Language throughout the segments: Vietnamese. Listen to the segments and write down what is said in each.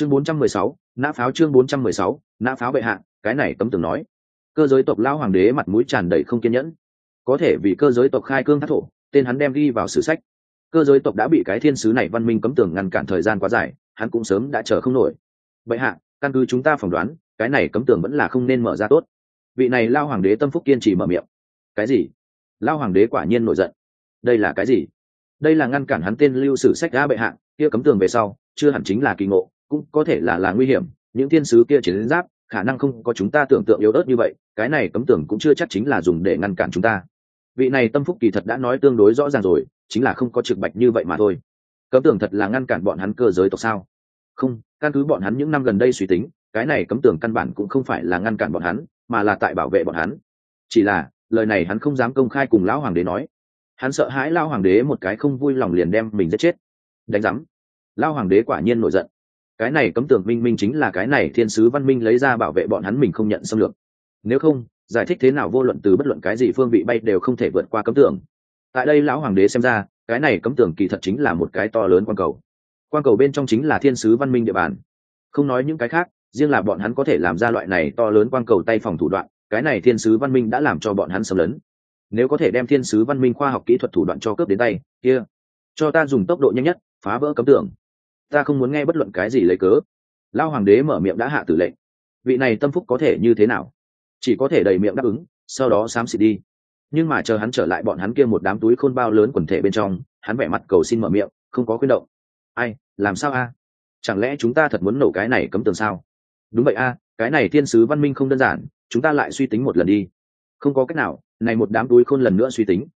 chương 416, nã pháo chương 416, nã pháo bệ hạ cái này cấm tường nói. Cơ giới tộc lao hoàng đế mặt mũi tràn đầy không kiên nhẫn. Có thể vì cơ giới tộc khai cương thác thổ tên hắn đem ghi vào sử sách. Cơ giới tộc đã bị cái thiên sứ này văn minh cấm tường ngăn cản thời gian quá dài hắn cũng sớm đã chờ không nổi. Bệ hạ căn cứ chúng ta phỏng đoán cái này cấm tường vẫn là không nên mở ra tốt. Vị này lao hoàng đế tâm phúc kiên trì mở miệng. Cái gì? Lao hoàng đế quả nhiên nổi giận. Đây là cái gì? Đây là ngăn cản hắn tên lưu sử sách đã bệ hạ kia cấm tường về sau chưa hẳn chính là kỳ ngộ cũng có thể là là nguy hiểm. Những thiên sứ kia chiến giáp, khả năng không có chúng ta tưởng tượng yếu ớt như vậy, cái này cấm tường cũng chưa chắc chính là dùng để ngăn cản chúng ta. Vị này tâm phúc kỳ thật đã nói tương đối rõ ràng rồi, chính là không có trực bạch như vậy mà thôi. Cấm tường thật là ngăn cản bọn hắn cơ giới tộc sao? Không, căn cứ bọn hắn những năm gần đây suy tính, cái này cấm tường căn bản cũng không phải là ngăn cản bọn hắn, mà là tại bảo vệ bọn hắn. Chỉ là, lời này hắn không dám công khai cùng lão hoàng đế nói. Hắn sợ hãi lao hoàng đế một cái không vui lòng liền đem mình giết chết. Đánh giám. Lao hoàng đế quả nhiên nổi giận cái này cấm tường minh minh chính là cái này thiên sứ văn minh lấy ra bảo vệ bọn hắn mình không nhận xâm lược. Nếu không, giải thích thế nào vô luận từ bất luận cái gì phương vị bay đều không thể vượt qua cấm tường. Tại đây lão hoàng đế xem ra, cái này cấm tường kỳ thật chính là một cái to lớn quan cầu. Quan cầu bên trong chính là thiên sứ văn minh địa bàn. Không nói những cái khác, riêng là bọn hắn có thể làm ra loại này to lớn quan cầu tay phòng thủ đoạn, cái này thiên sứ văn minh đã làm cho bọn hắn xâm lấn. Nếu có thể đem thiên sứ văn minh khoa học kỹ thuật thủ đoạn cho cướp đến tay, kia, cho ta dùng tốc độ nhanh nhất, phá vỡ cấm tường ta không muốn nghe bất luận cái gì lấy cớ. Lao hoàng đế mở miệng đã hạ tử lệnh. Vị này tâm phúc có thể như thế nào? Chỉ có thể đầy miệng đáp ứng, sau đó xám xịt đi. Nhưng mà chờ hắn trở lại bọn hắn kia một đám túi khôn bao lớn quần thể bên trong, hắn vẻ mặt cầu xin mở miệng, không có khuyên động. Ai, làm sao a? Chẳng lẽ chúng ta thật muốn nổ cái này cấm tường sao? Đúng vậy a, cái này thiên sứ văn minh không đơn giản, chúng ta lại suy tính một lần đi. Không có cách nào, này một đám túi khôn lần nữa suy tính.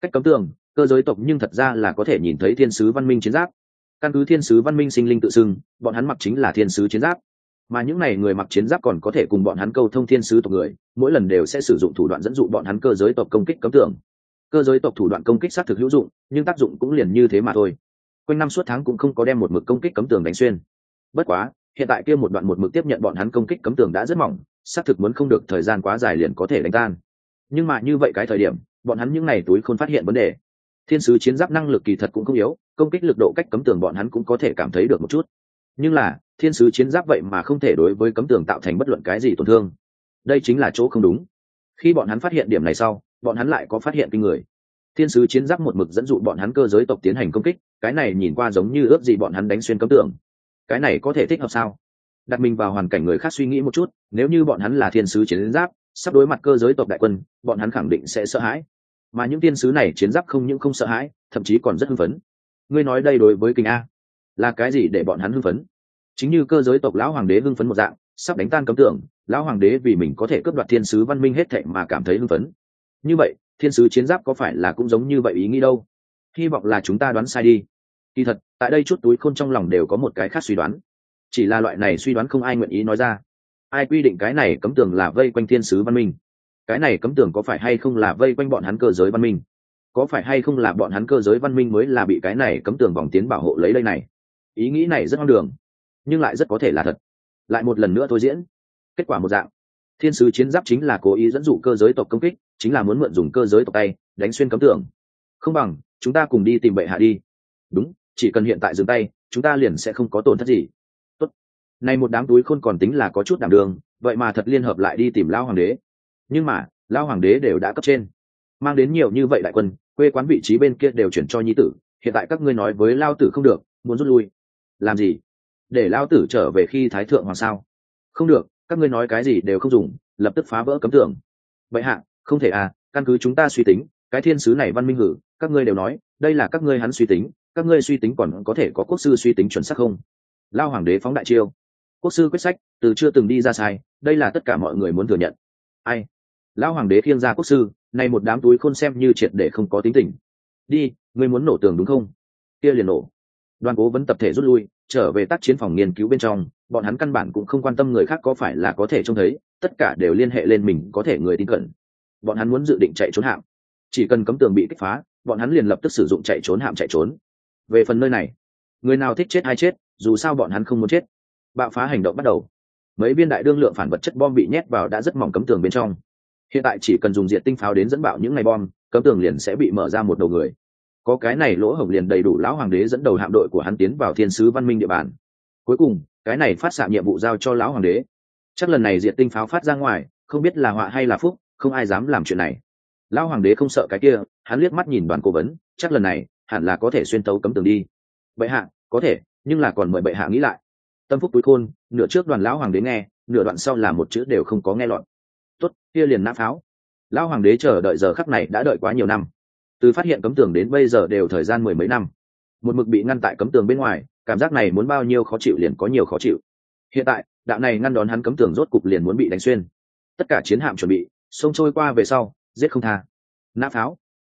Cách cấm tường, cơ giới tộc nhưng thật ra là có thể nhìn thấy thiên sứ văn minh chiến giáp căn cứ thiên sứ văn minh sinh linh tự xưng, bọn hắn mặc chính là thiên sứ chiến giáp. Mà những n à y người mặc chiến giáp còn có thể cùng bọn hắn câu thông thiên sứ tộc người, mỗi lần đều sẽ sử dụng thủ đoạn dẫn dụ bọn hắn cơ giới tộc công kích cấm tường cơ giới tộc thủ đoạn công kích xác thực hữu dụng, nhưng tác dụng cũng liền như thế mà thôi. Quanh năm suốt tháng cũng không có đem một mực công kích cấm tường đánh xuyên. Bất quá, hiện tại kia một đoạn một mực tiếp nhận bọn hắn công kích cấm tường đã rất mỏng, xác thực muốn không được thời gian quá dài liền có thể đánh tan. Nhưng mà như vậy cái thời điểm, bọn hắn những n à y túi khôn phát hiện vấn đề thiên sứ chiến giáp năng lực kỳ thật cũng không yếu, công kích lực độ cách cấm tường bọn hắn cũng có thể cảm thấy được một chút. Nhưng là, thiên sứ chiến giáp vậy mà không thể đối với cấm tường tạo thành bất luận cái gì tổn thương. Đây chính là chỗ không đúng. Khi bọn hắn phát hiện điểm này sau, bọn hắn lại có phát hiện kinh người. Thiên sứ chiến giáp một mực dẫn dụ bọn hắn cơ giới tộc tiến hành công kích, cái này nhìn qua giống như ước gì bọn hắn đánh xuyên cấm tường. Cái này có thể thích hợp sao? Đặt mình vào hoàn cảnh người khác suy nghĩ một chút, nếu như bọn hắn là thiên sứ chiến giáp, sắp đối mặt cơ giới tộc đại quân, bọn hắn khẳng định sẽ sợ hãi mà những tiên sứ này chiến giáp không những không sợ hãi, thậm chí còn rất hưng phấn. Ngươi nói đây đối với kinh a, là cái gì để bọn hắn hưng phấn? Chính như cơ giới tộc lão hoàng đế hưng phấn một dạng, sắp đánh tan cấm tưởng, lão hoàng đế vì mình có thể cướp đoạt thiên sứ văn minh hết thệ mà cảm thấy hưng phấn. Như vậy, thiên sứ chiến giáp có phải là cũng giống như vậy ý nghĩ đâu? Hy vọng là chúng ta đoán sai đi. Kỳ thật, tại đây chút túi khôn trong lòng đều có một cái khác suy đoán. Chỉ là loại này suy đoán không ai nguyện ý nói ra. Ai quy định cái này cấm tường là vây quanh thiên sứ văn minh? Cái này cấm tường có phải hay không là vây quanh bọn hắn cơ giới văn minh? Có phải hay không là bọn hắn cơ giới văn minh mới là bị cái này cấm tường vòng tiến bảo hộ lấy đây này? Ý nghĩ này rất ngang đường, nhưng lại rất có thể là thật. Lại một lần nữa tôi diễn. Kết quả một dạng. Thiên sứ chiến giáp chính là cố ý dẫn dụ cơ giới tộc công kích, chính là muốn mượn dùng cơ giới tộc tay, đánh xuyên cấm tường. Không bằng, chúng ta cùng đi tìm bệ hạ đi. Đúng, chỉ cần hiện tại dừng tay, chúng ta liền sẽ không có tổn thất gì. Tốt. này một đám túi khôn còn tính là có chút đảm đường, vậy mà thật liên hợp lại đi tìm lao hoàng đế nhưng mà lao hoàng đế đều đã cấp trên. Mang đến nhiều như vậy đại quân, quê quán vị trí bên kia đều chuyển cho nhi tử, hiện tại các ngươi nói với lao tử không được, muốn rút lui. Làm gì? Để lao tử trở về khi thái thượng hoàng sao? Không được, các ngươi nói cái gì đều không dùng, lập tức phá vỡ cấm tưởng vậy hạ, không thể à căn cứ chúng ta suy tính, cái thiên sứ này văn minh hử, các ngươi đều nói, đây là các ngươi hắn suy tính, các ngươi suy tính còn có thể có quốc sư suy tính chuẩn xác không? Lao hoàng đế phóng đại chiêu. Quốc sư quyết sách, từ chưa từng đi ra sai, đây là tất cả mọi người muốn thừa nhận. Ai lão hoàng đế khiêng ra quốc sư, nay một đám túi khôn xem như triệt để không có tính tình. Đi, ngươi muốn nổ tường đúng không? Kia liền nổ. Đoàn cố vẫn tập thể rút lui, trở về tác chiến phòng nghiên cứu bên trong, bọn hắn căn bản cũng không quan tâm người khác có phải là có thể trông thấy, tất cả đều liên hệ lên mình có thể người tin cận bọn hắn muốn dự định chạy trốn hạm. Chỉ cần cấm tường bị kích phá, bọn hắn liền lập tức sử dụng chạy trốn hạm chạy trốn. Về phần nơi này, người nào thích chết hay chết, dù sao bọn hắn không muốn chết. Bạo phá hành động bắt đầu. Mấy viên đại đương lượng phản vật chất bom bị nhét vào đã rất mỏng cấm tường bên trong hiện tại chỉ cần dùng diện tinh pháo đến dẫn bạo những ngày bom, cấm tường liền sẽ bị mở ra một đầu người. Có cái này lỗ hổng liền đầy đủ lão hoàng đế dẫn đầu hạm đội của hắn tiến vào thiên sứ văn minh địa bàn. Cuối cùng, cái này phát xạ nhiệm vụ giao cho lão hoàng đế. Chắc lần này diệt tinh pháo phát ra ngoài, không biết là họa hay là phúc, không ai dám làm chuyện này. Lão hoàng đế không sợ cái kia, hắn liếc mắt nhìn đoàn cố vấn, chắc lần này, hẳn là có thể xuyên tấu cấm tường đi. Bệ hạ, có thể, nhưng là còn mời bệ hạ nghĩ lại. Tâm phúc túi khôn, nửa trước đoàn lão hoàng đế nghe, nửa đoạn sau là một chữ đều không có nghe lọt tốt, kia liền nã pháo. Lão hoàng đế chờ đợi giờ khắc này đã đợi quá nhiều năm. Từ phát hiện cấm tường đến bây giờ đều thời gian mười mấy năm. Một mực bị ngăn tại cấm tường bên ngoài, cảm giác này muốn bao nhiêu khó chịu liền có nhiều khó chịu. Hiện tại, đạo này ngăn đón hắn cấm tường rốt cục liền muốn bị đánh xuyên. Tất cả chiến hạm chuẩn bị sông trôi qua về sau, giết không tha. Nã pháo.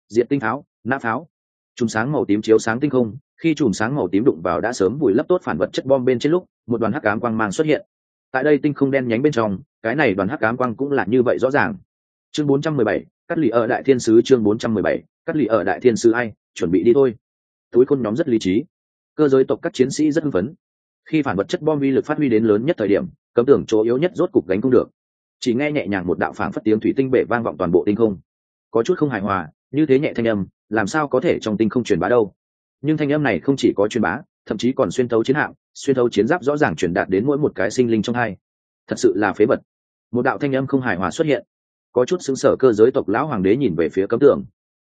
Diện tinh pháo, nã pháo. Chùm sáng màu tím chiếu sáng tinh không, khi chùm sáng màu tím đụng vào đã sớm vùi lấp tốt phản vật chất bom bên trên lúc, một đoàn hắc ám quang mang xuất hiện tại đây tinh không đen nhánh bên trong cái này đoàn hắc ám quang cũng là như vậy rõ ràng. Chương 417, cắt lì ở đại thiên sứ chương 417, cắt lì ở đại thiên sứ ai chuẩn bị đi thôi. Túi khôn nhóm rất lý trí. Cơ giới tộc các chiến sĩ rất hưng phấn. Khi phản vật chất bom vi lực phát huy đến lớn nhất thời điểm cấm tưởng chỗ yếu nhất rốt cục gánh không được. Chỉ nghe nhẹ nhàng một đạo phản phất tiếng thủy tinh bể vang vọng toàn bộ tinh không. Có chút không hài hòa như thế nhẹ thanh âm làm sao có thể trong tinh không truyền bá đâu? Nhưng thanh âm này không chỉ có truyền bá thậm chí còn xuyên thấu chiến hạm, xuyên thấu chiến giáp rõ ràng truyền đạt đến mỗi một cái sinh linh trong hai. Thật sự là phế vật. Một đạo thanh âm không hài hòa xuất hiện. Có chút xứng sở cơ giới tộc lão hoàng đế nhìn về phía cấm tường.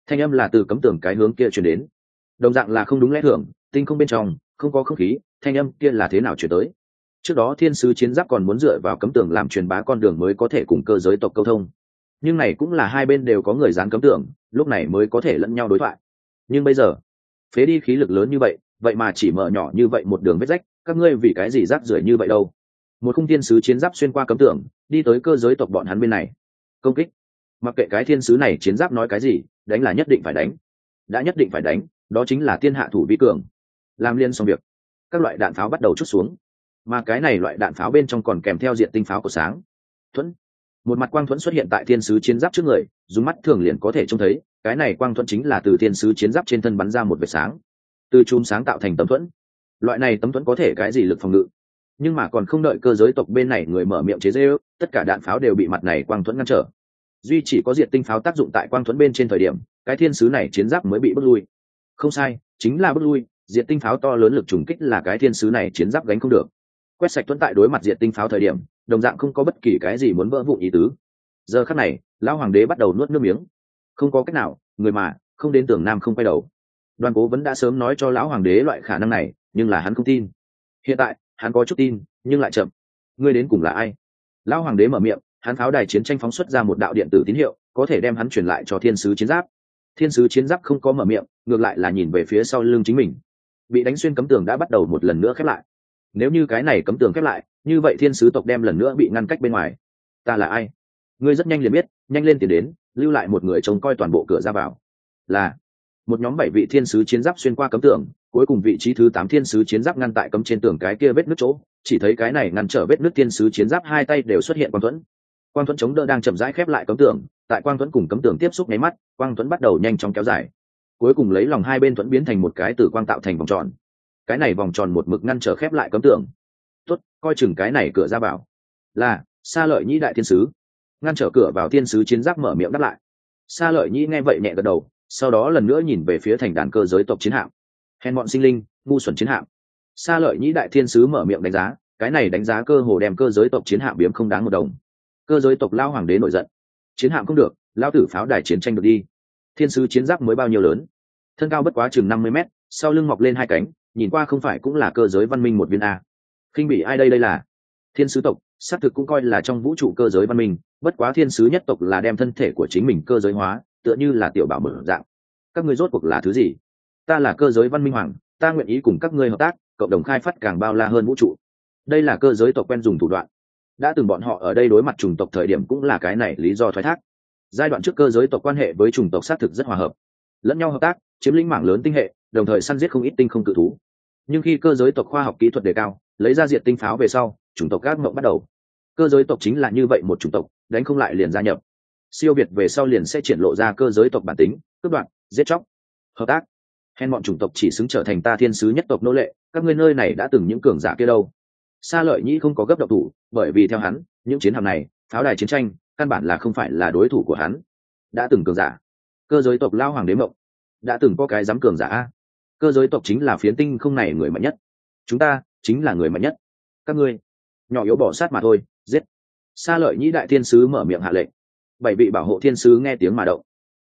Thanh âm là từ cấm tường cái hướng kia truyền đến. Đồng dạng là không đúng lẽ thường, tinh không bên trong, không có không khí, thanh âm kia là thế nào chuyển tới? Trước đó thiên sứ chiến giáp còn muốn dựa vào cấm tường làm truyền bá con đường mới có thể cùng cơ giới tộc câu thông. Nhưng này cũng là hai bên đều có người dán cấm tường, lúc này mới có thể lẫn nhau đối thoại. Nhưng bây giờ, phế đi khí lực lớn như vậy vậy mà chỉ mở nhỏ như vậy một đường vết rách, các ngươi vì cái gì rác rưởi như vậy đâu? Một khung thiên sứ chiến giáp xuyên qua cấm tường, đi tới cơ giới tộc bọn hắn bên này. Công kích. Mặc kệ cái thiên sứ này chiến giáp nói cái gì, đánh là nhất định phải đánh. Đã nhất định phải đánh, đó chính là tiên hạ thủ vi cường. Làm liên xong việc. Các loại đạn pháo bắt đầu chút xuống. Mà cái này loại đạn pháo bên trong còn kèm theo diện tinh pháo của sáng. Thuẫn. Một mặt quang thuẫn xuất hiện tại thiên sứ chiến giáp trước người, dùng mắt thường liền có thể trông thấy, cái này quang thuẫn chính là từ thiên sứ chiến giáp trên thân bắn ra một vệt sáng từ chùm sáng tạo thành tấm thuẫn. Loại này tấm thuẫn có thể cái gì lực phòng ngự? Nhưng mà còn không đợi cơ giới tộc bên này người mở miệng chế dễ ước tất cả đạn pháo đều bị mặt này quang thuẫn ngăn trở. Duy chỉ có diệt tinh pháo tác dụng tại quang thuẫn bên trên thời điểm, cái thiên sứ này chiến giáp mới bị bước lui. Không sai, chính là bước lui, diệt tinh pháo to lớn lực trùng kích là cái thiên sứ này chiến giáp gánh không được. Quét sạch thuẫn tại đối mặt diệt tinh pháo thời điểm, đồng dạng không có bất kỳ cái gì muốn vỡ vụ ý tứ. Giờ khắc này, lão hoàng đế bắt đầu nuốt nước miếng. Không có cách nào, người mà không đến tưởng nam không quay đầu đoàn cố vẫn đã sớm nói cho lão hoàng đế loại khả năng này, nhưng là hắn không tin. Hiện tại, hắn có chút tin, nhưng lại chậm. Ngươi đến cùng là ai? Lão hoàng đế mở miệng, hắn pháo đài chiến tranh phóng xuất ra một đạo điện tử tín hiệu, có thể đem hắn truyền lại cho thiên sứ chiến giáp. Thiên sứ chiến giáp không có mở miệng, ngược lại là nhìn về phía sau lưng chính mình. Bị đánh xuyên cấm tường đã bắt đầu một lần nữa khép lại. Nếu như cái này cấm tường khép lại, như vậy thiên sứ tộc đem lần nữa bị ngăn cách bên ngoài. Ta là ai? Ngươi rất nhanh liền biết, nhanh lên tiền đến, lưu lại một người trông coi toàn bộ cửa ra vào. Là một nhóm bảy vị thiên sứ chiến giáp xuyên qua cấm tường, cuối cùng vị trí thứ tám thiên sứ chiến giáp ngăn tại cấm trên tường cái kia vết nước chỗ, chỉ thấy cái này ngăn trở vết nước thiên sứ chiến giáp hai tay đều xuất hiện quang thuẫn. Quang thuẫn chống đỡ đang chậm rãi khép lại cấm tường, tại quang thuẫn cùng cấm tường tiếp xúc nháy mắt, quang thuẫn bắt đầu nhanh chóng kéo dài. Cuối cùng lấy lòng hai bên thuẫn biến thành một cái từ quang tạo thành vòng tròn. Cái này vòng tròn một mực ngăn trở khép lại cấm tường. Tốt, coi chừng cái này cửa ra vào. Là xa lợi nhĩ đại thiên sứ. Ngăn trở cửa vào thiên sứ chiến giáp mở miệng đáp lại. Xa lợi nhĩ nghe vậy nhẹ gật đầu sau đó lần nữa nhìn về phía thành đàn cơ giới tộc chiến hạm. Hèn bọn sinh linh, ngu xuẩn chiến hạm. Xa lợi nhĩ đại thiên sứ mở miệng đánh giá, cái này đánh giá cơ hồ đem cơ giới tộc chiến hạm biếm không đáng một đồng. Cơ giới tộc lao hoàng đế nổi giận. Chiến hạm không được, lao tử pháo đài chiến tranh được đi. Thiên sứ chiến giáp mới bao nhiêu lớn? Thân cao bất quá chừng năm mươi mét, sau lưng mọc lên hai cánh, nhìn qua không phải cũng là cơ giới văn minh một viên a. Khinh bị ai đây đây là? Thiên sứ tộc, xác thực cũng coi là trong vũ trụ cơ giới văn minh, bất quá thiên sứ nhất tộc là đem thân thể của chính mình cơ giới hóa tựa như là tiểu bảo mở dạng. Các ngươi rốt cuộc là thứ gì? Ta là cơ giới văn minh hoàng, ta nguyện ý cùng các ngươi hợp tác, cộng đồng khai phát càng bao la hơn vũ trụ. Đây là cơ giới tộc quen dùng thủ đoạn. Đã từng bọn họ ở đây đối mặt chủng tộc thời điểm cũng là cái này lý do thoái thác. Giai đoạn trước cơ giới tộc quan hệ với chủng tộc xác thực rất hòa hợp. Lẫn nhau hợp tác, chiếm lĩnh mảng lớn tinh hệ, đồng thời săn giết không ít tinh không cự thú. Nhưng khi cơ giới tộc khoa học kỹ thuật đề cao, lấy ra diện tinh pháo về sau, chủng tộc gác mộng bắt đầu. Cơ giới tộc chính là như vậy một chủng tộc, đánh không lại liền gia nhập siêu việt về sau liền sẽ triển lộ ra cơ giới tộc bản tính, cướp đoạn giết chóc, hợp tác. Hèn bọn chủng tộc chỉ xứng trở thành ta thiên sứ nhất tộc nô lệ, các ngươi nơi này đã từng những cường giả kia đâu? Sa lợi nhĩ không có gấp độc thủ, bởi vì theo hắn, những chiến hạm này, pháo đài chiến tranh, căn bản là không phải là đối thủ của hắn. Đã từng cường giả. Cơ giới tộc lao hoàng đế mộng. Đã từng có cái dám cường giả cơ giới tộc chính là phiến tinh không này người mạnh nhất. Chúng ta chính là người mạnh nhất. Các ngươi, nhỏ yếu bỏ sát mà thôi, giết. Sa lợi nhĩ đại thiên sứ mở miệng hạ lệnh bảy vị bảo hộ thiên sứ nghe tiếng mà động.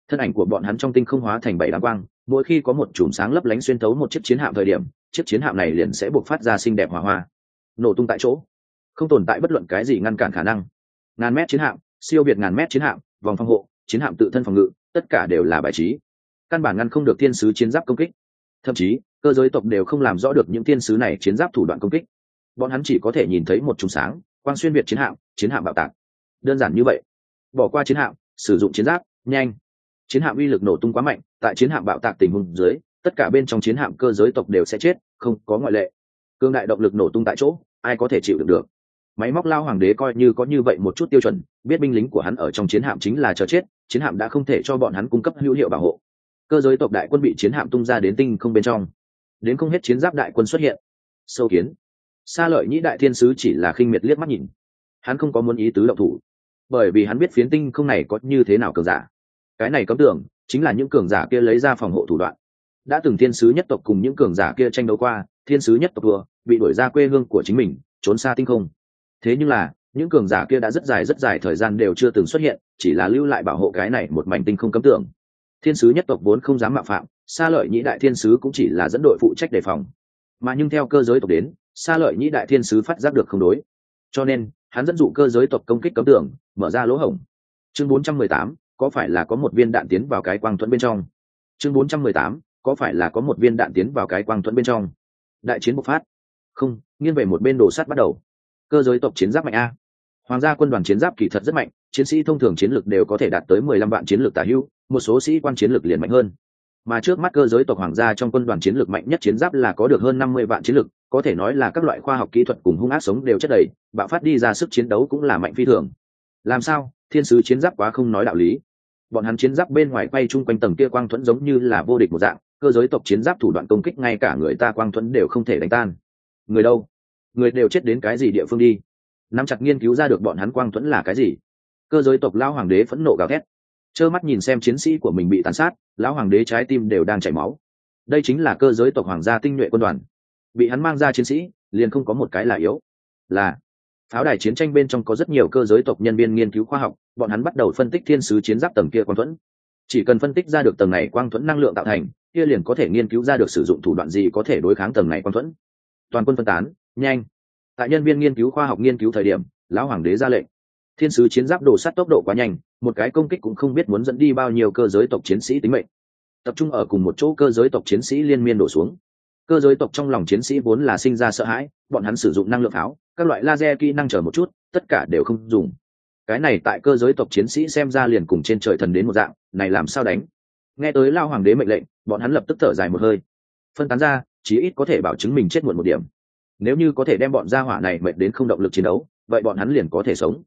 Thân ảnh của bọn hắn trong tinh không hóa thành bảy đá quang, mỗi khi có một chùm sáng lấp lánh xuyên thấu một chiếc chiến hạm thời điểm, chiếc chiến hạm này liền sẽ buộc phát ra xinh đẹp hỏa hoa. Nổ tung tại chỗ. Không tồn tại bất luận cái gì ngăn cản khả năng. Ngàn mét chiến hạm, siêu biệt ngàn mét chiến hạm, vòng phòng hộ, chiến hạm tự thân phòng ngự, tất cả đều là bài trí. Căn bản ngăn không được thiên sứ chiến giáp công kích. Thậm chí, cơ giới tộc đều không làm rõ được những thiên sứ này chiến giáp thủ đoạn công kích. Bọn hắn chỉ có thể nhìn thấy một chùm sáng, quang xuyên việt chiến hạm chiến hạm bạo tạc. Đơn giản như vậy bỏ qua chiến hạm, sử dụng chiến giáp, nhanh. Chiến hạm uy lực nổ tung quá mạnh, tại chiến hạm bạo tạc tình huống dưới, tất cả bên trong chiến hạm cơ giới tộc đều sẽ chết, không có ngoại lệ. Cương đại động lực nổ tung tại chỗ, ai có thể chịu được được? Máy móc lao hoàng đế coi như có như vậy một chút tiêu chuẩn, biết binh lính của hắn ở trong chiến hạm chính là chờ chết, chiến hạm đã không thể cho bọn hắn cung cấp hữu hiệu bảo hộ. Cơ giới tộc đại quân bị chiến hạm tung ra đến tinh không bên trong. Đến không hết chiến giáp đại quân xuất hiện. Sâu kiến. Xa lợi nhĩ đại thiên sứ chỉ là khinh miệt liếc mắt nhìn. Hắn không có muốn ý tứ động thủ bởi vì hắn biết phiến tinh không này có như thế nào cường giả. Cái này cấm tưởng chính là những cường giả kia lấy ra phòng hộ thủ đoạn. Đã từng thiên sứ nhất tộc cùng những cường giả kia tranh đấu qua, thiên sứ nhất tộc vừa bị đuổi ra quê hương của chính mình, trốn xa tinh không. Thế nhưng là, những cường giả kia đã rất dài rất dài thời gian đều chưa từng xuất hiện, chỉ là lưu lại bảo hộ cái này một mảnh tinh không cấm tưởng. Thiên sứ nhất tộc vốn không dám mạo phạm xa lợi nhĩ đại thiên sứ cũng chỉ là dẫn đội phụ trách đề phòng. Mà nhưng theo cơ giới tộc đến xa lợi nhĩ đại thiên sứ phát giác được không đối. Cho nên hắn dẫn dụ cơ giới tộc công kích cấm tường, mở ra lỗ hổng. Chương 418, có phải là có một viên đạn tiến vào cái quang thuẫn bên trong? Chương 418, có phải là có một viên đạn tiến vào cái quang thuẫn bên trong? Đại chiến bộc phát. Không nghiêng về một bên đồ sắt bắt đầu. Cơ giới tộc chiến giáp mạnh a. Hoàng gia quân đoàn chiến giáp kỳ thật rất mạnh chiến sĩ thông thường chiến lược đều có thể đạt tới mười lăm vạn chiến lược tả hưu một số sĩ quan chiến lược liền mạnh hơn. Mà trước mắt cơ giới tộc hoàng gia trong quân đoàn chiến lược mạnh nhất chiến giáp là có được hơn năm mươi vạn chiến lược có thể nói là các loại khoa học kỹ thuật cùng hung ác sống đều chất đầy, bạo phát đi ra sức chiến đấu cũng là mạnh phi thường. Làm sao? Thiên sứ chiến giáp quá không nói đạo lý. Bọn hắn chiến giáp bên ngoài quay chung quanh tầng kia quang thuẫn giống như là vô địch một dạng, cơ giới tộc chiến giáp thủ đoạn công kích ngay cả người ta quang thuẫn đều không thể đánh tan. Người đâu? Người đều chết đến cái gì địa phương đi? Nắm chặt nghiên cứu ra được bọn hắn quang thuẫn là cái gì? Cơ giới tộc lao hoàng đế phẫn nộ gào thét. Trơ mắt nhìn xem chiến sĩ của mình bị tàn sát, lão hoàng đế trái tim đều đang chảy máu. Đây chính là cơ giới tộc hoàng gia tinh nhuệ quân đoàn bị hắn mang ra chiến sĩ, liền không có một cái là yếu. Là, pháo đài chiến tranh bên trong có rất nhiều cơ giới tộc nhân viên nghiên cứu khoa học, bọn hắn bắt đầu phân tích thiên sứ chiến giáp tầng kia quang thuẫn. Chỉ cần phân tích ra được tầng này quang thuẫn năng lượng tạo thành, kia liền có thể nghiên cứu ra được sử dụng thủ đoạn gì có thể đối kháng tầng này quang thuẫn. Toàn quân phân tán, nhanh. Tại nhân viên nghiên cứu khoa học nghiên cứu thời điểm, lão hoàng đế ra lệnh. Thiên sứ chiến giáp đổ sát tốc độ quá nhanh, một cái công kích cũng không biết muốn dẫn đi bao nhiêu cơ giới tộc chiến sĩ tính mệnh. Tập trung ở cùng một chỗ cơ giới tộc chiến sĩ liên miên đổ xuống cơ giới tộc trong lòng chiến sĩ vốn là sinh ra sợ hãi, bọn hắn sử dụng năng lượng pháo, các loại laser kỹ năng chờ một chút, tất cả đều không dùng. Cái này tại cơ giới tộc chiến sĩ xem ra liền cùng trên trời thần đến một dạng, này làm sao đánh? Nghe tới lao hoàng đế mệnh lệnh, bọn hắn lập tức thở dài một hơi. Phân tán ra, chí ít có thể bảo chứng mình chết muộn một điểm. Nếu như có thể đem bọn gia hỏa này mệnh đến không động lực chiến đấu, vậy bọn hắn liền có thể sống.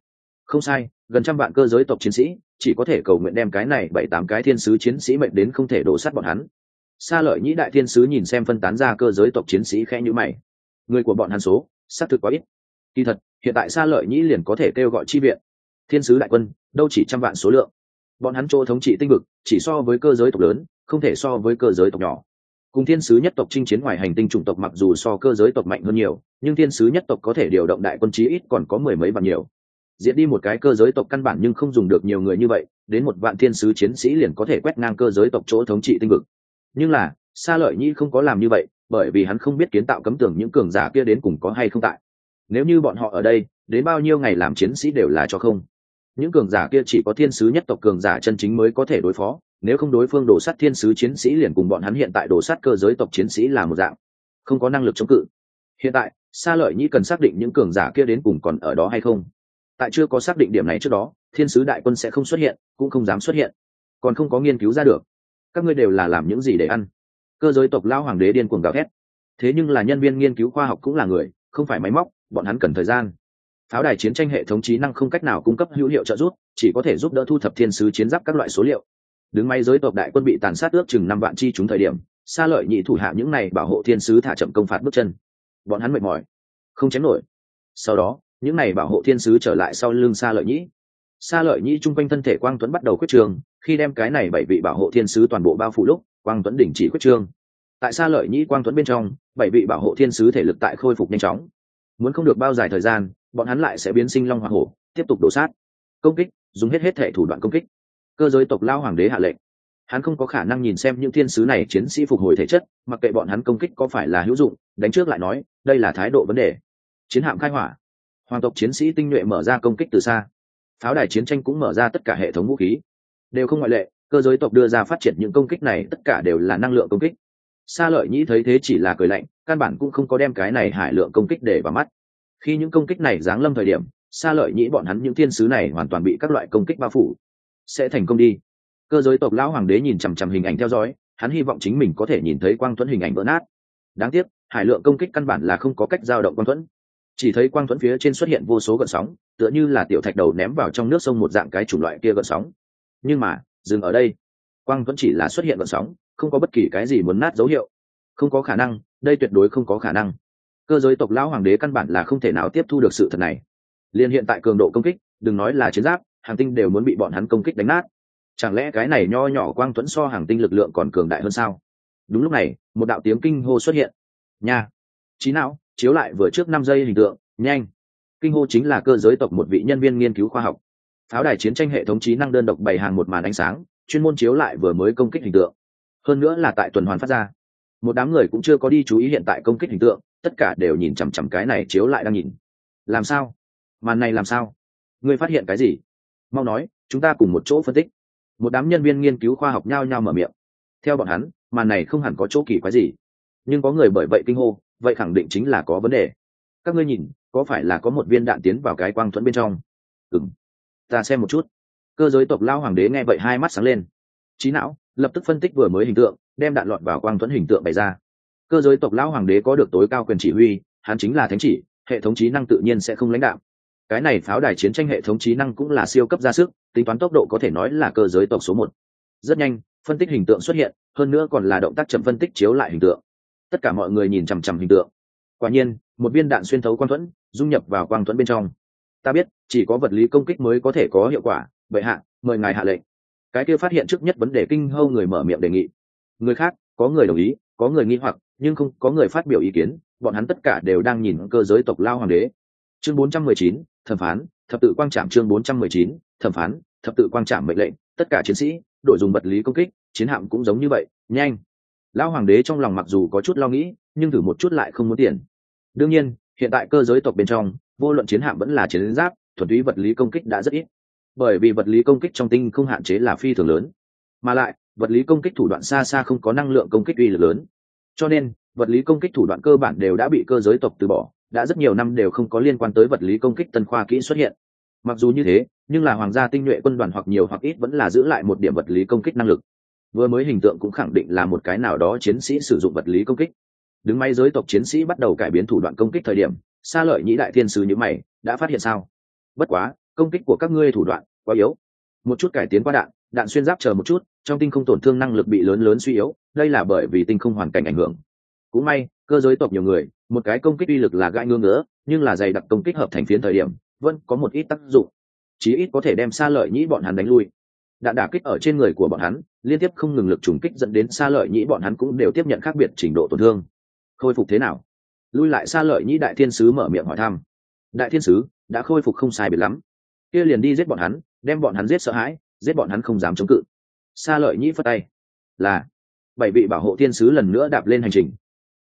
Không sai, gần trăm vạn cơ giới tộc chiến sĩ, chỉ có thể cầu nguyện đem cái này bảy tám cái thiên sứ chiến sĩ mệnh đến không thể đổ sát bọn hắn xa lợi nhĩ đại thiên sứ nhìn xem phân tán ra cơ giới tộc chiến sĩ khẽ nhữ mày. Người của bọn hắn số, xác thực quá ít. Kỳ thật, hiện tại xa lợi nhĩ liền có thể kêu gọi chi viện. Thiên sứ đại quân, đâu chỉ trăm vạn số lượng. Bọn hắn chỗ thống trị tinh vực, chỉ so với cơ giới tộc lớn, không thể so với cơ giới tộc nhỏ. Cùng thiên sứ nhất tộc chinh chiến ngoài hành tinh chủng tộc mặc dù so cơ giới tộc mạnh hơn nhiều, nhưng thiên sứ nhất tộc có thể điều động đại quân chí ít còn có mười mấy vạn nhiều. Diễn đi một cái cơ giới tộc căn bản nhưng không dùng được nhiều người như vậy, đến một vạn thiên sứ chiến sĩ liền có thể quét ngang cơ giới tộc chỗ thống trị tinh vực nhưng là, Sa lợi nhi không có làm như vậy, bởi vì hắn không biết kiến tạo cấm tưởng những cường giả kia đến cùng có hay không tại. Nếu như bọn họ ở đây, đến bao nhiêu ngày làm chiến sĩ đều là cho không. Những cường giả kia chỉ có thiên sứ nhất tộc cường giả chân chính mới có thể đối phó, nếu không đối phương đổ sát thiên sứ chiến sĩ liền cùng bọn hắn hiện tại đổ sát cơ giới tộc chiến sĩ là một dạng. Không có năng lực chống cự. Hiện tại, Sa lợi nhĩ cần xác định những cường giả kia đến cùng còn ở đó hay không. Tại chưa có xác định điểm này trước đó, thiên sứ đại quân sẽ không xuất hiện, cũng không dám xuất hiện. Còn không có nghiên cứu ra được các ngươi đều là làm những gì để ăn. Cơ giới tộc lao hoàng đế điên cuồng gào thét. Thế nhưng là nhân viên nghiên cứu khoa học cũng là người, không phải máy móc, bọn hắn cần thời gian. Pháo đài chiến tranh hệ thống trí năng không cách nào cung cấp hữu hiệu trợ giúp, chỉ có thể giúp đỡ thu thập thiên sứ chiến giáp các loại số liệu. Đứng may giới tộc đại quân bị tàn sát ước chừng năm vạn chi chúng thời điểm xa lợi nhị thủ hạ những này bảo hộ thiên sứ thả chậm công phạt bước chân. Bọn hắn mệt mỏi, không chém nổi. Sau đó, những này bảo hộ thiên sứ trở lại sau lưng xa lợi nhĩ xa lợi nhĩ chung quanh thân thể quang tuấn bắt đầu quyết trường khi đem cái này bảy vị bảo hộ thiên sứ toàn bộ bao phủ lúc, quang tuấn đỉnh chỉ quyết trường. tại xa lợi nhĩ quang Tuấn bên trong, bảy vị bảo hộ thiên sứ thể lực tại khôi phục nhanh chóng. Muốn không được bao dài thời gian, bọn hắn lại sẽ biến sinh long hoa hổ, tiếp tục đổ sát. Công kích, dùng hết hết thể thủ đoạn công kích. Cơ giới tộc lao hoàng đế hạ lệnh. Hắn không có khả năng nhìn xem những thiên sứ này chiến sĩ phục hồi thể chất, mặc kệ bọn hắn công kích có phải là hữu dụng, đánh trước lại nói, đây là thái độ vấn đề. Chiến hạm khai hỏa. Hoàng tộc chiến sĩ tinh nhuệ mở ra công kích từ xa pháo đài chiến tranh cũng mở ra tất cả hệ thống vũ khí. Đều không ngoại lệ, cơ giới tộc đưa ra phát triển những công kích này, tất cả đều là năng lượng công kích. Sa lợi nhĩ thấy thế chỉ là cười lạnh, căn bản cũng không có đem cái này hải lượng công kích để vào mắt. Khi những công kích này giáng lâm thời điểm, Sa lợi nhĩ bọn hắn những thiên sứ này hoàn toàn bị các loại công kích bao phủ. Sẽ thành công đi. Cơ giới tộc lão hoàng đế nhìn chằm chằm hình ảnh theo dõi, hắn hy vọng chính mình có thể nhìn thấy quang thuẫn hình ảnh vỡ nát. Đáng tiếc, hải lượng công kích căn bản là không có cách giao động quang thuẫn chỉ thấy quang thuẫn phía trên xuất hiện vô số gợn sóng, tựa như là tiểu thạch đầu ném vào trong nước sông một dạng cái chủng loại kia gợn sóng. Nhưng mà, dừng ở đây. Quang thuẫn chỉ là xuất hiện gợn sóng, không có bất kỳ cái gì muốn nát dấu hiệu. Không có khả năng, đây tuyệt đối không có khả năng. Cơ giới tộc lão hoàng đế căn bản là không thể nào tiếp thu được sự thật này. Liền hiện tại cường độ công kích, đừng nói là chiến giáp, hàng tinh đều muốn bị bọn hắn công kích đánh nát. Chẳng lẽ cái này nho nhỏ quang thuẫn so hàng tinh lực lượng còn cường đại hơn sao? Đúng lúc này, một đạo tiếng kinh hô xuất hiện. Nha. Trí não chiếu lại vừa trước năm giây hình tượng, nhanh. Kinh hô chính là cơ giới tộc một vị nhân viên nghiên cứu khoa học. Pháo đài chiến tranh hệ thống trí năng đơn độc bày hàng một màn ánh sáng, chuyên môn chiếu lại vừa mới công kích hình tượng. Hơn nữa là tại tuần hoàn phát ra. Một đám người cũng chưa có đi chú ý hiện tại công kích hình tượng, tất cả đều nhìn chằm chằm cái này chiếu lại đang nhìn. Làm sao? Màn này làm sao? Ngươi phát hiện cái gì? Mau nói, chúng ta cùng một chỗ phân tích. Một đám nhân viên nghiên cứu khoa học nhao nhao mở miệng. Theo bọn hắn, màn này không hẳn có chỗ kỳ quái gì. Nhưng có người bởi vậy kinh hô vậy khẳng định chính là có vấn đề. Các ngươi nhìn, có phải là có một viên đạn tiến vào cái quang thuẫn bên trong? Ừng ta xem một chút. Cơ giới tộc lao hoàng đế nghe vậy hai mắt sáng lên. Trí não, lập tức phân tích vừa mới hình tượng, đem đạn lọt vào quang thuẫn hình tượng bày ra. Cơ giới tộc lao hoàng đế có được tối cao quyền chỉ huy, hắn chính là thánh chỉ, hệ thống trí năng tự nhiên sẽ không lãnh đạo. Cái này pháo đài chiến tranh hệ thống trí năng cũng là siêu cấp ra sức, tính toán tốc độ có thể nói là cơ giới tộc số một. Rất nhanh, phân tích hình tượng xuất hiện, hơn nữa còn là động tác chậm phân tích chiếu lại hình tượng tất cả mọi người nhìn chằm chằm hình tượng. Quả nhiên một viên đạn xuyên thấu quang thuẫn dung nhập vào quang thuẫn bên trong. Ta biết chỉ có vật lý công kích mới có thể có hiệu quả. Vậy hạ mời ngài hạ lệnh. Cái kia phát hiện trước nhất vấn đề kinh hâu người mở miệng đề nghị. Người khác có người đồng ý có người nghi hoặc nhưng không có người phát biểu ý kiến bọn hắn tất cả đều đang nhìn cơ giới tộc lao hoàng đế. Chương 419, thẩm phán thập tự quang trạm chương 419, thẩm phán thập tự quang trạm mệnh lệnh tất cả chiến sĩ đội dùng vật lý công kích chiến hạm cũng giống như vậy nhanh. Lão hoàng đế trong lòng mặc dù có chút lo nghĩ, nhưng thử một chút lại không muốn tiền. Đương nhiên, hiện tại cơ giới tộc bên trong, vô luận chiến hạm vẫn là chiến giáp, thuần túy vật lý công kích đã rất ít. Bởi vì vật lý công kích trong tinh không hạn chế là phi thường lớn. Mà lại, vật lý công kích thủ đoạn xa xa không có năng lượng công kích uy lực lớn. Cho nên, vật lý công kích thủ đoạn cơ bản đều đã bị cơ giới tộc từ bỏ, đã rất nhiều năm đều không có liên quan tới vật lý công kích tân khoa kỹ xuất hiện. Mặc dù như thế, nhưng là hoàng gia tinh nhuệ quân đoàn hoặc nhiều hoặc ít vẫn là giữ lại một điểm vật lý công kích năng lực vừa mới hình tượng cũng khẳng định là một cái nào đó chiến sĩ sử dụng vật lý công kích. Đứng may giới tộc chiến sĩ bắt đầu cải biến thủ đoạn công kích thời điểm xa lợi nhĩ đại thiên sứ như mày, đã phát hiện sao? Bất quá, công kích của các ngươi thủ đoạn quá yếu. Một chút cải tiến qua đạn đạn xuyên giáp chờ một chút, trong tinh không tổn thương năng lực bị lớn lớn suy yếu, đây là bởi vì tinh không hoàn cảnh ảnh hưởng. Cũng may, cơ giới tộc nhiều người, một cái công kích uy lực là gãi ngưỡng nữa nhưng là dày đặc công kích hợp thành phiến thời điểm, vẫn có một ít tác dụng. Chí ít có thể đem xa lợi nhĩ bọn hắn đánh lui. Đạn đả kích ở trên người của bọn hắn liên tiếp không ngừng lực trùng kích dẫn đến xa lợi nhĩ, bọn hắn cũng đều tiếp nhận khác biệt trình độ tổn thương. Khôi phục thế nào? Lui lại xa lợi nhĩ, đại thiên sứ mở miệng hỏi thăm. Đại thiên sứ, đã khôi phục không sai biệt lắm. Kia liền đi giết bọn hắn, đem bọn hắn giết sợ hãi, giết bọn hắn không dám chống cự. Xa lợi nhĩ phất tay. Là. Bảy vị bảo hộ thiên sứ lần nữa đạp lên hành trình.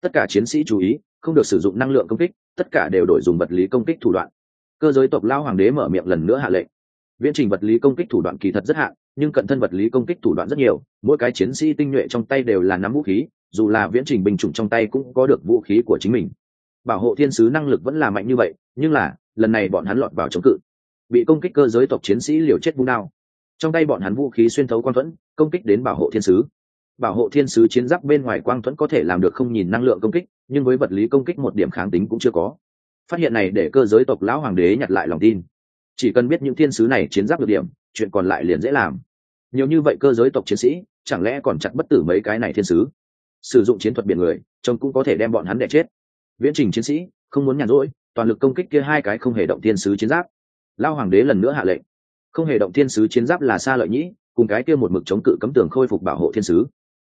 Tất cả chiến sĩ chú ý, không được sử dụng năng lượng công kích, tất cả đều đổi dùng vật lý công kích thủ đoạn. Cơ giới tộc lao hoàng đế mở miệng lần nữa hạ lệnh. Viễn trình vật lý công kích thủ đoạn kỳ thật rất hạn nhưng cận thân vật lý công kích thủ đoạn rất nhiều, mỗi cái chiến sĩ tinh nhuệ trong tay đều là nắm vũ khí, dù là viễn trình bình chủng trong tay cũng có được vũ khí của chính mình. Bảo hộ thiên sứ năng lực vẫn là mạnh như vậy, nhưng là, lần này bọn hắn lọt vào chống cự. Bị công kích cơ giới tộc chiến sĩ liều chết vung đao. Trong tay bọn hắn vũ khí xuyên thấu quang thuẫn, công kích đến bảo hộ thiên sứ. Bảo hộ thiên sứ chiến giáp bên ngoài quang thuẫn có thể làm được không nhìn năng lượng công kích, nhưng với vật lý công kích một điểm kháng tính cũng chưa có. Phát hiện này để cơ giới tộc lão hoàng đế nhặt lại lòng tin. Chỉ cần biết những thiên sứ này chiến giáp được điểm chuyện còn lại liền dễ làm. Nhiều như vậy cơ giới tộc chiến sĩ, chẳng lẽ còn chặt bất tử mấy cái này thiên sứ? Sử dụng chiến thuật biển người, trông cũng có thể đem bọn hắn đẻ chết. Viễn trình chiến sĩ, không muốn nhàn rỗi, toàn lực công kích kia hai cái không hề động thiên sứ chiến giáp. Lao hoàng đế lần nữa hạ lệnh. Không hề động thiên sứ chiến giáp là xa lợi nhĩ, cùng cái kia một mực chống cự cấm tường khôi phục bảo hộ thiên sứ.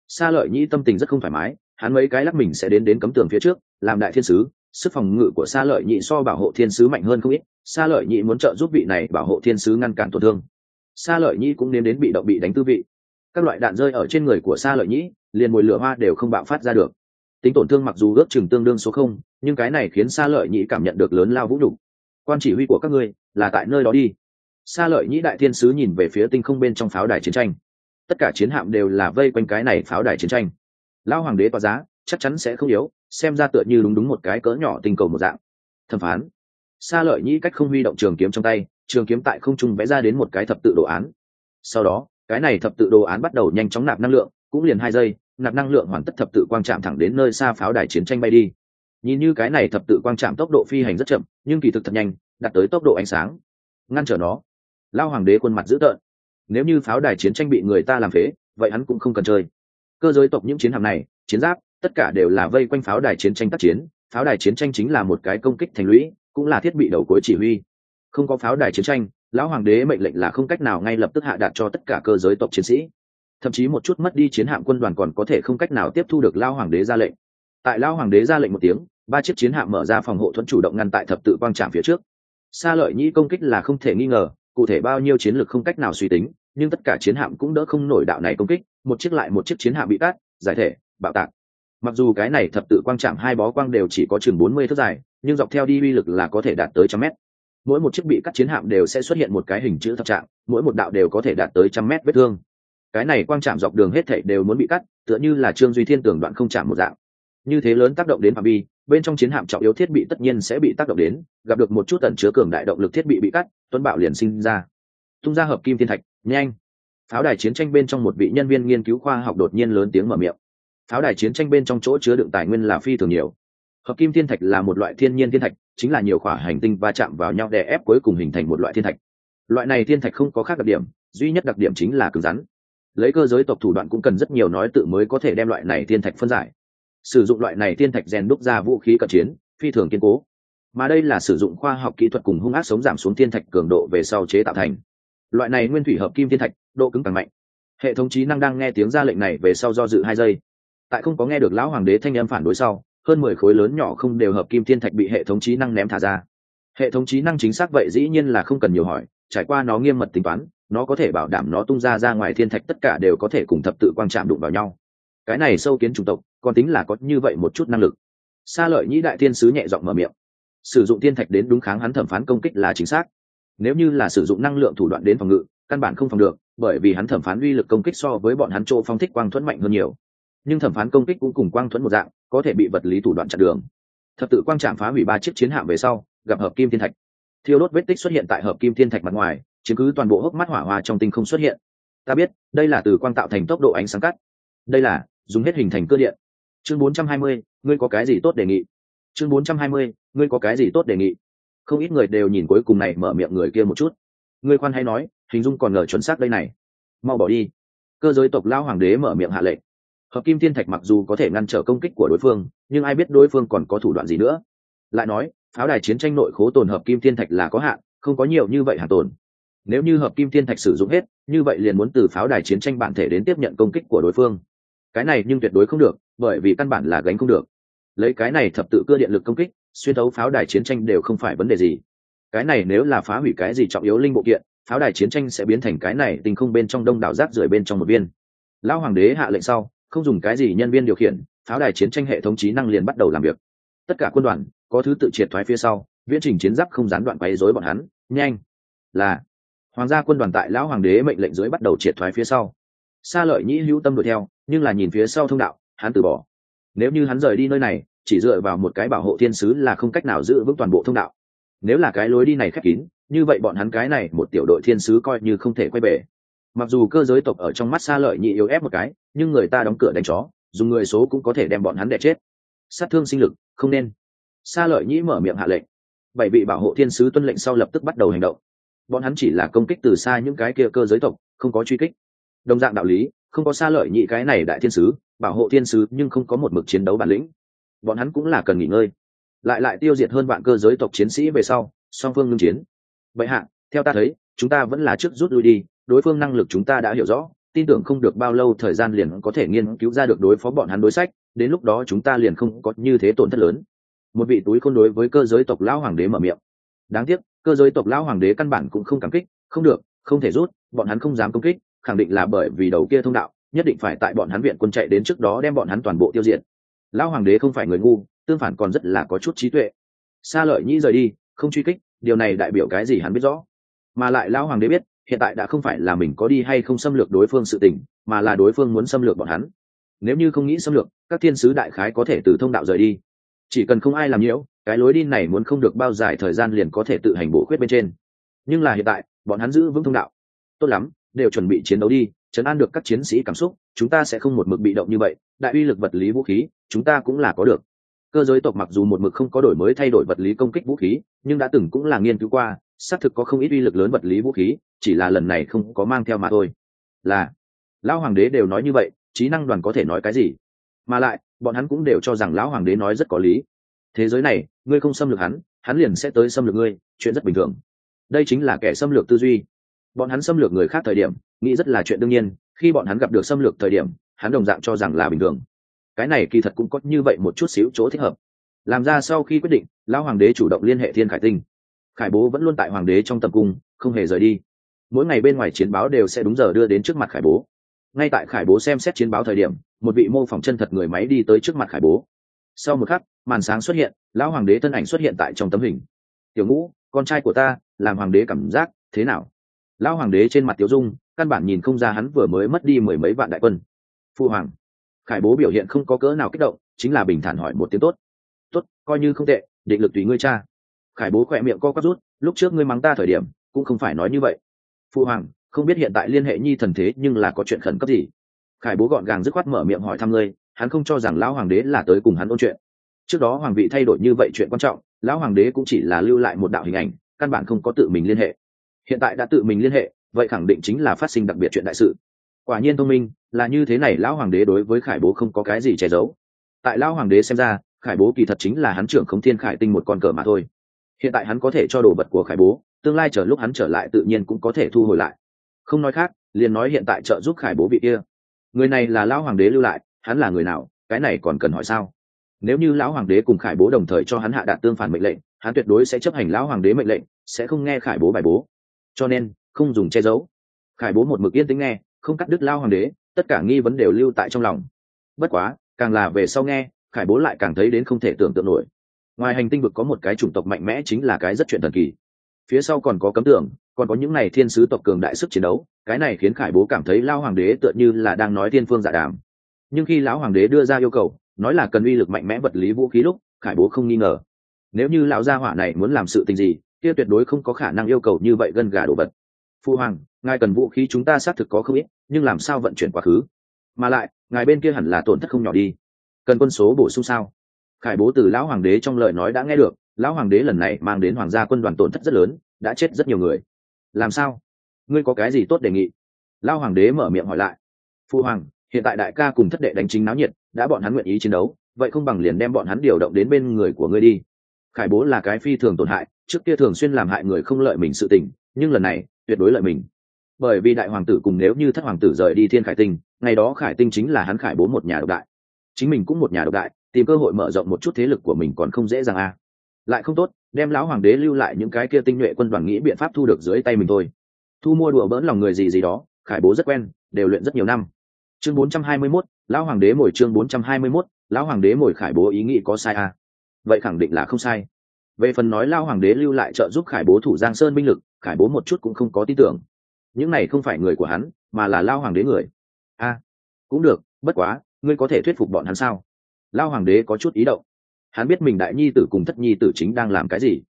Xa lợi nhĩ tâm tình rất không thoải mái, hắn mấy cái lắc mình sẽ đến đến cấm tường phía trước, làm đại thiên sứ, sức phòng ngự của xa lợi nhị so bảo hộ thiên sứ mạnh hơn không ít. Xa lợi nhị muốn trợ giúp vị này bảo hộ thiên sứ ngăn cản tổn thương. Sa lợi Nhĩ cũng nếm đến bị động bị đánh tư vị. Các loại đạn rơi ở trên người của Sa lợi Nhĩ, liền mùi lửa hoa đều không bạo phát ra được. Tính tổn thương mặc dù ước chừng tương đương số không nhưng cái này khiến Sa lợi Nhĩ cảm nhận được lớn lao vũ đủ. quan chỉ huy của các ngươi là tại nơi đó đi. Sa lợi Nhĩ đại thiên sứ nhìn về phía tinh không bên trong pháo đài chiến tranh. Tất cả chiến hạm đều là vây quanh cái này pháo đài chiến tranh. Lao hoàng đế tỏa giá chắc chắn sẽ không yếu xem ra tựa như đúng đúng một cái cỡ nhỏ tinh cầu một dạng. Thẩm phán. Sa lợi nhĩ cách không huy động trường kiếm trong tay trường kiếm tại không trung vẽ ra đến một cái thập tự đồ án. Sau đó, cái này thập tự đồ án bắt đầu nhanh chóng nạp năng lượng, cũng liền hai giây, nạp năng lượng hoàn tất thập tự quang trạm thẳng đến nơi xa pháo đài chiến tranh bay đi. Nhìn như cái này thập tự quang trạm tốc độ phi hành rất chậm, nhưng kỳ thực thật nhanh, đạt tới tốc độ ánh sáng. Ngăn trở nó. Lao hoàng đế khuôn mặt dữ tợn. Nếu như pháo đài chiến tranh bị người ta làm phế, vậy hắn cũng không cần chơi. Cơ giới tộc những chiến hạm này, chiến giáp, tất cả đều là vây quanh pháo đài chiến tranh tác chiến. Pháo đài chiến tranh chính là một cái công kích thành lũy, cũng là thiết bị đầu cuối chỉ huy không có pháo đài chiến tranh, lão hoàng đế mệnh lệnh là không cách nào ngay lập tức hạ đạt cho tất cả cơ giới tộc chiến sĩ. Thậm chí một chút mất đi chiến hạm quân đoàn còn có thể không cách nào tiếp thu được lao hoàng đế ra lệnh. Tại lao hoàng đế ra lệnh một tiếng, ba chiếc chiến hạm mở ra phòng hộ thuẫn chủ động ngăn tại thập tự quang trạm phía trước. Xa lợi nhĩ công kích là không thể nghi ngờ, cụ thể bao nhiêu chiến lược không cách nào suy tính, nhưng tất cả chiến hạm cũng đỡ không nổi đạo này công kích, một chiếc lại một chiếc chiến hạm bị cắt, giải thể, bạo tạc. Mặc dù cái này thập tự quang trạm hai bó quang đều chỉ có chừng bốn mươi thước dài, nhưng dọc theo đi uy lực là có thể đạt tới trăm mét mỗi một chiếc bị cắt chiến hạm đều sẽ xuất hiện một cái hình chữ thập trạng, mỗi một đạo đều có thể đạt tới trăm mét vết thương. Cái này quang chạm dọc đường hết thảy đều muốn bị cắt, tựa như là trương duy thiên tưởng đoạn không chạm một dạng. Như thế lớn tác động đến phạm vi, bên trong chiến hạm trọng yếu thiết bị tất nhiên sẽ bị tác động đến, gặp được một chút tần chứa cường đại động lực thiết bị bị cắt, tuấn bạo liền sinh ra. Tung ra hợp kim thiên thạch, nhanh. Pháo đài chiến tranh bên trong một vị nhân viên nghiên cứu khoa học đột nhiên lớn tiếng mở miệng. Pháo đài chiến tranh bên trong chỗ chứa đựng tài nguyên là phi thường nhiều hợp kim thiên thạch là một loại thiên nhiên thiên thạch, chính là nhiều khỏa hành tinh va chạm vào nhau để ép cuối cùng hình thành một loại thiên thạch. Loại này thiên thạch không có khác đặc điểm, duy nhất đặc điểm chính là cứng rắn. Lấy cơ giới tộc thủ đoạn cũng cần rất nhiều nói tự mới có thể đem loại này thiên thạch phân giải. Sử dụng loại này thiên thạch rèn đúc ra vũ khí cận chiến, phi thường kiên cố. Mà đây là sử dụng khoa học kỹ thuật cùng hung ác sống giảm xuống thiên thạch cường độ về sau chế tạo thành. Loại này nguyên thủy hợp kim thiên thạch, độ cứng càng mạnh. Hệ thống trí năng đang nghe tiếng ra lệnh này về sau do dự hai giây. Tại không có nghe được lão hoàng đế thanh âm phản đối sau hơn mười khối lớn nhỏ không đều hợp kim thiên thạch bị hệ thống trí năng ném thả ra. Hệ thống trí năng chính xác vậy dĩ nhiên là không cần nhiều hỏi, trải qua nó nghiêm mật tính toán, nó có thể bảo đảm nó tung ra ra ngoài thiên thạch tất cả đều có thể cùng thập tự quang chạm đụng vào nhau. Cái này sâu kiến chủng tộc, còn tính là có như vậy một chút năng lực. Xa lợi nhĩ đại thiên sứ nhẹ giọng mở miệng. Sử dụng thiên thạch đến đúng kháng hắn thẩm phán công kích là chính xác. Nếu như là sử dụng năng lượng thủ đoạn đến phòng ngự, căn bản không phòng được, bởi vì hắn thẩm phán uy lực công kích so với bọn hắn chỗ phong thích quang thuẫn mạnh hơn nhiều nhưng thẩm phán công kích cũng cùng quang thuẫn một dạng có thể bị vật lý thủ đoạn chặn đường. Thập tự quang trạm phá hủy ba chiếc chiến hạm về sau gặp hợp kim thiên thạch. Thiêu đốt vết tích xuất hiện tại hợp kim thiên thạch mặt ngoài chứng cứ toàn bộ hốc mắt hỏa hoa trong tinh không xuất hiện. Ta biết đây là từ quang tạo thành tốc độ ánh sáng cắt. Đây là dùng hết hình thành cơ điện. Chương 420, ngươi có cái gì tốt đề nghị? Chương 420, ngươi có cái gì tốt đề nghị? Không ít người đều nhìn cuối cùng này mở miệng người kia một chút. Ngươi khoan hay nói hình dung còn ngờ chuẩn xác đây này. Mau bỏ đi. Cơ giới tộc lao hoàng đế mở miệng hạ lệnh hợp kim thiên thạch mặc dù có thể ngăn trở công kích của đối phương, nhưng ai biết đối phương còn có thủ đoạn gì nữa. Lại nói, pháo đài chiến tranh nội khố tồn hợp kim thiên thạch là có hạn, không có nhiều như vậy hạ tồn. Nếu như hợp kim thiên thạch sử dụng hết, như vậy liền muốn từ pháo đài chiến tranh bản thể đến tiếp nhận công kích của đối phương. Cái này nhưng tuyệt đối không được, bởi vì căn bản là gánh không được. Lấy cái này thập tự cơ điện lực công kích, xuyên thấu pháo đài chiến tranh đều không phải vấn đề gì. Cái này nếu là phá hủy cái gì trọng yếu linh bộ kiện, pháo đài chiến tranh sẽ biến thành cái này tình không bên trong đông đảo rác rưởi bên trong một viên. Lão hoàng đế hạ lệnh sau không dùng cái gì nhân viên điều khiển, pháo đài chiến tranh hệ thống trí năng liền bắt đầu làm việc. Tất cả quân đoàn, có thứ tự triệt thoái phía sau, viễn trình chiến giáp không gián đoạn quấy rối bọn hắn. Nhanh! Là, hoàng gia quân đoàn tại lão hoàng đế mệnh lệnh dưới bắt đầu triệt thoái phía sau. Xa lợi nhĩ hữu tâm đuổi theo, nhưng là nhìn phía sau thông đạo, hắn từ bỏ. Nếu như hắn rời đi nơi này, chỉ dựa vào một cái bảo hộ thiên sứ là không cách nào giữ vững toàn bộ thông đạo. Nếu là cái lối đi này khép kín, như vậy bọn hắn cái này một tiểu đội thiên sứ coi như không thể quay về. Mặc dù cơ giới tộc ở trong mắt xa lợi nhị yếu ép một cái nhưng người ta đóng cửa đánh chó, dùng người số cũng có thể đem bọn hắn đẻ chết. Sát thương sinh lực, không nên. Xa lợi nhĩ mở miệng hạ lệnh. Bảy vị bảo hộ thiên sứ tuân lệnh sau lập tức bắt đầu hành động. Bọn hắn chỉ là công kích từ xa những cái kia cơ giới tộc, không có truy kích. Đồng dạng đạo lý, không có xa lợi nhị cái này đại thiên sứ, bảo hộ thiên sứ nhưng không có một mực chiến đấu bản lĩnh. Bọn hắn cũng là cần nghỉ ngơi. Lại lại tiêu diệt hơn vạn cơ giới tộc chiến sĩ về sau, song phương ngưng chiến. Vậy hạ, theo ta thấy, chúng ta vẫn là trước rút lui đi, đối phương năng lực chúng ta đã hiểu rõ tin tưởng không được bao lâu thời gian liền có thể nghiên cứu ra được đối phó bọn hắn đối sách, đến lúc đó chúng ta liền không có như thế tổn thất lớn. Một vị túi khôn đối với cơ giới tộc lão hoàng đế mở miệng. Đáng tiếc, cơ giới tộc lão hoàng đế căn bản cũng không cảm kích, không được, không thể rút, bọn hắn không dám công kích, khẳng định là bởi vì đầu kia thông đạo, nhất định phải tại bọn hắn viện quân chạy đến trước đó đem bọn hắn toàn bộ tiêu diệt. Lão hoàng đế không phải người ngu, tương phản còn rất là có chút trí tuệ. Xa lợi nhĩ rời đi, không truy kích, điều này đại biểu cái gì hắn biết rõ. Mà lại lão hoàng đế biết hiện tại đã không phải là mình có đi hay không xâm lược đối phương sự tình, mà là đối phương muốn xâm lược bọn hắn. Nếu như không nghĩ xâm lược, các thiên sứ đại khái có thể từ thông đạo rời đi. Chỉ cần không ai làm nhiễu, cái lối đi này muốn không được bao dài thời gian liền có thể tự hành bổ khuyết bên trên. Nhưng là hiện tại, bọn hắn giữ vững thông đạo. Tốt lắm, đều chuẩn bị chiến đấu đi chấn an được các chiến sĩ cảm xúc, chúng ta sẽ không một mực bị động như vậy, đại uy lực vật lý vũ khí, chúng ta cũng là có được. Cơ giới tộc mặc dù một mực không có đổi mới thay đổi vật lý công kích vũ khí, nhưng đã từng cũng là nghiên cứu qua xác thực có không ít uy lực lớn vật lý vũ khí, chỉ là lần này không có mang theo mà thôi. Là, lão hoàng đế đều nói như vậy, trí năng đoàn có thể nói cái gì? Mà lại, bọn hắn cũng đều cho rằng lão hoàng đế nói rất có lý. Thế giới này, ngươi không xâm lược hắn hắn liền sẽ tới xâm lược ngươi, chuyện rất bình thường. Đây chính là kẻ xâm lược tư duy. Bọn hắn xâm lược người khác thời điểm, nghĩ rất là chuyện đương nhiên, khi bọn hắn gặp được xâm lược thời điểm, hắn đồng dạng cho rằng là bình thường. Cái này kỳ thật cũng có như vậy một chút xíu chỗ thích hợp. Làm ra sau khi quyết định, lão hoàng đế chủ động liên hệ thiên khải tinh khải bố vẫn luôn tại hoàng đế trong tập cung, không hề rời đi. Mỗi ngày bên ngoài chiến báo đều sẽ đúng giờ đưa đến trước mặt khải bố. Ngay tại khải bố xem xét chiến báo thời điểm, một vị mô phỏng chân thật người máy đi tới trước mặt khải bố. Sau một khắc, màn sáng xuất hiện, lão hoàng đế thân ảnh xuất hiện tại trong tấm hình. Tiểu ngũ, con trai của ta, làm hoàng đế cảm giác thế nào? Lão hoàng đế trên mặt tiểu dung, căn bản nhìn không ra hắn vừa mới mất đi mười mấy vạn đại quân. Phu hoàng. Khải bố biểu hiện không có cỡ nào kích động, chính là bình thản hỏi một tiếng tốt. Tốt, coi như không tệ, định lực tùy ngươi cha khải bố khỏe miệng co quắp rút, lúc trước ngươi mắng ta thời điểm, cũng không phải nói như vậy. Phu hoàng, không biết hiện tại liên hệ nhi thần thế nhưng là có chuyện khẩn cấp gì? Khải bố gọn gàng dứt khoát mở miệng hỏi thăm ngươi, hắn không cho rằng lão hoàng đế là tới cùng hắn ôn chuyện. Trước đó hoàng vị thay đổi như vậy chuyện quan trọng, lão hoàng đế cũng chỉ là lưu lại một đạo hình ảnh, căn bản không có tự mình liên hệ. Hiện tại đã tự mình liên hệ, vậy khẳng định chính là phát sinh đặc biệt chuyện đại sự. Quả nhiên thông minh, là như thế này lão hoàng đế đối với khải bố không có cái gì che giấu. Tại lão hoàng đế xem ra, khải bố kỳ thật chính là hắn trưởng không thiên khải tinh một con cờ mà thôi hiện tại hắn có thể cho đồ vật của khải bố, tương lai chờ lúc hắn trở lại tự nhiên cũng có thể thu hồi lại. Không nói khác, liền nói hiện tại trợ giúp khải bố vị kia. Người này là lão hoàng đế lưu lại, hắn là người nào, cái này còn cần hỏi sao? Nếu như lão hoàng đế cùng khải bố đồng thời cho hắn hạ đạt tương phản mệnh lệnh, hắn tuyệt đối sẽ chấp hành lão hoàng đế mệnh lệnh, sẽ không nghe khải bố bài bố. Cho nên, không dùng che giấu. Khải bố một mực yên tĩnh nghe, không cắt đứt lao hoàng đế, tất cả nghi vấn đều lưu tại trong lòng. Bất quá, càng là về sau nghe, khải bố lại càng thấy đến không thể tưởng tượng nổi ngoài hành tinh vực có một cái chủng tộc mạnh mẽ chính là cái rất chuyện thần kỳ. Phía sau còn có cấm tưởng, còn có những này thiên sứ tộc cường đại sức chiến đấu, cái này khiến khải bố cảm thấy lao hoàng đế tựa như là đang nói thiên phương giả đàm. Nhưng khi lão hoàng đế đưa ra yêu cầu, nói là cần uy lực mạnh mẽ vật lý vũ khí lúc, khải bố không nghi ngờ. Nếu như lão gia hỏa này muốn làm sự tình gì, kia tuyệt đối không có khả năng yêu cầu như vậy gân gà đồ vật. Phu hoàng, ngài cần vũ khí chúng ta xác thực có không ít, nhưng làm sao vận chuyển quá khứ? Mà lại, ngài bên kia hẳn là tổn thất không nhỏ đi. Cần quân số bổ sung sao? Khải bố từ lão hoàng đế trong lời nói đã nghe được, lão hoàng đế lần này mang đến hoàng gia quân đoàn tổn thất rất lớn, đã chết rất nhiều người. Làm sao? Ngươi có cái gì tốt đề nghị? Lão hoàng đế mở miệng hỏi lại. Phu hoàng, hiện tại đại ca cùng thất đệ đánh chính náo nhiệt, đã bọn hắn nguyện ý chiến đấu, vậy không bằng liền đem bọn hắn điều động đến bên người của ngươi đi. Khải bố là cái phi thường tổn hại, trước kia thường xuyên làm hại người không lợi mình sự tình, nhưng lần này, tuyệt đối lợi mình. Bởi vì đại hoàng tử cùng nếu như thất hoàng tử rời đi thiên khải tinh, ngày đó khải tinh chính là hắn khải bố một nhà độc đại. Chính mình cũng một nhà độc đại tìm cơ hội mở rộng một chút thế lực của mình còn không dễ dàng à. lại không tốt đem lão hoàng đế lưu lại những cái kia tinh nhuệ quân đoàn nghĩ biện pháp thu được dưới tay mình thôi. Thu mua đùa bỡn lòng người gì gì đó khải bố rất quen đều luyện rất nhiều năm. Chương 421, lão hoàng đế mồi chương 421, lão hoàng đế mồi khải bố ý nghĩ có sai à? vậy khẳng định là không sai. Về phần nói lao hoàng đế lưu lại trợ giúp khải bố thủ giang sơn binh lực khải bố một chút cũng không có tin tưởng. Những này không phải người của hắn mà là lao hoàng đế người. A cũng được bất quá ngươi có thể thuyết phục bọn hắn sao? Lao hoàng đế có chút ý động. Hắn biết mình đại nhi tử cùng thất nhi tử chính đang làm cái gì.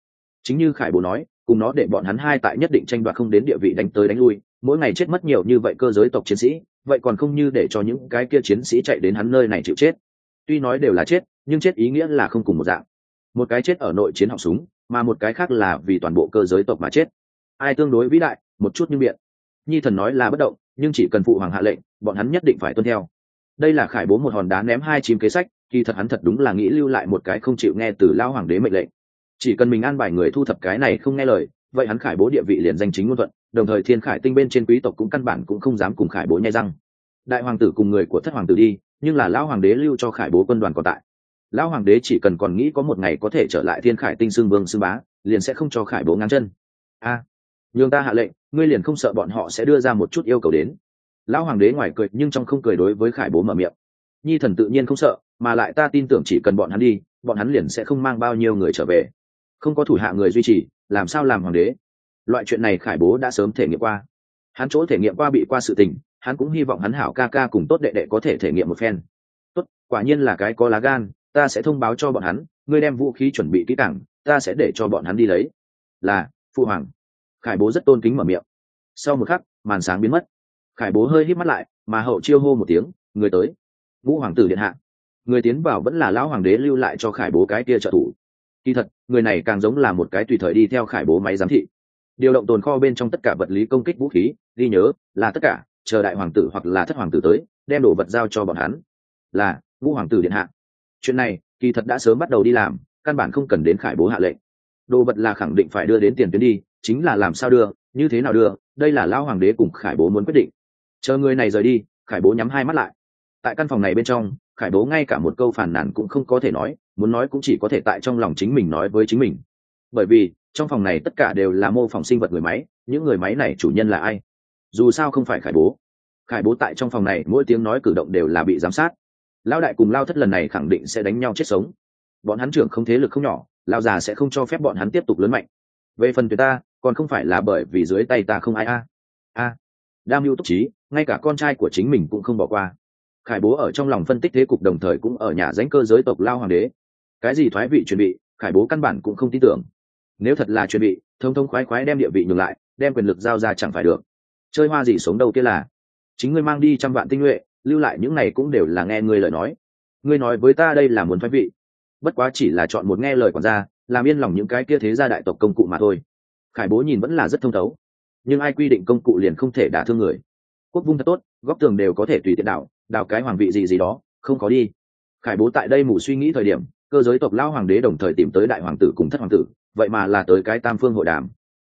Chính như khải bố nói, cùng nó để bọn hắn hai tại nhất định tranh đoạt không đến địa vị đánh tới đánh lui, mỗi ngày chết mất nhiều như vậy cơ giới tộc chiến sĩ, vậy còn không như để cho những cái kia chiến sĩ chạy đến hắn nơi này chịu chết. Tuy nói đều là chết, nhưng chết ý nghĩa là không cùng một dạng. Một cái chết ở nội chiến họng súng, mà một cái khác là vì toàn bộ cơ giới tộc mà chết. Ai tương đối vĩ đại, một chút như biện nhi thần nói là bất động, nhưng chỉ cần phụ hoàng hạ lệnh, bọn hắn nhất định phải tuân theo. Đây là khải bố một hòn đá ném hai chim kế sách kỳ thật hắn thật đúng là nghĩ lưu lại một cái không chịu nghe từ lao hoàng đế mệnh lệnh. Chỉ cần mình an bài người thu thập cái này không nghe lời vậy hắn khải bố địa vị liền danh chính ngôn thuận đồng thời thiên khải tinh bên trên quý tộc cũng căn bản cũng không dám cùng khải bố nhai răng. Đại hoàng tử cùng người của thất hoàng tử đi nhưng là lão hoàng đế lưu cho khải bố quân đoàn còn tại. Lão hoàng đế chỉ cần còn nghĩ có một ngày có thể trở lại thiên khải tinh xương vương xương bá liền sẽ không cho khải bố ngang chân. A à, nhường ta hạ lệnh ngươi liền không sợ bọn họ sẽ đưa ra một chút yêu cầu đến. Lão hoàng đế ngoài cười nhưng trong không cười đối với khải bố mở miệng. Nhi thần tự nhiên không sợ mà lại ta tin tưởng chỉ cần bọn hắn đi, bọn hắn liền sẽ không mang bao nhiêu người trở về. Không có thủ hạ người duy trì, làm sao làm hoàng đế? Loại chuyện này khải bố đã sớm thể nghiệm qua. Hắn chỗ thể nghiệm qua bị qua sự tình, hắn cũng hy vọng hắn hảo ca ca cùng tốt đệ đệ có thể thể nghiệm một phen. Tốt, quả nhiên là cái có lá gan, ta sẽ thông báo cho bọn hắn, ngươi đem vũ khí chuẩn bị kỹ càng, ta sẽ để cho bọn hắn đi lấy. Là phụ hoàng. Khải bố rất tôn kính mở miệng. Sau một khắc, màn sáng biến mất. Khải bố hơi hít mắt lại, mà hậu chiêu hô một tiếng, người tới. Vũ hoàng tử điện hạ người tiến vào vẫn là lão hoàng đế lưu lại cho khải bố cái kia trợ thủ. Kỳ thật, người này càng giống là một cái tùy thời đi theo khải bố máy giám thị. Điều động tồn kho bên trong tất cả vật lý công kích vũ khí, ghi nhớ là tất cả, chờ đại hoàng tử hoặc là thất hoàng tử tới, đem đồ vật giao cho bọn hắn. Là, ngũ hoàng tử điện hạ. Chuyện này, kỳ thật đã sớm bắt đầu đi làm, căn bản không cần đến khải bố hạ lệnh. Đồ vật là khẳng định phải đưa đến tiền tuyến đi, chính là làm sao đưa, như thế nào đưa, đây là lão hoàng đế cùng khải bố muốn quyết định. Chờ người này rời đi, khải bố nhắm hai mắt lại. Tại căn phòng này bên trong khải bố ngay cả một câu phản nàn cũng không có thể nói, muốn nói cũng chỉ có thể tại trong lòng chính mình nói với chính mình. Bởi vì, trong phòng này tất cả đều là mô phỏng sinh vật người máy, những người máy này chủ nhân là ai? Dù sao không phải khải bố. Khải bố tại trong phòng này, mỗi tiếng nói cử động đều là bị giám sát. Lao đại cùng lao thất lần này khẳng định sẽ đánh nhau chết sống. Bọn hắn trưởng không thế lực không nhỏ, lao già sẽ không cho phép bọn hắn tiếp tục lớn mạnh. Về phần tuyệt ta, còn không phải là bởi vì dưới tay ta không ai a. A. Đam mưu túc trí, ngay cả con trai của chính mình cũng không bỏ qua khải bố ở trong lòng phân tích thế cục đồng thời cũng ở nhà danh cơ giới tộc lao hoàng đế. Cái gì thoái vị chuẩn bị, khải bố căn bản cũng không tin tưởng. Nếu thật là chuẩn bị, thông thông khoái khoái đem địa vị nhường lại, đem quyền lực giao ra chẳng phải được. Chơi hoa gì sống đâu kia là. Chính ngươi mang đi trăm vạn tinh nhuệ, lưu lại những này cũng đều là nghe ngươi lời nói. Ngươi nói với ta đây là muốn thoái vị. Bất quá chỉ là chọn một nghe lời còn ra làm yên lòng những cái kia thế gia đại tộc công cụ mà thôi. Khải bố nhìn vẫn là rất thông thấu. Nhưng ai quy định công cụ liền không thể đả thương người. Quốc vung thật tốt, góc tường đều có thể tùy tiện đảo đào cái hoàng vị gì gì đó, không có đi. Khải bố tại đây mù suy nghĩ thời điểm, cơ giới tộc lao hoàng đế đồng thời tìm tới đại hoàng tử cùng thất hoàng tử, vậy mà là tới cái tam phương hội đàm.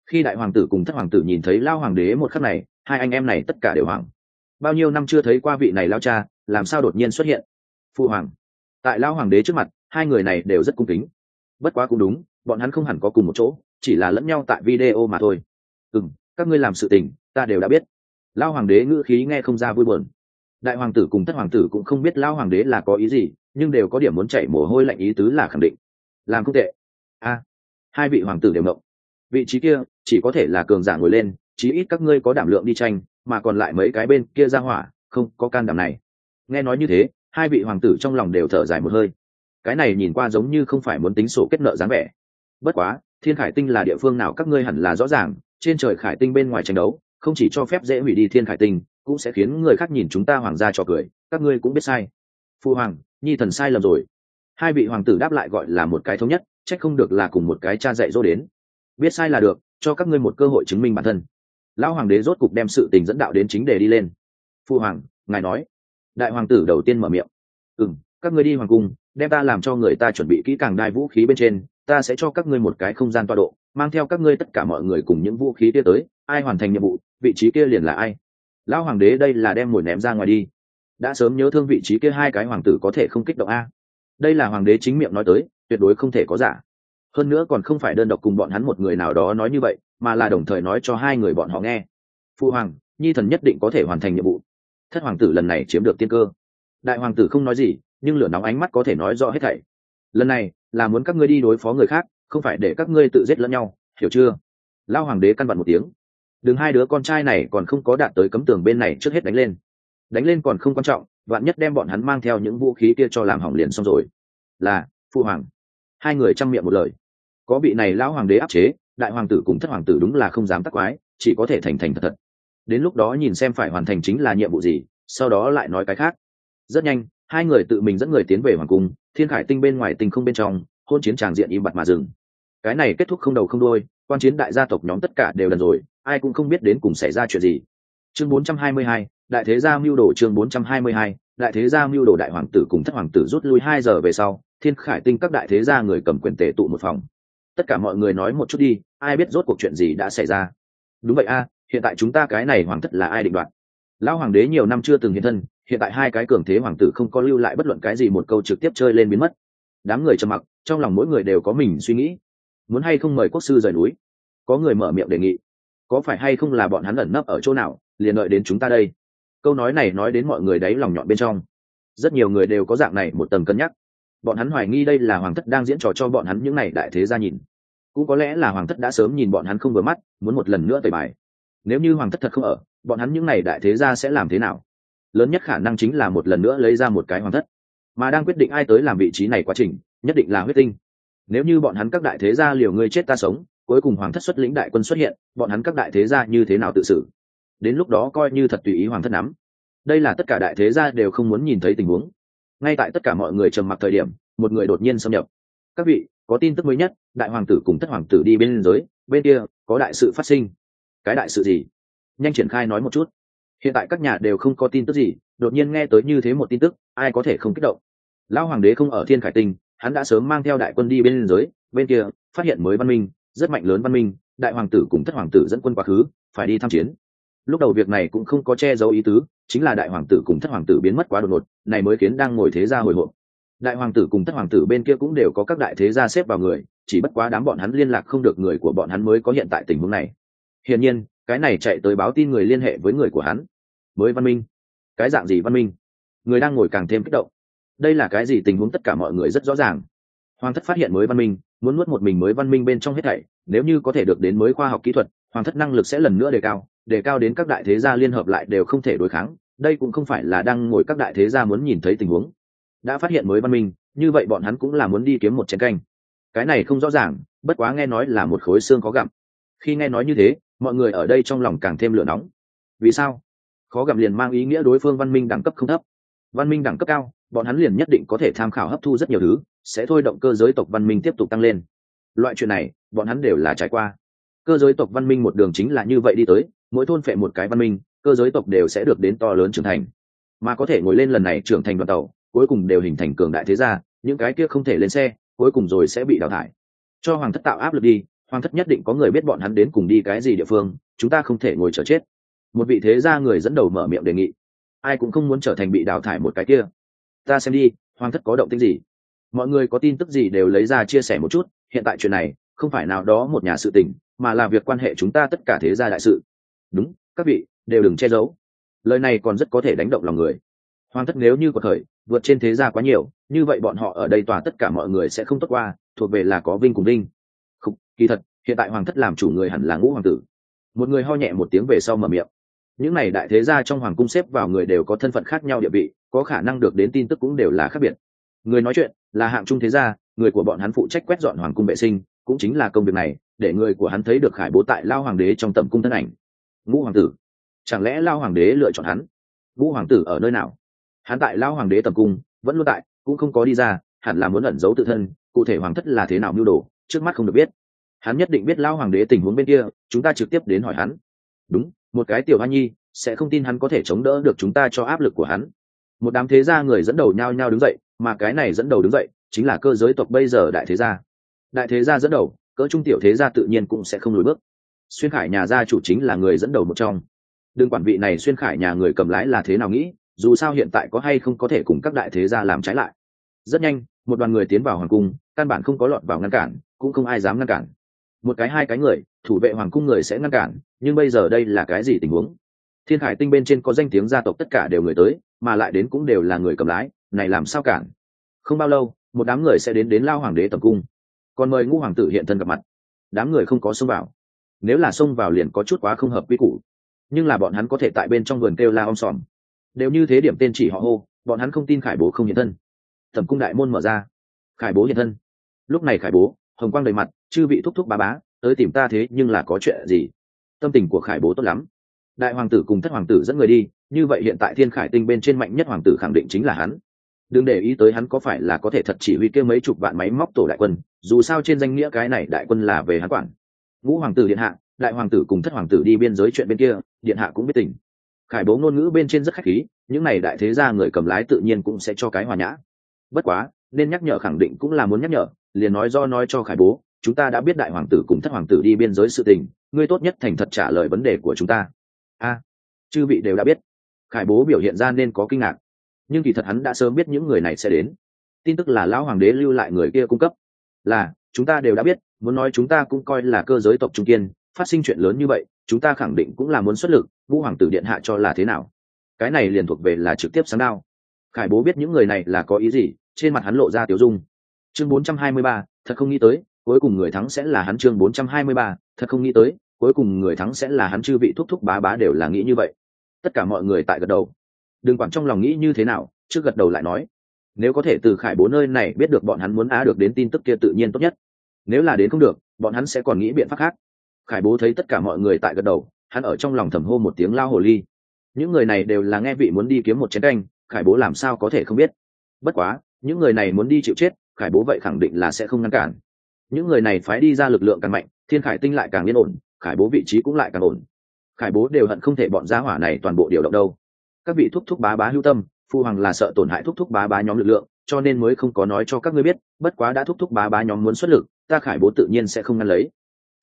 Khi đại hoàng tử cùng thất hoàng tử nhìn thấy lao hoàng đế một khắc này, hai anh em này tất cả đều hoàng bao nhiêu năm chưa thấy qua vị này lao cha, làm sao đột nhiên xuất hiện? Phụ hoàng. Tại lao hoàng đế trước mặt, hai người này đều rất cung kính. Bất quá cũng đúng, bọn hắn không hẳn có cùng một chỗ, chỉ là lẫn nhau tại video mà thôi. Ừ m các ngươi làm sự tình, ta đều đã biết. Lao hoàng đế ngữ khí nghe không ra vui buồn đại hoàng tử cùng thất hoàng tử cũng không biết lao hoàng đế là có ý gì, nhưng đều có điểm muốn chạy mồ hôi lạnh ý tứ là khẳng định. Làm không tệ. A. Hai vị hoàng tử đều mộng vị trí kia, chỉ có thể là cường giả ngồi lên, chí ít các ngươi có đảm lượng đi tranh, mà còn lại mấy cái bên kia ra hỏa, không có can đảm này. Nghe nói như thế, hai vị hoàng tử trong lòng đều thở dài một hơi. Cái này nhìn qua giống như không phải muốn tính sổ kết nợ dáng vẻ. Bất quá, thiên khải tinh là địa phương nào các ngươi hẳn là rõ ràng, trên trời khải tinh bên ngoài tranh đấu, không chỉ cho phép dễ hủy đi thiên khải tinh cũng sẽ khiến người khác nhìn chúng ta hoàng gia cho cười, các ngươi cũng biết sai. Phu hoàng, nhi thần sai lầm rồi. Hai vị hoàng tử đáp lại gọi là một cái thống nhất, trách không được là cùng một cái cha dạy dỗ đến. Biết sai là được, cho các ngươi một cơ hội chứng minh bản thân. Lão hoàng đế rốt cục đem sự tình dẫn đạo đến chính đề đi lên. Phu hoàng, ngài nói. Đại hoàng tử đầu tiên mở miệng. Ừ m các ngươi đi hoàng cung, đem ta làm cho người ta chuẩn bị kỹ càng đai vũ khí bên trên, ta sẽ cho các ngươi một cái không gian toa độ, mang theo các ngươi tất cả mọi người cùng những vũ khí kia tới, ai hoàn thành nhiệm vụ, vị trí kia liền là ai lão hoàng đế đây là đem mồi ném ra ngoài đi. Đã sớm nhớ thương vị trí kia hai cái hoàng tử có thể không kích động a. Đây là hoàng đế chính miệng nói tới, tuyệt đối không thể có giả. Hơn nữa còn không phải đơn độc cùng bọn hắn một người nào đó nói như vậy, mà là đồng thời nói cho hai người bọn họ nghe. Phụ hoàng, nhi thần nhất định có thể hoàn thành nhiệm vụ. Thất hoàng tử lần này chiếm được tiên cơ. Đại hoàng tử không nói gì, nhưng lửa nóng ánh mắt có thể nói rõ hết thảy. Lần này, là muốn các ngươi đi đối phó người khác, không phải để các ngươi tự giết lẫn nhau, hiểu chưa? Lao hoàng đế căn vặn một tiếng đừng hai đứa con trai này còn không có đạt tới cấm tường bên này trước hết đánh lên. Đánh lên còn không quan trọng, vạn nhất đem bọn hắn mang theo những vũ khí kia cho làm hỏng liền xong rồi. Là phụ hoàng. Hai người chăm miệng một lời. Có vị này lão hoàng đế áp chế, đại hoàng tử cùng thất hoàng tử đúng là không dám tắc quái, chỉ có thể thành thành thật thật. Đến lúc đó nhìn xem phải hoàn thành chính là nhiệm vụ gì, sau đó lại nói cái khác. Rất nhanh, hai người tự mình dẫn người tiến về hoàng cung, thiên khải tinh bên ngoài tinh không bên trong, hôn chiến tràng diện im bặt mà dừng. Cái này kết thúc không đầu không đôi quan chiến đại gia tộc nhóm tất cả đều lần rồi ai cũng không biết đến cùng xảy ra chuyện gì. Chương 422, đại thế gia mưu đồ chương 422, đại thế gia mưu đồ đại hoàng tử cùng thất hoàng tử rút lui hai giờ về sau thiên khải tinh các đại thế gia người cầm quyền tề tụ một phòng. Tất cả mọi người nói một chút đi ai biết rốt cuộc chuyện gì đã xảy ra. Đúng vậy a hiện tại chúng ta cái này hoàng thất là ai định đoạt? Lão hoàng đế nhiều năm chưa từng hiện thân hiện tại hai cái cường thế hoàng tử không có lưu lại bất luận cái gì một câu trực tiếp chơi lên biến mất. Đám người trầm mặc trong lòng mỗi người đều có mình suy nghĩ. Muốn hay không mời quốc sư rời núi? Có người mở miệng đề nghị có phải hay không là bọn hắn ẩn nấp ở chỗ nào, liền đợi đến chúng ta đây. Câu nói này nói đến mọi người đáy lòng nhọn bên trong. Rất nhiều người đều có dạng này một tầng cân nhắc. Bọn hắn hoài nghi đây là hoàng thất đang diễn trò cho bọn hắn những n à y đại thế ra nhìn. Cũng có lẽ là hoàng thất đã sớm nhìn bọn hắn không vừa mắt, muốn một lần nữa tẩy bài. Nếu như hoàng thất thật không ở, bọn hắn những n à y đại thế ra sẽ làm thế nào? Lớn nhất khả năng chính là một lần nữa lấy ra một cái hoàng thất. Mà đang quyết định ai tới làm vị trí này quá trình, nhất định là huyết tinh. Nếu như bọn hắn các đại thế gia liều ngươi chết ta sống cuối cùng hoàng thất xuất lĩnh đại quân xuất hiện, bọn hắn các đại thế gia như thế nào tự xử? Đến lúc đó coi như thật tùy ý hoàng thất nắm. Đây là tất cả đại thế gia đều không muốn nhìn thấy tình huống. Ngay tại tất cả mọi người trầm mặc thời điểm, một người đột nhiên xâm nhập. Các vị, có tin tức mới nhất, đại hoàng tử cùng thất hoàng tử đi bên giới, bên kia, có đại sự phát sinh. Cái đại sự gì? Nhanh triển khai nói một chút. Hiện tại các nhà đều không có tin tức gì, đột nhiên nghe tới như thế một tin tức, ai có thể không kích động? Lão hoàng đế không ở thiên khải tinh, hắn đã sớm mang theo đại quân đi bên giới, bên kia, phát hiện mới văn minh rất mạnh lớn văn minh, đại hoàng tử cùng thất hoàng tử dẫn quân quá khứ, phải đi tham chiến. Lúc đầu việc này cũng không có che giấu ý tứ, chính là đại hoàng tử cùng thất hoàng tử biến mất quá đột ngột, này mới khiến đang ngồi thế gia hồi hộp. Đại hoàng tử cùng thất hoàng tử bên kia cũng đều có các đại thế gia xếp vào người, chỉ bất quá đám bọn hắn liên lạc không được người của bọn hắn mới có hiện tại tình huống này. Hiển nhiên, cái này chạy tới báo tin người liên hệ với người của hắn. Mới văn minh. Cái dạng gì văn minh? Người đang ngồi càng thêm kích động. Đây là cái gì tình huống tất cả mọi người rất rõ ràng. Hoàng thất phát hiện mới văn minh muốn nuốt một mình mới văn minh bên trong hết thảy, nếu như có thể được đến mới khoa học kỹ thuật, hoàng thất năng lực sẽ lần nữa đề cao đề cao đến các đại thế gia liên hợp lại đều không thể đối kháng, đây cũng không phải là đang ngồi các đại thế gia muốn nhìn thấy tình huống. Đã phát hiện mới văn minh, như vậy bọn hắn cũng là muốn đi kiếm một chén canh. Cái này không rõ ràng, bất quá nghe nói là một khối xương có gặm. Khi nghe nói như thế, mọi người ở đây trong lòng càng thêm lửa nóng. Vì sao? Khó gặm liền mang ý nghĩa đối phương văn minh đẳng cấp không thấp. Văn minh đẳng cấp cao, bọn hắn liền nhất định có thể tham khảo hấp thu rất nhiều thứ sẽ thôi động cơ giới tộc văn minh tiếp tục tăng lên. Loại chuyện này, bọn hắn đều là trải qua. Cơ giới tộc văn minh một đường chính là như vậy đi tới, mỗi thôn phệ một cái văn minh, cơ giới tộc đều sẽ được đến to lớn trưởng thành. Mà có thể ngồi lên lần này trưởng thành đoàn tàu, cuối cùng đều hình thành cường đại thế gia, những cái kia không thể lên xe, cuối cùng rồi sẽ bị đào thải. Cho hoàng thất tạo áp lực đi, hoàng thất nhất định có người biết bọn hắn đến cùng đi cái gì địa phương, chúng ta không thể ngồi chờ chết. Một vị thế gia người dẫn đầu mở miệng đề nghị. Ai cũng không muốn trở thành bị đào thải một cái kia. Ta xem đi, hoàng thất có động tích gì? Mọi người có tin tức gì đều lấy ra chia sẻ một chút, hiện tại chuyện này, không phải nào đó một nhà sự tình, mà là việc quan hệ chúng ta tất cả thế gia đại sự. Đúng, các vị, đều đừng che giấu. Lời này còn rất có thể đánh động lòng người. Hoàng thất nếu như có thời, vượt trên thế gia quá nhiều, như vậy bọn họ ở đây tòa tất cả mọi người sẽ không tốt qua, thuộc về là có vinh cùng vinh. Không, kỳ thật, hiện tại hoàng thất làm chủ người hẳn là ngũ hoàng tử. Một người ho nhẹ một tiếng về sau mở miệng. Những này đại thế gia trong hoàng cung xếp vào người đều có thân phận khác nhau địa vị, có khả năng được đến tin tức cũng đều là khác biệt người nói chuyện là hạng trung thế gia, người của bọn hắn phụ trách quét dọn hoàng cung vệ sinh, cũng chính là công việc này, để người của hắn thấy được khải bố tại lao hoàng đế trong tầm cung thân ảnh. Ngũ hoàng tử. Chẳng lẽ lao hoàng đế lựa chọn hắn? Ngũ hoàng tử ở nơi nào? Hắn tại lao hoàng đế tầm cung, vẫn luôn tại, cũng không có đi ra, hẳn là muốn ẩn giấu tự thân, cụ thể hoàng thất là thế nào mưu đồ, trước mắt không được biết. Hắn nhất định biết lao hoàng đế tình huống bên kia, chúng ta trực tiếp đến hỏi hắn. Đúng, một cái tiểu hoa nhi, sẽ không tin hắn có thể chống đỡ được chúng ta cho áp lực của hắn. Một đám thế gia người dẫn đầu nhao nhao đứng dậy mà cái này dẫn đầu đứng dậy chính là cơ giới tộc bây giờ đại thế gia. Đại thế gia dẫn đầu, cỡ trung tiểu thế gia tự nhiên cũng sẽ không lùi bước. Xuyên khải nhà gia chủ chính là người dẫn đầu một trong. Đừng quản vị này xuyên khải nhà người cầm lái là thế nào nghĩ, dù sao hiện tại có hay không có thể cùng các đại thế gia làm trái lại. Rất nhanh, một đoàn người tiến vào hoàng cung, căn bản không có lọt vào ngăn cản, cũng không ai dám ngăn cản. Một cái hai cái người, thủ vệ hoàng cung người sẽ ngăn cản, nhưng bây giờ đây là cái gì tình huống? Thiên hải tinh bên trên có danh tiếng gia tộc tất cả đều người tới, mà lại đến cũng đều là người cầm lái này làm sao cản? Không bao lâu, một đám người sẽ đến đến lao hoàng đế tầm cung. Còn mời ngũ hoàng tử hiện thân gặp mặt. Đám người không có xông vào. Nếu là xông vào liền có chút quá không hợp quy củ. Nhưng là bọn hắn có thể tại bên trong vườn kêu la om sòm. Đều như thế điểm tên chỉ họ hô, bọn hắn không tin khải bố không hiện thân. Tầm cung đại môn mở ra. Khải bố hiện thân. Lúc này khải bố, hồng quang đầy mặt, chư vị thúc thúc bá bá, tới tìm ta thế nhưng là có chuyện gì? Tâm tình của khải bố tốt lắm. Đại hoàng tử cùng thất hoàng tử dẫn người đi, như vậy hiện tại thiên khải tinh bên trên mạnh nhất hoàng tử khẳng định chính là hắn đừng để ý tới hắn có phải là có thể thật chỉ huy kêu mấy chục vạn máy móc tổ đại quân, dù sao trên danh nghĩa cái này đại quân là về hắn quản. Ngũ hoàng tử điện hạ, đại hoàng tử cùng thất hoàng tử đi biên giới chuyện bên kia, điện hạ cũng biết tình. Khải bố ngôn ngữ bên trên rất khách khí, những này đại thế gia người cầm lái tự nhiên cũng sẽ cho cái hòa nhã. Bất quá, nên nhắc nhở khẳng định cũng là muốn nhắc nhở, liền nói do nói cho khải bố, chúng ta đã biết đại hoàng tử cùng thất hoàng tử đi biên giới sự tình, ngươi tốt nhất thành thật trả lời vấn đề của chúng ta. A, chư vị đều đã biết. Khải bố biểu hiện ra nên có kinh ngạc nhưng kỳ thật hắn đã sớm biết những người này sẽ đến. Tin tức là lão hoàng đế lưu lại người kia cung cấp. Là chúng ta đều đã biết muốn nói chúng ta cũng coi là cơ giới tộc trung kiên phát sinh chuyện lớn như vậy chúng ta khẳng định cũng là muốn xuất lực vũ hoàng tử điện hạ cho là thế nào. Cái này liền thuộc về là trực tiếp sáng đao khải bố biết những người này là có ý gì trên mặt hắn lộ ra tiểu dung. Chương 423, thật không nghĩ tới cuối cùng người thắng sẽ là hắn. Chương 423, thật không nghĩ tới cuối cùng người thắng sẽ là hắn. Chư vị thúc thúc bá bá đều là nghĩ như vậy. Tất cả mọi người tại gật đầu đừng quản trong lòng nghĩ như thế nào, trước gật đầu lại nói, nếu có thể từ khải bố nơi này biết được bọn hắn muốn á được đến tin tức kia tự nhiên tốt nhất. Nếu là đến không được, bọn hắn sẽ còn nghĩ biện pháp khác. Khải bố thấy tất cả mọi người tại gật đầu, hắn ở trong lòng thầm hô một tiếng lao hồ ly. Những người này đều là nghe vị muốn đi kiếm một chén canh, khải bố làm sao có thể không biết? Bất quá, những người này muốn đi chịu chết, khải bố vậy khẳng định là sẽ không ngăn cản. Những người này phái đi ra lực lượng càng mạnh, thiên khải tinh lại càng yên ổn, khải bố vị trí cũng lại càng ổn. Khải bố đều hận không thể bọn gia hỏa này toàn bộ điều động đâu các vị thúc thúc bá bá hữu tâm, phu hoàng là sợ tổn hại thúc thúc bá bá nhóm lực lượng, cho nên mới không có nói cho các ngươi biết, bất quá đã thúc thúc bá bá nhóm muốn xuất lực, ta khải bố tự nhiên sẽ không ngăn lấy.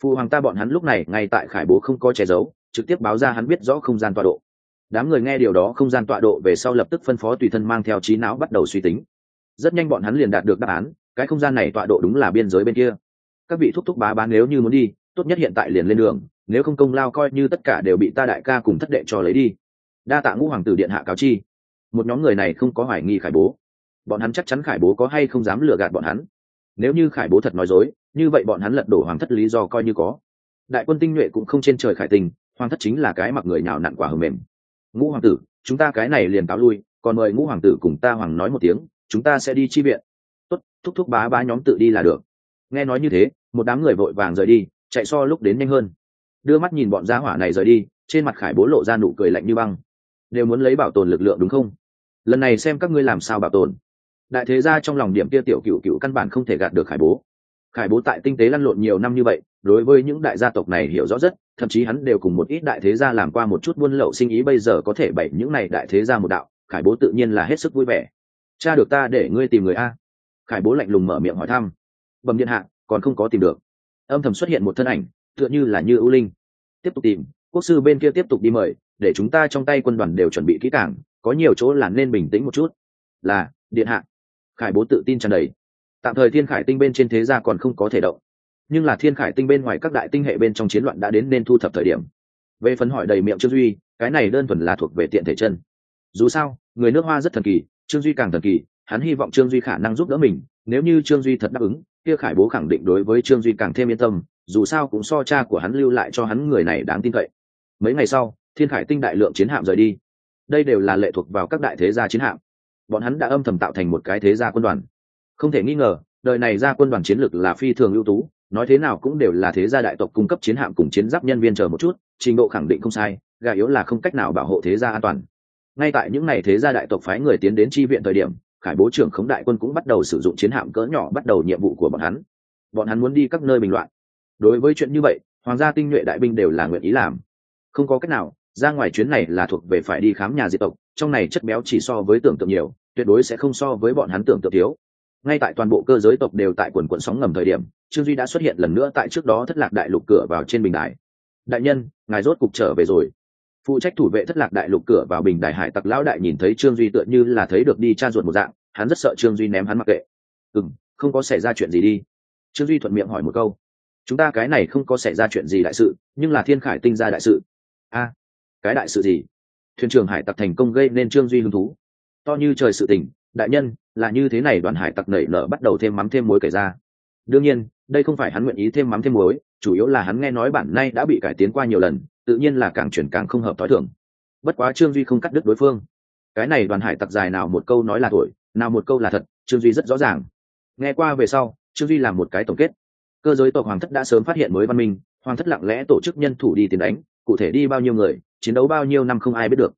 Phu hoàng ta bọn hắn lúc này ngay tại khải bố không có che giấu, trực tiếp báo ra hắn biết rõ không gian tọa độ. Đám người nghe điều đó không gian tọa độ về sau lập tức phân phó tùy thân mang theo trí não bắt đầu suy tính. Rất nhanh bọn hắn liền đạt được đáp án, cái không gian này tọa độ đúng là biên giới bên kia. Các vị thúc thúc bá bá nếu như muốn đi, tốt nhất hiện tại liền lên đường, nếu không công lao coi như tất cả đều bị ta đại ca cùng thất đệ cho lấy đi đa tạ ngũ hoàng tử điện hạ cáo chi. Một nhóm người này không có hoài nghi khải bố. Bọn hắn chắc chắn khải bố có hay không dám lừa gạt bọn hắn. Nếu như khải bố thật nói dối, như vậy bọn hắn lật đổ hoàng thất lý do coi như có. Đại quân tinh nhuệ cũng không trên trời khải tình, hoàng thất chính là cái mặc người nào nặn quả hầm mềm. Ngũ hoàng tử, chúng ta cái này liền cáo lui, còn mời ngũ hoàng tử cùng ta hoàng nói một tiếng, chúng ta sẽ đi chi viện. Tốt, thúc thúc bá bá nhóm tự đi là được. Nghe nói như thế, một đám người vội vàng rời đi, chạy so lúc đến nhanh hơn. Đưa mắt nhìn bọn gia hỏa này rời đi, trên mặt khải bố lộ ra nụ cười lạnh như băng đều muốn lấy bảo tồn lực lượng đúng không? Lần này xem các ngươi làm sao bảo tồn. Đại thế gia trong lòng điểm kia tiểu cựu cựu căn bản không thể gạt được khải bố. Khải bố tại tinh tế lăn lộn nhiều năm như vậy, đối với những đại gia tộc này hiểu rõ rất, thậm chí hắn đều cùng một ít đại thế gia làm qua một chút buôn lậu sinh ý bây giờ có thể bày những này đại thế gia một đạo, khải bố tự nhiên là hết sức vui vẻ. Cha được ta để ngươi tìm người a. Khải bố lạnh lùng mở miệng hỏi thăm. Bẩm điện hạ, còn không có tìm được. Âm thầm xuất hiện một thân ảnh, tựa như là như ưu linh. Tiếp tục tìm, quốc sư bên kia tiếp tục đi mời để chúng ta trong tay quân đoàn đều chuẩn bị kỹ càng, có nhiều chỗ là nên bình tĩnh một chút. Là, điện hạ. Khải bố tự tin tràn đầy. Tạm thời thiên khải tinh bên trên thế gia còn không có thể động. Nhưng là thiên khải tinh bên ngoài các đại tinh hệ bên trong chiến loạn đã đến nên thu thập thời điểm. Về phần hỏi đầy miệng trương duy, cái này đơn thuần là thuộc về tiện thể chân. Dù sao, người nước hoa rất thần kỳ, trương duy càng thần kỳ, hắn hy vọng trương duy khả năng giúp đỡ mình, nếu như trương duy thật đáp ứng, kia khải bố khẳng định đối với trương duy càng thêm yên tâm, dù sao cũng so cha của hắn lưu lại cho hắn người này đáng tin cậy. Mấy ngày sau thiên khải tinh đại lượng chiến hạm rời đi. Đây đều là lệ thuộc vào các đại thế gia chiến hạm. Bọn hắn đã âm thầm tạo thành một cái thế gia quân đoàn. Không thể nghi ngờ, đời này ra quân đoàn chiến lược là phi thường ưu tú, nói thế nào cũng đều là thế gia đại tộc cung cấp chiến hạm cùng chiến giáp nhân viên chờ một chút, trình độ khẳng định không sai, gà yếu là không cách nào bảo hộ thế gia an toàn. Ngay tại những ngày thế gia đại tộc phái người tiến đến tri viện thời điểm, khải bố trưởng khống đại quân cũng bắt đầu sử dụng chiến hạm cỡ nhỏ bắt đầu nhiệm vụ của bọn hắn. Bọn hắn muốn đi các nơi bình loạn. Đối với chuyện như vậy, hoàng gia tinh nhuệ đại binh đều là nguyện ý làm. Không có cách nào ra ngoài chuyến này là thuộc về phải đi khám nhà diệt tộc, trong này chất béo chỉ so với tưởng tượng nhiều, tuyệt đối sẽ không so với bọn hắn tưởng tượng thiếu. Ngay tại toàn bộ cơ giới tộc đều tại quần quận sóng ngầm thời điểm, trương duy đã xuất hiện lần nữa tại trước đó thất lạc đại lục cửa vào trên bình đài. Đại nhân, ngài rốt cục trở về rồi. Phụ trách thủ vệ thất lạc đại lục cửa vào bình đài hải tặc lão đại nhìn thấy trương duy tựa như là thấy được đi cha ruột một dạng, hắn rất sợ trương duy ném hắn mặc kệ. Ừ m không có xảy ra chuyện gì đi. Trương duy thuận miệng hỏi một câu. Chúng ta cái này không có xảy ra chuyện gì đại sự, nhưng là thiên khải tinh ra đại sự. A cái đại sự gì? Thuyền trưởng hải tặc thành công gây nên trương duy hứng thú. To như trời sự tình, đại nhân, là như thế này, đoàn hải tặc nảy nở bắt đầu thêm mắm thêm muối kể ra. Đương nhiên, đây không phải hắn nguyện ý thêm mắm thêm muối, chủ yếu là hắn nghe nói bản nay đã bị cải tiến qua nhiều lần, tự nhiên là càng chuyển càng không hợp t h o i thưởng bất quá trương duy không cắt đứt đối phương. Cái này đoàn hải tặc dài nào một câu nói là thổi, nào một câu là thật, trương duy rất rõ ràng. Nghe qua về sau, trương duy làm một cái tổng kết. Cơ giới tộc hoàng thất đã sớm phát hiện mới văn minh, hoàng thất lặng lẽ tổ chức nhân thủ đi tiền đánh, cụ thể đi bao nhiêu người chiến đấu bao nhiêu năm không ai biết được.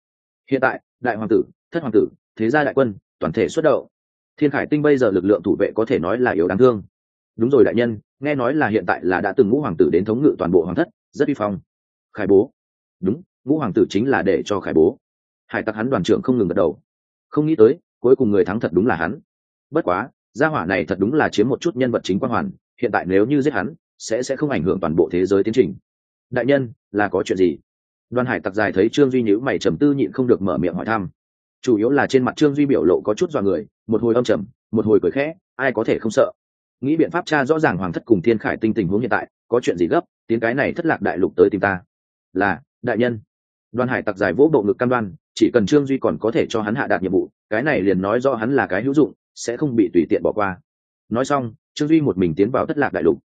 Hiện tại, đại hoàng tử, thất hoàng tử, thế gia đại quân, toàn thể xuất động. Thiên khải tinh bây giờ lực lượng thủ vệ có thể nói là yếu đáng thương. Đúng rồi đại nhân, nghe nói là hiện tại là đã từng ngũ hoàng tử đến thống ngự toàn bộ hoàng thất, rất uy phong. Khải bố. Đúng, ngũ hoàng tử chính là để cho khải bố. Hải tặc hắn đoàn trưởng không ngừng gật đầu. Không nghĩ tới, cuối cùng người thắng thật đúng là hắn. Bất quá, gia hỏa này thật đúng là chiếm một chút nhân vật chính quan hoàn, hiện tại nếu như giết hắn, sẽ sẽ không ảnh hưởng toàn bộ thế giới tiến trình. Đại nhân, là có chuyện gì? Đoàn hải tặc dài thấy trương duy nhữ mày trầm tư nhịn không được mở miệng hỏi thăm. Chủ yếu là trên mặt trương duy biểu lộ có chút dọa người, một hồi âm trầm, một hồi cười khẽ, ai có thể không sợ. Nghĩ biện pháp tra rõ ràng hoàng thất cùng thiên khải tinh tình huống hiện tại, có chuyện gì gấp tiếng cái này thất lạc đại lục tới tìm ta. Là, đại nhân. Đoàn hải tặc dài vỗ bộ ngực cam đoan, chỉ cần trương duy còn có thể cho hắn hạ đạt nhiệm vụ, cái này liền nói do hắn là cái hữu dụng, sẽ không bị tùy tiện bỏ qua. Nói xong, trương duy một mình tiến vào thất lạc đại lục.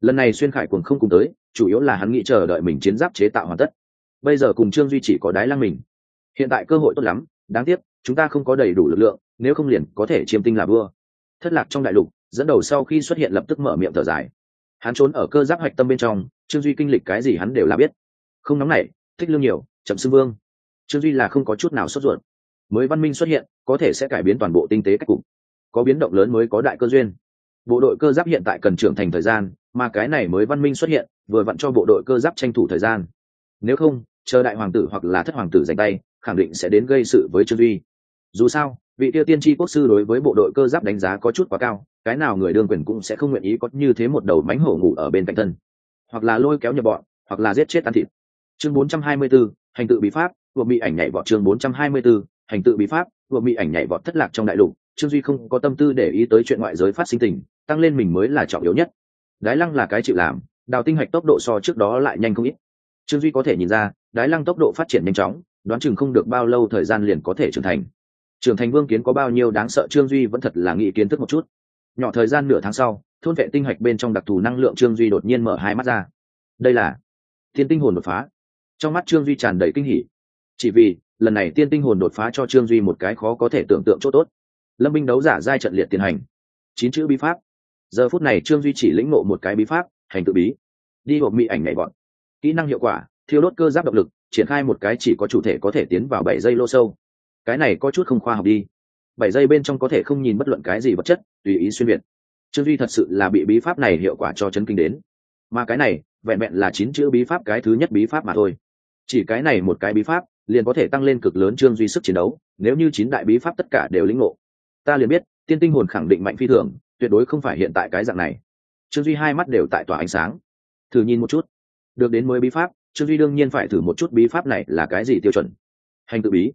Lần này xuyên khải quần không cùng tới, chủ yếu là hắn nghĩ chờ đợi mình chiến giáp chế tạo hoàn tất bây giờ cùng trương duy chỉ có đái lăng mình. Hiện tại cơ hội tốt lắm, đáng tiếc, chúng ta không có đầy đủ lực lượng, nếu không liền có thể chiêm tinh là vua. Thất lạc trong đại lục, dẫn đầu sau khi xuất hiện lập tức mở miệng thở dài. Hắn trốn ở cơ giáp hạch tâm bên trong, trương duy kinh lịch cái gì hắn đều là biết. Không nóng nảy, thích lương nhiều, chậm xưng vương. Trương duy là không có chút nào sốt ruột. Mới văn minh xuất hiện, có thể sẽ cải biến toàn bộ tinh tế cách cục. Có biến động lớn mới có đại cơ duyên. Bộ đội cơ giáp hiện tại cần trưởng thành thời gian, mà cái này mới văn minh xuất hiện, vừa vặn cho bộ đội cơ giáp tranh thủ thời gian. Nếu không chờ đại hoàng tử hoặc là thất hoàng tử giành tay khẳng định sẽ đến gây sự với trương duy. Dù sao vị tiêu tiên tri quốc sư đối với bộ đội cơ giáp đánh giá có chút quá cao cái nào người đương quyền cũng sẽ không nguyện ý có như thế một đầu mánh hổ ngủ ở bên cạnh thân. Hoặc là lôi kéo nhập bọn hoặc là giết chết ăn thịt. Chương 424, hành tự bí pháp vừa bị ảnh nhảy vọt chương 424, hành tự bí pháp vừa bị ảnh nhảy vọt thất lạc trong đại lục. Trương duy không có tâm tư để ý tới chuyện ngoại giới phát sinh tình tăng lên mình mới là trọng yếu nhất. Đái lăng là cái chịu làm đào tinh hạch tốc độ so trước đó lại nhanh không ít. Trương duy có thể nhìn ra đái lăng tốc độ phát triển nhanh chóng, đoán chừng không được bao lâu thời gian liền có thể trưởng thành. Trưởng thành vương kiến có bao nhiêu đáng sợ trương duy vẫn thật là nghĩ kiến thức một chút. Nhỏ thời gian nửa tháng sau, thôn vệ tinh hạch bên trong đặc thù năng lượng trương duy đột nhiên mở hai mắt ra. Đây là thiên tinh hồn đột phá. Trong mắt trương duy tràn đầy kinh hỉ. Chỉ vì, lần này tiên tinh hồn đột phá cho trương duy một cái khó có thể tưởng tượng chỗ tốt. Lâm binh đấu giả giai trận liệt tiến hành. Chín chữ bí pháp. Giờ phút này trương duy chỉ lĩnh ngộ một cái bí pháp, hành tự bí. Đi hộp mỹ ảnh nhảy bọn kỹ năng hiệu quả thiêu đốt cơ giáp động lực, triển khai một cái chỉ có chủ thể có thể tiến vào bảy giây lô sâu. Cái này có chút không khoa học đi. Bảy giây bên trong có thể không nhìn bất luận cái gì vật chất, tùy ý xuyên việt. Trương duy thật sự là bị bí pháp này hiệu quả cho chấn kinh đến. Mà cái này, vẹn vẹn là chín chữ bí pháp cái thứ nhất bí pháp mà thôi. Chỉ cái này một cái bí pháp, liền có thể tăng lên cực lớn trương duy sức chiến đấu, nếu như chín đại bí pháp tất cả đều lĩnh ngộ. Ta liền biết, tiên tinh hồn khẳng định mạnh phi thường, tuyệt đối không phải hiện tại cái dạng này. Trương duy hai mắt đều tại tỏa ánh sáng. Thử nhìn một chút. Được đến mới bí pháp trương duy đương nhiên phải thử một chút bí pháp này là cái gì tiêu chuẩn. Hành tự bí.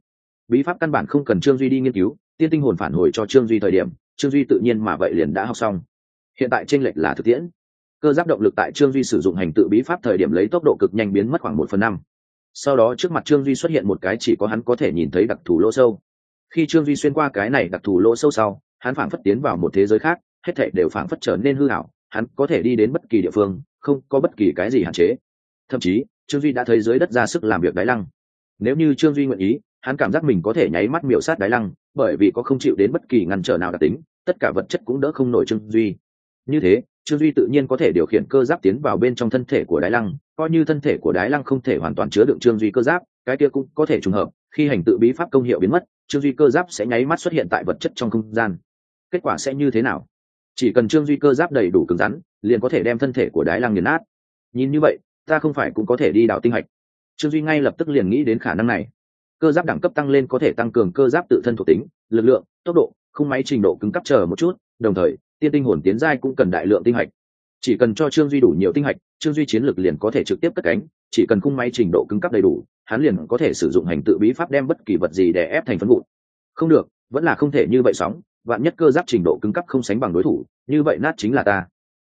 Bí pháp căn bản không cần trương duy đi nghiên cứu, tiên tinh hồn phản hồi cho trương duy thời điểm, trương duy tự nhiên mà vậy liền đã học xong. Hiện tại tranh lệch là thực tiễn. Cơ giáp động lực tại trương duy sử dụng hành tự bí pháp thời điểm lấy tốc độ cực nhanh biến mất khoảng một phần năm. Sau đó trước mặt trương duy xuất hiện một cái chỉ có hắn có thể nhìn thấy đặc thù lỗ sâu. Khi trương duy xuyên qua cái này đặc thù lỗ sâu sau, hắn phảng phất tiến vào một thế giới khác, hết thảy đều phảng phất trở nên hư hảo hắn có thể đi đến bất kỳ địa phương, không có bất kỳ cái gì hạn chế. Thậm chí trương duy đã thấy dưới đất ra sức làm việc đáy lăng. Nếu như trương duy nguyện ý, hắn cảm giác mình có thể nháy mắt miểu sát đáy lăng, bởi vì có không chịu đến bất kỳ ngăn trở nào đặc tính, tất cả vật chất cũng đỡ không nổi trương duy. Như thế, trương duy tự nhiên có thể điều khiển cơ giáp tiến vào bên trong thân thể của đái lăng, coi như thân thể của đái lăng không thể hoàn toàn chứa đựng trương duy cơ giáp, cái kia cũng có thể trùng hợp, khi hành tự bí pháp công hiệu biến mất, trương duy cơ giáp sẽ nháy mắt xuất hiện tại vật chất trong không gian. Kết quả sẽ như thế nào? Chỉ cần trương duy cơ giáp đầy đủ cứng rắn, liền có thể đem thân thể của đái lăng nghiền nát. Nhìn như vậy ta không phải cũng có thể đi đảo tinh hạch. Trương duy ngay lập tức liền nghĩ đến khả năng này. Cơ giáp đẳng cấp tăng lên có thể tăng cường cơ giáp tự thân thuộc tính, lực lượng, tốc độ không máy trình độ cứng cấp chờ một chút, đồng thời, tiên tinh hồn tiến giai cũng cần đại lượng tinh hạch. Chỉ cần cho trương duy đủ nhiều tinh hạch, trương duy chiến lược liền có thể trực tiếp cất cánh, chỉ cần khung máy trình độ cứng cấp đầy đủ, hắn liền có thể sử dụng hành tự bí pháp đem bất kỳ vật gì để ép thành phân vụn. Không được, vẫn là không thể như vậy sóng, vạn nhất cơ giáp trình độ cứng cấp không sánh bằng đối thủ, như vậy nát chính là ta.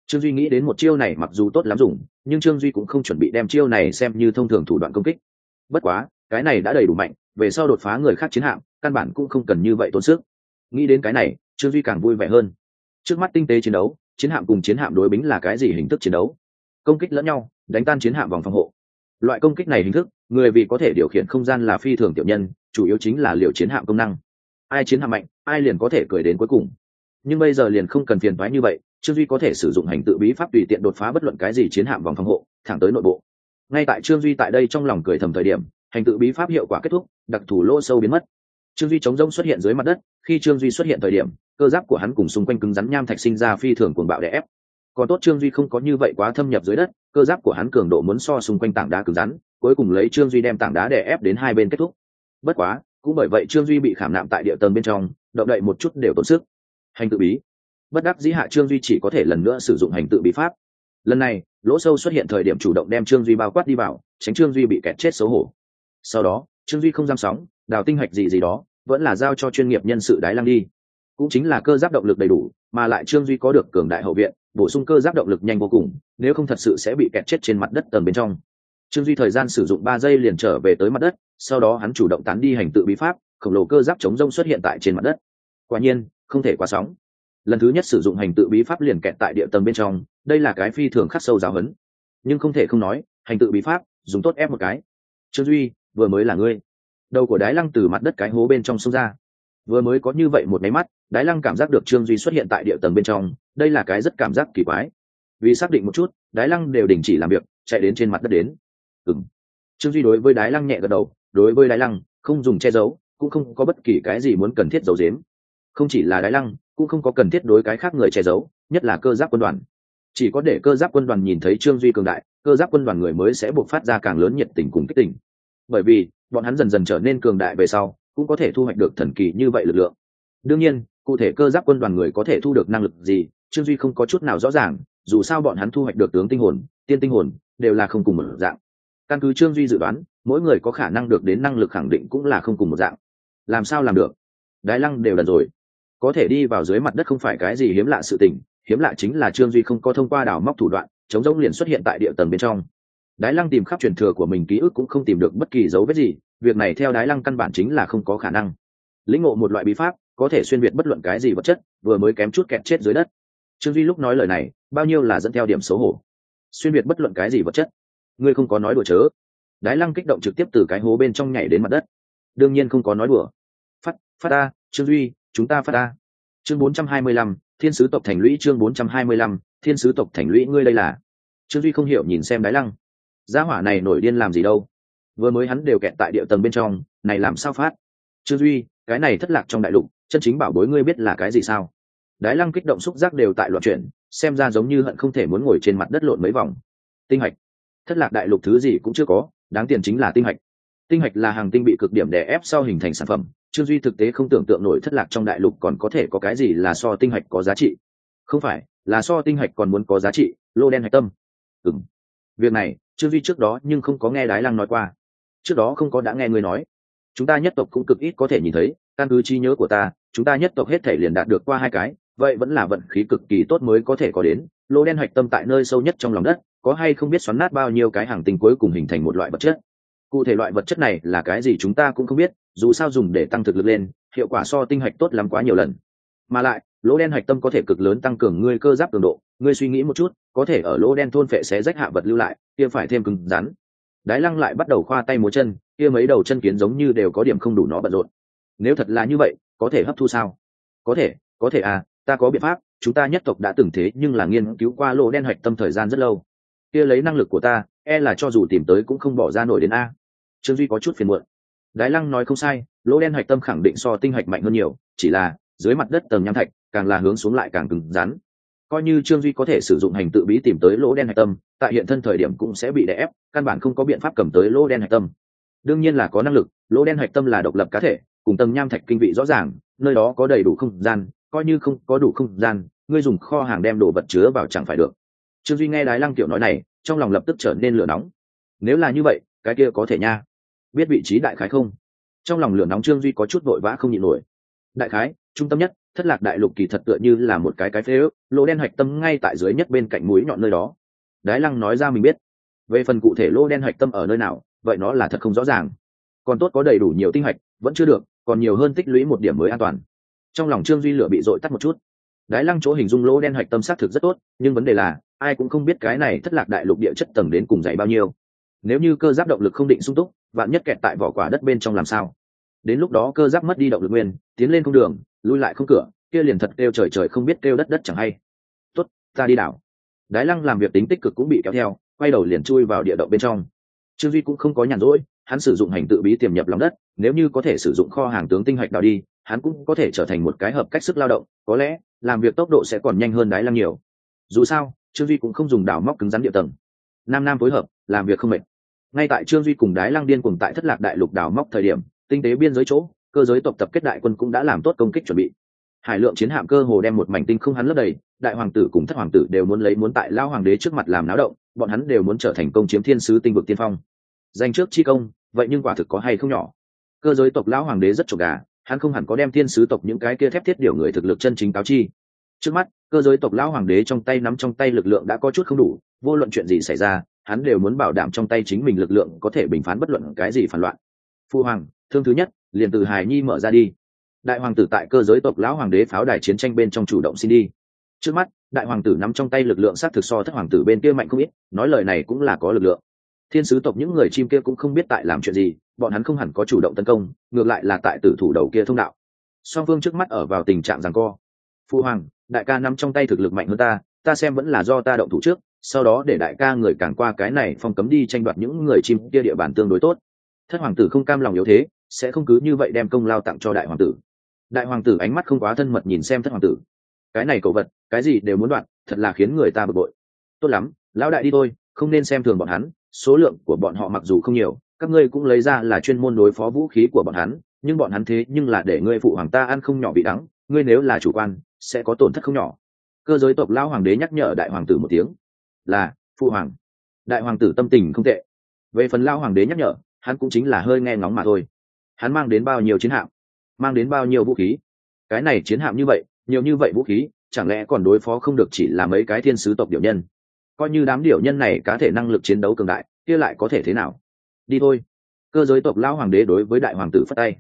Trương duy nghĩ đến một chiêu này mặc dù tốt lắm dùng nhưng trương duy cũng không chuẩn bị đem chiêu này xem như thông thường thủ đoạn công kích. Bất quá, cái này đã đầy đủ mạnh, về sau đột phá người khác chiến hạm, căn bản cũng không cần như vậy tốn sức. Nghĩ đến cái này, trương duy càng vui vẻ hơn. Trước mắt tinh tế chiến đấu, chiến hạm cùng chiến hạm đối bính là cái gì hình thức chiến đấu? Công kích lẫn nhau, đánh tan chiến hạm vòng phòng hộ. Loại công kích này hình thức, người vì có thể điều khiển không gian là phi thường tiểu nhân, chủ yếu chính là liệu chiến hạm công năng. Ai chiến hạm mạnh, ai liền có thể cười đến cuối cùng nhưng bây giờ liền không cần phiền thoái như vậy, trương duy có thể sử dụng hành tự bí pháp tùy tiện đột phá bất luận cái gì chiến hạm vòng phòng hộ, thẳng tới nội bộ. Ngay tại trương duy tại đây trong lòng cười thầm thời điểm, hành tự bí pháp hiệu quả kết thúc, đặc thù lỗ sâu biến mất. Trương duy chống rông xuất hiện dưới mặt đất, khi trương duy xuất hiện thời điểm, cơ giáp của hắn cùng xung quanh cứng rắn nham thạch sinh ra phi thường cuồng bạo đè ép. Còn tốt trương duy không có như vậy quá thâm nhập dưới đất, cơ giáp của hắn cường độ muốn so xung quanh tảng đá cứng rắn, cuối cùng lấy trương duy đem tảng đá đè ép đến hai bên kết thúc. Bất quá, cũng bởi vậy trương duy bị khảm nạm tại địa tầng bên trong, động đậy một chút đều tốn sức hành tự bí. Bất đắc dĩ hạ trương duy chỉ có thể lần nữa sử dụng hành tự bí pháp. Lần này, lỗ sâu xuất hiện thời điểm chủ động đem trương duy bao quát đi vào, tránh trương duy bị kẹt chết xấu hổ. Sau đó, trương duy không giam sóng, đào tinh hạch gì gì đó, vẫn là giao cho chuyên nghiệp nhân sự đái lăng đi. Cũng chính là cơ giáp động lực đầy đủ, mà lại trương duy có được cường đại hậu viện, bổ sung cơ giáp động lực nhanh vô cùng, nếu không thật sự sẽ bị kẹt chết trên mặt đất tầng bên trong. Trương duy thời gian sử dụng ba giây liền trở về tới mặt đất, sau đó hắn chủ động tán đi hành tự bí pháp, khổng lồ cơ giáp chống rông xuất hiện tại trên mặt đất. Quả nhiên không thể quá sóng. Lần thứ nhất sử dụng hành tự bí pháp liền kẹt tại địa tầng bên trong, đây là cái phi thường khắc sâu giáo huấn. Nhưng không thể không nói, hành tự bí pháp, dùng tốt ép một cái. Trương duy, vừa mới là ngươi. Đầu của đái lăng từ mặt đất cái hố bên trong sông ra. Vừa mới có như vậy một máy mắt, đái lăng cảm giác được trương duy xuất hiện tại địa tầng bên trong, đây là cái rất cảm giác kỳ quái. Vì xác định một chút, đái lăng đều đình chỉ làm việc, chạy đến trên mặt đất đến. Ừng trương duy đối với đái lăng nhẹ gật đầu, đối với đái lăng, không dùng che giấu, cũng không có bất kỳ cái gì muốn cần thiết giấu giếm không chỉ là đái lăng, cũng không có cần thiết đối cái khác người che giấu, nhất là cơ giáp quân đoàn. Chỉ có để cơ giáp quân đoàn nhìn thấy trương duy cường đại, cơ giáp quân đoàn người mới sẽ buộc phát ra càng lớn nhiệt tình cùng kích tình. Bởi vì, bọn hắn dần dần trở nên cường đại về sau, cũng có thể thu hoạch được thần kỳ như vậy lực lượng. Đương nhiên, cụ thể cơ giáp quân đoàn người có thể thu được năng lực gì, trương duy không có chút nào rõ ràng, dù sao bọn hắn thu hoạch được tướng tinh hồn, tiên tinh hồn, đều là không cùng một dạng. Căn cứ trương duy dự đoán, mỗi người có khả năng được đến năng lực khẳng định cũng là không cùng một dạng. Làm sao làm được? Đái lăng đều đần rồi có thể đi vào dưới mặt đất không phải cái gì hiếm lạ sự tình, hiếm lạ chính là trương duy không có thông qua đảo móc thủ đoạn, chống rỗng liền xuất hiện tại địa tầng bên trong. Đái lăng tìm khắp truyền thừa của mình ký ức cũng không tìm được bất kỳ dấu vết gì, việc này theo đái lăng căn bản chính là không có khả năng. Lĩnh ngộ một loại bí pháp, có thể xuyên việt bất luận cái gì vật chất, vừa mới kém chút kẹt chết dưới đất. Trương duy lúc nói lời này, bao nhiêu là dẫn theo điểm xấu hổ. Xuyên việt bất luận cái gì vật chất. Ngươi không có nói đùa chớ. Đái lăng kích động trực tiếp từ cái hố bên trong nhảy đến mặt đất. Đương nhiên không có nói đùa. Phát phát ta trương duy chúng ta phát ta chương 425, thiên sứ tộc thành lũy chương 425, thiên sứ tộc thành lũy ngươi đây là. Trương duy không hiểu nhìn xem đái lăng. Gia hỏa này nổi điên làm gì đâu? Vừa mới hắn đều kẹt tại địa tầng bên trong này làm sao phát? Trương duy cái này thất lạc trong đại lục chân chính bảo bối ngươi biết là cái gì sao? Đái lăng kích động xúc giác đều tại loạn chuyển xem ra giống như hận không thể muốn ngồi trên mặt đất lộn mấy vòng. Tinh hạch. Thất lạc đại lục thứ gì cũng chưa có đáng tiền chính là tinh hạch. Tinh hạch là hàng tinh bị cực điểm đè ép sau hình thành sản phẩm trương duy thực tế không tưởng tượng nổi thất lạc trong đại lục còn có thể có cái gì là so tinh hạch có giá trị. Không phải, là so tinh hạch còn muốn có giá trị, lô đen hạch tâm. Ừng việc này, trương duy trước đó nhưng không có nghe đái lăng nói qua. Trước đó không có đã nghe người nói. Chúng ta nhất tộc cũng cực ít có thể nhìn thấy, căn cứ trí nhớ của ta, chúng ta nhất tộc hết thể liền đạt được qua hai cái, vậy vẫn là vận khí cực kỳ tốt mới có thể có đến. Lô đen hạch tâm tại nơi sâu nhất trong lòng đất, có hay không biết xoắn nát bao nhiêu cái hàng tinh cuối cùng hình thành một loại vật chất cụ thể loại vật chất này là cái gì chúng ta cũng không biết, dù sao dùng để tăng thực lực lên, hiệu quả so tinh hạch tốt lắm quá nhiều lần. Mà lại, lỗ đen hạch tâm có thể cực lớn tăng cường ngươi cơ giáp cường độ, ngươi suy nghĩ một chút, có thể ở lỗ đen thôn phệ sẽ rách hạ vật lưu lại, kia phải thêm cứng rắn. Đái lăng lại bắt đầu khoa tay múa chân, kia mấy đầu chân kiến giống như đều có điểm không đủ nó bận rộn. Nếu thật là như vậy, có thể hấp thu sao? Có thể có thể à ta có biện pháp, chúng ta nhất tộc đã từng thế nhưng là nghiên cứu qua lỗ đen hạch tâm thời gian rất lâu. Kia lấy năng lực của ta e là cho dù tìm tới cũng không bỏ ra nổi đến a trương duy có chút phiền muộn. Đái lăng nói không sai, lỗ đen hạch tâm khẳng định so tinh hạch mạnh hơn nhiều, chỉ là, dưới mặt đất tầng nham thạch, càng là hướng xuống lại càng cứng rắn. Coi như trương duy có thể sử dụng hành tự bí tìm tới lỗ đen hạch tâm, tại hiện thân thời điểm cũng sẽ bị đè ép, căn bản không có biện pháp cầm tới lỗ đen hạch tâm. Đương nhiên là có năng lực, lỗ đen hạch tâm là độc lập cá thể, cùng tầng nham thạch kinh vị rõ ràng, nơi đó có đầy đủ không gian, coi như không có đủ không gian, ngươi dùng kho hàng đem đồ vật chứa vào chẳng phải được. Trương duy nghe đái lăng tiểu nói này, trong lòng lập tức trở nên lửa nóng. Nếu là như vậy, cái kia có thể nha biết vị trí đại khái không? Trong lòng lửa nóng trương duy có chút vội vã không nhịn nổi. Đại khái, trung tâm nhất, thất lạc đại lục kỳ thật tựa như là một cái cái phế ước, lỗ đen hạch tâm ngay tại dưới nhất bên cạnh mũi nhọn nơi đó. Đái lăng nói ra mình biết. Về phần cụ thể lỗ đen hạch tâm ở nơi nào, vậy nó là thật không rõ ràng. Còn tốt có đầy đủ nhiều tinh hạch, vẫn chưa được, còn nhiều hơn tích lũy một điểm mới an toàn. Trong lòng trương duy lửa bị dội tắt một chút. Đái lăng chỗ hình dung lỗ đen hạch tâm xác thực rất tốt, nhưng vấn đề là, ai cũng không biết cái này thất lạc đại lục địa chất tầng đến cùng dày bao nhiêu. Nếu như cơ giáp động lực không định sung túc vạn nhất kẹt tại vỏ quả đất bên trong làm sao? Đến lúc đó cơ giáp mất đi động lực nguyên, tiến lên không đường, lui lại không cửa, kia liền thật kêu trời trời không biết kêu đất đất chẳng hay. Tốt, ta đi đảo. Đái lăng làm việc tính tích cực cũng bị kéo theo, quay đầu liền chui vào địa động bên trong. Trương duy cũng không có nhàn rỗi, hắn sử dụng hành tự bí tiềm nhập lòng đất, nếu như có thể sử dụng kho hàng tướng tinh hạch đào đi, hắn cũng có thể trở thành một cái hợp cách sức lao động, có lẽ, làm việc tốc độ sẽ còn nhanh hơn đái lăng nhiều. Dù sao, trương duy cũng không dùng đào móc cứng rắn địa tầng. Nam nam phối hợp, làm việc không mệt ngay tại trương duy cùng đái lăng điên cùng tại thất lạc đại lục đào móc thời điểm, tinh tế biên giới chỗ, cơ giới tộc tập kết đại quân cũng đã làm tốt công kích chuẩn bị. Hải lượng chiến hạm cơ hồ đem một mảnh tinh không hắn lấp đầy, đại hoàng tử cùng thất hoàng tử đều muốn lấy muốn tại lao hoàng đế trước mặt làm náo động, bọn hắn đều muốn trở thành công chiếm thiên sứ tinh vực tiên phong. Danh trước chi công, vậy nhưng quả thực có hay không nhỏ. Cơ giới tộc lão hoàng đế rất trộm gà, hắn không hẳn có đem thiên sứ tộc những cái kia thép thiết điều người thực lực chân chính cáo chi. Trước mắt, cơ giới tộc lão hoàng đế trong tay nắm trong tay lực lượng đã có chút không đủ, vô luận chuyện gì xảy ra hắn đều muốn bảo đảm trong tay chính mình lực lượng có thể bình phán bất luận cái gì phản loạn. Phu hoàng, thương thứ nhất, liền từ hài nhi mở ra đi. Đại hoàng tử tại cơ giới tộc lão hoàng đế pháo đài chiến tranh bên trong chủ động xin đi. Trước mắt, đại hoàng tử nắm trong tay lực lượng s á t thực so thất hoàng tử bên kia mạnh không ít, nói lời này cũng là có lực lượng. Thiên sứ tộc những người chim kia cũng không biết tại làm chuyện gì, bọn hắn không hẳn có chủ động tấn công, ngược lại là tại tử thủ đầu kia thông đạo. Song phương trước mắt ở vào tình trạng rằng co. Phu hoàng, đại ca nắm trong tay thực lực mạnh hơn ta ta xem vẫn là do ta động thủ trước sau đó để đại ca người càng qua cái này phong cấm đi tranh đoạt những người chim kia địa bàn tương đối tốt. Thất hoàng tử không cam lòng yếu thế, sẽ không cứ như vậy đem công lao tặng cho đại hoàng tử. Đại hoàng tử ánh mắt không quá thân mật nhìn xem thất hoàng tử. Cái này cậu vật, cái gì đều muốn đoạt, thật là khiến người ta bực bội. Tốt lắm, lão đại đi thôi, không nên xem thường bọn hắn, số lượng của bọn họ mặc dù không nhiều, các ngươi cũng lấy ra là chuyên môn đối phó vũ khí của bọn hắn, nhưng bọn hắn thế nhưng là để ngươi phụ hoàng ta ăn không nhỏ bị đắng, ngươi nếu là chủ quan, sẽ có tổn thất không nhỏ. Cơ giới tộc lão hoàng đế nhắc nhở đại hoàng tử một tiếng là phụ hoàng. Đại hoàng tử tâm tình không tệ. Về phần lao hoàng đế nhắc nhở, hắn cũng chính là hơi nghe ngóng mà thôi. Hắn mang đến bao nhiêu chiến hạm? Mang đến bao nhiêu vũ khí? Cái này chiến hạm như vậy, nhiều như vậy vũ khí, chẳng lẽ còn đối phó không được chỉ là mấy cái thiên sứ tộc điệu nhân? Coi như đám điệu nhân này cá thể năng lực chiến đấu cường đại, kia lại có thể thế nào? Đi thôi. Cơ giới tộc lao hoàng đế đối với đại hoàng tử phất tay.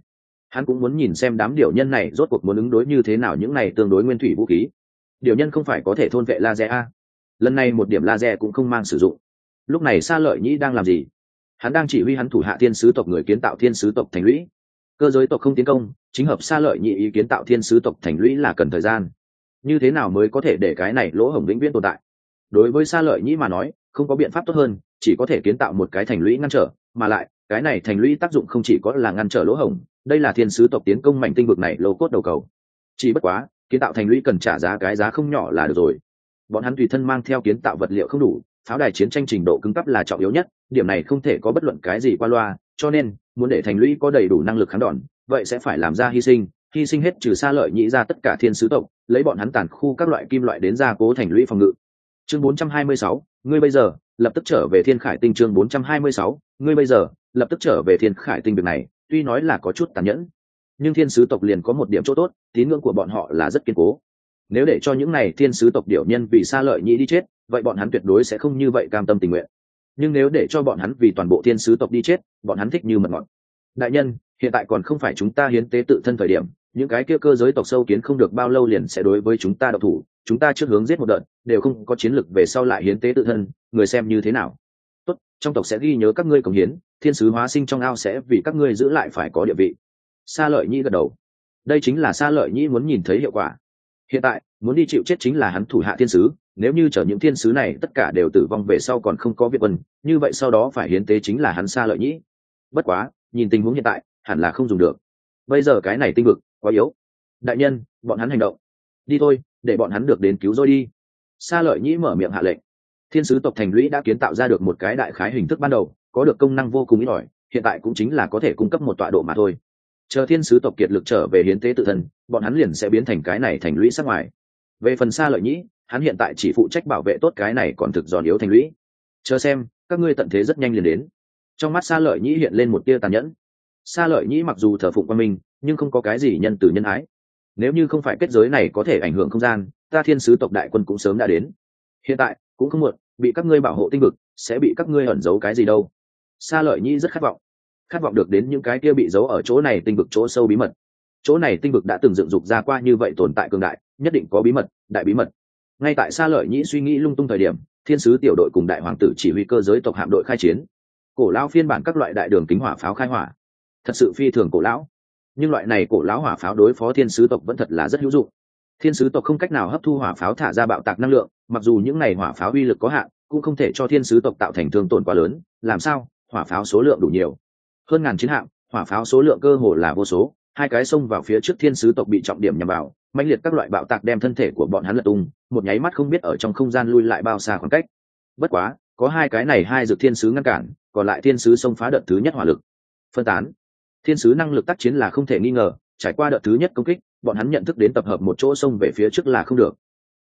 Hắn cũng muốn nhìn xem đám điệu nhân này rốt cuộc muốn ứng đối như thế nào những này tương đối nguyên thủy vũ khí. Điệu nhân không phải có thể thôn vệ laser a lần này một điểm laser cũng không mang sử dụng. Lúc này xa lợi nhĩ đang làm gì? Hắn đang chỉ huy hắn thủ hạ thiên sứ tộc người kiến tạo thiên sứ tộc thành lũy. Cơ giới tộc không tiến công, chính hợp xa lợi nhị ý kiến tạo thiên sứ tộc thành lũy là cần thời gian. Như thế nào mới có thể để cái này lỗ hổng vĩnh viễn tồn tại? Đối với xa lợi nhĩ mà nói, không có biện pháp tốt hơn, chỉ có thể kiến tạo một cái thành lũy ngăn trở, mà lại, cái này thành lũy tác dụng không chỉ có là ngăn trở lỗ hổng, đây là thiên sứ tộc tiến công mạnh tinh vực này lô cốt đầu cầu. Chỉ bất quá, kiến tạo thành lũy cần trả giá cái giá không nhỏ là được rồi bọn hắn tùy thân mang theo kiến tạo vật liệu không đủ pháo đài chiến tranh trình độ cứng cấp là trọng yếu nhất điểm này không thể có bất luận cái gì qua loa cho nên muốn để thành lũy có đầy đủ năng lực kháng đòn vậy sẽ phải làm ra hy sinh hy sinh hết trừ xa lợi nhĩ ra tất cả thiên sứ tộc lấy bọn hắn tàn khu các loại kim loại đến gia cố thành lũy phòng ngự. Chương 426, ngươi bây giờ lập tức trở về thiên khải tinh chương 426, ngươi bây giờ lập tức trở về thiên khải tinh việc này tuy nói là có chút tàn nhẫn nhưng thiên sứ tộc liền có một điểm chỗ tốt tín ngưỡng của bọn họ là rất kiên cố nếu để cho những này thiên sứ tộc điểu nhân vì xa lợi nhị đi chết, vậy bọn hắn tuyệt đối sẽ không như vậy cam tâm tình nguyện. Nhưng nếu để cho bọn hắn vì toàn bộ thiên sứ tộc đi chết, bọn hắn thích như mật ngọt đại nhân, hiện tại còn không phải chúng ta hiến tế tự thân thời điểm, những cái kia cơ giới tộc sâu kiến không được bao lâu liền sẽ đối với chúng ta độc thủ, chúng ta trước hướng giết một đợt, đều không có chiến lược về sau lại hiến tế tự thân, người xem như thế nào? Tốt, trong tộc sẽ ghi nhớ các ngươi cống hiến, thiên sứ hóa sinh trong ao sẽ vì các ngươi giữ lại phải có địa vị. Sa lợi nhĩ gật đầu. Đây chính là sa lợi nhĩ muốn nhìn thấy hiệu quả hiện tại, muốn đi chịu chết chính là hắn thủ hạ thiên sứ, nếu như chở những thiên sứ này tất cả đều tử vong về sau còn không có việt quân, như vậy sau đó phải hiến tế chính là hắn xa lợi nhĩ. Bất quá, nhìn tình huống hiện tại, hẳn là không dùng được. Bây giờ cái này tinh vực quá yếu. Đại nhân, bọn hắn hành động. Đi thôi, để bọn hắn được đến cứu rồi đi. Xa lợi nhĩ mở miệng hạ lệnh. Thiên sứ tộc thành lũy đã kiến tạo ra được một cái đại khái hình thức ban đầu, có được công năng vô cùng ít ỏi, hiện tại cũng chính là có thể cung cấp một tọa độ mà thôi chờ thiên sứ tộc kiệt lực trở về hiến tế tự thân, bọn hắn liền sẽ biến thành cái này thành lũy sắc ngoài. Về phần xa lợi nhĩ, hắn hiện tại chỉ phụ trách bảo vệ tốt cái này còn thực giòn yếu thành lũy. Chờ xem, các ngươi tận thế rất nhanh liền đến. Trong mắt xa lợi nhĩ hiện lên một tia tàn nhẫn. Xa lợi nhĩ mặc dù thờ phụng qua mình, nhưng không có cái gì nhân từ nhân ái. Nếu như không phải kết giới này có thể ảnh hưởng không gian, ta thiên sứ tộc đại quân cũng sớm đã đến. Hiện tại, cũng không muộn, bị các ngươi bảo hộ tinh vực, sẽ bị các ngươi ẩn giấu cái gì đâu. Xa lợi nhĩ rất khát vọng khát vọng được đến những cái kia bị giấu ở chỗ này tinh vực chỗ sâu bí mật. Chỗ này tinh vực đã từng dựng dục ra qua như vậy tồn tại cường đại, nhất định có bí mật, đại bí mật. Ngay tại xa lợi nhĩ suy nghĩ lung tung thời điểm, thiên sứ tiểu đội cùng đại hoàng tử chỉ huy cơ giới tộc hạm đội khai chiến. Cổ lão phiên bản các loại đại đường kính hỏa pháo khai hỏa. Thật sự phi thường cổ lão. Nhưng loại này cổ lão hỏa pháo đối phó thiên sứ tộc vẫn thật là rất hữu dụng. Thiên sứ tộc không cách nào hấp thu hỏa pháo thả ra bạo tạc năng lượng, mặc dù những này hỏa pháo uy lực có hạn, cũng không thể cho thiên sứ tộc tạo thành thương tổn quá lớn. Làm sao? Hỏa pháo số lượng đủ nhiều hơn ngàn chiến hạm, hỏa pháo số lượng cơ hồ là vô số, hai cái xông vào phía trước thiên sứ tộc bị trọng điểm nhằm vào mạnh liệt các loại bạo tạc đem thân thể của bọn hắn lật tung, một nháy mắt không biết ở trong không gian lui lại bao xa khoảng cách. Bất quá, có hai cái này hai dược thiên sứ ngăn cản, còn lại thiên sứ xông phá đợt thứ nhất hỏa lực. Phân tán. Thiên sứ năng lực tác chiến là không thể nghi ngờ, trải qua đợt thứ nhất công kích, bọn hắn nhận thức đến tập hợp một chỗ xông về phía trước là không được.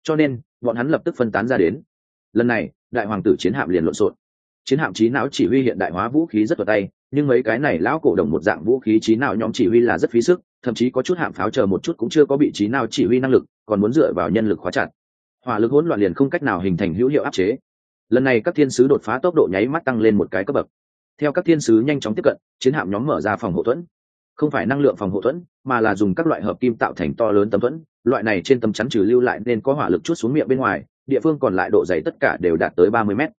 Cho nên, bọn hắn lập tức phân tán ra đến. Lần này, đại hoàng tử chiến hạm liền lộn xộn chiến hạm trí não chỉ huy hiện đại hóa vũ khí rất vào tay, nhưng mấy cái này lão cổ đồng một dạng vũ khí trí não nhóm chỉ huy là rất phí sức, thậm chí có chút hạm pháo chờ một chút cũng chưa có vị trí nào chỉ huy năng lực, còn muốn dựa vào nhân lực khóa chặt. Hỏa lực hỗn loạn liền không cách nào hình thành hữu hiệu áp chế. Lần này các thiên sứ đột phá tốc độ nháy mắt tăng lên một cái cấp bậc. Theo các thiên sứ nhanh chóng tiếp cận, chiến hạm nhóm mở ra phòng hộ thuẫn. Không phải năng lượng phòng hộ thuẫn, mà là dùng các loại hợp kim tạo thành to lớn tấm thuẫn, loại này trên tấm chắn trừ lưu lại nên có hỏa lực chút xuống miệng bên ngoài, địa phương còn lại độ dày tất cả đều đạt tới ba mươi mét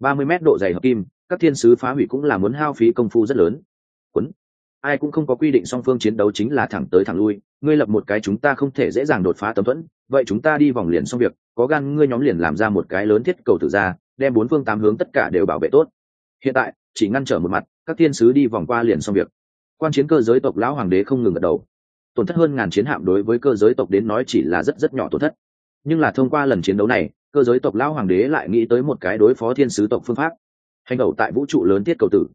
ba mươi mét độ dày hợp kim, các thiên sứ phá hủy cũng là muốn hao phí công phu rất lớn. Quấn. Ai cũng không có quy định song phương chiến đấu chính là thẳng tới thẳng lui, ngươi lập một cái chúng ta không thể dễ dàng đột phá tấm thuẫn, vậy chúng ta đi vòng liền xong việc, có gan ngươi nhóm liền làm ra một cái lớn thiết cầu tự ra, đem bốn phương tám hướng tất cả đều bảo vệ tốt. Hiện tại, chỉ ngăn trở một mặt, các thiên sứ đi vòng qua liền xong việc. Quan chiến cơ giới tộc lão hoàng đế không ngừng gật đầu. Tổn thất hơn ngàn chiến hạm đối với cơ giới tộc đến nói chỉ là rất rất nhỏ tổn thất. Nhưng là thông qua lần chiến đấu này cơ giới tộc lao hoàng đế lại nghĩ tới một cái đối phó thiên sứ tộc phương pháp. Hành đầu tại vũ trụ lớn thiết cầu tử.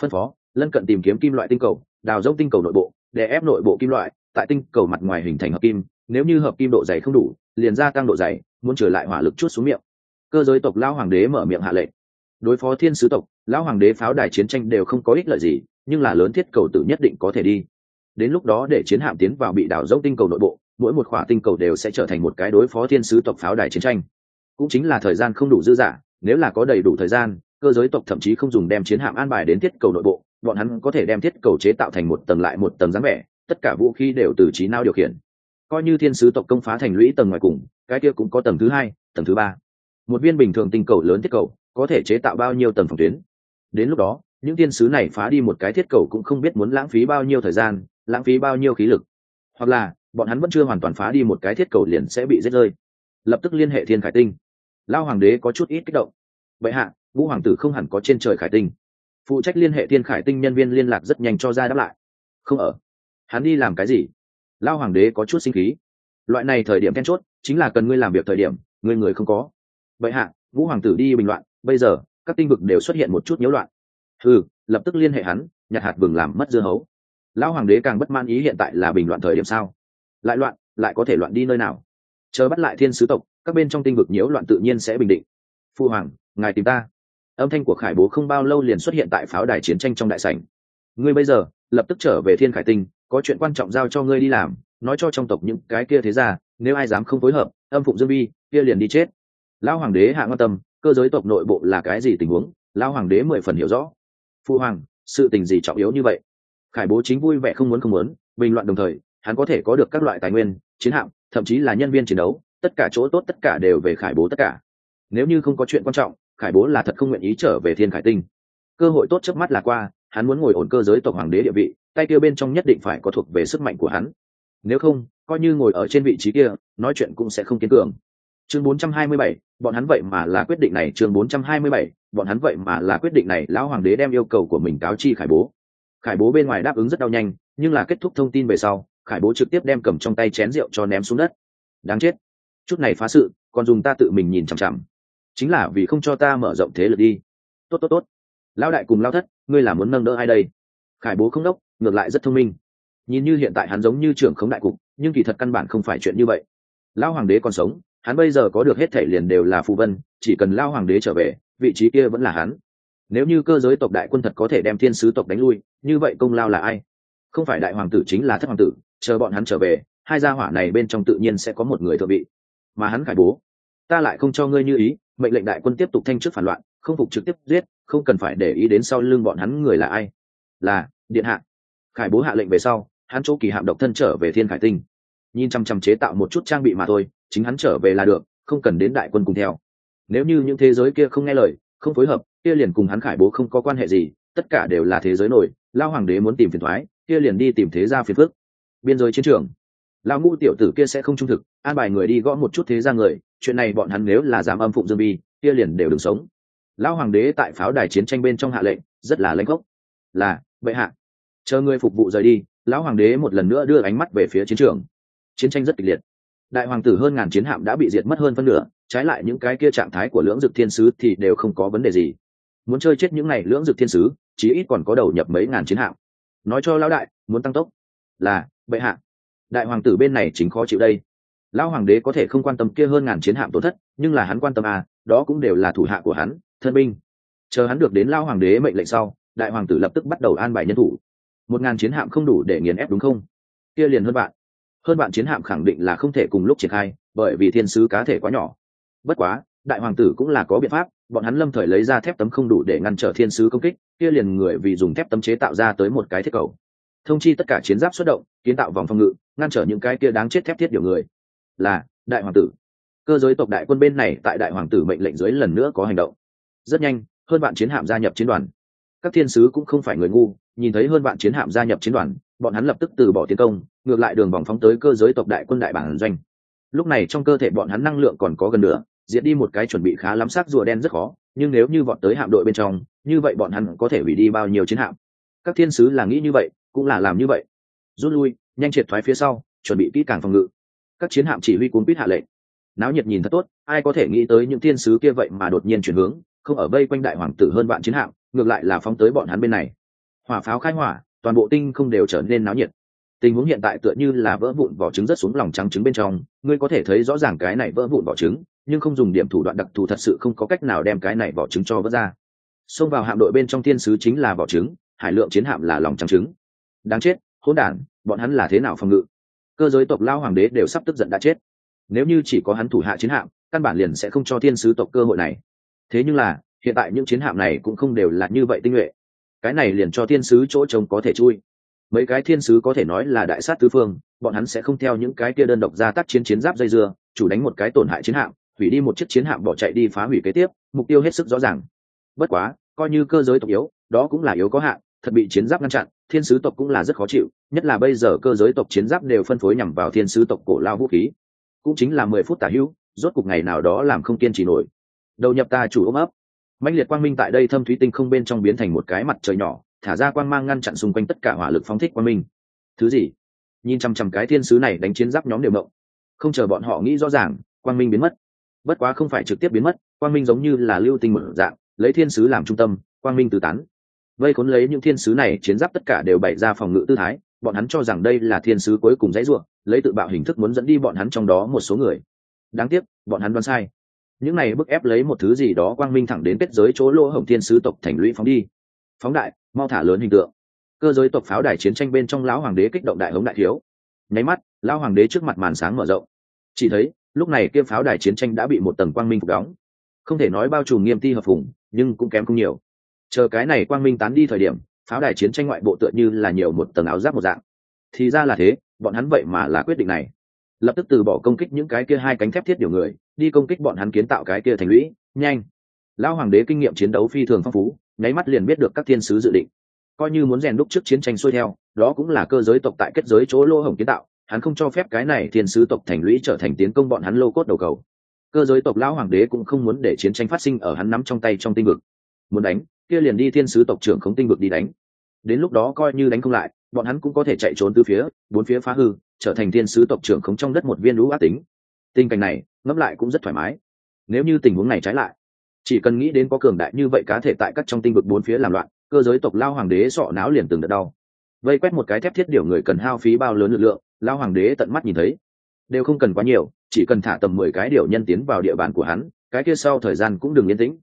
Phân phó, lân cận tìm kiếm kim loại tinh cầu, đào dốc tinh cầu nội bộ để ép nội bộ kim loại, tại tinh cầu mặt ngoài hình thành hợp kim, nếu như hợp kim độ dày không đủ, liền gia tăng độ dày, muốn trở lại hỏa lực chút xuống miệng. Cơ giới tộc lao hoàng đế mở miệng hạ lệnh. Đối phó thiên sứ tộc, lão hoàng đế pháo đài chiến tranh đều không có ích lợi gì, nhưng là lớn thiết cầu tử nhất định có thể đi. Đến lúc đó để chiến hạm tiến vào bị đảo dốc tinh cầu nội bộ, mỗi một khỏa tinh cầu đều sẽ trở thành một cái đối phó thiên sứ tộc pháo đài chiến tranh cũng chính là thời gian không đủ dư giả. nếu là có đầy đủ thời gian, cơ giới tộc thậm chí không dùng đem chiến hạm an bài đến thiết cầu nội bộ, bọn hắn có thể đem thiết cầu chế tạo thành một tầng lại một tầng dáng vẻ, tất cả vũ khí đều từ trí não điều khiển. Coi như thiên sứ tộc công phá thành lũy tầng ngoài cùng, cái kia cũng có tầng thứ hai, tầng thứ ba. Một viên bình thường tinh cầu lớn thiết cầu, có thể chế tạo bao nhiêu tầng phòng tuyến? Đến lúc đó, những thiên sứ này phá đi một cái thiết cầu cũng không biết muốn lãng phí bao nhiêu thời gian, lãng phí bao nhiêu khí lực. Hoặc là, bọn hắn vẫn chưa hoàn toàn phá đi một cái thiết cầu liền sẽ bị giết rơi. Lập tức liên hệ thiên khải tinh lao hoàng đế có chút ít kích động. Vậy hạ vũ hoàng tử không hẳn có trên trời khải tinh. Phụ trách liên hệ thiên khải tinh nhân viên liên lạc rất nhanh cho ra đáp lại. Không ở. Hắn đi làm cái gì? Lao hoàng đế có chút sinh khí. Loại này thời điểm then chốt, chính là cần ngươi làm việc thời điểm, ngươi người không có. Vậy hạ vũ hoàng tử đi bình loạn, bây giờ, các tinh vực đều xuất hiện một chút nhiễu loạn. Ừ lập tức liên hệ hắn, nhặt hạt vừng làm mất dưa hấu. Lão hoàng đế càng bất man ý hiện tại là bình loạn thời điểm sao? Lại loạn, lại có thể loạn đi nơi nào? Chờ bắt lại thiên sứ tộc các bên trong tinh vực nhiễu loạn tự nhiên sẽ bình định. Phu hoàng, ngài tìm ta. Âm thanh của khải bố không bao lâu liền xuất hiện tại pháo đài chiến tranh trong đại sảnh. Ngươi bây giờ, lập tức trở về thiên khải tinh, có chuyện quan trọng giao cho ngươi đi làm, nói cho trong tộc những cái kia thế ra nếu ai dám không phối hợp, âm phụng dương vi, kia liền đi chết. Lão hoàng đế hạ quan tâm, cơ giới tộc nội bộ là cái gì tình huống? Lão hoàng đế mười phần hiểu rõ. Phu hoàng, sự tình gì trọng yếu như vậy? Khải bố chính vui vẻ không muốn không muốn, bình loạn đồng thời, hắn có thể có được các loại tài nguyên, chiến hạm, thậm chí là nhân viên chiến đấu tất cả chỗ tốt tất cả đều về khải bố tất cả. Nếu như không có chuyện quan trọng khải bố là thật không nguyện ý trở về thiên khải tinh. Cơ hội tốt trước mắt là qua hắn muốn ngồi ổn cơ giới tộc hoàng đế địa vị tay kia bên trong nhất định phải có thuộc về sức mạnh của hắn. Nếu không coi như ngồi ở trên vị trí kia nói chuyện cũng sẽ không kiến cường. Chương 427, bọn hắn vậy mà là quyết định này. Chương 427, bọn hắn vậy mà là quyết định này. Lão hoàng đế đem yêu cầu của mình cáo chi khải bố. Khải bố bên ngoài đáp ứng rất đau nhanh nhưng là kết thúc thông tin về sau khải bố trực tiếp đem cầm trong tay chén rượu cho ném xuống đất. Đáng chết chút này phá sự, còn dùng ta tự mình nhìn chằm chằm. Chính là vì không cho ta mở rộng thế lực đi. Tốt tốt tốt. Lão đại cùng lao thất, ngươi là muốn nâng đỡ ai đây? Khải bố không đốc, ngược lại rất thông minh. Nhìn như hiện tại hắn giống như trưởng khống đại cục, nhưng kỳ thật căn bản không phải chuyện như vậy. Lão hoàng đế còn sống, hắn bây giờ có được hết thể liền đều là phù vân, chỉ cần lao hoàng đế trở về, vị trí kia vẫn là hắn. Nếu như cơ giới tộc đại quân thật có thể đem thiên sứ tộc đánh lui, như vậy công lao là ai? Không phải đại hoàng tử chính là thất hoàng tử, chờ bọn hắn trở về, hai gia hỏa này bên trong tự nhiên sẽ có một người thợ bị mà hắn khải bố. Ta lại không cho ngươi như ý, mệnh lệnh đại quân tiếp tục thanh trước phản loạn, không phục trực tiếp giết, không cần phải để ý đến sau lưng bọn hắn người là ai. Là, điện hạ. Khải bố hạ lệnh về sau, hắn chỗ kỳ hạm độc thân trở về thiên khải tinh. Nhìn chăm chăm chế tạo một chút trang bị mà thôi, chính hắn trở về là được, không cần đến đại quân cùng theo. Nếu như những thế giới kia không nghe lời, không phối hợp, kia liền cùng hắn khải bố không có quan hệ gì, tất cả đều là thế giới nổi, lao hoàng đế muốn tìm phiền thoái, kia liền đi tìm thế gia phiền phước biên giới chiến trường lão ngu tiểu tử kia sẽ không trung thực, an bài người đi gõ một chút thế gia người, chuyện này bọn hắn nếu là dám âm phụng dương bi kia liền đều đừng sống. Lão hoàng đế tại pháo đài chiến tranh bên trong hạ lệnh, rất là lãnh gốc. Là, bệ hạ. Chờ người phục vụ rời đi, lão hoàng đế một lần nữa đưa ánh mắt về phía chiến trường. Chiến tranh rất kịch liệt. Đại hoàng tử hơn ngàn chiến hạm đã bị diệt mất hơn phân nửa, trái lại những cái kia trạng thái của lưỡng dực thiên sứ thì đều không có vấn đề gì. Muốn chơi chết những này lưỡng dực thiên sứ, chí ít còn có đầu nhập mấy ngàn chiến hạm. Nói cho lão đại, muốn tăng tốc. Là, bệ hạ đại hoàng tử bên này chính khó chịu đây. Lão hoàng đế có thể không quan tâm kia hơn ngàn chiến hạm tổn thất, nhưng là hắn quan tâm à đó cũng đều là thủ hạ của hắn, thân binh. Chờ hắn được đến lao hoàng đế mệnh lệnh sau, đại hoàng tử lập tức bắt đầu an bài nhân thủ. Một ngàn chiến hạm không đủ để nghiền ép đúng không? Kia liền hơn bạn. Hơn bạn chiến hạm khẳng định là không thể cùng lúc triển khai, bởi vì thiên sứ cá thể quá nhỏ. Bất quá, đại hoàng tử cũng là có biện pháp, bọn hắn lâm thời lấy ra thép tấm không đủ để ngăn trở thiên sứ công kích, kia liền người vì dùng thép tấm chế tạo ra tới một cái thiết cầu. Thông chi tất cả chiến giáp xuất động, kiến tạo vòng phòng ngự ngăn trở những cái kia đáng chết thép thiết điều người. Là, đại hoàng tử. Cơ giới tộc đại quân bên này tại đại hoàng tử mệnh lệnh dưới lần nữa có hành động. Rất nhanh, hơn bạn chiến hạm gia nhập chiến đoàn. Các thiên sứ cũng không phải người ngu, nhìn thấy hơn bạn chiến hạm gia nhập chiến đoàn, bọn hắn lập tức từ bỏ tiến công, ngược lại đường vòng phóng tới cơ giới tộc đại quân đại bản doanh. Lúc này trong cơ thể bọn hắn năng lượng còn có gần nửa, diệt đi một cái chuẩn bị khá lắm sắc rùa đen rất khó, nhưng nếu như bọn tới hạm đội bên trong, như vậy bọn hắn có thể hủy đi bao nhiêu chiến hạm? Các thiên sứ là nghĩ như vậy, cũng là làm như vậy. Rút lui nhanh triệt thoái phía sau, chuẩn bị kỹ càng phòng ngự. Các chiến hạm chỉ huy cuốn quýt hạ lệnh. Náo nhiệt nhìn thật tốt, ai có thể nghĩ tới những thiên sứ kia vậy mà đột nhiên chuyển hướng, không ở vây quanh đại hoàng tử hơn bạn chiến hạm, ngược lại là phóng tới bọn hắn bên này. Hỏa pháo khai hỏa, toàn bộ tinh không đều trở nên náo nhiệt. Tình huống hiện tại tựa như là vỡ vụn vỏ trứng rất xuống lòng trắng trứng bên trong, ngươi có thể thấy rõ ràng cái này vỡ vụn vỏ trứng, nhưng không dùng điểm thủ đoạn đặc thù thật sự không có cách nào đem cái này vỏ trứng cho vỡ ra. Xông vào hạm đội bên trong thiên sứ chính là vỏ trứng, hải lượng chiến hạm là lòng trắng trứng. Đáng chết, hỗn đản bọn hắn là thế nào phòng ngự? Cơ giới tộc lao hoàng đế đều sắp tức giận đã chết. Nếu như chỉ có hắn thủ hạ chiến hạm, căn bản liền sẽ không cho thiên sứ tộc cơ hội này. Thế nhưng là, hiện tại những chiến hạm này cũng không đều là như vậy tinh nhuệ. Cái này liền cho thiên sứ chỗ trông có thể chui. Mấy cái thiên sứ có thể nói là đại sát tứ phương, bọn hắn sẽ không theo những cái kia đơn độc ra tác chiến chiến giáp dây dưa, chủ đánh một cái tổn hại chiến hạm, hủy đi một chiếc chiến hạm bỏ chạy đi phá hủy kế tiếp, mục tiêu hết sức rõ ràng. Bất quá, coi như cơ giới tộc yếu, đó cũng là yếu có hạn, thật bị chiến giáp ngăn chặn thiên sứ tộc cũng là rất khó chịu, nhất là bây giờ cơ giới tộc chiến giáp đều phân phối nhằm vào thiên sứ tộc cổ lao vũ khí. Cũng chính là mười phút tả hữu, rốt cục ngày nào đó làm không kiên trì nổi. Đầu nhập ta chủ ôm ấp. Mạnh liệt quang minh tại đây thâm thúy tinh không bên trong biến thành một cái mặt trời nhỏ, thả ra quang mang ngăn chặn xung quanh tất cả hỏa lực phóng thích quang minh. Thứ gì? Nhìn chằm chằm cái thiên sứ này đánh chiến giáp nhóm đều mộng. Không chờ bọn họ nghĩ rõ ràng, quang minh biến mất. Bất quá không phải trực tiếp biến mất, quang minh giống như là lưu tinh một dạng, lấy thiên sứ làm trung tâm, quang minh từ tán vây khốn lấy những thiên sứ này, chiến giáp tất cả đều bày ra phòng ngự tư thái, bọn hắn cho rằng đây là thiên sứ cuối cùng dãy ruộng lấy tự bạo hình thức muốn dẫn đi bọn hắn trong đó một số người. Đáng tiếc, bọn hắn đoán sai. Những này bức ép lấy một thứ gì đó quang minh thẳng đến kết giới chỗ lỗ hồng thiên sứ tộc thành lũy phóng đi. Phóng đại, mau thả lớn hình tượng. Cơ giới tộc pháo đài chiến tranh bên trong lão hoàng đế kích động đại hống đại thiếu. Nháy mắt, lão hoàng đế trước mặt màn sáng mở rộng. Chỉ thấy, lúc này kia pháo đài chiến tranh đã bị một tầng quang minh phục đóng. Không thể nói bao trùm nghiêm ti hợp phùng, nhưng cũng kém không nhiều chờ cái này quang minh tán đi thời điểm, pháo đài chiến tranh ngoại bộ tựa như là nhiều một tầng áo giáp một dạng. Thì ra là thế, bọn hắn vậy mà là quyết định này. Lập tức từ bỏ công kích những cái kia hai cánh thép thiết điều người, đi công kích bọn hắn kiến tạo cái kia thành lũy, nhanh. Lão hoàng đế kinh nghiệm chiến đấu phi thường phong phú, nháy mắt liền biết được các thiên sứ dự định. Coi như muốn rèn đúc trước chiến tranh xuôi theo, đó cũng là cơ giới tộc tại kết giới chỗ lô hồng kiến tạo, hắn không cho phép cái này thiên sứ tộc thành lũy trở thành tiến công bọn hắn lô cốt đầu cầu. Cơ giới tộc lão hoàng đế cũng không muốn để chiến tranh phát sinh ở hắn nắm trong tay trong tinh vực. Muốn đánh kia liền đi thiên sứ tộc trưởng không tinh vực đi đánh. Đến lúc đó coi như đánh không lại, bọn hắn cũng có thể chạy trốn từ phía, bốn phía phá hư, trở thành thiên sứ tộc trưởng không trong đất một viên lũ ác tính. Tình cảnh này, ngẫm lại cũng rất thoải mái. Nếu như tình huống này trái lại, chỉ cần nghĩ đến có cường đại như vậy cá thể tại các trong tinh vực bốn phía làm loạn, cơ giới tộc lao hoàng đế sọ não liền từng đợt đau. Vây quét một cái thép thiết điều người cần hao phí bao lớn lực lượng, lao hoàng đế tận mắt nhìn thấy. Đều không cần quá nhiều, chỉ cần thả tầm mười cái điều nhân tiến vào địa bàn của hắn, cái kia sau thời gian cũng đừng yên tĩnh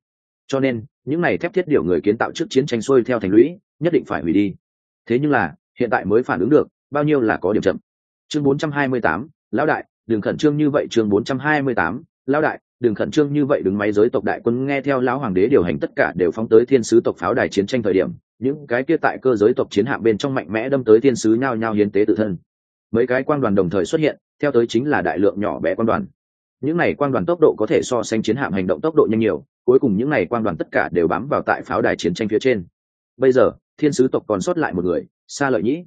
cho nên những này thép thiết điều người kiến tạo trước chiến tranh xuôi theo thành lũy nhất định phải hủy đi. Thế nhưng là hiện tại mới phản ứng được bao nhiêu là có điểm chậm. Chương 428, lão đại đừng khẩn trương như vậy. Chương 428, lão đại đừng khẩn trương như vậy. Đứng máy giới tộc đại quân nghe theo lão hoàng đế điều hành tất cả đều phóng tới thiên sứ tộc pháo đài chiến tranh thời điểm. Những cái kia tại cơ giới tộc chiến hạm bên trong mạnh mẽ đâm tới thiên sứ nhao nhao hiến tế tự thân. Mấy cái quan đoàn đồng thời xuất hiện theo tới chính là đại lượng nhỏ bé quan đoàn những này quang đoàn tốc độ có thể so sánh chiến hạm hành động tốc độ nhanh nhiều, cuối cùng những này quang đoàn tất cả đều bám vào tại pháo đài chiến tranh phía trên. Bây giờ, thiên sứ tộc còn sót lại một người xa lợi nhĩ.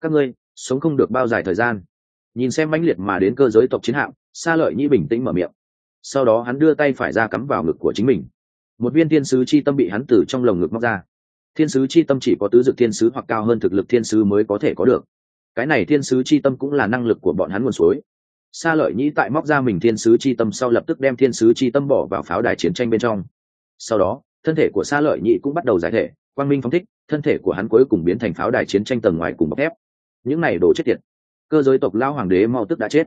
Các ngươi, sống không được bao dài thời gian. Nhìn xem mãnh liệt mà đến cơ giới tộc chiến hạm xa lợi nhĩ bình tĩnh mở miệng. Sau đó hắn đưa tay phải ra cắm vào ngực của chính mình. Một viên thiên sứ chi tâm bị hắn từ trong lồng ngực móc ra. Thiên sứ chi tâm chỉ có tứ dực thiên sứ hoặc cao hơn thực lực thiên sứ mới có thể có được. Cái này thiên sứ chi tâm cũng là năng lực của bọn hắn nguồn suối. Sa lợi nhĩ tại móc ra mình thiên sứ chi tâm sau lập tức đem thiên sứ chi tâm bỏ vào pháo đài chiến tranh bên trong. Sau đó, thân thể của Sa lợi nhĩ cũng bắt đầu giải thể, quang minh phóng thích, thân thể của hắn cuối cùng biến thành pháo đài chiến tranh tầng ngoài cùng bọc thép. Những này đổ chết tiệt. Cơ giới tộc lao hoàng đế mau tức đã chết.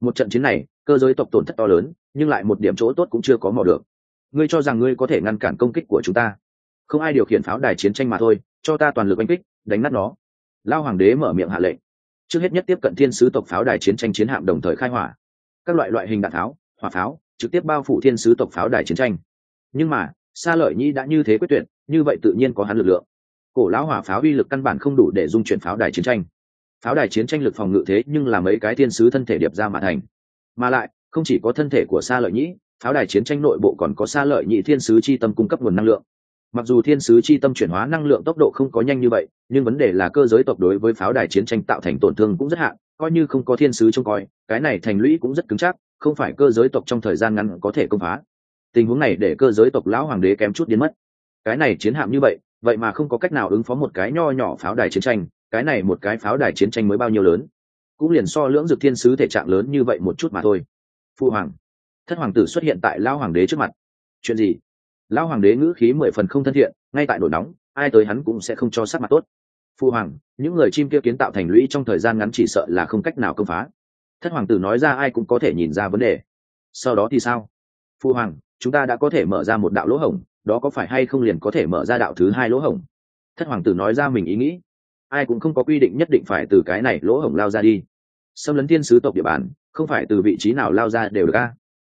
Một trận chiến này, cơ giới tộc tổn thất to lớn, nhưng lại một điểm chỗ tốt cũng chưa có mò được. Ngươi cho rằng ngươi có thể ngăn cản công kích của chúng ta? Không ai điều khiển pháo đài chiến tranh mà thôi, cho ta toàn lực đánh kích, đánh nát nó. Lao hoàng đế mở miệng hạ lệnh trước hết nhất tiếp cận thiên sứ tộc pháo đài chiến tranh chiến hạm đồng thời khai hỏa. Các loại loại hình đạn tháo, hỏa pháo, trực tiếp bao phủ thiên sứ tộc pháo đài chiến tranh. Nhưng mà xa lợi nhi đã như thế quyết tuyệt, như vậy tự nhiên có hắn lực lượng. Cổ lão hỏa pháo uy lực căn bản không đủ để dung chuyển pháo đài chiến tranh. Pháo đài chiến tranh lực phòng ngự thế nhưng là mấy cái thiên sứ thân thể điệp ra mà thành. Mà lại, không chỉ có thân thể của xa lợi nhĩ pháo đài chiến tranh nội bộ còn có xa lợi nhị thiên sứ chi tâm cung cấp nguồn năng lượng mặc dù thiên sứ chi tâm chuyển hóa năng lượng tốc độ không có nhanh như vậy, nhưng vấn đề là cơ giới tộc đối với pháo đài chiến tranh tạo thành tổn thương cũng rất hạn, coi như không có thiên sứ trông coi, cái này thành lũy cũng rất cứng chắc, không phải cơ giới tộc trong thời gian ngắn có thể công phá. Tình huống này để cơ giới tộc lão hoàng đế kém chút biến mất. Cái này chiến hạm như vậy vậy mà không có cách nào ứng phó một cái nho nhỏ pháo đài chiến tranh, cái này một cái pháo đài chiến tranh mới bao nhiêu lớn? Cũng liền so lưỡng dược thiên sứ thể trạng lớn như vậy một chút mà thôi. Phụ hoàng, thất hoàng tử xuất hiện tại lão hoàng đế trước mặt. Chuyện gì? Lão hoàng đế ngữ khí mười phần không thân thiện, ngay tại nổi nóng, ai tới hắn cũng sẽ không cho sắc mặt tốt. Phu hoàng, những người chim kia kiến tạo thành lũy trong thời gian ngắn chỉ sợ là không cách nào công phá. Thất hoàng tử nói ra ai cũng có thể nhìn ra vấn đề. Sau đó thì sao? Phu hoàng, chúng ta đã có thể mở ra một đạo lỗ hổng, đó có phải hay không liền có thể mở ra đạo thứ hai lỗ hổng? Thất hoàng tử nói ra mình ý nghĩ. Ai cũng không có quy định nhất định phải từ cái này lỗ hổng lao ra đi. Xâm lấn thiên sứ tộc địa bàn, không phải từ vị trí nào lao ra đều được a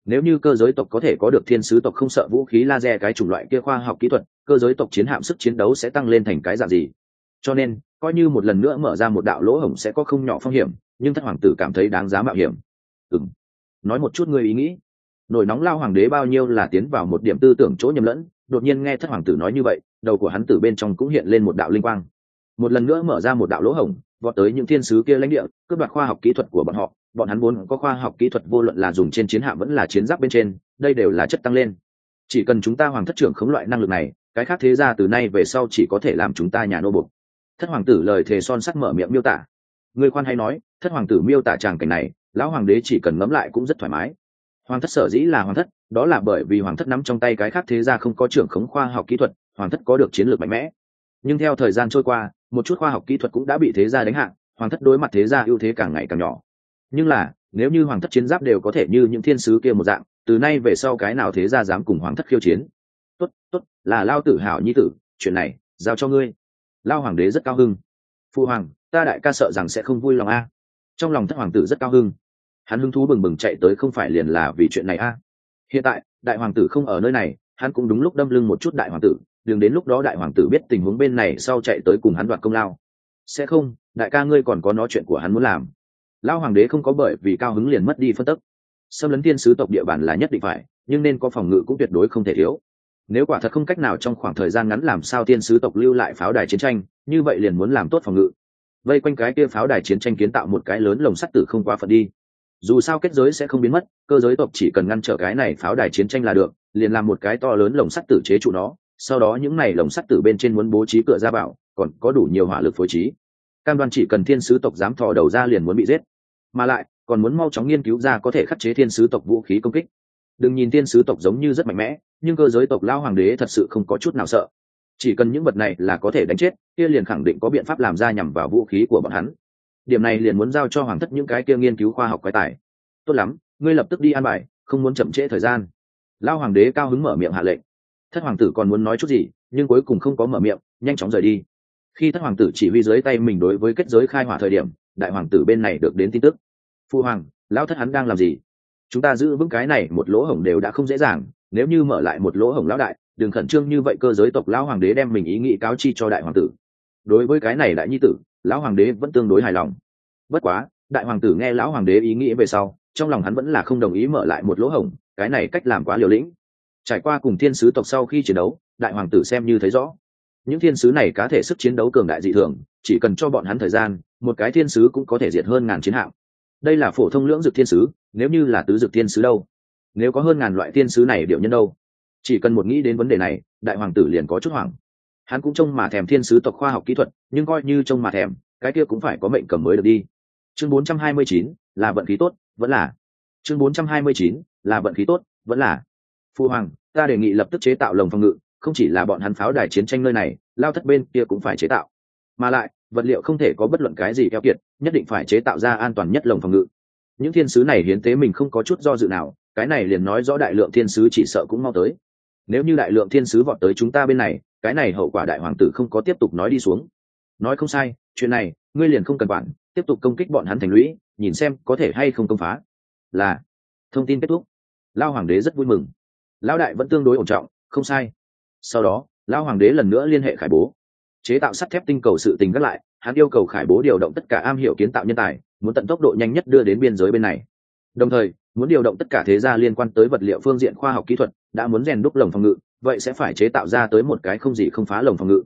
nếu như cơ giới tộc có thể có được thiên sứ tộc không sợ vũ khí laser cái chủng loại kia khoa học kỹ thuật, cơ giới tộc chiến hạm sức chiến đấu sẽ tăng lên thành cái dạng gì? Cho nên, coi như một lần nữa mở ra một đạo lỗ hổng sẽ có không nhỏ phong hiểm, nhưng thất hoàng tử cảm thấy đáng giá mạo hiểm. Ừ m nói một chút ngươi ý nghĩ. Nổi nóng lao hoàng đế bao nhiêu là tiến vào một điểm tư tưởng chỗ nhầm lẫn, đột nhiên nghe thất hoàng tử nói như vậy, đầu của hắn từ bên trong cũng hiện lên một đạo linh quang. Một lần nữa mở ra một đạo lỗ hổng, vọt tới những thiên sứ kia lãnh địa, cướp đoạt khoa học kỹ thuật của bọn họ bọn hắn vốn có khoa học kỹ thuật vô luận là dùng trên chiến hạm vẫn là chiến giáp bên trên, đây đều là chất tăng lên. Chỉ cần chúng ta hoàng thất trưởng khống loại năng lực này, cái khác thế ra từ nay về sau chỉ có thể làm chúng ta nhà nô bục thất hoàng tử lời thề son sắc mở miệng miêu tả. Người khoan hay nói, thất hoàng tử miêu tả tràng cảnh này, lão hoàng đế chỉ cần ngẫm lại cũng rất thoải mái. Hoàng thất sở dĩ là hoàng thất, đó là bởi vì hoàng thất nắm trong tay cái khác thế ra không có trưởng khống khoa học kỹ thuật, hoàng thất có được chiến lược mạnh mẽ. Nhưng theo thời gian trôi qua, một chút khoa học kỹ thuật cũng đã bị thế gia đánh hạ, hoàng thất đối mặt thế gia ưu thế càng ngày càng nhỏ nhưng là, nếu như hoàng thất chiến giáp đều có thể như những thiên sứ kia một dạng, từ nay về sau cái nào thế gia dám cùng hoàng thất khiêu chiến? Tốt tốt, là lao tử hảo nhi tử, chuyện này, giao cho ngươi. Lao hoàng đế rất cao hưng. Phu hoàng, ta đại ca sợ rằng sẽ không vui lòng a. Trong lòng thất hoàng tử rất cao hưng. Hắn hứng thú bừng bừng chạy tới không phải liền là vì chuyện này a. Hiện tại, đại hoàng tử không ở nơi này, hắn cũng đúng lúc đâm lưng một chút đại hoàng tử, đừng đến lúc đó đại hoàng tử biết tình huống bên này sau chạy tới cùng hắn đoạt công lao. Sẽ không, đại ca ngươi còn có nói chuyện của hắn muốn làm lao hoàng đế không có bởi vì cao hứng liền mất đi phân tức. Xâm lấn thiên sứ tộc địa bàn là nhất định phải, nhưng nên có phòng ngự cũng tuyệt đối không thể thiếu. Nếu quả thật không cách nào trong khoảng thời gian ngắn làm sao thiên sứ tộc lưu lại pháo đài chiến tranh, như vậy liền muốn làm tốt phòng ngự. Vây quanh cái kia pháo đài chiến tranh kiến tạo một cái lớn lồng sắt tử không quá phận đi. Dù sao kết giới sẽ không biến mất, cơ giới tộc chỉ cần ngăn trở cái này pháo đài chiến tranh là được, liền làm một cái to lớn lồng sắt tử chế trụ nó, sau đó những này lồng sắt tử bên trên muốn bố trí cửa ra bảo còn có đủ nhiều hỏa lực phối trí cam đoan chỉ cần thiên sứ tộc dám thò đầu ra liền muốn bị giết. Mà lại, còn muốn mau chóng nghiên cứu ra có thể khắc chế thiên sứ tộc vũ khí công kích. Đừng nhìn thiên sứ tộc giống như rất mạnh mẽ, nhưng cơ giới tộc lao hoàng đế thật sự không có chút nào sợ. Chỉ cần những vật này là có thể đánh chết, kia liền khẳng định có biện pháp làm ra nhằm vào vũ khí của bọn hắn. Điểm này liền muốn giao cho hoàng thất những cái kia nghiên cứu khoa học quái tài. Tốt lắm, ngươi lập tức đi an bài, không muốn chậm trễ thời gian. Lao hoàng đế cao hứng mở miệng hạ lệnh. Thất hoàng tử còn muốn nói chút gì, nhưng cuối cùng không có mở miệng, nhanh chóng rời đi khi thất hoàng tử chỉ huy dưới tay mình đối với kết giới khai hỏa thời điểm, đại hoàng tử bên này được đến tin tức. Phu hoàng, lão thất hắn đang làm gì? Chúng ta giữ vững cái này, một lỗ hổng đều đã không dễ dàng, nếu như mở lại một lỗ hổng lão đại, đừng khẩn trương như vậy cơ giới tộc lão hoàng đế đem mình ý nghĩ cáo chi cho đại hoàng tử. Đối với cái này đại nhi tử, lão hoàng đế vẫn tương đối hài lòng. Bất quá, đại hoàng tử nghe lão hoàng đế ý nghĩ về sau, trong lòng hắn vẫn là không đồng ý mở lại một lỗ hổng, cái này cách làm quá liều lĩnh. Trải qua cùng thiên sứ tộc sau khi chiến đấu, đại hoàng tử xem như thấy rõ những thiên sứ này cá thể sức chiến đấu cường đại dị thường chỉ cần cho bọn hắn thời gian một cái thiên sứ cũng có thể diệt hơn ngàn chiến hạm. Đây là phổ thông lưỡng dực thiên sứ nếu như là tứ dực thiên sứ đâu? Nếu có hơn ngàn loại thiên sứ này điệu nhân đâu? Chỉ cần một nghĩ đến vấn đề này đại hoàng tử liền có chút hoảng. Hắn cũng trông mà thèm thiên sứ tộc khoa học kỹ thuật nhưng coi như trông mà thèm cái kia cũng phải có mệnh cầm mới được đi. Chương 429, là vận khí tốt vẫn là. Chương 429, là vận khí tốt vẫn là. Phu hoàng ta đề nghị lập tức chế tạo lồng phòng ngự không chỉ là bọn hắn pháo đài chiến tranh nơi này, lao thất bên kia cũng phải chế tạo. Mà lại, vật liệu không thể có bất luận cái gì keo kiệt, nhất định phải chế tạo ra an toàn nhất lồng phòng ngự. Những thiên sứ này hiến tế mình không có chút do dự nào, cái này liền nói rõ đại lượng thiên sứ chỉ sợ cũng mau tới. Nếu như đại lượng thiên sứ vọt tới chúng ta bên này, cái này hậu quả đại hoàng tử không có tiếp tục nói đi xuống. Nói không sai, chuyện này, ngươi liền không cần quản, tiếp tục công kích bọn hắn thành lũy, nhìn xem có thể hay không công phá. Là. Thông tin kết thúc. Lao hoàng đế rất vui mừng. Lão đại vẫn tương đối ổn trọng, không sai sau đó lao hoàng đế lần nữa liên hệ khải bố. Chế tạo sắt thép tinh cầu sự tình gác lại, hắn yêu cầu khải bố điều động tất cả am hiểu kiến tạo nhân tài, muốn tận tốc độ nhanh nhất đưa đến biên giới bên này. Đồng thời, muốn điều động tất cả thế gia liên quan tới vật liệu phương diện khoa học kỹ thuật, đã muốn rèn đúc lồng phòng ngự, vậy sẽ phải chế tạo ra tới một cái không gì không phá lồng phòng ngự.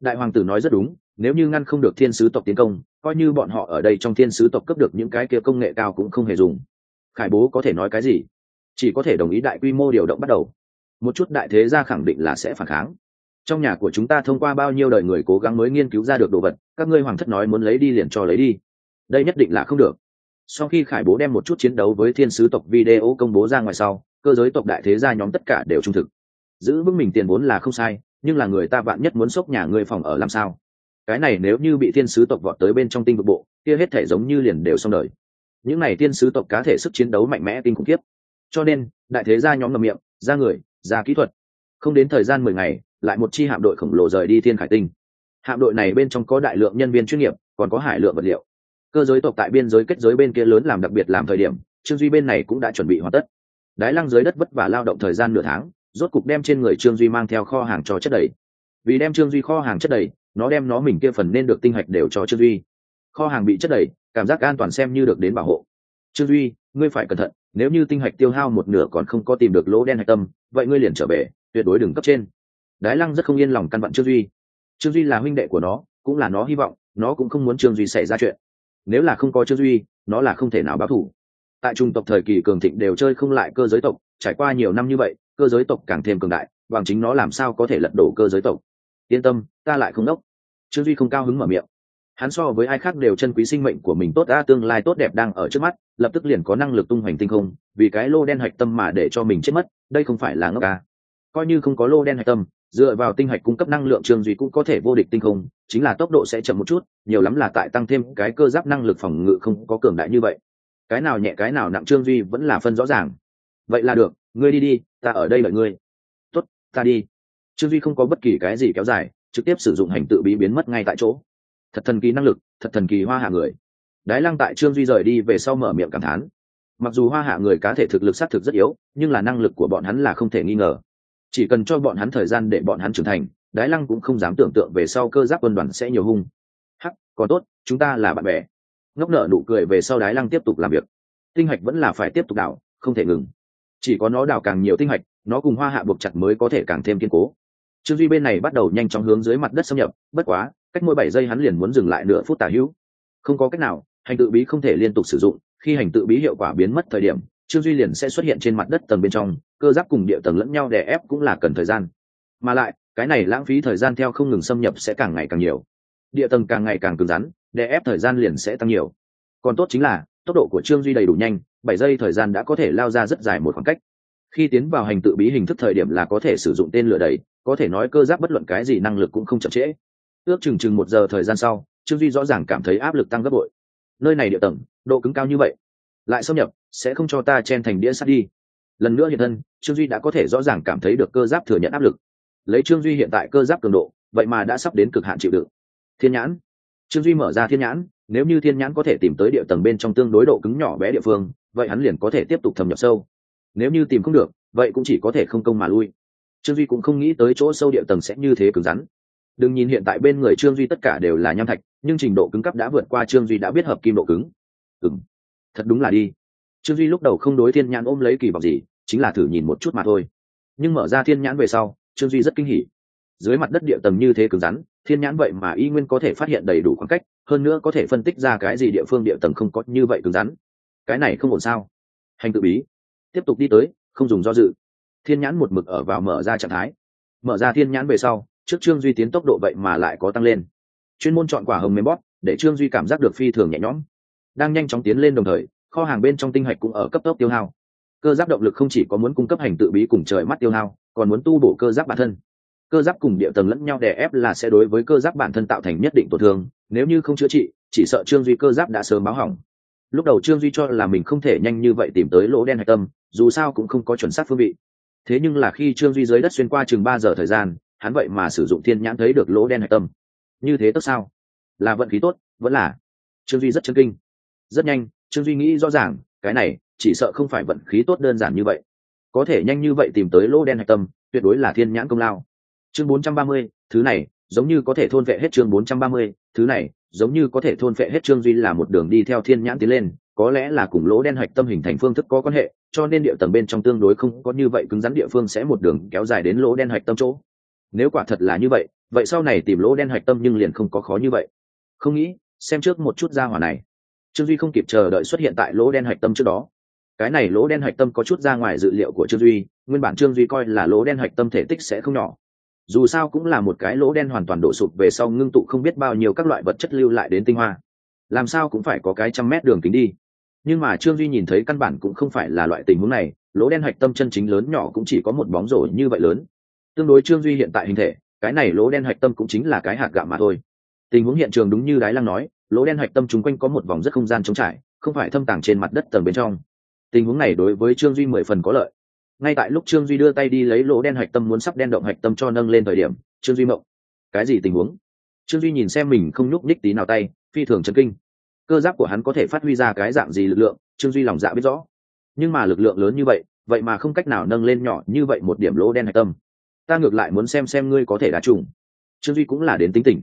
Đại hoàng tử nói rất đúng, nếu như ngăn không được thiên sứ tộc tiến công, coi như bọn họ ở đây trong thiên sứ tộc cấp được những cái kia công nghệ cao cũng không hề dùng. Khải bố có thể nói cái gì? Chỉ có thể đồng ý đại quy mô điều động bắt đầu một chút đại thế gia khẳng định là sẽ phản kháng. Trong nhà của chúng ta thông qua bao nhiêu đời người cố gắng mới nghiên cứu ra được đồ vật, các ngươi hoàng thất nói muốn lấy đi liền cho lấy đi. Đây nhất định là không được. Sau khi khải bố đem một chút chiến đấu với thiên sứ tộc video công bố ra ngoài sau, cơ giới tộc đại thế gia nhóm tất cả đều trung thực. Giữ vững mình tiền vốn là không sai, nhưng là người ta vạn nhất muốn xốc nhà người phòng ở làm sao? Cái này nếu như bị thiên sứ tộc vọt tới bên trong tinh vực bộ, kia hết thể giống như liền đều xong đời. Những này thiên sứ tộc cá thể sức chiến đấu mạnh mẽ kinh khủng khiếp. Cho nên, đại thế gia nhóm ngầm miệng, ra người ra kỹ thuật. Không đến thời gian mười ngày, lại một chi hạm đội khổng lồ rời đi thiên khải tinh. Hạm đội này bên trong có đại lượng nhân viên chuyên nghiệp, còn có hải lượng vật liệu. Cơ giới tộc tại biên giới kết giới bên kia lớn làm đặc biệt làm thời điểm, trương duy bên này cũng đã chuẩn bị hoàn tất. Đái lăng dưới đất vất vả lao động thời gian nửa tháng, rốt cục đem trên người trương duy mang theo kho hàng cho chất đầy. Vì đem trương duy kho hàng chất đầy, nó đem nó mình kia phần nên được tinh hạch đều cho trương duy. Kho hàng bị chất đầy, cảm giác an toàn xem như được đến bảo hộ. Trương duy, ngươi phải cẩn thận nếu như tinh hạch tiêu hao một nửa còn không có tìm được lỗ đen hạch tâm, vậy ngươi liền trở về, tuyệt đối đừng cấp trên. Đái lăng rất không yên lòng căn vặn trương duy. Trương duy là huynh đệ của nó, cũng là nó hy vọng, nó cũng không muốn trương duy xảy ra chuyện. Nếu là không có trương duy, nó là không thể nào báo thủ tại trung tộc thời kỳ cường thịnh đều chơi không lại cơ giới tộc, trải qua nhiều năm như vậy, cơ giới tộc càng thêm cường đại, bằng chính nó làm sao có thể lật đổ cơ giới tộc. Yên tâm, ta lại không đốc. Trương duy không cao hứng mở miệng. Hắn so với ai khác đều chân quý sinh mệnh của mình tốt đã, tương lai tốt đẹp đang ở trước mắt lập tức liền có năng lực tung hoành tinh không, vì cái lô đen hạch tâm mà để cho mình chết mất, đây không phải là ngốc ca coi như không có lô đen hạch tâm, dựa vào tinh hạch cung cấp năng lượng trương duy cũng có thể vô địch tinh không, chính là tốc độ sẽ chậm một chút, nhiều lắm là tại tăng thêm cái cơ giáp năng lực phòng ngự không có cường đại như vậy. Cái nào nhẹ cái nào nặng trương duy vẫn là phân rõ ràng. Vậy là được, ngươi đi đi, ta ở đây đợi ngươi. Tốt, ta đi. Trương duy không có bất kỳ cái gì kéo dài, trực tiếp sử dụng hành tự bí biến mất ngay tại chỗ. Thật thần kỳ năng lực, thật thần kỳ hoa hạ người đái lăng tại trương duy rời đi về sau mở miệng cảm thán. Mặc dù hoa hạ người cá thể thực lực xác thực rất yếu, nhưng là năng lực của bọn hắn là không thể nghi ngờ. Chỉ cần cho bọn hắn thời gian để bọn hắn trưởng thành, đái lăng cũng không dám tưởng tượng về sau cơ giáp quân đoàn sẽ nhiều hung. Hắc, còn tốt, chúng ta là bạn bè. Ngốc nợ nụ cười về sau đái lăng tiếp tục làm việc. Tinh hạch vẫn là phải tiếp tục đảo không thể ngừng. Chỉ có nó đào càng nhiều tinh hạch, nó cùng hoa hạ buộc chặt mới có thể càng thêm kiên cố. Trương duy bên này bắt đầu nhanh chóng hướng dưới mặt đất xâm nhập, bất quá, cách mỗi bảy giây hắn liền muốn dừng lại nửa phút tả hữu. Không có cách nào hành tự bí không thể liên tục sử dụng, khi hành tự bí hiệu quả biến mất thời điểm, trương duy liền sẽ xuất hiện trên mặt đất tầng bên trong, cơ giáp cùng địa tầng lẫn nhau đè ép cũng là cần thời gian. Mà lại, cái này lãng phí thời gian theo không ngừng xâm nhập sẽ càng ngày càng nhiều. Địa tầng càng ngày càng cứng rắn, đè ép thời gian liền sẽ tăng nhiều. Còn tốt chính là, tốc độ của trương duy đầy đủ nhanh, bảy giây thời gian đã có thể lao ra rất dài một khoảng cách. Khi tiến vào hành tự bí hình thức thời điểm là có thể sử dụng tên lửa đầy, có thể nói cơ giáp bất luận cái gì năng lực cũng không chậm trễ. Ước chừng chừng một giờ thời gian sau, trương duy rõ ràng cảm thấy áp lực tăng gấp bội nơi này địa tầng, độ cứng cao như vậy, lại xâm nhập, sẽ không cho ta chen thành đĩa sắt đi. Lần nữa hiện thân, trương duy đã có thể rõ ràng cảm thấy được cơ giáp thừa nhận áp lực. Lấy trương duy hiện tại cơ giáp cường độ, vậy mà đã sắp đến cực hạn chịu đựng. Thiên nhãn. Trương duy mở ra thiên nhãn, nếu như thiên nhãn có thể tìm tới địa tầng bên trong tương đối độ cứng nhỏ bé địa phương, vậy hắn liền có thể tiếp tục thâm nhập sâu. Nếu như tìm không được, vậy cũng chỉ có thể không công mà lui. Trương duy cũng không nghĩ tới chỗ sâu địa tầng sẽ như thế cứng rắn. Đừng nhìn hiện tại bên người trương duy tất cả đều là nham thạch nhưng trình độ cứng cấp đã vượt qua trương duy đã biết hợp kim độ cứng. Ừng thật đúng là đi. Trương duy lúc đầu không đối thiên nhãn ôm lấy kỳ vọng gì, chính là thử nhìn một chút mà thôi. Nhưng mở ra thiên nhãn về sau, trương duy rất kinh hỉ. Dưới mặt đất địa tầng như thế cứng rắn, thiên nhãn vậy mà y nguyên có thể phát hiện đầy đủ khoảng cách, hơn nữa có thể phân tích ra cái gì địa phương địa tầng không có như vậy cứng rắn. Cái này không ổn sao? Hành tự bí. Tiếp tục đi tới, không dùng do dự. Thiên nhãn một mực ở vào mở ra trạng thái. Mở ra thiên nhãn về sau, trước trương duy tiến tốc độ vậy mà lại có tăng lên chuyên môn chọn quả hồng mềm bóp, để trương duy cảm giác được phi thường nhẹ nhõm. Đang nhanh chóng tiến lên đồng thời, kho hàng bên trong tinh hạch cũng ở cấp tốc tiêu hao. Cơ giáp động lực không chỉ có muốn cung cấp hành tự bí cùng trời mắt tiêu hao, còn muốn tu bổ cơ giáp bản thân. Cơ giáp cùng địa tầng lẫn nhau đè ép là sẽ đối với cơ giáp bản thân tạo thành nhất định tổn thương, nếu như không chữa trị, chỉ sợ trương duy cơ giáp đã sớm báo hỏng. Lúc đầu trương duy cho là mình không thể nhanh như vậy tìm tới lỗ đen hạch tâm, dù sao cũng không có chuẩn xác phương vị. Thế nhưng là khi trương duy dưới đất xuyên qua chừng ba giờ thời gian, hắn vậy mà sử dụng thiên nhãn thấy được lỗ đen hạch tâm như thế tốt sao? Là vận khí tốt vẫn là. Trương duy rất chân kinh. Rất nhanh trương duy nghĩ rõ ràng cái này chỉ sợ không phải vận khí tốt đơn giản như vậy. Có thể nhanh như vậy tìm tới lỗ đen hạch tâm tuyệt đối là thiên nhãn công lao. Chương 430, thứ này giống như có thể thôn vệ hết chương 430, thứ này giống như có thể thôn vệ hết trương duy là một đường đi theo thiên nhãn tiến lên có lẽ là cùng lỗ đen hạch tâm hình thành phương thức có quan hệ cho nên địa tầng bên trong tương đối không có như vậy cứng rắn địa phương sẽ một đường kéo dài đến lỗ đen hạch tâm chỗ. Nếu quả thật là như vậy vậy sau này tìm lỗ đen hạch tâm nhưng liền không có khó như vậy. Không nghĩ, xem trước một chút ra hỏa này. Trương duy không kịp chờ đợi xuất hiện tại lỗ đen hạch tâm trước đó. Cái này lỗ đen hạch tâm có chút ra ngoài dự liệu của trương duy, nguyên bản trương duy coi là lỗ đen hạch tâm thể tích sẽ không nhỏ. Dù sao cũng là một cái lỗ đen hoàn toàn đổ sụp về sau ngưng tụ không biết bao nhiêu các loại vật chất lưu lại đến tinh hoa. Làm sao cũng phải có cái trăm mét đường kính đi. Nhưng mà trương duy nhìn thấy căn bản cũng không phải là loại tình huống này, lỗ đen hạch tâm chân chính lớn nhỏ cũng chỉ có một bóng rổ như vậy lớn. Tương đối trương duy hiện tại hình thể cái này lỗ đen hạch tâm cũng chính là cái hạt gạo mà thôi. Tình huống hiện trường đúng như đái lăng nói, lỗ đen hạch tâm chung quanh có một vòng rất không gian trống trải, không phải thâm tàng trên mặt đất tầng bên trong. Tình huống này đối với trương duy mười phần có lợi. Ngay tại lúc trương duy đưa tay đi lấy lỗ đen hạch tâm muốn sắp đen động hạch tâm cho nâng lên thời điểm, trương duy mộng. Cái gì tình huống? Trương duy nhìn xem mình không nhúc nhích tí nào tay, phi thường chấn kinh. Cơ giáp của hắn có thể phát huy ra cái dạng gì lực lượng, trương duy lòng dạ biết rõ. Nhưng mà lực lượng lớn như vậy vậy mà không cách nào nâng lên nhỏ như vậy một điểm lỗ đen hạch tâm ta ngược lại muốn xem xem ngươi có thể đá trùng. Trương duy cũng là đến tính tình.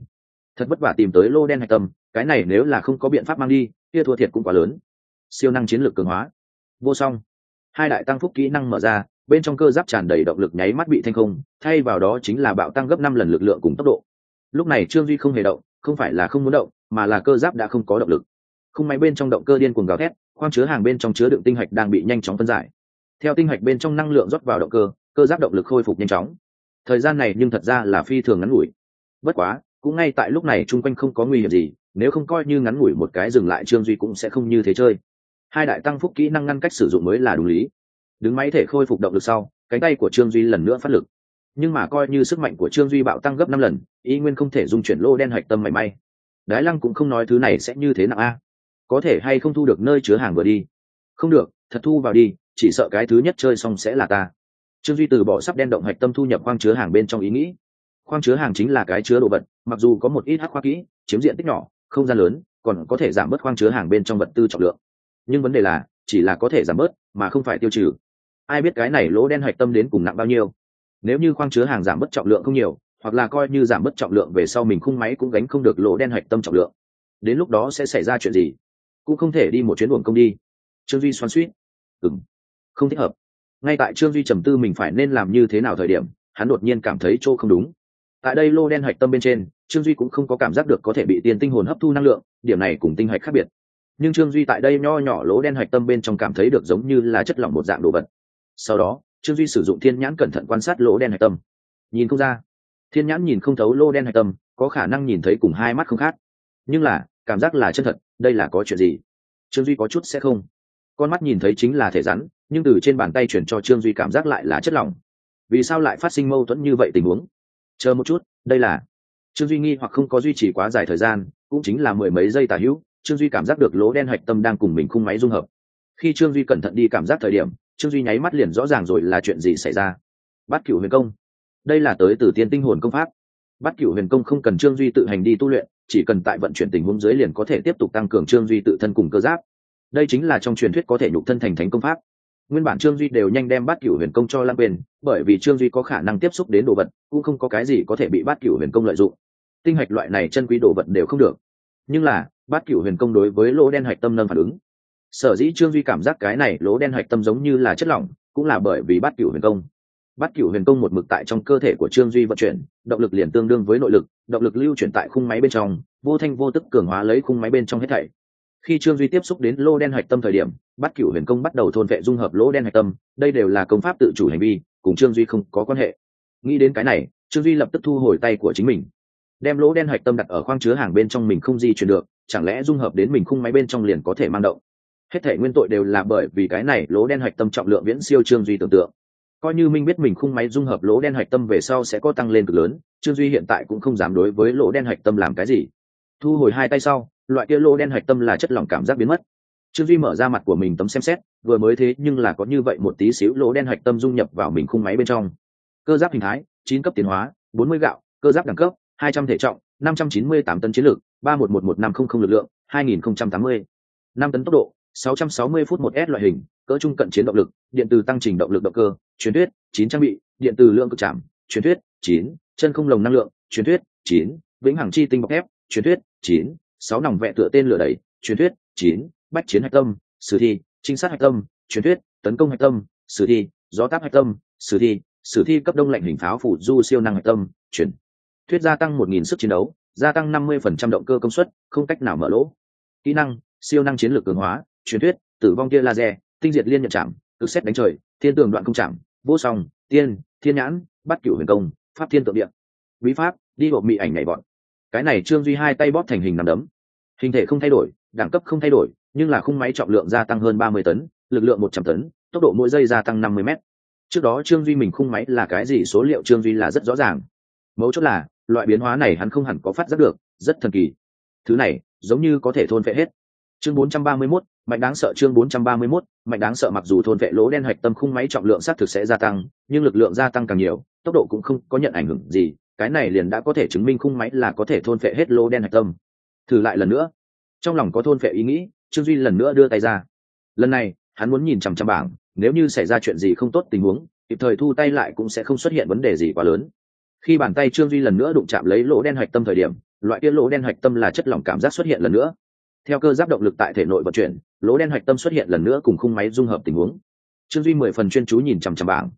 Thật vất vả tìm tới lô đen hạch tâm, cái này nếu là không có biện pháp mang đi, kia thua thiệt cũng quá lớn. Siêu năng chiến lược cường hóa. Vô song. Hai đại tăng phúc kỹ năng mở ra, bên trong cơ giáp tràn đầy động lực nháy mắt bị thanh không, thay vào đó chính là bạo tăng gấp năm lần lực lượng cùng tốc độ. Lúc này trương duy không hề động, không phải là không muốn động, mà là cơ giáp đã không có động lực. Không máy bên trong động cơ điên cuồng gào thét, khoang chứa hàng bên trong chứa đựng tinh hạch đang bị nhanh chóng phân giải. Theo tinh hạch bên trong năng lượng rót vào động cơ cơ giáp động lực khôi phục nhanh chóng thời gian này nhưng thật ra là phi thường ngắn ngủi. Bất quá, cũng ngay tại lúc này chung quanh không có nguy hiểm gì, nếu không coi như ngắn ngủi một cái dừng lại trương duy cũng sẽ không như thế chơi. Hai đại tăng phúc kỹ năng ngăn cách sử dụng mới là đúng lý. Đứng máy thể khôi phục động lực sau, cánh tay của trương duy lần nữa phát lực. Nhưng mà coi như sức mạnh của trương duy bạo tăng gấp năm lần, y nguyên không thể dung chuyển lô đen hạch tâm mảy may. Đái lăng cũng không nói thứ này sẽ như thế nào a. Có thể hay không thu được nơi chứa hàng vừa đi. Không được, thật thu vào đi, chỉ sợ cái thứ nhất chơi xong sẽ là ta trương duy từ bỏ sắp đen động hạch tâm thu nhập khoang chứa hàng bên trong ý nghĩ. Khoang chứa hàng chính là cái chứa đồ vật, mặc dù có một ít hắc khoa kỹ, chiếm diện tích nhỏ, không gian lớn, còn có thể giảm bớt khoang chứa hàng bên trong vật tư trọng lượng. Nhưng vấn đề là, chỉ là có thể giảm bớt, mà không phải tiêu trừ. Ai biết cái này lỗ đen hạch tâm đến cùng nặng bao nhiêu? Nếu như khoang chứa hàng giảm bớt trọng lượng không nhiều, hoặc là coi như giảm bớt trọng lượng về sau mình khung máy cũng gánh không được lỗ đen hạch tâm trọng lượng. Đến lúc đó sẽ xảy ra chuyện gì? Cũng không thể đi một chuyến buồng công đi. Trương duy xoắn suýt. Ừng không thích hợp ngay tại trương duy trầm tư mình phải nên làm như thế nào thời điểm, hắn đột nhiên cảm thấy chỗ không đúng. Tại đây lô đen hạch tâm bên trên, trương duy cũng không có cảm giác được có thể bị tiền tinh hồn hấp thu năng lượng, điểm này cùng tinh hạch khác biệt. Nhưng trương duy tại đây nho nhỏ lỗ đen hạch tâm bên trong cảm thấy được giống như là chất lỏng một dạng đồ vật. Sau đó, trương duy sử dụng thiên nhãn cẩn thận quan sát lỗ đen hạch tâm. Nhìn không ra, thiên nhãn nhìn không thấu lỗ đen hạch tâm, có khả năng nhìn thấy cùng hai mắt không khác. Nhưng là, cảm giác là chân thật, đây là có chuyện gì? Trương duy có chút sẽ không. Con mắt nhìn thấy chính là thể rắn nhưng từ trên bàn tay chuyển cho trương duy cảm giác lại là chất lỏng. Vì sao lại phát sinh mâu thuẫn như vậy tình huống? Chờ một chút, đây là trương duy nghi hoặc không có duy trì quá dài thời gian, cũng chính là mười mấy giây tả hữu, trương duy cảm giác được lỗ đen hạch tâm đang cùng mình khung máy dung hợp. Khi trương duy cẩn thận đi cảm giác thời điểm, trương duy nháy mắt liền rõ ràng rồi là chuyện gì xảy ra. Bắt cửu huyền công. Đây là tới từ tiên tinh hồn công pháp. Bắt cửu huyền công không cần trương duy tự hành đi tu luyện, chỉ cần tại vận chuyển tình huống dưới liền có thể tiếp tục tăng cường trương duy tự thân cùng cơ giáp. Đây chính là trong truyền thuyết có thể nhục thân thành thánh công pháp nguyên bản trương duy đều nhanh đem bát cửu huyền công cho lan quyền, bởi vì trương duy có khả năng tiếp xúc đến đồ vật, cũng không có cái gì có thể bị bát cửu huyền công lợi dụng. Tinh hạch loại này chân quý đồ vật đều không được. Nhưng là, bát cửu huyền công đối với lỗ đen hạch tâm nâng phản ứng. Sở dĩ trương duy cảm giác cái này lỗ đen hạch tâm giống như là chất lỏng, cũng là bởi vì bát cửu huyền công. Bát cửu huyền công một mực tại trong cơ thể của trương duy vận chuyển, động lực liền tương đương với nội lực, động lực lưu chuyển tại khung máy bên trong, vô thanh vô tức cường hóa lấy khung máy bên trong hết thảy. Khi trương duy tiếp xúc đến lô đen hạch tâm thời điểm bắt cửu huyền công bắt đầu thôn vệ dung hợp lỗ đen hạch tâm, đây đều là công pháp tự chủ hành vi, cùng trương duy không có quan hệ. Nghĩ đến cái này, trương duy lập tức thu hồi tay của chính mình. Đem lỗ đen hạch tâm đặt ở khoang chứa hàng bên trong mình không di chuyển được, chẳng lẽ dung hợp đến mình khung máy bên trong liền có thể mang động? Hết thể nguyên tội đều là bởi vì cái này lỗ đen hạch tâm trọng lượng viễn siêu trương duy tưởng tượng. Coi như minh biết mình khung máy dung hợp lỗ đen hạch tâm về sau sẽ có tăng lên cực lớn, trương duy hiện tại cũng không dám đối với lỗ đen hạch tâm làm cái gì. Thu hồi hai tay sau, loại kia lỗ đen hạch tâm là chất lỏng cảm giác biến mất trương duy mở ra mặt của mình tấm xem xét, vừa mới thế nhưng là có như vậy một tí xíu lỗ đen hạch tâm dung nhập vào mình khung máy bên trong. Cơ giáp hình thái, chín cấp tiến hóa, bốn mươi gạo, cơ giáp đẳng cấp, hai trăm thể trọng, năm trăm chín mươi tám tấn chiến lược, ba một một một năm không không lực lượng, hai nghìn không trăm tám mươi. Năm tấn tốc độ, sáu trăm sáu mươi phút một s loại hình, cỡ trung cận chiến động lực, điện từ tăng trình động lực động cơ, truyền thuyết, chín trang bị, điện từ lượng cực chạm truyền thuyết, chín, chân không lồng năng lượng, truyền thuyết, chín, vĩnh hằng chi tinh bọc thép, truyền thuyết, chín, sáu nòng vẹ tựa tên lửa đẩy, truyền thuyết, chín bách chiến hạch tâm, sử thi, trinh sát hạch tâm, truyền thuyết, tấn công hạch tâm, sử thi, gió tác hạch tâm, sử thi sử thi cấp đông lạnh hình pháo phủ du siêu năng hạch tâm truyền thuyết gia tăng một nghìn sức chiến đấu, gia tăng năm mươi phần trăm động cơ công suất, không cách nào mở lỗ. Kỹ năng, siêu năng chiến lược cường hóa, truyền thuyết, tử vong tia laser, tinh diệt liên nhận chạm, cực xét đánh trời, thiên tường đoạn công chạm, vô song, tiên, thiên nhãn, bắt cửu huyền công, pháp thiên tượng điện bí pháp, đi hộp mị ảnh nhảy bọn. Cái này trương duy hai tay bóp thành hình nằm đấm. Hình thể không thay đổi, đẳng cấp không thay đổi nhưng là khung máy trọng lượng gia tăng hơn ba mươi tấn lực lượng một trăm tấn tốc độ mỗi giây gia tăng năm mươi m trước đó trương duy mình khung máy là cái gì số liệu trương duy là rất rõ ràng. Mấu chốt là loại biến hóa này hắn không hẳn có phát giác được rất thần kỳ. Thứ này giống như có thể thôn phệ hết. Chương 431, mạnh đáng sợ chương 431, mạnh đáng sợ mặc dù thôn vệ lỗ đen hoạch tâm khung máy trọng lượng xác thực sẽ gia tăng nhưng lực lượng gia tăng càng nhiều tốc độ cũng không có nhận ảnh hưởng gì cái này liền đã có thể chứng minh khung máy là có thể thôn vệ hết lỗ đen hạch tâm. Thử lại lần nữa. Trong lòng có thôn vệ ý nghĩ trương duy lần nữa đưa tay ra. Lần này, hắn muốn nhìn chằm chằm bảng, nếu như xảy ra chuyện gì không tốt tình huống, kịp thời thu tay lại cũng sẽ không xuất hiện vấn đề gì quá lớn. Khi bàn tay trương duy lần nữa đụng chạm lấy lỗ đen hạch tâm thời điểm, loại kia lỗ đen hạch tâm là chất lỏng cảm giác xuất hiện lần nữa. Theo cơ giáp động lực tại thể nội vận chuyển, lỗ đen hạch tâm xuất hiện lần nữa cùng khung máy dung hợp tình huống. Trương duy mười phần chuyên chú nhìn chằm chằm bảng.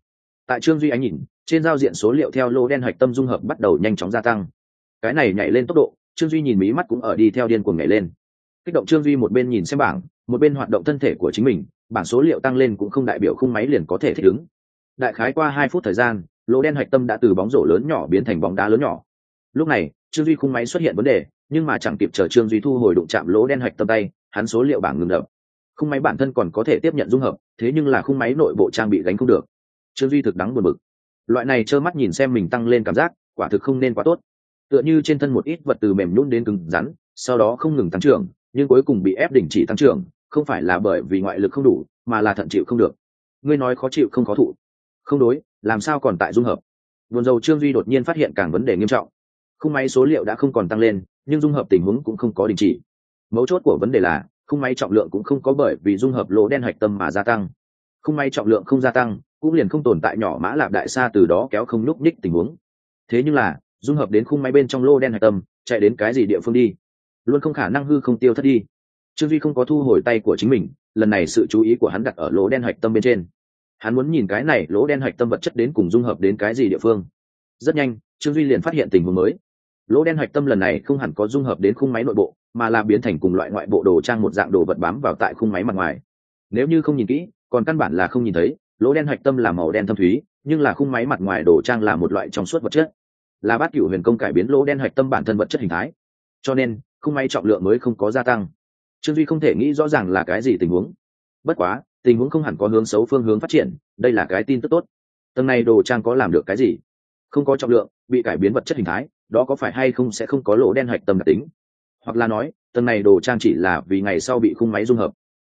Tại trương duy ánh nhìn, trên giao diện số liệu theo lỗ đen hạch tâm dung hợp bắt đầu nhanh chóng gia tăng. Cái này nhảy lên tốc độ, trương duy nhìn mí mắt cũng ở đi theo điên cuồng nhảy lên kích động trương duy một bên nhìn xem bảng, một bên hoạt động thân thể của chính mình, bảng số liệu tăng lên cũng không đại biểu khung máy liền có thể thích ứng. Đại khái qua hai phút thời gian, lỗ đen hạch tâm đã từ bóng rổ lớn nhỏ biến thành bóng đá lớn nhỏ. Lúc này, trương duy khung máy xuất hiện vấn đề, nhưng mà chẳng kịp chờ trương duy thu hồi đụng chạm lỗ đen hạch tâm tay, hắn số liệu bảng ngừng đập. Khung máy bản thân còn có thể tiếp nhận dung hợp, thế nhưng là khung máy nội bộ trang bị gánh không được. Trương duy thực đắng buồn bực. Loại này trơ mắt nhìn xem mình tăng lên cảm giác, quả thực không nên quá tốt. Tựa như trên thân một ít vật từ mềm nhún đến cứng rắn, sau đó không ngừng tăng trưởng nhưng cuối cùng bị ép đình chỉ tăng trưởng, không phải là bởi vì ngoại lực không đủ, mà là thận chịu không được. Ngươi nói khó chịu không khó thụ. Không đối, làm sao còn tại dung hợp? Buồn dầu trương duy đột nhiên phát hiện càng vấn đề nghiêm trọng. Khung máy số liệu đã không còn tăng lên, nhưng dung hợp tình huống cũng không có đình chỉ. Mấu chốt của vấn đề là, khung máy trọng lượng cũng không có bởi vì dung hợp lỗ đen hạch tâm mà gia tăng. Khung máy trọng lượng không gia tăng, cũng liền không tồn tại nhỏ mã lạp đại xa từ đó kéo không lúc nhích tình huống. Thế nhưng là, dung hợp đến khung máy bên trong lô đen hạch tâm, chạy đến cái gì địa phương đi? Luôn không khả năng hư không tiêu thất đi. Trương duy không có thu hồi tay của chính mình, lần này sự chú ý của hắn đặt ở lỗ đen hạch tâm bên trên. Hắn muốn nhìn cái này lỗ đen hạch tâm vật chất đến cùng dung hợp đến cái gì địa phương. Rất nhanh, trương duy liền phát hiện tình huống mới. Lỗ đen hạch tâm lần này không hẳn có dung hợp đến khung máy nội bộ, mà là biến thành cùng loại ngoại bộ đồ trang một dạng đồ vật bám vào tại khung máy mặt ngoài. Nếu như không nhìn kỹ, còn căn bản là không nhìn thấy, lỗ đen hạch tâm là màu đen thâm thúy, nhưng là khung máy mặt ngoài đồ trang là một loại trong suốt vật chất. Là bát cựu huyền công cải biến lỗ đen hạch tâm bản thân vật chất hình thái. Cho nên không máy trọng lượng mới không có gia tăng. Trương duy không thể nghĩ rõ ràng là cái gì tình huống. Bất quá, tình huống không hẳn có hướng xấu phương hướng phát triển, đây là cái tin tức tốt. Tầng này đồ trang có làm được cái gì? Không có trọng lượng, bị cải biến vật chất hình thái, đó có phải hay không sẽ không có lỗ đen hạch tâm đặc tính? Hoặc là nói, tầng này đồ trang chỉ là vì ngày sau bị khung máy dung hợp.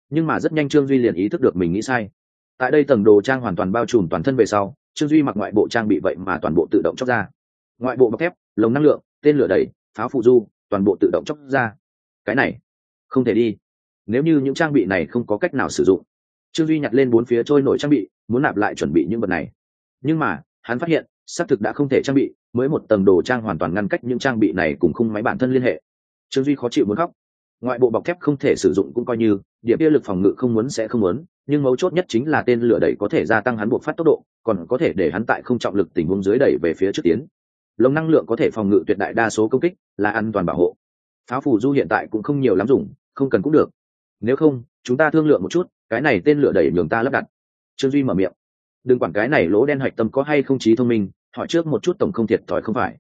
Nhưng mà rất nhanh trương duy liền ý thức được mình nghĩ sai. Tại đây tầng đồ trang hoàn toàn bao trùm toàn thân về sau, trương duy mặc ngoại bộ trang bị vậy mà toàn bộ tự động chóc ra. Ngoại bộ bọc thép, lồng năng lượng, tên lửa đẩy, pháo phụ du toàn bộ tự động chóc ra. Cái này, không thể đi. Nếu như những trang bị này không có cách nào sử dụng, trương duy nhặt lên bốn phía trôi nổi trang bị, muốn nạp lại chuẩn bị những vật này. Nhưng mà, hắn phát hiện, xác thực đã không thể trang bị, mới một tầng đồ trang hoàn toàn ngăn cách những trang bị này cùng khung máy bản thân liên hệ. Trương duy khó chịu muốn khóc. Ngoại bộ bọc thép không thể sử dụng cũng coi như, điểm kia lực phòng ngự không muốn sẽ không muốn, nhưng mấu chốt nhất chính là tên lửa đẩy có thể gia tăng hắn buộc phát tốc độ, còn có thể để hắn tại không trọng lực tình huống dưới đẩy về phía trước tiến lồng năng lượng có thể phòng ngự tuyệt đại đa số công kích, là an toàn bảo hộ. Pháo phù du hiện tại cũng không nhiều lắm dùng, không cần cũng được. Nếu không, chúng ta thương lượng một chút, cái này tên lửa đẩy nhường ta lắp đặt. Trương duy mở miệng. Đừng quản cái này, lỗ đen hạch tâm có hay không trí thông minh, hỏi trước một chút tổng không thiệt thòi không phải.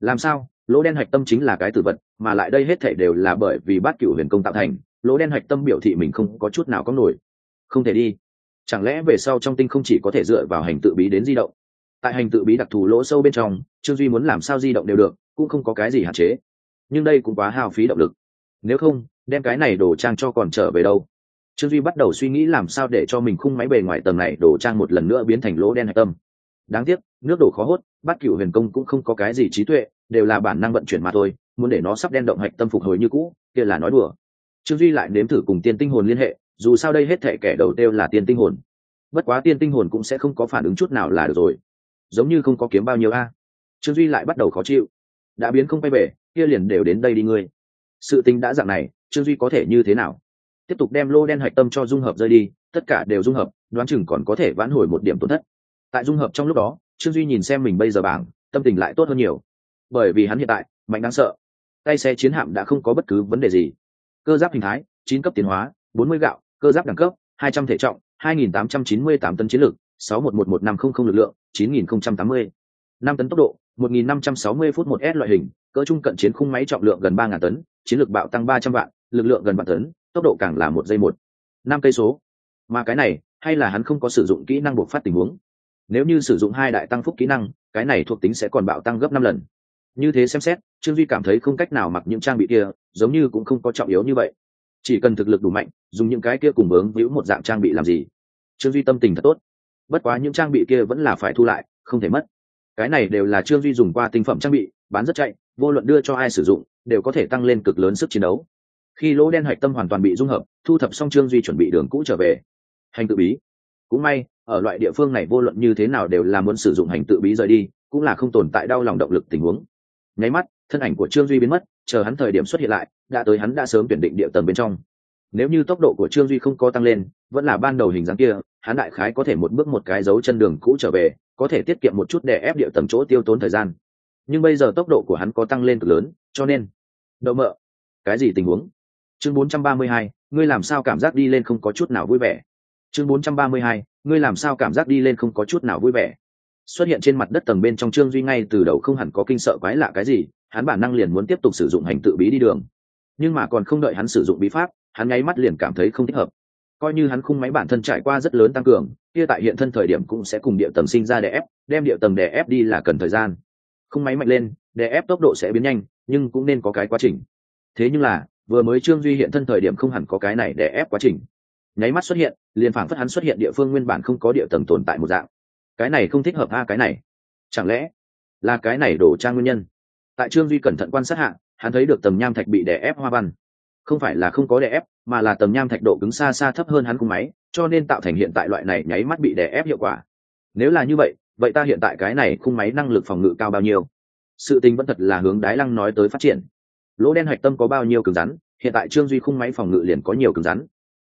Làm sao? Lỗ đen hạch tâm chính là cái tử vật, mà lại đây hết thể đều là bởi vì bát cựu huyền công tạo thành, lỗ đen hạch tâm biểu thị mình không có chút nào có nổi. Không thể đi. Chẳng lẽ về sau trong tinh không chỉ có thể dựa vào hành tự bí đến di động? Tại hành tự bí đặc thù lỗ sâu bên trong trương duy muốn làm sao di động đều được, cũng không có cái gì hạn chế. Nhưng đây cũng quá hao phí động lực. Nếu không, đem cái này đổ trang cho còn trở về đâu? Trương duy bắt đầu suy nghĩ làm sao để cho mình khung máy bề ngoài tầng này đổ trang một lần nữa biến thành lỗ đen hạch tâm. Đáng tiếc, nước đổ khó hốt bắt cựu huyền công cũng không có cái gì trí tuệ, đều là bản năng vận chuyển mà thôi, muốn để nó sắp đen động hạch tâm phục hồi như cũ, kia là nói đùa. Trương duy lại nếm thử cùng tiên tinh hồn liên hệ, dù sao đây hết thể kẻ đầu tiêu là tiên tinh hồn. Bất quá tiên tinh hồn cũng sẽ không có phản ứng chút nào là được rồi. Giống như không có kiếm bao nhiêu a trương duy lại bắt đầu khó chịu đã biến không quay về kia liền đều đến đây đi ngươi sự tình đã dạng này trương duy có thể như thế nào tiếp tục đem lô đen hạch tâm cho dung hợp rơi đi tất cả đều dung hợp đoán chừng còn có thể vãn hồi một điểm tổn thất tại dung hợp trong lúc đó trương duy nhìn xem mình bây giờ bảng tâm tình lại tốt hơn nhiều bởi vì hắn hiện tại mạnh đáng sợ tay xe chiến hạm đã không có bất cứ vấn đề gì cơ giáp hình thái chín cấp tiến hóa bốn mươi gạo cơ giáp đẳng cấp hai trăm thể trọng hai nghìn tám trăm chín mươi tám tấn chiến lược sáu một một một năm không không lực lượng chín nghìn không trăm tám mươi năm tấn tốc độ một nghìn năm trăm sáu mươi phút một s loại hình, cỡ trung cận chiến khung máy trọng lượng gần ba ngàn tấn, chiến lược bạo tăng ba trăm vạn, lực lượng gần vạn tấn, tốc độ càng là một giây một. Năm cây số. Mà cái này, hay là hắn không có sử dụng kỹ năng buộc phát tình huống? Nếu như sử dụng hai đại tăng phúc kỹ năng, cái này thuộc tính sẽ còn bạo tăng gấp năm lần. Như thế xem xét, trương duy cảm thấy không cách nào mặc những trang bị kia, giống như cũng không có trọng yếu như vậy. Chỉ cần thực lực đủ mạnh, dùng những cái kia cùng bướng víu một dạng trang bị làm gì? Trương duy tâm tình thật tốt. Bất quá những trang bị kia vẫn là phải thu lại, không thể mất cái này đều là trương duy dùng qua tinh phẩm trang bị, bán rất chạy, vô luận đưa cho ai sử dụng, đều có thể tăng lên cực lớn sức chiến đấu. Khi lỗ đen hạch tâm hoàn toàn bị dung hợp, thu thập xong trương duy chuẩn bị đường cũ trở về. Hành tự bí. Cũng may, ở loại địa phương này vô luận như thế nào đều là muốn sử dụng hành tự bí rời đi, cũng là không tồn tại đau lòng động lực tình huống. Nháy mắt, thân ảnh của trương duy biến mất, chờ hắn thời điểm xuất hiện lại, đã tới hắn đã sớm tuyển định địa tầng bên trong. Nếu như tốc độ của trương duy không có tăng lên, vẫn là ban đầu hình dáng kia, hắn đại khái có thể một bước một cái dấu chân đường cũ trở về có thể tiết kiệm một chút để ép địa tầng chỗ tiêu tốn thời gian. Nhưng bây giờ tốc độ của hắn có tăng lên cực lớn cho nên đậu mợ cái gì tình huống? Chương 432, ngươi làm sao cảm giác đi lên không có chút nào vui vẻ? Chương 432, ngươi làm sao cảm giác đi lên không có chút nào vui vẻ? Xuất hiện trên mặt đất tầng bên trong trương duy ngay từ đầu không hẳn có kinh sợ quái lạ cái gì hắn bản năng liền muốn tiếp tục sử dụng hành tự bí đi đường. Nhưng mà còn không đợi hắn sử dụng bí pháp hắn nháy mắt liền cảm thấy không thích hợp coi như hắn khung máy bản thân trải qua rất lớn tăng cường, kia tại hiện thân thời điểm cũng sẽ cùng địa tầng sinh ra đè ép, đem địa tầng đè ép đi là cần thời gian. Khung máy mạnh lên, đè ép tốc độ sẽ biến nhanh, nhưng cũng nên có cái quá trình. Thế nhưng là, vừa mới trương duy hiện thân thời điểm không hẳn có cái này để ép quá trình. Nháy mắt xuất hiện, liền phảng phất hắn xuất hiện địa phương nguyên bản không có địa tầng tồn tại một dạng. Cái này không thích hợp a, cái này. Chẳng lẽ là cái này đổ trang nguyên nhân? Tại trương duy cẩn thận quan sát hạ, hắn thấy được tầm nham thạch bị đè ép hoa văn. Không phải là không có đè ép mà là tầm nham thạch độ cứng xa xa thấp hơn hắn cung máy, cho nên tạo thành hiện tại loại này nháy mắt bị đè ép hiệu quả. Nếu là như vậy vậy ta hiện tại cái này khung máy năng lực phòng ngự cao bao nhiêu? Sự tình vẫn thật là hướng đái lăng nói tới phát triển. Lỗ đen hạch tâm có bao nhiêu cứng rắn, hiện tại trương duy khung máy phòng ngự liền có nhiều cứng rắn.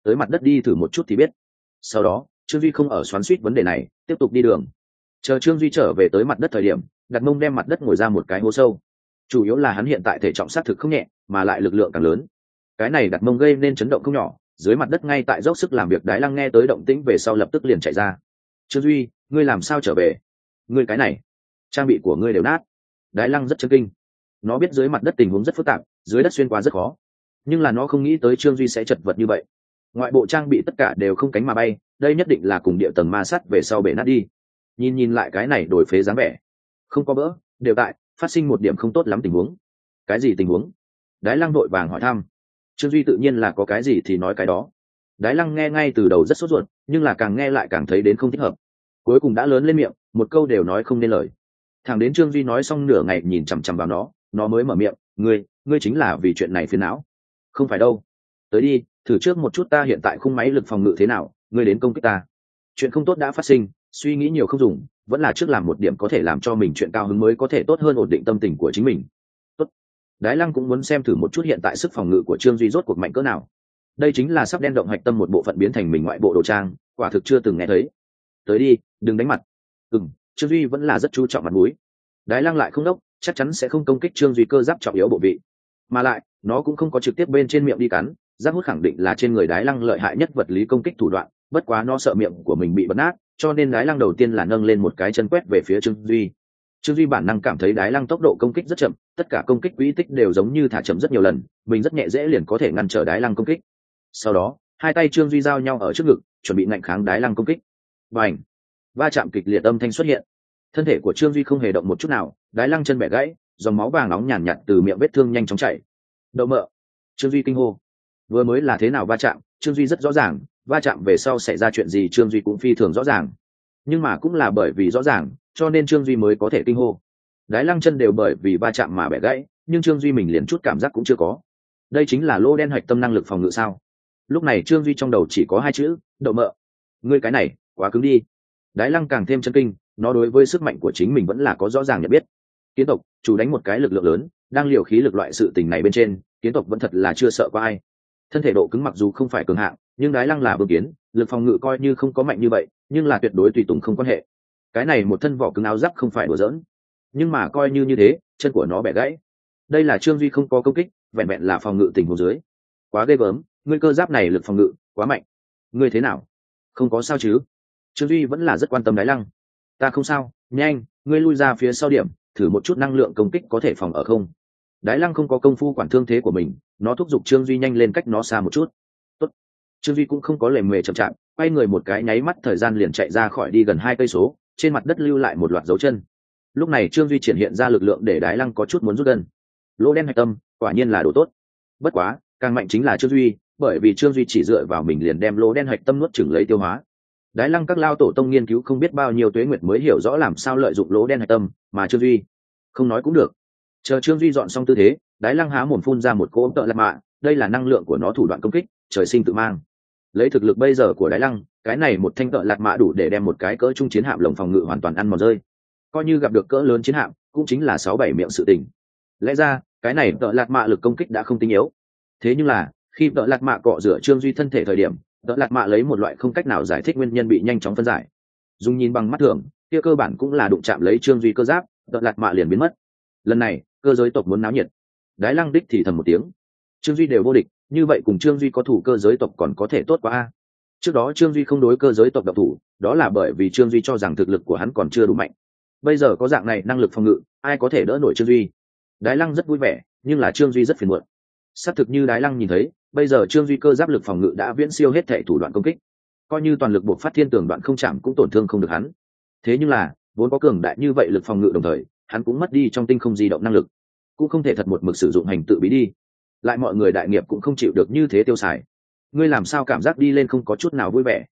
Tới mặt đất đi thử một chút thì biết. Sau đó, trương duy không ở xoắn suýt vấn đề này, tiếp tục đi đường. Chờ trương duy trở về tới mặt đất thời điểm, đặt mông đem mặt đất ngồi ra một cái hố sâu. Chủ yếu là hắn hiện tại thể trọng xác thực không nhẹ, mà lại lực lượng càng lớn cái này đặt mông gây nên chấn động không nhỏ, dưới mặt đất ngay tại dốc sức làm việc đái lăng nghe tới động tĩnh về sau lập tức liền chạy ra. Trương duy, ngươi làm sao trở về? Ngươi cái này, trang bị của ngươi đều nát. Đái lăng rất chân kinh. Nó biết dưới mặt đất tình huống rất phức tạp, dưới đất xuyên qua rất khó. Nhưng là nó không nghĩ tới trương duy sẽ chật vật như vậy. Ngoại bộ trang bị tất cả đều không cánh mà bay, đây nhất định là cùng địa tầng ma sắt về sau bể nát đi. Nhìn nhìn lại cái này đổi phế dáng vẻ, không có bỡ, đều tại, phát sinh một điểm không tốt lắm tình huống. Cái gì tình huống? Đái lăng vội vàng hỏi thăm trương duy tự nhiên là có cái gì thì nói cái đó. Đái lăng nghe ngay từ đầu rất sốt ruột, nhưng là càng nghe lại càng thấy đến không thích hợp. Cuối cùng đã lớn lên miệng, một câu đều nói không nên lời. Thằng đến trương duy nói xong nửa ngày nhìn chằm chằm vào nó nó mới mở miệng, ngươi ngươi chính là vì chuyện này phiền não. Không phải đâu. Tới đi, thử trước một chút ta hiện tại khung máy lực phòng ngự thế nào, ngươi đến công kích ta. Chuyện không tốt đã phát sinh, suy nghĩ nhiều không dùng, vẫn là trước làm một điểm có thể làm cho mình chuyện cao hứng mới có thể tốt hơn ổn định tâm tình của chính mình đái lăng cũng muốn xem thử một chút hiện tại sức phòng ngự của trương duy rốt cuộc mạnh cỡ nào. Đây chính là sắp đen động hạch tâm một bộ phận biến thành mình ngoại bộ đồ trang, quả thực chưa từng nghe thấy. Tới đi, đừng đánh mặt. Ừ m trương duy vẫn là rất chú trọng mặt mũi. Đái lăng lại không đốc, chắc chắn sẽ không công kích trương duy cơ giáp trọng yếu bộ vị. Mà lại, nó cũng không có trực tiếp bên trên miệng đi cắn, giáp hút khẳng định là trên người đái lăng lợi hại nhất vật lý công kích thủ đoạn, bất quá nó sợ miệng của mình bị bật nát, cho nên đái lăng đầu tiên là nâng lên một cái chân quét về phía trương duy. Trương duy bản năng cảm thấy đái lăng tốc độ công kích rất chậm tất cả công kích quỹ tích đều giống như thả chậm rất nhiều lần mình rất nhẹ dễ liền có thể ngăn trở đái lăng công kích. Sau đó hai tay trương duy giao nhau ở trước ngực chuẩn bị ngạnh kháng đái lăng công kích. Và ảnh va chạm kịch liệt âm thanh xuất hiện. Thân thể của trương duy không hề động một chút nào đái lăng chân bẻ gãy dòng máu vàng nóng nhàn nhạt, nhạt từ miệng vết thương nhanh chóng chảy. Đậu mợ trương duy kinh hô. Vừa mới là thế nào va chạm trương duy rất rõ ràng va chạm về sau xảy ra chuyện gì trương duy cũng phi thường rõ ràng. Nhưng mà cũng là bởi vì rõ ràng cho nên trương duy mới có thể kinh hô đái lăng chân đều bởi vì va chạm mà bẻ gãy, nhưng trương duy mình liền chút cảm giác cũng chưa có. Đây chính là lô đen hoạch tâm năng lực phòng ngự sao? Lúc này trương duy trong đầu chỉ có hai chữ, đậu mợ ngươi cái này, quá cứng đi. Đái lăng càng thêm chân kinh, nó đối với sức mạnh của chính mình vẫn là có rõ ràng nhận biết. Kiến tộc, chủ đánh một cái lực lượng lớn, đang liều khí lực loại sự tình này bên trên, kiến tộc vẫn thật là chưa sợ có ai. Thân thể độ cứng mặc dù không phải cường hạng, nhưng đái lăng là vương kiến, lực phòng ngự coi như không có mạnh như vậy, nhưng là tuyệt đối tùy tùng không quan hệ. Cái này một thân vỏ cứng áo giáp không phải đùa giỡn nhưng mà coi như như thế, chân của nó bẻ gãy. Đây là trương duy không có công kích, vẹn vẹn là phòng ngự tình hồ dưới. Quá ghê gớm, ngươi cơ giáp này lực phòng ngự, quá mạnh. Ngươi thế nào? Không có sao chứ? Trương duy vẫn là rất quan tâm đái lăng. Ta không sao, nhanh, ngươi lui ra phía sau điểm, thử một chút năng lượng công kích có thể phòng ở không. Đái lăng không có công phu quản thương thế của mình, nó thúc giục trương duy nhanh lên cách nó xa một chút. Tốt. trương duy cũng không có lề mề chậm chạp, quay người một cái nháy mắt thời gian liền chạy ra khỏi đi gần hai cây số, trên mặt đất lưu lại một loạt dấu chân lúc này trương duy triển hiện ra lực lượng để đái lăng có chút muốn rút gân lỗ đen hạch tâm, quả nhiên là đồ tốt. Bất quá, càng mạnh chính là trương duy, bởi vì trương duy chỉ dựa vào mình liền đem lỗ đen hạch tâm nuốt chừng lấy tiêu hóa. Đái lăng các lao tổ tông nghiên cứu không biết bao nhiêu tuế nguyệt mới hiểu rõ làm sao lợi dụng lỗ đen hạch tâm mà trương duy. Không nói cũng được. Chờ trương duy dọn xong tư thế, đái lăng há mồm phun ra một cỗ tợ lạc mạ, đây là năng lượng của nó thủ đoạn công kích, trời sinh tự mang. Lấy thực lực bây giờ của đái lăng, cái này một thanh tợ lạc mạ đủ để đem một cái cỡ trung chiến hạm lồng phòng ngự hoàn toàn ăn mòn rơi coi như gặp được cỡ lớn chiến hạm, cũng chính là sáu bảy miệng sự tình. Lẽ ra, cái này tợ lạc mạ lực công kích đã không tinh yếu. Thế nhưng là, khi tợ lạc mạ cọ rửa trương duy thân thể thời điểm, tợ lạc mạ lấy một loại không cách nào giải thích nguyên nhân bị nhanh chóng phân giải. Dùng nhìn bằng mắt thường, kia cơ bản cũng là đụng chạm lấy trương duy cơ giáp, tợ lạc mạ liền biến mất. Lần này, cơ giới tộc muốn náo nhiệt. Đái lăng đích thì thầm một tiếng. Trương duy đều vô địch, như vậy cùng trương duy có thủ cơ giới tộc còn có thể tốt quá a. Trước đó trương duy không đối cơ giới tộc độc thủ, đó là bởi vì trương duy cho rằng thực lực của hắn còn chưa đủ mạnh bây giờ có dạng này năng lực phòng ngự, ai có thể đỡ nổi trương duy? Đái lăng rất vui vẻ, nhưng là trương duy rất phiền muộn. Xác thực như đái lăng nhìn thấy, bây giờ trương duy cơ giáp lực phòng ngự đã viễn siêu hết thệ thủ đoạn công kích. Coi như toàn lực buộc phát thiên tường đoạn không chạm cũng tổn thương không được hắn. Thế nhưng là, vốn có cường đại như vậy lực phòng ngự đồng thời, hắn cũng mất đi trong tinh không di động năng lực. Cũng không thể thật một mực sử dụng hành tự bí đi. Lại mọi người đại nghiệp cũng không chịu được như thế tiêu xài. Ngươi làm sao cảm giác đi lên không có chút nào vui vẻ?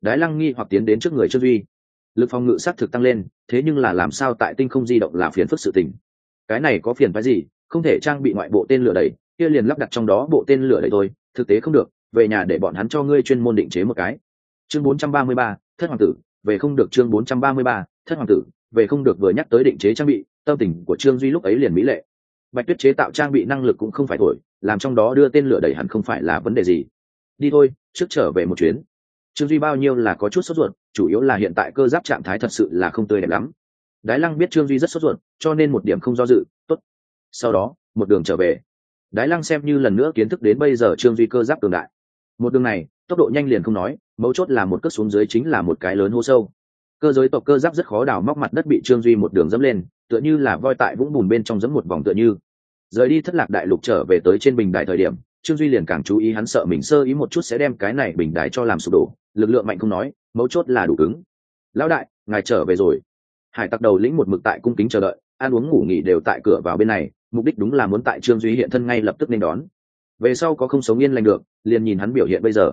Đái lăng nghi hoặc tiến đến trước người trương duy lực phòng ngự xác thực tăng lên thế nhưng là làm sao tại tinh không di động là phiền phức sự tình. Cái này có phiền phái gì? Không thể trang bị ngoại bộ tên lửa đầy kia liền lắp đặt trong đó bộ tên lửa đầy thôi thực tế không được về nhà để bọn hắn cho ngươi chuyên môn định chế một cái. Chương 433, thất hoàng tử về không được chương 433, thất hoàng tử về không được vừa nhắc tới định chế trang bị tâm tình của trương duy lúc ấy liền mỹ lệ. Bạch tuyết chế tạo trang bị năng lực cũng không phải thổi làm trong đó đưa tên lửa đẩy hẳn không phải là vấn đề gì. Đi thôi trước trở về một chuyến. Trương duy bao nhiêu là có chút sốt ruột chủ yếu là hiện tại cơ giáp trạng thái thật sự là không tươi đẹp lắm. Đái lăng biết trương duy rất sốt ruột, cho nên một điểm không do dự, tốt. Sau đó, một đường trở về. Đái lăng xem như lần nữa kiến thức đến bây giờ trương duy cơ giáp cường đại. Một đường này, tốc độ nhanh liền không nói, mấu chốt là một cất xuống dưới chính là một cái lớn hô sâu. Cơ giới tộc cơ giáp rất khó đào móc mặt đất bị trương duy một đường dẫm lên, tựa như là voi tại vũng bùn bên trong dẫm một vòng tựa như. Rời đi thất lạc đại lục trở về tới trên bình đài thời điểm, trương duy liền càng chú ý hắn sợ mình sơ ý một chút sẽ đem cái này bình đài cho làm sụp đổ. Lực lượng mạnh không nói mấu chốt là đủ cứng. Lão đại, ngài trở về rồi. Hải tặc đầu lĩnh một mực tại cung kính chờ đợi, ăn uống ngủ nghỉ đều tại cửa vào bên này, mục đích đúng là muốn tại trương duy hiện thân ngay lập tức nên đón. Về sau có không sống yên lành được, liền nhìn hắn biểu hiện bây giờ.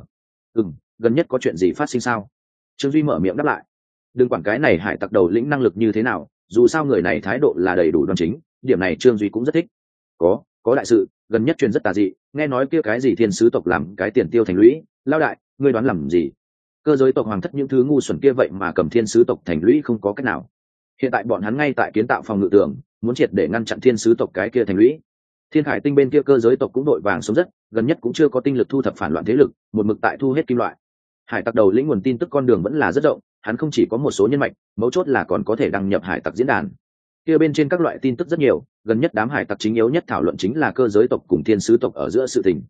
Ừ m gần nhất có chuyện gì phát sinh sao? Trương duy mở miệng đáp lại. Đừng quản cái này hải tặc đầu lĩnh năng lực như thế nào, dù sao người này thái độ là đầy đủ đoan chính, điểm này trương duy cũng rất thích. Có có đại sự, gần nhất truyền rất tà dị, nghe nói kia cái gì thiên sứ tộc làm cái tiền tiêu thành lũy. Lao đại, ngươi đoán làm gì? Cơ giới tộc hoàng thất những thứ ngu xuẩn kia vậy mà cầm thiên sứ tộc thành lũy không có cách nào. Hiện tại bọn hắn ngay tại kiến tạo phòng ngự tường, muốn triệt để ngăn chặn thiên sứ tộc cái kia thành lũy. Thiên hải tinh bên kia cơ giới tộc cũng đội vàng sống rất gần nhất cũng chưa có tinh lực thu thập phản loạn thế lực, một mực tại thu hết kim loại. Hải tặc đầu lĩnh nguồn tin tức con đường vẫn là rất rộng, hắn không chỉ có một số nhân mạch, mấu chốt là còn có thể đăng nhập hải tặc diễn đàn. Kia bên trên các loại tin tức rất nhiều, gần nhất đám hải tặc chính yếu nhất thảo luận chính là cơ giới tộc cùng thiên sứ tộc ở giữa sự tình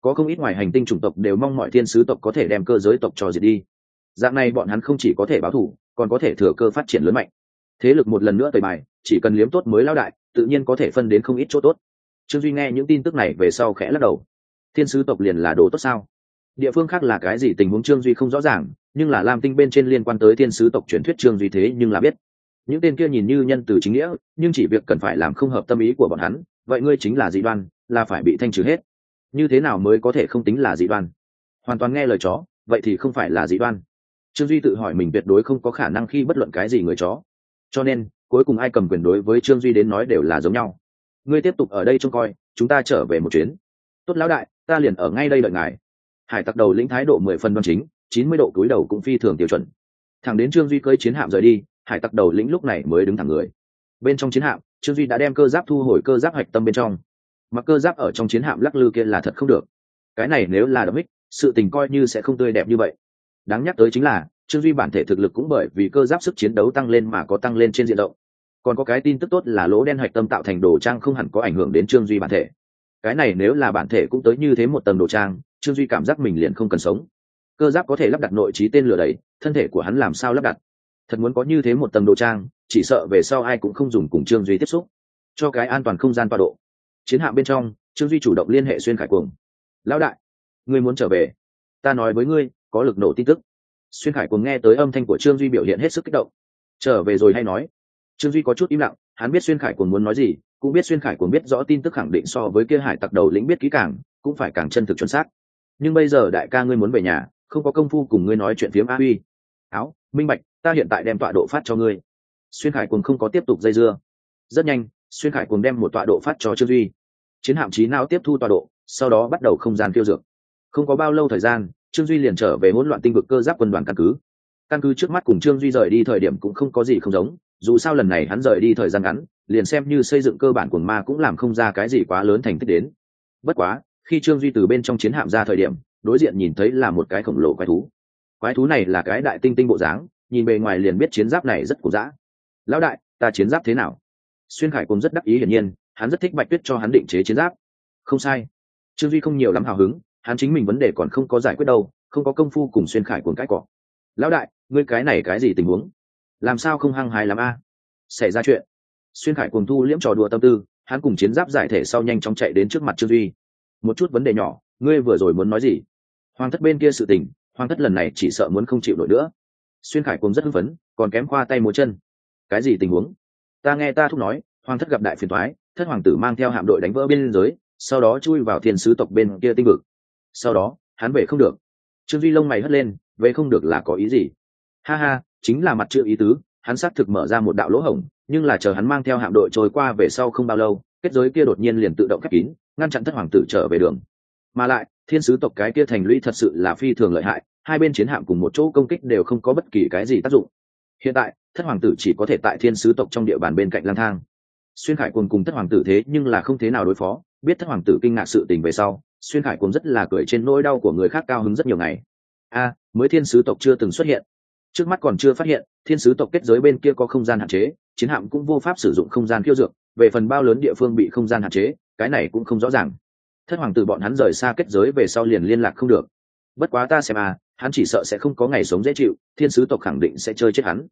có không ít ngoài hành tinh chủng tộc đều mong mọi thiên sứ tộc có thể đem cơ giới tộc cho diệt đi. Dạng này bọn hắn không chỉ có thể báo thù, còn có thể thừa cơ phát triển lớn mạnh. Thế lực một lần nữa tời bài, chỉ cần liếm tốt mới lao đại, tự nhiên có thể phân đến không ít chỗ tốt. Trương duy nghe những tin tức này về sau khẽ lắc đầu. Thiên sứ tộc liền là đồ tốt sao? Địa phương khác là cái gì tình huống trương duy không rõ ràng, nhưng là lam tinh bên trên liên quan tới thiên sứ tộc truyền thuyết trương duy thế nhưng là biết. Những tên kia nhìn như nhân từ chính nghĩa, nhưng chỉ việc cần phải làm không hợp tâm ý của bọn hắn, vậy ngươi chính là dị đoan, là phải bị thanh trừ hết như thế nào mới có thể không tính là dị đoan? Hoàn toàn nghe lời chó, vậy thì không phải là dị đoan. Trương duy tự hỏi mình tuyệt đối không có khả năng khi bất luận cái gì người chó. Cho nên, cuối cùng ai cầm quyền đối với trương duy đến nói đều là giống nhau. Ngươi tiếp tục ở đây trông coi, chúng ta trở về một chuyến. Tốt lão đại, ta liền ở ngay đây đợi ngài. Hải tặc đầu lĩnh thái độ mười phân đoan chính, chín mươi độ cúi đầu cũng phi thường tiêu chuẩn. Thẳng đến trương duy cưới chiến hạm rời đi, hải tặc đầu lĩnh lúc này mới đứng thẳng người. Bên trong chiến hạm, trương duy đã đem cơ giáp thu hồi cơ giáp hạch tâm bên trong mặc cơ giáp ở trong chiến hạm lắc lư kia là thật không được. Cái này nếu là đ ích, sự tình coi như sẽ không tươi đẹp như vậy. Đáng nhắc tới chính là, trương duy bản thể thực lực cũng bởi vì cơ giáp sức chiến đấu tăng lên mà có tăng lên trên diện rộng. Còn có cái tin tức tốt là lỗ đen hạch tâm tạo thành đồ trang không hẳn có ảnh hưởng đến trương duy bản thể. Cái này nếu là bản thể cũng tới như thế một tầng đồ trang, trương duy cảm giác mình liền không cần sống. Cơ giáp có thể lắp đặt nội trí tên lửa đấy, thân thể của hắn làm sao lắp đặt? Thật muốn có như thế một tầng đồ trang, chỉ sợ về sau ai cũng không dùng cùng trương duy tiếp xúc. Cho cái an toàn không gian tọa độ chiến hạm bên trong, trương duy chủ động liên hệ xuyên khải cuồng. Lão đại, ngươi muốn trở về? Ta nói với ngươi, có lực nổ tin tức. Xuyên khải cuồng nghe tới âm thanh của trương duy biểu hiện hết sức kích động. Trở về rồi hay nói? Trương duy có chút im lặng, hắn biết xuyên khải cuồng muốn nói gì, cũng biết xuyên khải cuồng biết rõ tin tức khẳng định so với kia hải tặc đầu lĩnh biết kỹ càng, cũng phải càng chân thực chuẩn xác. Nhưng bây giờ đại ca ngươi muốn về nhà, không có công phu cùng ngươi nói chuyện phiếm a uy áo, minh bạch, ta hiện tại đem tọa độ phát cho ngươi. Xuyên khải cuồng không có tiếp tục dây dưa. Rất nhanh, xuyên khải cuồng đem một tọa độ phát cho trương duy chiến hạm trí não tiếp thu tọa độ, sau đó bắt đầu không gian phiêu dược. Không có bao lâu thời gian, trương duy liền trở về hỗn loạn tinh vực cơ giáp quân đoàn căn cứ. Căn cứ trước mắt cùng trương duy rời đi thời điểm cũng không có gì không giống, dù sao lần này hắn rời đi thời gian ngắn, liền xem như xây dựng cơ bản của ma cũng làm không ra cái gì quá lớn thành tích đến. Bất quá, khi trương duy từ bên trong chiến hạm ra thời điểm, đối diện nhìn thấy là một cái khổng lồ quái thú. Quái thú này là cái đại tinh tinh bộ dáng, nhìn bề ngoài liền biết chiến giáp này rất cổ dã. Lão đại, ta chiến giáp thế nào? Xuyên khải cũng rất đắc ý hiển nhiên hắn rất thích bạch tuyết cho hắn định chế chiến giáp. Không sai. Trương duy không nhiều lắm hào hứng, hắn chính mình vấn đề còn không có giải quyết đâu, không có công phu cùng xuyên khải cuồng cãi cọ. Lão đại, ngươi cái này cái gì tình huống? Làm sao không hăng hái làm a? Xảy ra chuyện. Xuyên khải cuồng thu liễm trò đùa tâm tư, hắn cùng chiến giáp giải thể sau nhanh chóng chạy đến trước mặt trương duy. Một chút vấn đề nhỏ, ngươi vừa rồi muốn nói gì? Hoàng thất bên kia sự tình, hoàng thất lần này chỉ sợ muốn không chịu nổi nữa. Xuyên khải cuồng rất hưng phấn, còn kém khoa tay múa chân. Cái gì tình huống? Ta nghe ta thúc nói, hoàng thất gặp đại phiền thoái thất hoàng tử mang theo hạm đội đánh vỡ biên giới, sau đó chui vào thiên sứ tộc bên kia tinh vực. Sau đó, hắn về không được. Trương duy lông mày hất lên, về không được là có ý gì? Ha ha, chính là mặt chưa ý tứ, hắn xác thực mở ra một đạo lỗ hổng, nhưng là chờ hắn mang theo hạm đội trôi qua về sau không bao lâu, kết giới kia đột nhiên liền tự động khép kín, ngăn chặn thất hoàng tử trở về đường. Mà lại, thiên sứ tộc cái kia thành lũy thật sự là phi thường lợi hại, hai bên chiến hạm cùng một chỗ công kích đều không có bất kỳ cái gì tác dụng. Hiện tại, thất hoàng tử chỉ có thể tại thiên sứ tộc trong địa bàn bên cạnh lang thang xuyên khải cùng cùng thất hoàng tử thế nhưng là không thế nào đối phó, biết thất hoàng tử kinh ngạc sự tình về sau, xuyên khải cuồng rất là cười trên nỗi đau của người khác cao hứng rất nhiều ngày. A, mới thiên sứ tộc chưa từng xuất hiện. Trước mắt còn chưa phát hiện, thiên sứ tộc kết giới bên kia có không gian hạn chế, chiến hạm cũng vô pháp sử dụng không gian khiêu dược, về phần bao lớn địa phương bị không gian hạn chế, cái này cũng không rõ ràng. Thất hoàng tử bọn hắn rời xa kết giới về sau liền liên lạc không được. Bất quá ta xem à hắn chỉ sợ sẽ không có ngày sống dễ chịu, thiên sứ tộc khẳng định sẽ chơi chết hắn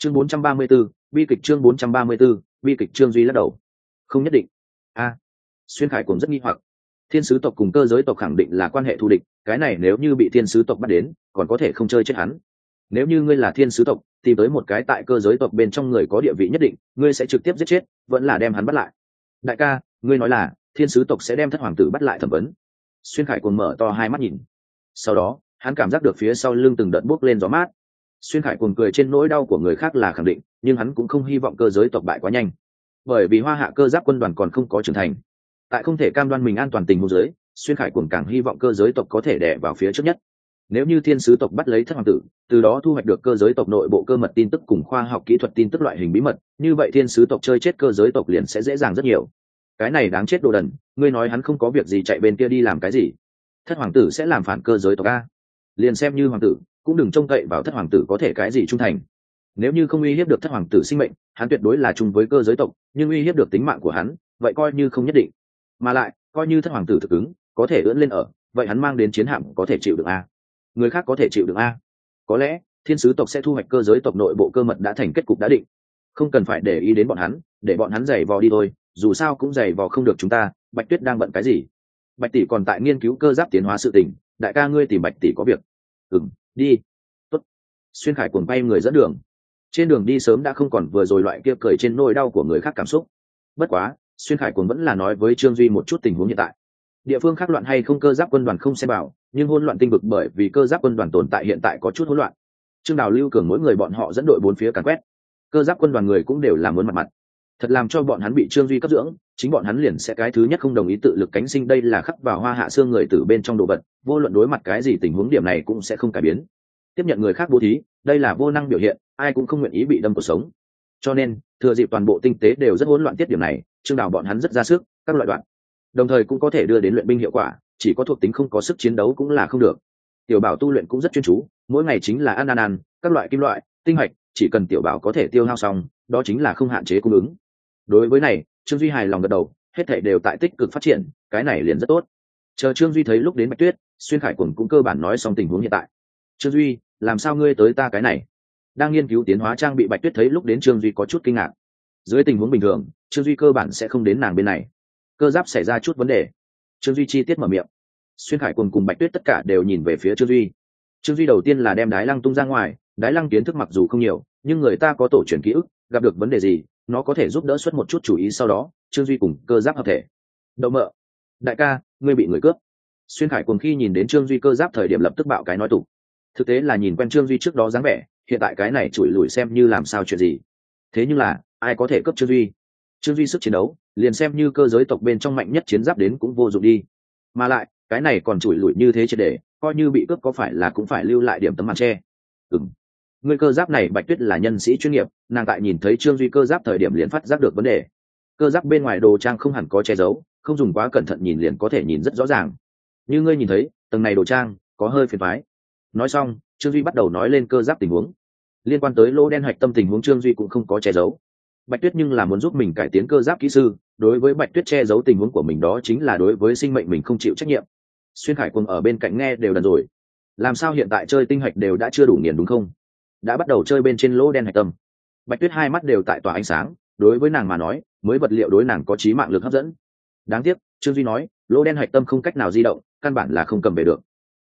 chương 434, bi kịch chương 434, bi kịch trương duy lắc đầu. Không nhất định. A. Xuyên khải cũng rất nghi hoặc. Thiên sứ tộc cùng cơ giới tộc khẳng định là quan hệ thù địch cái này nếu như bị thiên sứ tộc bắt đến còn có thể không chơi chết hắn. Nếu như ngươi là thiên sứ tộc tìm tới một cái tại cơ giới tộc bên trong người có địa vị nhất định ngươi sẽ trực tiếp giết chết vẫn là đem hắn bắt lại. Đại ca ngươi nói là thiên sứ tộc sẽ đem thất hoàng tử bắt lại thẩm vấn. Xuyên khải cùng mở to hai mắt nhìn. Sau đó hắn cảm giác được phía sau lưng từng đợt bốc lên gió mát xuyên khải cuồng cười trên nỗi đau của người khác là khẳng định, nhưng hắn cũng không hy vọng cơ giới tộc bại quá nhanh. Bởi vì hoa hạ cơ giáp quân đoàn còn không có trưởng thành. Tại không thể cam đoan mình an toàn tình môi giới xuyên khải cuồng càng hy vọng cơ giới tộc có thể đẻ vào phía trước nhất. Nếu như thiên sứ tộc bắt lấy thất hoàng tử, từ đó thu hoạch được cơ giới tộc nội bộ cơ mật tin tức cùng khoa học kỹ thuật tin tức loại hình bí mật, như vậy thiên sứ tộc chơi chết cơ giới tộc liền sẽ dễ dàng rất nhiều. Cái này đáng chết đồ đần, ngươi nói hắn không có việc gì chạy bên kia đi làm cái gì? Thất hoàng tử sẽ làm phản cơ giới tộc a? Liền xem như hoàng tử cũng đừng trông cậy vào thất hoàng tử có thể cái gì trung thành. Nếu như không uy hiếp được thất hoàng tử sinh mệnh, hắn tuyệt đối là chung với cơ giới tộc, nhưng uy hiếp được tính mạng của hắn, vậy coi như không nhất định. Mà lại, coi như thất hoàng tử thực ứng, có thể ưỡn lên ở, vậy hắn mang đến chiến hạm có thể chịu được a? Người khác có thể chịu được a? Có lẽ, thiên sứ tộc sẽ thu hoạch cơ giới tộc nội bộ cơ mật đã thành kết cục đã định. Không cần phải để ý đến bọn hắn, để bọn hắn giày vò đi thôi, dù sao cũng giày vò không được chúng ta, bạch tuyết đang bận cái gì? Bạch tỷ còn tại nghiên cứu cơ giáp tiến hóa sự tình, đại ca ngươi tìm bạch tỷ có việc. Ừng đi. Tốt. xuyên khải cuồng bay người dẫn đường. Trên đường đi sớm đã không còn vừa rồi loại kia cười trên nỗi đau của người khác cảm xúc. Bất quá, xuyên khải cuồng vẫn là nói với trương duy một chút tình huống hiện tại. Địa phương khác loạn hay không cơ giáp quân đoàn không xem bảo, nhưng hỗn loạn tinh vực bởi vì cơ giáp quân đoàn tồn tại hiện tại có chút hỗn loạn. Trương đào lưu cường mỗi người bọn họ dẫn đội bốn phía càn quét. Cơ giáp quân đoàn người cũng đều làm muốn mặt mặt. Thật làm cho bọn hắn bị trương duy cấp dưỡng chính bọn hắn liền sẽ cái thứ nhất không đồng ý tự lực cánh sinh đây là khắc vào hoa hạ xương người từ bên trong đồ vật, vô luận đối mặt cái gì tình huống điểm này cũng sẽ không cải biến. Tiếp nhận người khác bố thí, đây là vô năng biểu hiện, ai cũng không nguyện ý bị đâm cuộc sống. Cho nên, thừa dịp toàn bộ tinh tế đều rất hỗn loạn tiết điểm này, trương đào bọn hắn rất ra sức, các loại đoạn. Đồng thời cũng có thể đưa đến luyện binh hiệu quả, chỉ có thuộc tính không có sức chiến đấu cũng là không được. Tiểu bảo tu luyện cũng rất chuyên chú, mỗi ngày chính là ăn ăn ăn, các loại kim loại, tinh hạch, chỉ cần tiểu bảo có thể tiêu hao xong, đó chính là không hạn chế cung ứng đối với này, trương duy hài lòng gật đầu, hết thể đều tại tích cực phát triển, cái này liền rất tốt. Chờ trương duy thấy lúc đến bạch tuyết, xuyên khải quần cũng cơ bản nói xong tình huống hiện tại. Trương duy, làm sao ngươi tới ta cái này? Đang nghiên cứu tiến hóa trang bị bạch tuyết thấy lúc đến trương duy có chút kinh ngạc. Dưới tình huống bình thường, trương duy cơ bản sẽ không đến nàng bên này. Cơ giáp xảy ra chút vấn đề. Trương duy chi tiết mở miệng. Xuyên khải cùng cùng bạch tuyết tất cả đều nhìn về phía trương duy. Trương duy đầu tiên là đem đái lăng tung ra ngoài, đái lăng kiến thức mặc dù không nhiều, nhưng người ta có tổ truyền ký ức, gặp được vấn đề gì nó có thể giúp đỡ xuất một chút chủ ý sau đó, trương duy cùng cơ giáp hợp thể. Đậu mợ, đại ca, ngươi bị người cướp. Xuyên khải cùng khi nhìn đến trương duy cơ giáp thời điểm lập tức bạo cái nói tục thực tế là nhìn quen trương duy trước đó dáng vẻ, hiện tại cái này chùi lùi xem như làm sao chuyện gì. Thế nhưng là, ai có thể cấp trương duy? Trương duy sức chiến đấu, liền xem như cơ giới tộc bên trong mạnh nhất chiến giáp đến cũng vô dụng đi. Mà lại, cái này còn chùi lùi như thế triệt để, coi như bị cướp có phải là cũng phải lưu lại điểm tấm màn tre ừng người cơ giáp này bạch tuyết là nhân sĩ chuyên nghiệp, nàng tại nhìn thấy trương duy cơ giáp thời điểm liền phát giác được vấn đề. Cơ giáp bên ngoài đồ trang không hẳn có che giấu, không dùng quá cẩn thận nhìn liền có thể nhìn rất rõ ràng. Như ngươi nhìn thấy, tầng này đồ trang có hơi phiền phái nói xong, trương duy bắt đầu nói lên cơ giáp tình huống. Liên quan tới lỗ đen hạch tâm tình huống trương duy cũng không có che giấu. Bạch tuyết nhưng là muốn giúp mình cải tiến cơ giáp kỹ sư, đối với bạch tuyết che giấu tình huống của mình đó chính là đối với sinh mệnh mình không chịu trách nhiệm. Xuyên khải quân ở bên cạnh nghe đều đần rồi. Làm sao hiện tại chơi tinh hạch đều đã chưa đủ nghiền đúng không? Đã bắt đầu chơi bên trên lỗ đen hạch tâm. Bạch tuyết hai mắt đều tại tòa ánh sáng, đối với nàng mà nói, mới vật liệu đối nàng có trí mạng lực hấp dẫn. Đáng tiếc, trương duy nói, lỗ đen hạch tâm không cách nào di động, căn bản là không cầm về được.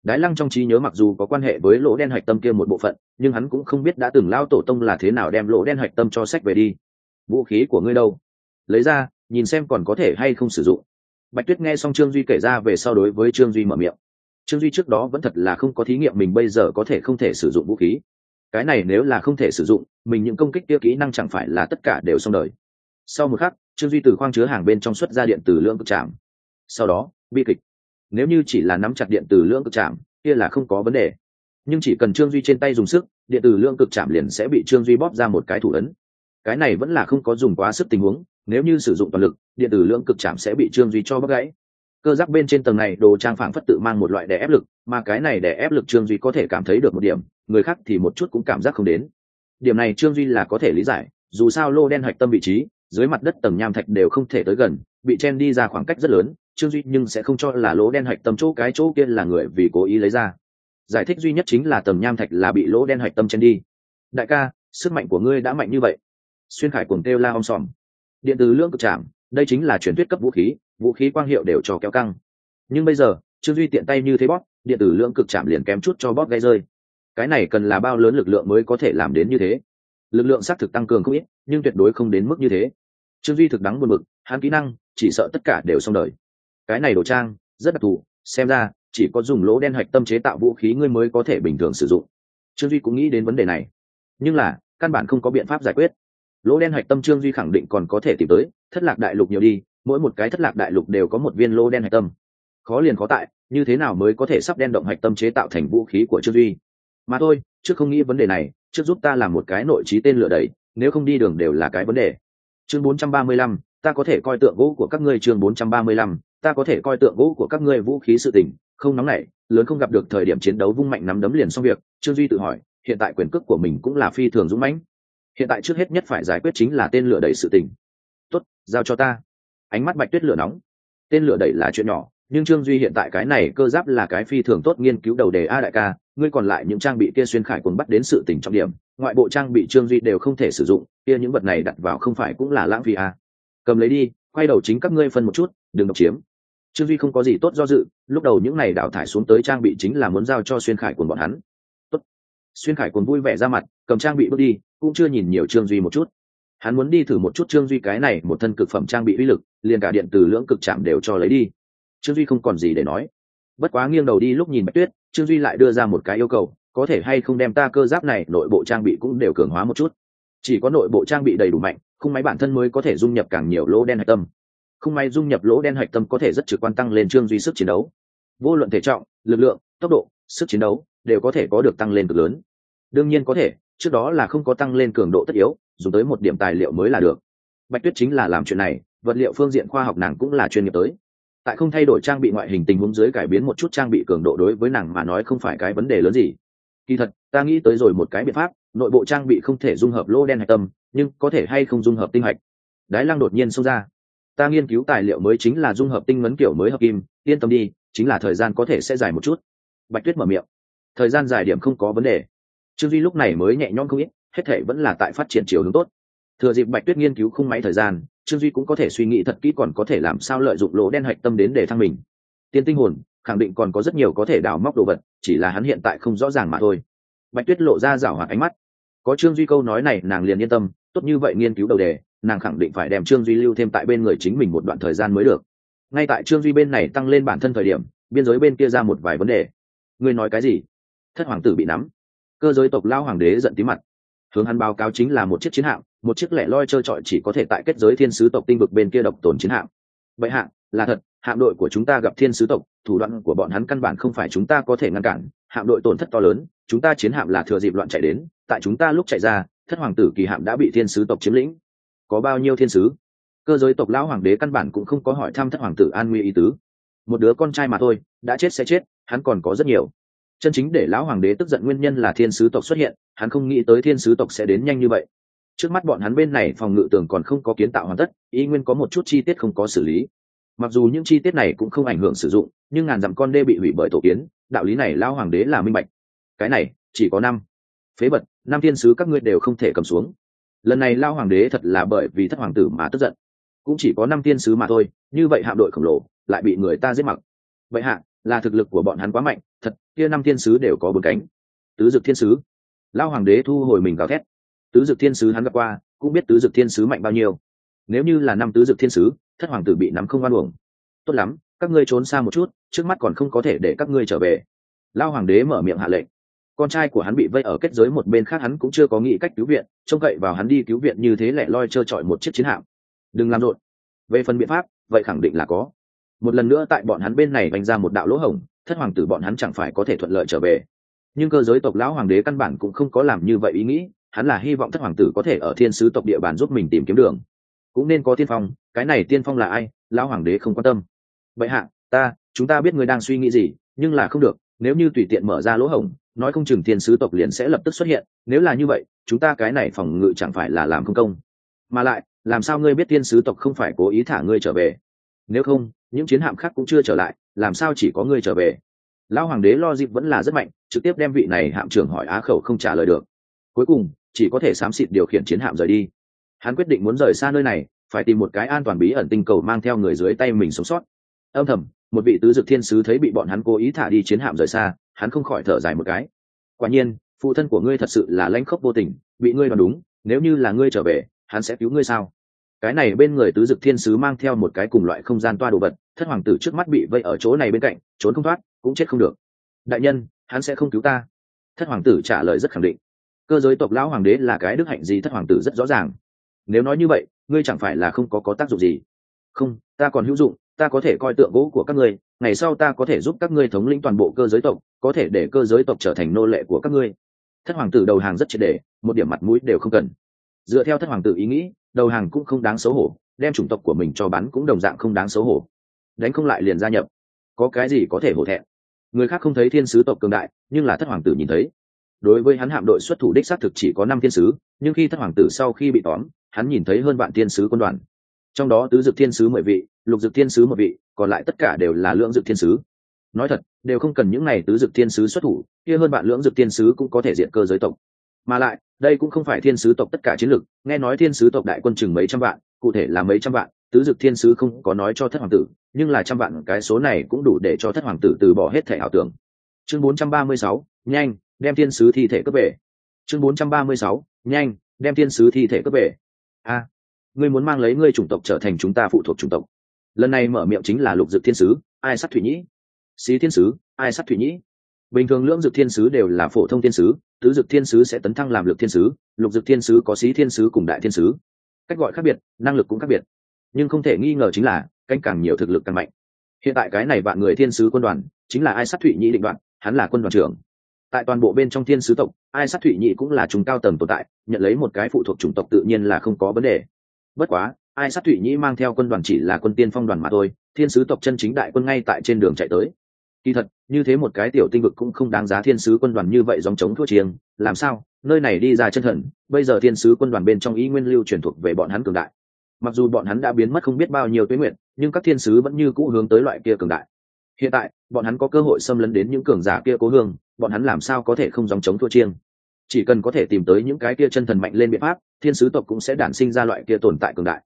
Đái lăng trong trí nhớ mặc dù có quan hệ với lỗ đen hạch tâm kia một bộ phận, nhưng hắn cũng không biết đã từng lao tổ tông là thế nào đem lỗ đen hạch tâm cho sách về đi. Vũ khí của ngươi đâu? Lấy ra, nhìn xem còn có thể hay không sử dụng. Bạch tuyết nghe xong trương duy kể ra về sau đối với trương duy mở miệng. Trương duy trước đó vẫn thật là không có thí nghiệm mình bây giờ có thể không thể sử dụng vũ khí cái này nếu là không thể sử dụng, mình những công kích kia kỹ năng chẳng phải là tất cả đều xong đời. Sau một khắc, trương duy từ khoang chứa hàng bên trong xuất ra điện từ lưỡng cực chạm sau đó, bi kịch. Nếu như chỉ là nắm chặt điện từ lưỡng cực chạm kia là không có vấn đề. Nhưng chỉ cần trương duy trên tay dùng sức, điện từ lưỡng cực chạm liền sẽ bị trương duy bóp ra một cái thủ ấn. Cái này vẫn là không có dùng quá sức tình huống, nếu như sử dụng toàn lực, điện tử lưỡng cực chạm sẽ bị trương duy cho bắt gãy. Cơ giác bên trên tầng này đồ trang phảng phất tự mang một loại đè ép lực, mà cái này đè ép lực trương duy có thể cảm thấy được một điểm người khác thì một chút cũng cảm giác không đến. Điểm này trương duy là có thể lý giải, dù sao lô đen hạch tâm vị trí, dưới mặt đất tầng nham thạch đều không thể tới gần, bị chen đi ra khoảng cách rất lớn, trương duy nhưng sẽ không cho là lỗ đen hạch tâm chỗ cái chỗ kia là người vì cố ý lấy ra. Giải thích duy nhất chính là tầng nham thạch là bị lỗ đen hạch tâm chen đi. Đại ca, sức mạnh của ngươi đã mạnh như vậy. Xuyên khải cuồng kêu la om sòm. Điện từ lưỡng cực chạm đây chính là truyền thuyết cấp vũ khí vũ khí quang hiệu đều cho kéo căng. Nhưng bây giờ, trương duy tiện tay như thế bóp, điện tử lưỡng cực chạm liền kém chút cho bóp gây rơi cái này cần là bao lớn lực lượng mới có thể làm đến như thế? Lực lượng xác thực tăng cường không ít, nhưng tuyệt đối không đến mức như thế. Trương duy thực đắng buồn bực, hắn kỹ năng, chỉ sợ tất cả đều xong đời. Cái này đồ trang, rất đặc thù, xem ra, chỉ có dùng lỗ đen hạch tâm chế tạo vũ khí ngươi mới có thể bình thường sử dụng. Trương duy cũng nghĩ đến vấn đề này. Nhưng là, căn bản không có biện pháp giải quyết. Lỗ đen hạch tâm trương duy khẳng định còn có thể tìm tới, thất lạc đại lục nhiều đi, mỗi một cái thất lạc đại lục đều có một viên lỗ đen hạch tâm. Khó liền khó tại, như thế nào mới có thể sắp đen động hạch tâm chế tạo thành vũ khí của trương duy? Mà thôi trước không nghĩ vấn đề này trước giúp ta làm một cái nội trí tên lửa đầy nếu không đi đường đều là cái vấn đề. Chương 435, ta có thể coi tượng gỗ của các ngươi chương 435, ta có thể coi tượng gỗ của các ngươi vũ khí sự tình không nóng nảy lớn không gặp được thời điểm chiến đấu vung mạnh nắm đấm liền xong việc. Trương duy tự hỏi hiện tại quyền cước của mình cũng là phi thường dũng mãnh. Hiện tại trước hết nhất phải giải quyết chính là tên lửa đẩy sự tình. Tốt giao cho ta. Ánh mắt bạch tuyết lửa nóng. Tên lửa đẩy là chuyện nhỏ nhưng trương duy hiện tại cái này cơ giáp là cái phi thường tốt nghiên cứu đầu đề a đại ca ngươi còn lại những trang bị kia xuyên khải cùng bắt đến sự tình trọng điểm, ngoại bộ trang bị trương duy đều không thể sử dụng, kia những vật này đặt vào không phải cũng là lãng phí à? cầm lấy đi, quay đầu chính các ngươi phân một chút, đừng độc chiếm. Trương duy không có gì tốt do dự, lúc đầu những này đào thải xuống tới trang bị chính là muốn giao cho xuyên khải quần bọn hắn. Tốt. xuyên khải quần vui vẻ ra mặt, cầm trang bị bước đi, cũng chưa nhìn nhiều trương duy một chút. Hắn muốn đi thử một chút trương duy cái này một thân cực phẩm trang bị uy lực, liền cả điện từ lưỡng cực chạm đều cho lấy đi. Trương duy không còn gì để nói bất quá nghiêng đầu đi lúc nhìn bạch tuyết, trương duy lại đưa ra một cái yêu cầu, có thể hay không đem ta cơ giáp này nội bộ trang bị cũng đều cường hóa một chút. Chỉ có nội bộ trang bị đầy đủ mạnh, khung máy bản thân mới có thể dung nhập càng nhiều lỗ đen hạch tâm. Khung máy dung nhập lỗ đen hạch tâm có thể rất trực quan tăng lên trương duy sức chiến đấu. Vô luận thể trọng, lực lượng, tốc độ, sức chiến đấu đều có thể có được tăng lên cực lớn. Đương nhiên có thể, trước đó là không có tăng lên cường độ tất yếu, dùng tới một điểm tài liệu mới là được. Bạch tuyết chính là làm chuyện này, vật liệu phương diện khoa học nàng cũng là chuyên nghiệp tới tại không thay đổi trang bị ngoại hình tình huống dưới cải biến một chút trang bị cường độ đối với nàng mà nói không phải cái vấn đề lớn gì. Kỳ thật, ta nghĩ tới rồi một cái biện pháp, nội bộ trang bị không thể dung hợp lô đen hạch tâm, nhưng có thể hay không dung hợp tinh hạch. Đái lăng đột nhiên xông ra. Ta nghiên cứu tài liệu mới chính là dung hợp tinh mấn kiểu mới hợp kim, yên tâm đi, chính là thời gian có thể sẽ dài một chút. Bạch tuyết mở miệng. Thời gian dài điểm không có vấn đề. Trương duy lúc này mới nhẹ nhõm không ít, hết thể vẫn là tại phát triển chiều hướng tốt. Thừa dịp bạch tuyết nghiên cứu khung máy thời gian trương duy cũng có thể suy nghĩ thật kỹ còn có thể làm sao lợi dụng lỗ đen hạch tâm đến để thăng mình. Tiên tinh hồn, khẳng định còn có rất nhiều có thể đào móc đồ vật, chỉ là hắn hiện tại không rõ ràng mà thôi. Bạch tuyết lộ ra rảo hoạt ánh mắt. Có trương duy câu nói này, nàng liền yên tâm, tốt như vậy nghiên cứu đầu đề, nàng khẳng định phải đem trương duy lưu thêm tại bên người chính mình một đoạn thời gian mới được. Ngay tại trương duy bên này tăng lên bản thân thời điểm, biên giới bên kia ra một vài vấn đề. Ngươi nói cái gì? Thất hoàng tử bị nắm. Cơ giới tộc lao hoàng đế giận tí mặt hướng hắn báo cáo chính là một chiếc chiến hạm, một chiếc lẻ loi trơ trọi chỉ có thể tại kết giới thiên sứ tộc tinh vực bên kia độc tồn chiến hạm. Vậy hạng là thật, hạm đội của chúng ta gặp thiên sứ tộc, thủ đoạn của bọn hắn căn bản không phải chúng ta có thể ngăn cản, hạm đội tổn thất to lớn, chúng ta chiến hạm là thừa dịp loạn chạy đến, tại chúng ta lúc chạy ra, thất hoàng tử kỳ hạm đã bị thiên sứ tộc chiếm lĩnh. Có bao nhiêu thiên sứ? Cơ giới tộc lão hoàng đế căn bản cũng không có hỏi thăm thất hoàng tử an nguy ý tứ. Một đứa con trai mà thôi, đã chết sẽ chết, hắn còn có rất nhiều chân chính để lão hoàng đế tức giận nguyên nhân là thiên sứ tộc xuất hiện, hắn không nghĩ tới thiên sứ tộc sẽ đến nhanh như vậy. Trước mắt bọn hắn bên này phòng ngự tường còn không có kiến tạo hoàn tất, y nguyên có một chút chi tiết không có xử lý. Mặc dù những chi tiết này cũng không ảnh hưởng sử dụng, nhưng ngàn dặm con đê bị hủy bởi tổ kiến, đạo lý này lão hoàng đế là minh bạch. Cái này, chỉ có năm. Phế vật, năm thiên sứ các ngươi đều không thể cầm xuống. Lần này lao hoàng đế thật là bởi vì thất hoàng tử mà tức giận. Cũng chỉ có năm thiên sứ mà thôi, như vậy hạm đội khổng lồ, lại bị người ta giết mặc. Vậy hạ, là thực lực của bọn hắn quá mạnh, thật kia năm thiên sứ đều có bốn cánh. Tứ dực thiên sứ. Lao hoàng đế thu hồi mình gào thét. Tứ dực thiên sứ hắn gặp qua, cũng biết tứ dực thiên sứ mạnh bao nhiêu. Nếu như là năm tứ dực thiên sứ, thất hoàng tử bị nắm không oan uổng. Tốt lắm, các ngươi trốn xa một chút, trước mắt còn không có thể để các ngươi trở về. Lao hoàng đế mở miệng hạ lệnh. Con trai của hắn bị vây ở kết giới một bên khác hắn cũng chưa có nghĩ cách cứu viện, trông cậy vào hắn đi cứu viện như thế lẻ loi trơ trọi một chiếc chiến hạm. Đừng làm rộn. Về phần biện pháp, vậy khẳng định là có. Một lần nữa tại bọn hắn bên này vành ra một đạo lỗ hổng thất hoàng tử bọn hắn chẳng phải có thể thuận lợi trở về. Nhưng cơ giới tộc lão hoàng đế căn bản cũng không có làm như vậy ý nghĩ, hắn là hy vọng thất hoàng tử có thể ở thiên sứ tộc địa bàn giúp mình tìm kiếm đường. Cũng nên có tiên phong, cái này tiên phong là ai, lão hoàng đế không quan tâm. Vậy hạ, ta, chúng ta biết người đang suy nghĩ gì, nhưng là không được, nếu như tùy tiện mở ra lỗ hổng, nói không chừng thiên sứ tộc liền sẽ lập tức xuất hiện, nếu là như vậy, chúng ta cái này phòng ngự chẳng phải là làm không công. Mà lại, làm sao ngươi biết thiên sứ tộc không phải cố ý thả ngươi trở về? Nếu không, những chiến hạm khác cũng chưa trở lại, làm sao chỉ có ngươi trở về? Lão hoàng đế lo dịp vẫn là rất mạnh, trực tiếp đem vị này hạm trưởng hỏi á khẩu không trả lời được. Cuối cùng, chỉ có thể xám xịt điều khiển chiến hạm rời đi. Hắn quyết định muốn rời xa nơi này, phải tìm một cái an toàn bí ẩn tinh cầu mang theo người dưới tay mình sống sót. Âm thầm, một vị tứ dực thiên sứ thấy bị bọn hắn cố ý thả đi chiến hạm rời xa, hắn không khỏi thở dài một cái. Quả nhiên, phụ thân của ngươi thật sự là lãnh khốc vô tình, bị ngươi đoán đúng, nếu như là ngươi trở về, hắn sẽ cứu ngươi sao? Cái này bên người tứ dực thiên sứ mang theo một cái cùng loại không gian toa đồ vật, thất hoàng tử trước mắt bị vây ở chỗ này bên cạnh, trốn không thoát, cũng chết không được. Đại nhân, hắn sẽ không cứu ta. Thất hoàng tử trả lời rất khẳng định. Cơ giới tộc lão hoàng đế là cái đức hạnh gì thất hoàng tử rất rõ ràng. Nếu nói như vậy, ngươi chẳng phải là không có có tác dụng gì? Không, ta còn hữu dụng, ta có thể coi tượng gỗ của các ngươi, ngày sau ta có thể giúp các ngươi thống lĩnh toàn bộ cơ giới tộc, có thể để cơ giới tộc trở thành nô lệ của các ngươi. Thất hoàng tử đầu hàng rất triệt đề một điểm mặt mũi đều không cần. Dựa theo thất hoàng tử ý nghĩ đầu hàng cũng không đáng xấu hổ, đem chủng tộc của mình cho bắn cũng đồng dạng không đáng xấu hổ. Đánh không lại liền gia nhập. Có cái gì có thể hổ thẹn? Người khác không thấy thiên sứ tộc cường đại, nhưng là thất hoàng tử nhìn thấy. Đối với hắn hạm đội xuất thủ đích xác thực chỉ có năm thiên sứ, nhưng khi thất hoàng tử sau khi bị tóm, hắn nhìn thấy hơn vạn thiên sứ quân đoàn. Trong đó tứ dực thiên sứ mười vị, lục dực thiên sứ một vị, còn lại tất cả đều là lưỡng dực thiên sứ. Nói thật, đều không cần những n à y tứ dực thiên sứ xuất thủ, kia hơn bạn lưỡng dực thiên sứ cũng có thể diện cơ giới tộc mà lại đây cũng không phải thiên sứ tộc tất cả chiến lược nghe nói thiên sứ tộc đại quân chừng mấy trăm vạn cụ thể là mấy trăm vạn tứ dực thiên sứ không có nói cho thất hoàng tử nhưng là trăm vạn cái số này cũng đủ để cho thất hoàng tử từ bỏ hết thể ảo tưởng. Chương 436, nhanh đem thiên sứ thi thể cướp về. Chương 436, nhanh đem thiên sứ thi thể cướp về. A ngươi muốn mang lấy ngươi chủng tộc trở thành chúng ta phụ thuộc chủng tộc. Lần này mở miệng chính là lục dực thiên sứ ai sát thủy nhĩ? Xí thiên sứ ai sát thủy nhĩ? Bình thường lưỡng dực thiên sứ đều là phổ thông thiên sứ, tứ dực thiên sứ sẽ tấn thăng làm lực thiên sứ, lục dực thiên sứ có xí thiên sứ cùng đại thiên sứ. Cách gọi khác biệt, năng lực cũng khác biệt. Nhưng không thể nghi ngờ chính là canh càng nhiều thực lực càng mạnh. Hiện tại cái này bạn người thiên sứ quân đoàn, chính là ai sát thụy nhĩ định đoạn, hắn là quân đoàn trưởng. Tại toàn bộ bên trong thiên sứ tộc, ai sát thụy nhĩ cũng là chúng cao tầng tồn tại, nhận lấy một cái phụ thuộc chủng tộc tự nhiên là không có vấn đề. Bất quá, ai sát thụy nhĩ mang theo quân đoàn chỉ là quân tiên phong đoàn mà thôi, thiên sứ tộc chân chính đại quân ngay tại trên đường chạy tới. Kỳ thật như thế một cái tiểu tinh vực cũng không đáng giá thiên sứ quân đoàn như vậy dòng chống thua chiêng. Làm sao? Nơi này đi ra chân thần, bây giờ thiên sứ quân đoàn bên trong ý nguyên lưu truyền thuộc về bọn hắn cường đại. Mặc dù bọn hắn đã biến mất không biết bao nhiêu tuyến nguyện nhưng các thiên sứ vẫn như cũ hướng tới loại kia cường đại. Hiện tại, bọn hắn có cơ hội xâm lấn đến những cường giả kia cố hương, bọn hắn làm sao có thể không dòng chống thua chiêng? Chỉ cần có thể tìm tới những cái kia chân thần mạnh lên biện pháp, thiên sứ tộc cũng sẽ đản sinh ra loại kia tồn tại cường đại.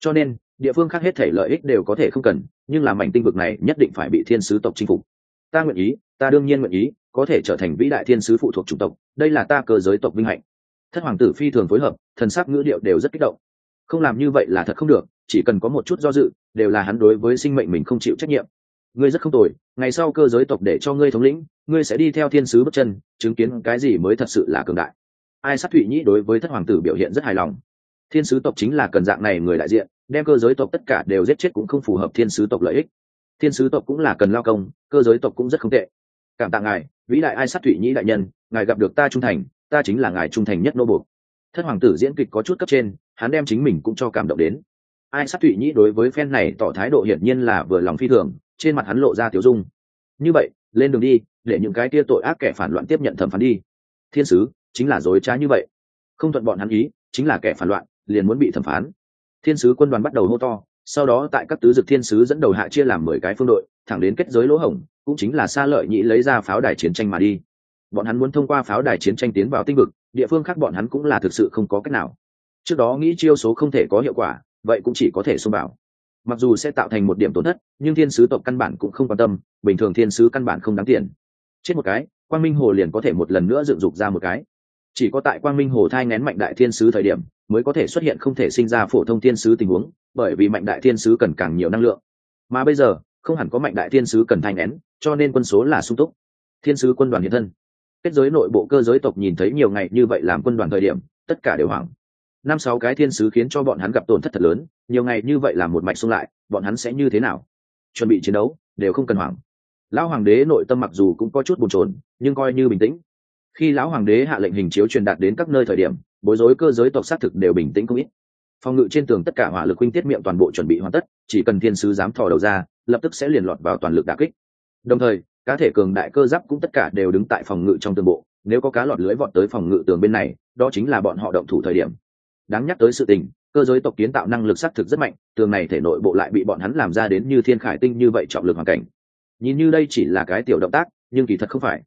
Cho nên, địa phương khác hết thể lợi ích đều có thể không cần, nhưng làm mảnh tinh vực này nhất định phải bị thiên sứ tộc chinh phục ta nguyện ý, ta đương nhiên nguyện ý, có thể trở thành vĩ đại thiên sứ phụ thuộc chủng tộc, đây là ta cơ giới tộc vinh hạnh. Thất hoàng tử phi thường phối hợp, thần sắc ngữ điệu đều rất kích động. Không làm như vậy là thật không được, chỉ cần có một chút do dự, đều là hắn đối với sinh mệnh mình không chịu trách nhiệm. Ngươi rất không tồi, ngày sau cơ giới tộc để cho ngươi thống lĩnh, ngươi sẽ đi theo thiên sứ bước chân, chứng kiến cái gì mới thật sự là cường đại. Ai sát thụy nhĩ đối với thất hoàng tử biểu hiện rất hài lòng. Thiên sứ tộc chính là cần dạng này người đại diện, đem cơ giới tộc tất cả đều giết chết cũng không phù hợp thiên sứ tộc lợi ích thiên sứ tộc cũng là cần lao công, cơ giới tộc cũng rất không tệ. Cảm tạ ngài, vĩ đại ai sát thụy nhĩ đại nhân, ngài gặp được ta trung thành, ta chính là ngài trung thành nhất nô buộc thất hoàng tử diễn kịch có chút cấp trên, hắn đem chính mình cũng cho cảm động đến. Ai sát thụy nhĩ đối với phen này tỏ thái độ hiển nhiên là vừa lòng phi thường, trên mặt hắn lộ ra tiểu dung. Như vậy, lên đường đi, để những cái tia tội ác kẻ phản loạn tiếp nhận thẩm phán đi. Thiên sứ, chính là dối trá như vậy. Không thuận bọn hắn ý, chính là kẻ phản loạn, liền muốn bị thẩm phán. Thiên sứ quân đoàn bắt đầu hô to sau đó tại các tứ dực thiên sứ dẫn đầu hạ chia làm mười cái phương đội, thẳng đến kết giới lỗ hổng, cũng chính là xa lợi nhị lấy ra pháo đài chiến tranh mà đi. Bọn hắn muốn thông qua pháo đài chiến tranh tiến vào tinh vực, địa phương khác bọn hắn cũng là thực sự không có cách nào. Trước đó nghĩ chiêu số không thể có hiệu quả, vậy cũng chỉ có thể xông vào. Mặc dù sẽ tạo thành một điểm tổn thất, nhưng thiên sứ tộc căn bản cũng không quan tâm, bình thường thiên sứ căn bản không đáng tiền. Chết một cái, quang minh hồ liền có thể một lần nữa dựng dục ra một cái. Chỉ có tại quang minh hồ thai ngén mạnh đại thiên sứ thời điểm, mới có thể xuất hiện không thể sinh ra phổ thông thiên sứ tình huống bởi vì mạnh đại thiên sứ cần càng nhiều năng lượng. Mà bây giờ, không hẳn có mạnh đại thiên sứ cần thai nén, cho nên quân số là sung túc. Thiên sứ quân đoàn hiện thân. Kết giới nội bộ cơ giới tộc nhìn thấy nhiều ngày như vậy làm quân đoàn thời điểm, tất cả đều hoảng. Năm sáu cái thiên sứ khiến cho bọn hắn gặp tổn thất thật lớn, nhiều ngày như vậy làm một mạch xung lại, bọn hắn sẽ như thế nào? Chuẩn bị chiến đấu, đều không cần hoảng. Lão hoàng đế nội tâm mặc dù cũng có chút bồn chồn, nhưng coi như bình tĩnh. Khi lão hoàng đế hạ lệnh hình chiếu truyền đạt đến các nơi thời điểm, bối rối cơ giới tộc xác thực đều bình tĩnh không ít phòng ngự trên tường tất cả hỏa lực huynh tiết miệng toàn bộ chuẩn bị hoàn tất, chỉ cần thiên sứ dám thò đầu ra, lập tức sẽ liền lọt vào toàn lực đà kích. Đồng thời, cá thể cường đại cơ giáp cũng tất cả đều đứng tại phòng ngự trong tường bộ, nếu có cá lọt lưới vọt tới phòng ngự tường bên này, đó chính là bọn họ động thủ thời điểm. Đáng nhắc tới sự tình, cơ giới tộc kiến tạo năng lực xác thực rất mạnh, tường này thể nội bộ lại bị bọn hắn làm ra đến như thiên khải tinh như vậy trọng lực hoàn cảnh. Nhìn như đây chỉ là cái tiểu động tác, nhưng kỳ thật không phải.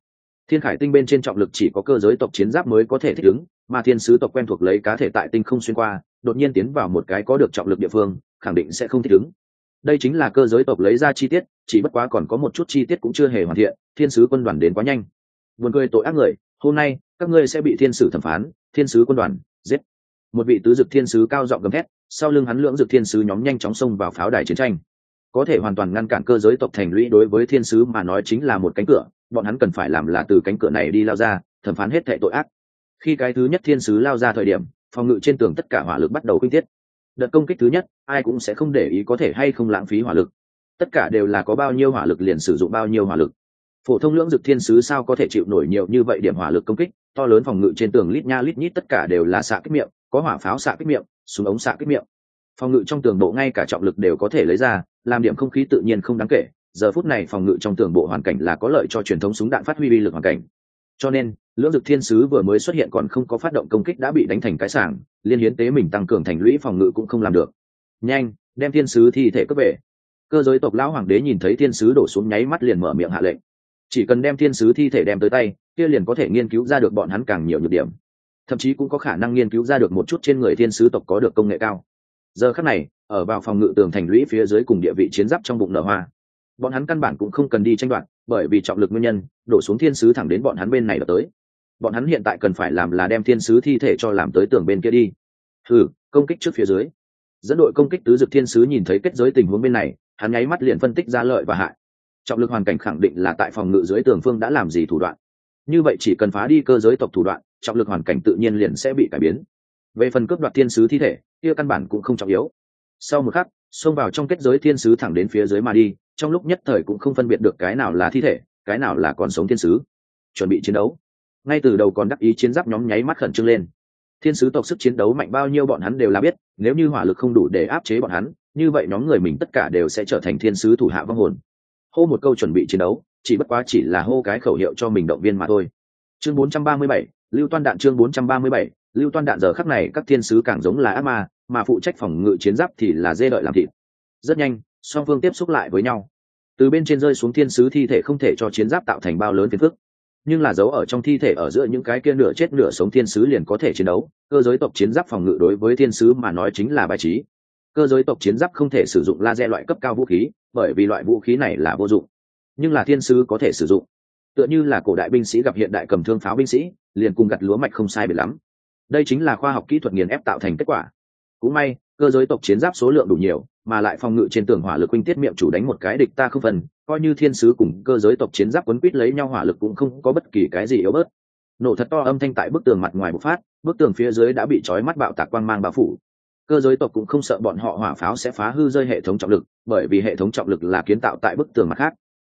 Thiên khải tinh bên trên trọng lực chỉ có cơ giới tộc chiến giáp mới có thể thích ứng, mà thiên sứ tộc quen thuộc lấy cá thể tại tinh không xuyên qua đột nhiên tiến vào một cái có được trọng lực địa phương, khẳng định sẽ không thích ứng. Đây chính là cơ giới tộc lấy ra chi tiết, chỉ bất quá còn có một chút chi tiết cũng chưa hề hoàn thiện, thiên sứ quân đoàn đến quá nhanh. Buồn cười tội ác người, hôm nay, các ngươi sẽ bị thiên sử thẩm phán, thiên sứ quân đoàn, giết. Một vị tứ dực thiên sứ cao giọng gầm thét, sau lưng hắn lưỡng dực thiên sứ nhóm nhanh chóng xông vào pháo đài chiến tranh. Có thể hoàn toàn ngăn cản cơ giới tộc thành lũy đối với thiên sứ mà nói chính là một cánh cửa, bọn hắn cần phải làm là từ cánh cửa này đi lao ra, thẩm phán hết thệ tội ác. Khi cái thứ nhất thiên sứ lao ra thời điểm phòng ngự trên tường tất cả hỏa lực bắt đầu khuynh tiết đợt công kích thứ nhất, ai cũng sẽ không để ý có thể hay không lãng phí hỏa lực. Tất cả đều là có bao nhiêu hỏa lực liền sử dụng bao nhiêu hỏa lực. Phổ thông lưỡng dực thiên sứ sao có thể chịu nổi nhiều như vậy điểm hỏa lực công kích? To lớn phòng ngự trên tường lít nha lít nhít tất cả đều là xạ kích miệng, có hỏa pháo xạ kích miệng, súng ống xạ kích miệng. Phòng ngự trong tường bộ ngay cả trọng lực đều có thể lấy ra, làm điểm không khí tự nhiên không đáng kể. Giờ phút này phòng ngự trong tường bộ hoàn cảnh là có lợi cho truyền thống súng đạn phát huy uy lực hoàn cảnh cho nên, lưỡng dực thiên sứ vừa mới xuất hiện còn không có phát động công kích đã bị đánh thành cái sảng, liên hiến tế mình tăng cường thành lũy phòng ngự cũng không làm được. Nhanh, đem thiên sứ thi thể cướp về. Cơ giới tộc lão hoàng đế nhìn thấy thiên sứ đổ xuống nháy mắt liền mở miệng hạ lệnh. Chỉ cần đem thiên sứ thi thể đem tới tay, kia liền có thể nghiên cứu ra được bọn hắn càng nhiều nhược điểm. Thậm chí cũng có khả năng nghiên cứu ra được một chút trên người thiên sứ tộc có được công nghệ cao. Giờ khắc này, ở vào phòng ngự tường thành lũy phía dưới cùng địa vị chiến giáp trong bụng nở hoa. Bọn hắn căn bản cũng không cần đi tranh đoạt bởi vì trọng lực nguyên nhân, đổ xuống thiên sứ thẳng đến bọn hắn bên này là tới. Bọn hắn hiện tại cần phải làm là đem thiên sứ thi thể cho làm tới tường bên kia đi. Thử công kích trước phía dưới. Dẫn đội công kích tứ dực thiên sứ nhìn thấy kết giới tình huống bên này, hắn nháy mắt liền phân tích ra lợi và hại. Trọng lực hoàn cảnh khẳng định là tại phòng ngự dưới tường phương đã làm gì thủ đoạn. Như vậy chỉ cần phá đi cơ giới tộc thủ đoạn, trọng lực hoàn cảnh tự nhiên liền sẽ bị cải biến. Về phần cướp đoạt thiên sứ thi thể, kia căn bản cũng không trọng yếu. Sau một khắc, xông vào trong kết giới thiên sứ thẳng đến phía dưới mà đi trong lúc nhất thời cũng không phân biệt được cái nào là thi thể cái nào là còn sống thiên sứ. Chuẩn bị chiến đấu. Ngay từ đầu còn đắc ý chiến giáp nhóm nháy mắt khẩn trương lên. Thiên sứ tộc sức chiến đấu mạnh bao nhiêu bọn hắn đều là biết nếu như hỏa lực không đủ để áp chế bọn hắn như vậy nhóm người mình tất cả đều sẽ trở thành thiên sứ thủ hạ vong hồn. Hô một câu chuẩn bị chiến đấu chỉ bất quá chỉ là hô cái khẩu hiệu cho mình động viên mà thôi. Chương 437, lưu toan đạn chương 437, lưu toan đạn giờ khắc này các thiên sứ càng giống là ác ma mà phụ trách phòng ngự chiến giáp thì là dê đợi làm thịt. Rất nhanh song phương tiếp xúc lại với nhau từ bên trên rơi xuống thiên sứ thi thể không thể cho chiến giáp tạo thành bao lớn phiền phức. Nhưng là giấu ở trong thi thể ở giữa những cái kia nửa chết nửa sống thiên sứ liền có thể chiến đấu, cơ giới tộc chiến giáp phòng ngự đối với thiên sứ mà nói chính là bài trí. Cơ giới tộc chiến giáp không thể sử dụng laser loại cấp cao vũ khí, bởi vì loại vũ khí này là vô dụng. Nhưng là thiên sứ có thể sử dụng. Tựa như là cổ đại binh sĩ gặp hiện đại cầm thương pháo binh sĩ, liền cùng gặt lúa mạch không sai biệt lắm. Đây chính là khoa học kỹ thuật nghiền ép tạo thành kết quả. Cũng may, cơ giới tộc chiến giáp số lượng đủ nhiều mà lại phòng ngự trên tường hỏa lực huynh tiết miệng chủ đánh một cái địch ta không phần, coi như thiên sứ cùng cơ giới tộc chiến giáp quấn quýt lấy nhau hỏa lực cũng không có bất kỳ cái gì yếu bớt. Nổ thật to âm thanh tại bức tường mặt ngoài bộc phát, bức tường phía dưới đã bị trói mắt bạo tạc quang mang bao phủ. Cơ giới tộc cũng không sợ bọn họ hỏa pháo sẽ phá hư rơi hệ thống trọng lực, bởi vì hệ thống trọng lực là kiến tạo tại bức tường mặt khác.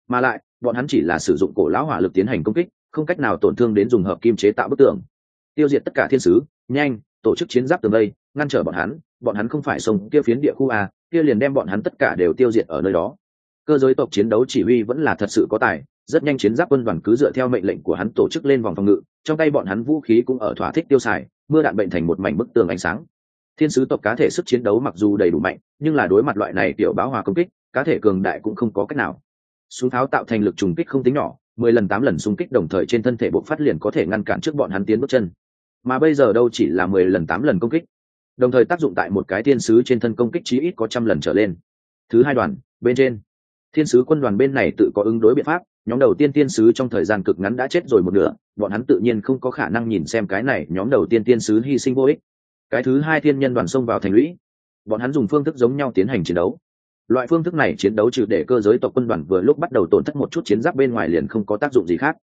Mà lại, bọn hắn chỉ là sử dụng cổ lão hỏa lực tiến hành công kích, không cách nào tổn thương đến dùng hợp kim chế tạo bức tường. Tiêu diệt tất cả thiên sứ, nhanh, tổ chức chiến giáp tường đây, ngăn trở bọn hắn bọn hắn không phải sông kia phiến địa khu a, kia liền đem bọn hắn tất cả đều tiêu diệt ở nơi đó. Cơ giới tộc chiến đấu chỉ huy vẫn là thật sự có tài, rất nhanh chiến giáp quân đoàn cứ dựa theo mệnh lệnh của hắn tổ chức lên vòng phòng ngự, trong tay bọn hắn vũ khí cũng ở thỏa thích tiêu xài, mưa đạn bệnh thành một mảnh bức tường ánh sáng. Thiên sứ tộc cá thể sức chiến đấu mặc dù đầy đủ mạnh, nhưng là đối mặt loại này tiểu báo hòa công kích, cá thể cường đại cũng không có cách nào. Súng tháo tạo thành lực trùng kích không tính nhỏ, mười lần tám lần xung kích đồng thời trên thân thể bộ phát liền có thể ngăn cản trước bọn hắn tiến bước chân. Mà bây giờ đâu chỉ là mười lần tám lần công kích đồng thời tác dụng tại một cái thiên sứ trên thân công kích chí ít có trăm lần trở lên. Thứ hai đoàn, bên trên. Thiên sứ quân đoàn bên này tự có ứng đối biện pháp, nhóm đầu tiên tiên sứ trong thời gian cực ngắn đã chết rồi một nửa, bọn hắn tự nhiên không có khả năng nhìn xem cái này nhóm đầu tiên tiên sứ hy sinh vô ích. Cái thứ hai thiên nhân đoàn xông vào thành lũy. Bọn hắn dùng phương thức giống nhau tiến hành chiến đấu. Loại phương thức này chiến đấu trừ để cơ giới tộc quân đoàn vừa lúc bắt đầu tổn thất một chút chiến giáp bên ngoài liền không có tác dụng gì khác.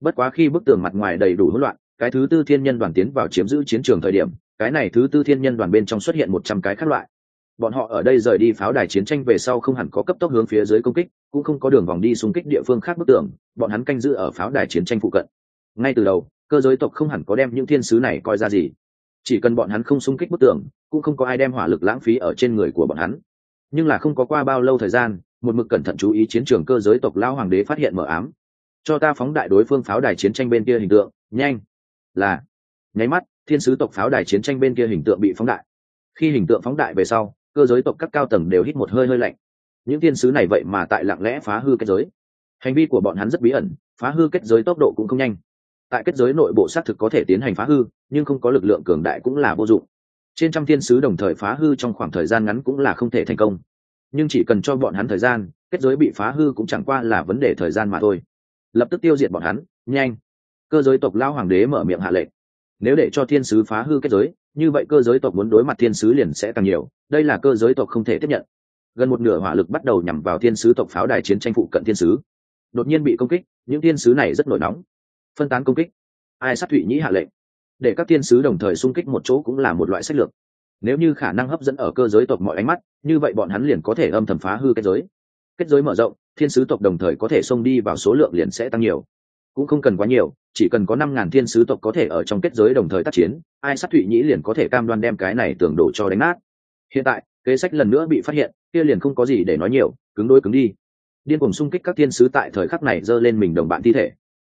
Bất quá khi bức tường mặt ngoài đầy đủ hỗn loạn, cái thứ tư thiên nhân đoàn tiến vào chiếm giữ chiến trường thời điểm cái này thứ tư thiên nhân đoàn bên trong xuất hiện một trăm cái khác loại. Bọn họ ở đây rời đi pháo đài chiến tranh về sau không hẳn có cấp tốc hướng phía dưới công kích, cũng không có đường vòng đi xung kích địa phương khác bức tường, bọn hắn canh giữ ở pháo đài chiến tranh phụ cận. Ngay từ đầu, cơ giới tộc không hẳn có đem những thiên sứ này coi ra gì. Chỉ cần bọn hắn không xung kích bức tường, cũng không có ai đem hỏa lực lãng phí ở trên người của bọn hắn. Nhưng là không có qua bao lâu thời gian, một mực cẩn thận chú ý chiến trường cơ giới tộc lao hoàng đế phát hiện mở ám. Cho ta phóng đại đối phương pháo đài chiến tranh bên kia hình tượng, nhanh, là, nháy mắt thiên sứ tộc pháo đài chiến tranh bên kia hình tượng bị phóng đại. Khi hình tượng phóng đại về sau, cơ giới tộc các cao tầng đều hít một hơi hơi lạnh. Những thiên sứ này vậy mà tại lặng lẽ phá hư kết giới. Hành vi của bọn hắn rất bí ẩn, phá hư kết giới tốc độ cũng không nhanh. Tại kết giới nội bộ xác thực có thể tiến hành phá hư, nhưng không có lực lượng cường đại cũng là vô dụng. Trên trăm thiên sứ đồng thời phá hư trong khoảng thời gian ngắn cũng là không thể thành công. Nhưng chỉ cần cho bọn hắn thời gian, kết giới bị phá hư cũng chẳng qua là vấn đề thời gian mà thôi. Lập tức tiêu diệt bọn hắn, nhanh. Cơ giới tộc lao hoàng đế mở miệng hạ lệnh nếu để cho thiên sứ phá hư kết giới, như vậy cơ giới tộc muốn đối mặt thiên sứ liền sẽ càng nhiều, đây là cơ giới tộc không thể tiếp nhận. Gần một nửa hỏa lực bắt đầu nhằm vào thiên sứ tộc pháo đài chiến tranh phụ cận thiên sứ. Đột nhiên bị công kích, những thiên sứ này rất nổi nóng. Phân tán công kích. Ai sát thụy nhĩ hạ lệnh. Để các thiên sứ đồng thời xung kích một chỗ cũng là một loại sách lược. Nếu như khả năng hấp dẫn ở cơ giới tộc mọi ánh mắt, như vậy bọn hắn liền có thể âm thầm phá hư kết giới. Kết giới mở rộng, thiên sứ tộc đồng thời có thể xông đi vào số lượng liền sẽ tăng nhiều cũng không cần quá nhiều, chỉ cần có năm ngàn thiên sứ tộc có thể ở trong kết giới đồng thời tác chiến, ai sát thụy nhĩ liền có thể cam đoan đem cái này tưởng đổ cho đánh nát. Hiện tại, kế sách lần nữa bị phát hiện, kia liền không có gì để nói nhiều, cứng đôi cứng đi. Điên cùng xung kích các thiên sứ tại thời khắc này giơ lên mình đồng bạn thi thể.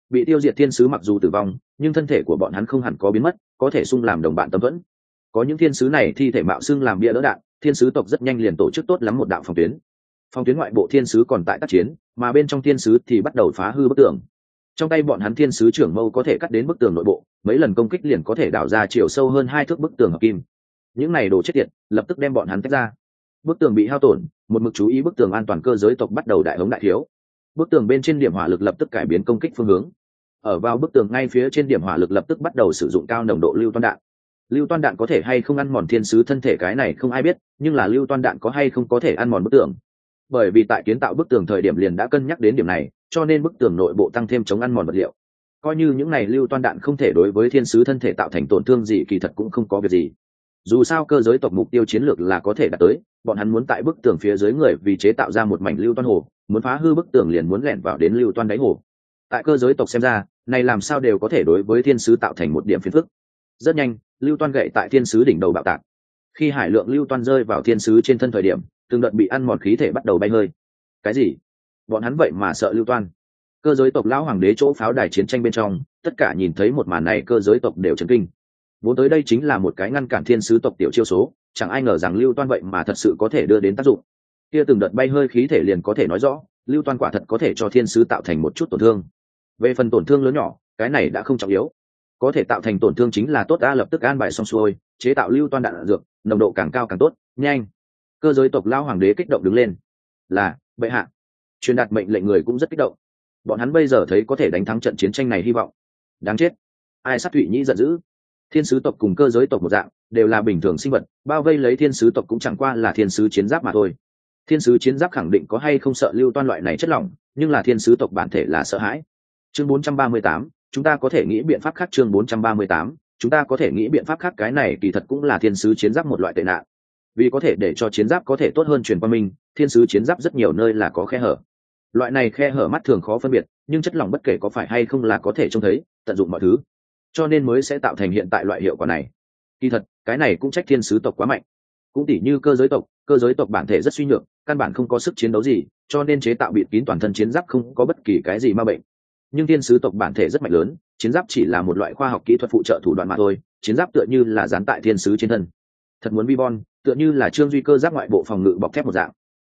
Bị tiêu diệt thiên sứ mặc dù tử vong, nhưng thân thể của bọn hắn không hẳn có biến mất, có thể sung làm đồng bạn tâm vẫn. Có những thiên sứ này thi thể mạo xưng làm bia đỡ đạn, thiên sứ tộc rất nhanh liền tổ chức tốt lắm một đạo phòng tuyến. Phòng tuyến ngoại bộ thiên sứ còn tại tác chiến, mà bên trong thiên sứ thì bắt đầu phá hư bức tường trong tay bọn hắn thiên sứ trưởng mâu có thể cắt đến bức tường nội bộ, mấy lần công kích liền có thể đảo ra chiều sâu hơn hai thước bức tường hợp kim. Những này đồ chết tiệt, lập tức đem bọn hắn tách ra. Bức tường bị hao tổn, một mực chú ý bức tường an toàn cơ giới tộc bắt đầu đại hống đại thiếu. Bức tường bên trên điểm hỏa lực lập tức cải biến công kích phương hướng. Ở vào bức tường ngay phía trên điểm hỏa lực lập tức bắt đầu sử dụng cao nồng độ lưu toan đạn. Lưu toan đạn có thể hay không ăn mòn thiên sứ thân thể cái này không ai biết, nhưng là lưu toan đạn có hay không có thể ăn mòn bức tường. Bởi vì tại kiến tạo bức tường thời điểm liền đã cân nhắc đến điểm này cho nên bức tường nội bộ tăng thêm chống ăn mòn vật liệu. Coi như những này lưu toan đạn không thể đối với thiên sứ thân thể tạo thành tổn thương gì kỳ thật cũng không có việc gì. Dù sao cơ giới tộc mục tiêu chiến lược là có thể đạt tới, bọn hắn muốn tại bức tường phía dưới người vì chế tạo ra một mảnh lưu toan hồ, muốn phá hư bức tường liền muốn lẻn vào đến lưu toan đáy hồ. Tại cơ giới tộc xem ra, này làm sao đều có thể đối với thiên sứ tạo thành một điểm phiền phức. Rất nhanh, lưu toan gậy tại thiên sứ đỉnh đầu bạo tạc. Khi hải lượng lưu toan rơi vào thiên sứ trên thân thời điểm, từng đợt bị ăn mòn khí thể bắt đầu bay hơi. Cái gì? Bọn hắn vậy mà sợ lưu toan. Cơ giới tộc lão hoàng đế chỗ pháo đài chiến tranh bên trong, tất cả nhìn thấy một màn này cơ giới tộc đều chấn kinh. Vốn tới đây chính là một cái ngăn cản thiên sứ tộc tiểu chiêu số, chẳng ai ngờ rằng lưu toan vậy mà thật sự có thể đưa đến tác dụng. Kia từng đợt bay hơi khí thể liền có thể nói rõ, lưu toan quả thật có thể cho thiên sứ tạo thành một chút tổn thương. Về phần tổn thương lớn nhỏ, cái này đã không trọng yếu. Có thể tạo thành tổn thương chính là tốt ta lập tức an bài xong xuôi, chế tạo lưu toan đạn dược, nồng độ càng cao càng tốt, nhanh. Cơ giới tộc lao hoàng đế kích động đứng lên. Là, bệ hạ truyền đạt mệnh lệnh người cũng rất kích động. Bọn hắn bây giờ thấy có thể đánh thắng trận chiến tranh này hy vọng. Đáng chết. Ai sát thụy nhĩ giận dữ? Thiên sứ tộc cùng cơ giới tộc một dạng đều là bình thường sinh vật bao vây lấy thiên sứ tộc cũng chẳng qua là thiên sứ chiến giáp mà thôi. Thiên sứ chiến giáp khẳng định có hay không sợ lưu toan loại này chất lỏng nhưng là thiên sứ tộc bản thể là sợ hãi. Chương 438, chúng ta có thể nghĩ biện pháp khác chương 438, chúng ta có thể nghĩ biện pháp khác cái này kỳ thật cũng là thiên sứ chiến giáp một loại tệ nạn. Vì có thể để cho chiến giáp có thể tốt hơn truyền qua mình thiên sứ chiến giáp rất nhiều nơi là có khe hở loại này khe hở mắt thường khó phân biệt, nhưng chất lỏng bất kể có phải hay không là có thể trông thấy, tận dụng mọi thứ. Cho nên mới sẽ tạo thành hiện tại loại hiệu quả này. Kỳ thật, cái này cũng trách thiên sứ tộc quá mạnh. Cũng tỉ như cơ giới tộc, cơ giới tộc bản thể rất suy nhược, căn bản không có sức chiến đấu gì, cho nên chế tạo bịt kín toàn thân chiến giáp không có bất kỳ cái gì ma bệnh. Nhưng thiên sứ tộc bản thể rất mạnh lớn, chiến giáp chỉ là một loại khoa học kỹ thuật phụ trợ thủ đoạn mà thôi, chiến giáp tựa như là dán tại thiên sứ trên thân. Thật muốn vi von tựa như là trương duy cơ giáp ngoại bộ phòng ngự bọc thép một dạng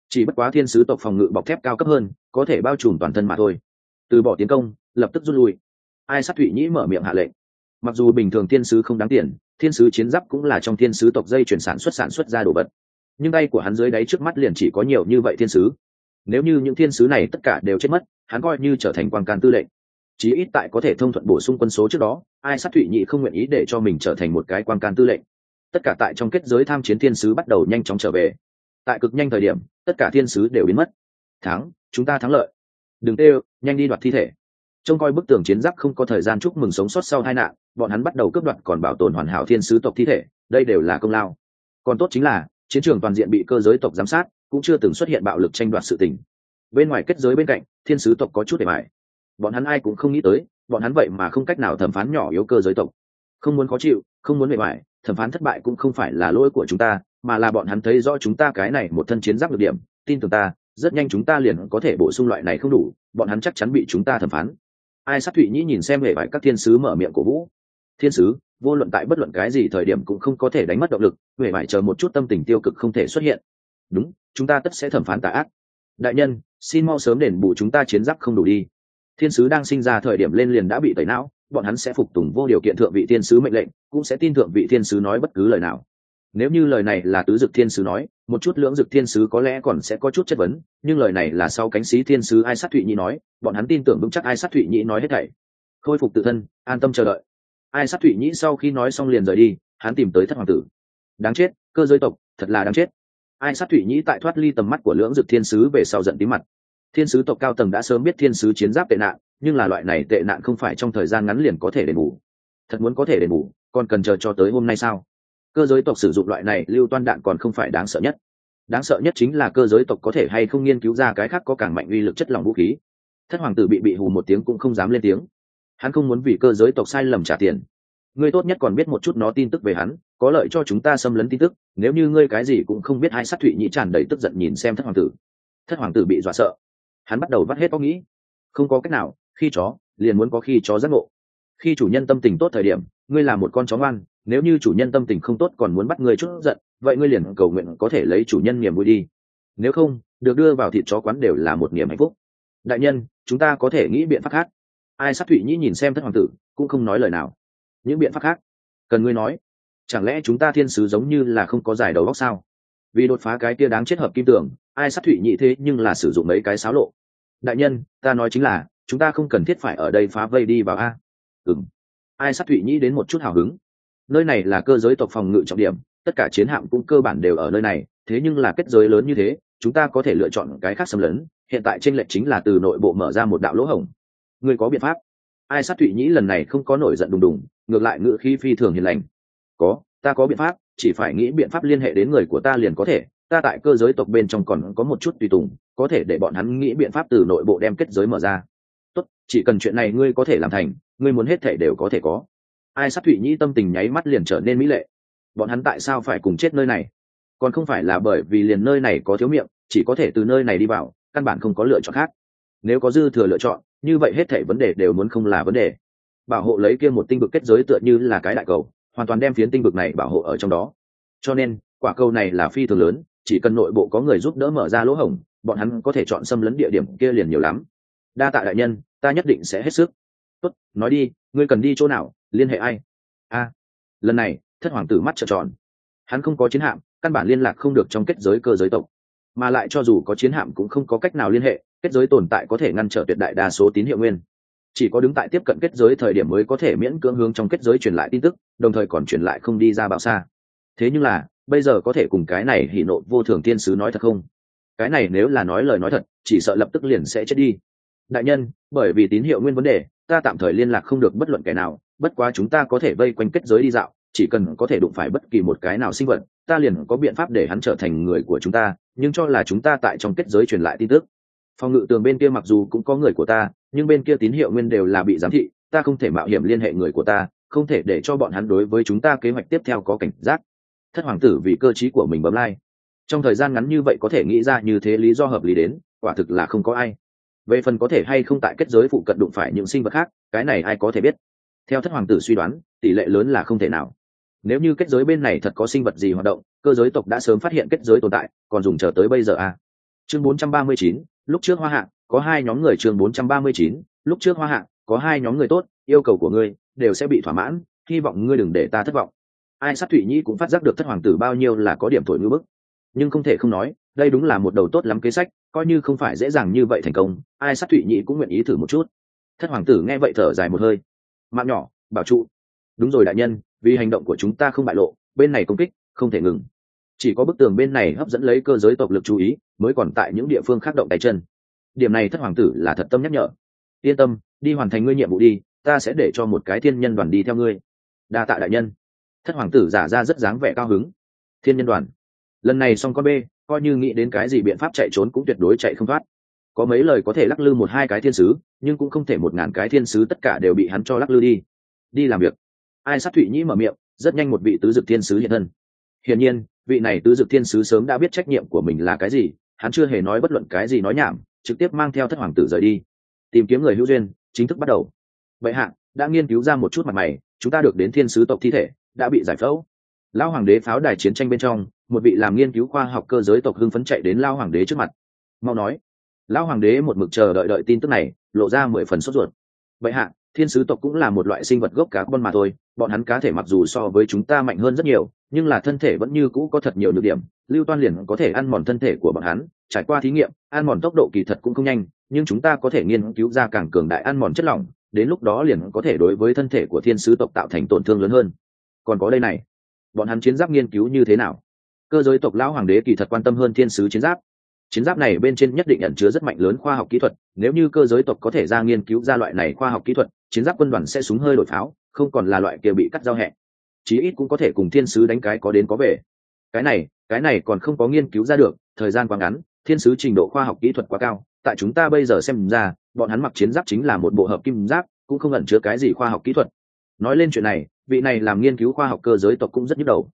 chỉ bất quá thiên sứ tộc phòng ngự bọc thép cao cấp hơn, có thể bao trùm toàn thân mà thôi. Từ bỏ tiến công, lập tức rút lui. Ai sát thụy nhĩ mở miệng hạ lệnh. Mặc dù bình thường thiên sứ không đáng tiền, thiên sứ chiến giáp cũng là trong thiên sứ tộc dây chuyển sản xuất sản xuất ra đồ vật. Nhưng tay của hắn dưới đáy trước mắt liền chỉ có nhiều như vậy thiên sứ. Nếu như những thiên sứ này tất cả đều chết mất, hắn coi như trở thành quan can tư lệnh. Chí ít tại có thể thông thuận bổ sung quân số trước đó, ai sát thụy nhị không nguyện ý để cho mình trở thành một cái quan can tư lệnh. Tất cả tại trong kết giới tham chiến thiên sứ bắt đầu nhanh chóng trở về tại cực nhanh thời điểm tất cả thiên sứ đều biến mất. Thắng chúng ta thắng lợi. Đừng tê nhanh đi đoạt thi thể. Trông coi bức tường chiến giáp không có thời gian chúc mừng sống sót sau hai nạn bọn hắn bắt đầu cướp đoạt còn bảo tồn hoàn hảo thiên sứ tộc thi thể đây đều là công lao. Còn tốt chính là chiến trường toàn diện bị cơ giới tộc giám sát cũng chưa từng xuất hiện bạo lực tranh đoạt sự tình. Bên ngoài kết giới bên cạnh thiên sứ tộc có chút để mải bọn hắn ai cũng không nghĩ tới bọn hắn vậy mà không cách nào thẩm phán nhỏ yếu cơ giới tộc. Không muốn khó chịu không muốn bề mỏi, thẩm phán thất bại cũng không phải là lỗi của chúng ta mà là bọn hắn thấy rõ chúng ta cái này một thân chiến giáp được điểm, tin tưởng ta, rất nhanh chúng ta liền có thể bổ sung loại này không đủ, bọn hắn chắc chắn bị chúng ta thẩm phán. Ai sát thụy nhĩ nhìn xem hệ vải các thiên sứ mở miệng của vũ. Thiên sứ, vô luận tại bất luận cái gì thời điểm cũng không có thể đánh mất động lực huệ vải chờ một chút tâm tình tiêu cực không thể xuất hiện. Đúng, chúng ta tất sẽ thẩm phán tà ác. Đại nhân, xin mau sớm đền bù chúng ta chiến giáp không đủ đi. Thiên sứ đang sinh ra thời điểm lên liền đã bị tẩy não, bọn hắn sẽ phục tùng vô điều kiện thượng vị thiên sứ mệnh lệnh, cũng sẽ tin thượng vị thiên sứ nói bất cứ lời nào nếu như lời này là tứ dực thiên sứ nói, một chút lưỡng dực thiên sứ có lẽ còn sẽ có chút chất vấn, nhưng lời này là sau cánh sĩ thiên sứ ai sát thụy nhĩ nói, bọn hắn tin tưởng vững chắc ai sát thụy nhĩ nói hết thảy. Khôi phục tự thân, an tâm chờ đợi. Ai sát thụy nhĩ sau khi nói xong liền rời đi, hắn tìm tới thất hoàng tử. Đáng chết, cơ giới tộc, thật là đáng chết. Ai sát thụy nhĩ tại thoát ly tầm mắt của lưỡng dực thiên sứ về sau giận tí mặt. Thiên sứ tộc cao tầng đã sớm biết thiên sứ chiến giáp tệ nạn, nhưng là loại này tệ nạn không phải trong thời gian ngắn liền có thể đền bù. Thật muốn có thể đền bù, còn cần chờ cho tới hôm nay sao? Cơ giới tộc sử dụng loại này lưu toan đạn còn không phải đáng sợ nhất. Đáng sợ nhất chính là cơ giới tộc có thể hay không nghiên cứu ra cái khác có càng mạnh uy lực chất lỏng vũ khí. Thất hoàng tử bị bị hù một tiếng cũng không dám lên tiếng. Hắn không muốn vì cơ giới tộc sai lầm trả tiền. Ngươi tốt nhất còn biết một chút nó tin tức về hắn, có lợi cho chúng ta xâm lấn tin tức, nếu như ngươi cái gì cũng không biết hai sát thụy nhĩ tràn đầy tức giận nhìn xem thất hoàng tử. Thất hoàng tử bị dọa sợ. Hắn bắt đầu vắt hết có nghĩ. Không có cách nào, khi chó, liền muốn có khi chó giác ngộ. Khi chủ nhân tâm tình tốt thời điểm, ngươi là một con chó ngoan nếu như chủ nhân tâm tình không tốt còn muốn bắt ngươi chút giận vậy ngươi liền cầu nguyện có thể lấy chủ nhân niềm vui đi. Nếu không được đưa vào thịt chó quán đều là một niềm hạnh phúc. Đại nhân chúng ta có thể nghĩ biện pháp khác. Ai sát thụy nhĩ nhìn xem thất hoàng tử cũng không nói lời nào. Những biện pháp khác? Cần ngươi nói. Chẳng lẽ chúng ta thiên sứ giống như là không có giải đầu góc sao? Vì đột phá cái kia đáng chết hợp kim tưởng, ai sát thụy nhị thế nhưng là sử dụng mấy cái xáo lộ. Đại nhân ta nói chính là chúng ta không cần thiết phải ở đây phá vây đi vào a. Ừng ai sát thụy nhĩ đến một chút hào hứng nơi này là cơ giới tộc phòng ngự trọng điểm, tất cả chiến hạm cũng cơ bản đều ở nơi này, thế nhưng là kết giới lớn như thế, chúng ta có thể lựa chọn cái khác xâm lấn, hiện tại tranh lệch chính là từ nội bộ mở ra một đạo lỗ hổng. Người có biện pháp? Ai sát thụy nhĩ lần này không có nổi giận đùng đùng, ngược lại ngự khi phi thường hiền lành. Có, ta có biện pháp, chỉ phải nghĩ biện pháp liên hệ đến người của ta liền có thể, ta tại cơ giới tộc bên trong còn có một chút tùy tùng, có thể để bọn hắn nghĩ biện pháp từ nội bộ đem kết giới mở ra. Tốt, chỉ cần chuyện này ngươi có thể làm thành, ngươi muốn hết thể đều có thể có ai sát thụy nhĩ tâm tình nháy mắt liền trở nên mỹ lệ. Bọn hắn tại sao phải cùng chết nơi này? Còn không phải là bởi vì liền nơi này có thiếu miệng, chỉ có thể từ nơi này đi vào, căn bản không có lựa chọn khác. Nếu có dư thừa lựa chọn, như vậy hết thể vấn đề đều muốn không là vấn đề. Bảo hộ lấy kia một tinh vực kết giới tựa như là cái đại cầu, hoàn toàn đem phiến tinh vực này bảo hộ ở trong đó. Cho nên, quả cầu này là phi thường lớn, chỉ cần nội bộ có người giúp đỡ mở ra lỗ hổng, bọn hắn có thể chọn xâm lấn địa điểm kia liền nhiều lắm. Đa tạ đại nhân, ta nhất định sẽ hết sức. Tốt, nói đi, ngươi cần đi chỗ nào? Liên hệ ai? A. Lần này, thất hoàng tử mắt trợn tròn. Hắn không có chiến hạm, căn bản liên lạc không được trong kết giới cơ giới tộc. Mà lại cho dù có chiến hạm cũng không có cách nào liên hệ, kết giới tồn tại có thể ngăn trở tuyệt đại đa số tín hiệu nguyên. Chỉ có đứng tại tiếp cận kết giới thời điểm mới có thể miễn cưỡng hướng trong kết giới truyền lại tin tức, đồng thời còn truyền lại không đi ra bao xa. Thế nhưng là, bây giờ có thể cùng cái này hỉ nộ vô thường tiên sứ nói thật không? Cái này nếu là nói lời nói thật, chỉ sợ lập tức liền sẽ chết đi. Đại nhân, bởi vì tín hiệu nguyên vấn đề, ta tạm thời liên lạc không được bất luận kẻ nào bất quá chúng ta có thể vây quanh kết giới đi dạo, chỉ cần có thể đụng phải bất kỳ một cái nào sinh vật, ta liền có biện pháp để hắn trở thành người của chúng ta, nhưng cho là chúng ta tại trong kết giới truyền lại tin tức. Phòng ngự tường bên kia mặc dù cũng có người của ta, nhưng bên kia tín hiệu nguyên đều là bị giám thị, ta không thể mạo hiểm liên hệ người của ta, không thể để cho bọn hắn đối với chúng ta kế hoạch tiếp theo có cảnh giác. Thất hoàng tử vì cơ t của mình bấm lai、like. trong thời gian ngắn như vậy có thể nghĩ ra như thế lý do hợp lý đến, quả thực là không có ai. Về phần có thể hay không tại kết giới phụ cận đụng phải những sinh vật khác, cái này ai có thể biết theo thất hoàng tử suy đoán tỷ lệ lớn là không thể nào. Nếu như kết giới bên này thật có sinh vật gì hoạt động cơ giới tộc đã sớm phát hiện kết giới tồn tại còn dùng chờ tới bây giờ à. chương 439, lúc trước hoa hạ có hai nhóm người chương 439, lúc trước hoa hạ có hai nhóm người tốt yêu cầu của ngươi đều sẽ bị thỏa mãn hy vọng ngươi đừng để ta thất vọng. Ai sát thụy nhĩ cũng phát giác được thất hoàng tử bao nhiêu là có điểm thổi ngữ bức. Nhưng không thể không nói đây đúng là một đầu tốt lắm kế sách coi như không phải dễ dàng như vậy thành công ai sát thụy nhĩ cũng nguyện ý thử một chút. Thất hoàng tử nghe vậy thở dài một hơi mạng nhỏ, bảo trụ. Đúng rồi đại nhân, vì hành động của chúng ta không bại lộ, bên này công kích, không thể ngừng. Chỉ có bức tường bên này hấp dẫn lấy cơ giới tộc lực chú ý, mới còn tại những địa phương khác động tay chân. Điểm này thất hoàng tử là thật tâm nhắc nhở. Yên tâm, đi hoàn thành ngươi nhiệm vụ đi, ta sẽ để cho một cái thiên nhân đoàn đi theo ngươi. Đa tạ đại nhân. Thất hoàng tử giả ra rất dáng vẻ cao hứng. Thiên nhân đoàn. Lần này xong con b coi như nghĩ đến cái gì biện pháp chạy trốn cũng tuyệt đối chạy không thoát có mấy lời có thể lắc lư một hai cái thiên sứ, nhưng cũng không thể một ngàn cái thiên sứ tất cả đều bị hắn cho lắc lư đi. Đi làm việc. Ai sát thụy nhĩ mở miệng, rất nhanh một vị tứ dực thiên sứ hiện thân. Hiển nhiên, vị này tứ dực thiên sứ sớm đã biết trách nhiệm của mình là cái gì, hắn chưa hề nói bất luận cái gì nói nhảm, trực tiếp mang theo thất hoàng tử rời đi. Tìm kiếm người hữu duyên, chính thức bắt đầu. Vậy hạ, đã nghiên cứu ra một chút mặt mày, chúng ta được đến thiên sứ tộc thi thể, đã bị giải phẫu. Lao hoàng đế pháo đài chiến tranh bên trong, một vị làm nghiên cứu khoa học cơ giới tộc hưng phấn chạy đến lao hoàng đế trước mặt. Mau nói lão hoàng đế một mực chờ đợi đợi tin tức này, lộ ra mười phần sốt ruột. Vậy hạ, thiên sứ tộc cũng là một loại sinh vật gốc cá con mà thôi, bọn hắn cá thể mặc dù so với chúng ta mạnh hơn rất nhiều, nhưng là thân thể vẫn như cũ có thật nhiều nhược điểm, lưu toan liền có thể ăn mòn thân thể của bọn hắn, trải qua thí nghiệm, ăn mòn tốc độ kỳ thật cũng không nhanh, nhưng chúng ta có thể nghiên cứu ra càng cường đại ăn mòn chất lỏng, đến lúc đó liền có thể đối với thân thể của thiên sứ tộc tạo thành tổn thương lớn hơn. Còn có đây này, bọn hắn chiến giáp nghiên cứu như thế nào? Cơ giới tộc lão hoàng đế kỳ thật quan tâm hơn thiên sứ chiến giáp chiến giáp này bên trên nhất định ẩn chứa rất mạnh lớn khoa học kỹ thuật, nếu như cơ giới tộc có thể ra nghiên cứu ra loại này khoa học kỹ thuật, chiến giáp quân đoàn sẽ súng hơi đổi pháo, không còn là loại kia bị cắt giao hẹ. Chí ít cũng có thể cùng thiên sứ đánh cái có đến có về. Cái này cái này còn không có nghiên cứu ra được, thời gian quá ngắn, thiên sứ trình độ khoa học kỹ thuật quá cao, tại chúng ta bây giờ xem ra, bọn hắn mặc chiến giáp chính là một bộ hợp kim giáp, cũng không ẩn chứa cái gì khoa học kỹ thuật. Nói lên chuyện này, vị này làm nghiên cứu khoa học cơ giới tộc cũng rất nhức đầu.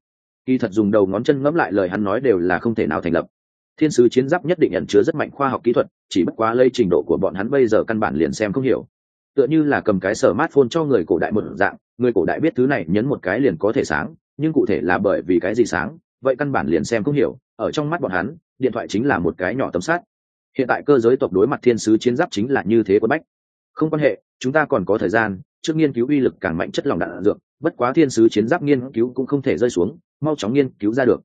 Kỳ thật dùng đầu ngón chân ngẫm lại lời hắn nói đều là không thể nào thành lập thiên sứ chiến giáp nhất định ẩn chứa rất mạnh khoa học kỹ thuật, chỉ bất quá lây trình độ của bọn hắn bây giờ căn bản liền xem không hiểu. Tựa như là cầm cái sở mát phôn cho người cổ đại một dạng, người cổ đại biết thứ này nhấn một cái liền có thể sáng, nhưng cụ thể là bởi vì cái gì sáng, vậy căn bản liền xem không hiểu. Ở trong mắt bọn hắn, điện thoại chính là một cái nhỏ tấm sát hiện tại cơ giới tộc đối mặt thiên sứ chiến giáp chính là như thế quân bách. Không quan hệ, chúng ta còn có thời gian, trước nghiên cứu uy lực càng mạnh chất lòng đạn dược, bất quá thiên sứ chiến giáp nghiên cứu cũng không thể rơi xuống, mau chóng nghiên cứu ra được.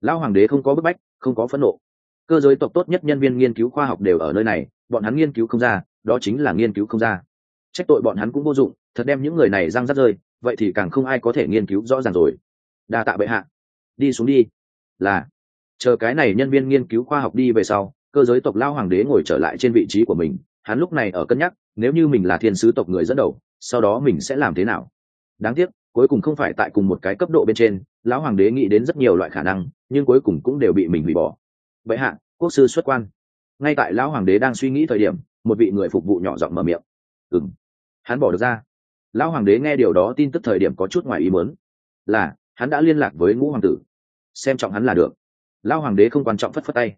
Lão hoàng đế không có bức bách, không có phẫn nộ cơ giới tộc tốt nhất nhân viên nghiên cứu khoa học đều ở nơi này, bọn hắn nghiên cứu không ra, đó chính là nghiên cứu không ra. Trách tội bọn hắn cũng vô dụng, thật đem những người này răng rắt rơi, vậy thì càng không ai có thể nghiên cứu rõ ràng rồi. Đa tạ bệ hạ. Đi xuống đi. Là. Chờ cái này nhân viên nghiên cứu khoa học đi về sau, cơ giới tộc lao hoàng đế ngồi trở lại trên vị trí của mình. Hắn lúc này ở cân nhắc, nếu như mình là thiên sứ tộc người dẫn đầu, sau đó mình sẽ làm thế nào? Đáng tiếc, cuối cùng không phải tại cùng một cái cấp độ bên trên, lão hoàng đế nghĩ đến rất nhiều loại khả năng, nhưng cuối cùng cũng đều bị mình hủy bỏ vậy hạ, quốc sư xuất quan. Ngay tại lão hoàng đế đang suy nghĩ thời điểm, một vị người phục vụ nhỏ giọng mở miệng. Ừng hắn bỏ được ra. Lão hoàng đế nghe điều đó tin tức thời điểm có chút ngoài ý muốn. Là, hắn đã liên lạc với ngũ hoàng tử. Xem trọng hắn là được. Lão hoàng đế không quan trọng phất phất tay.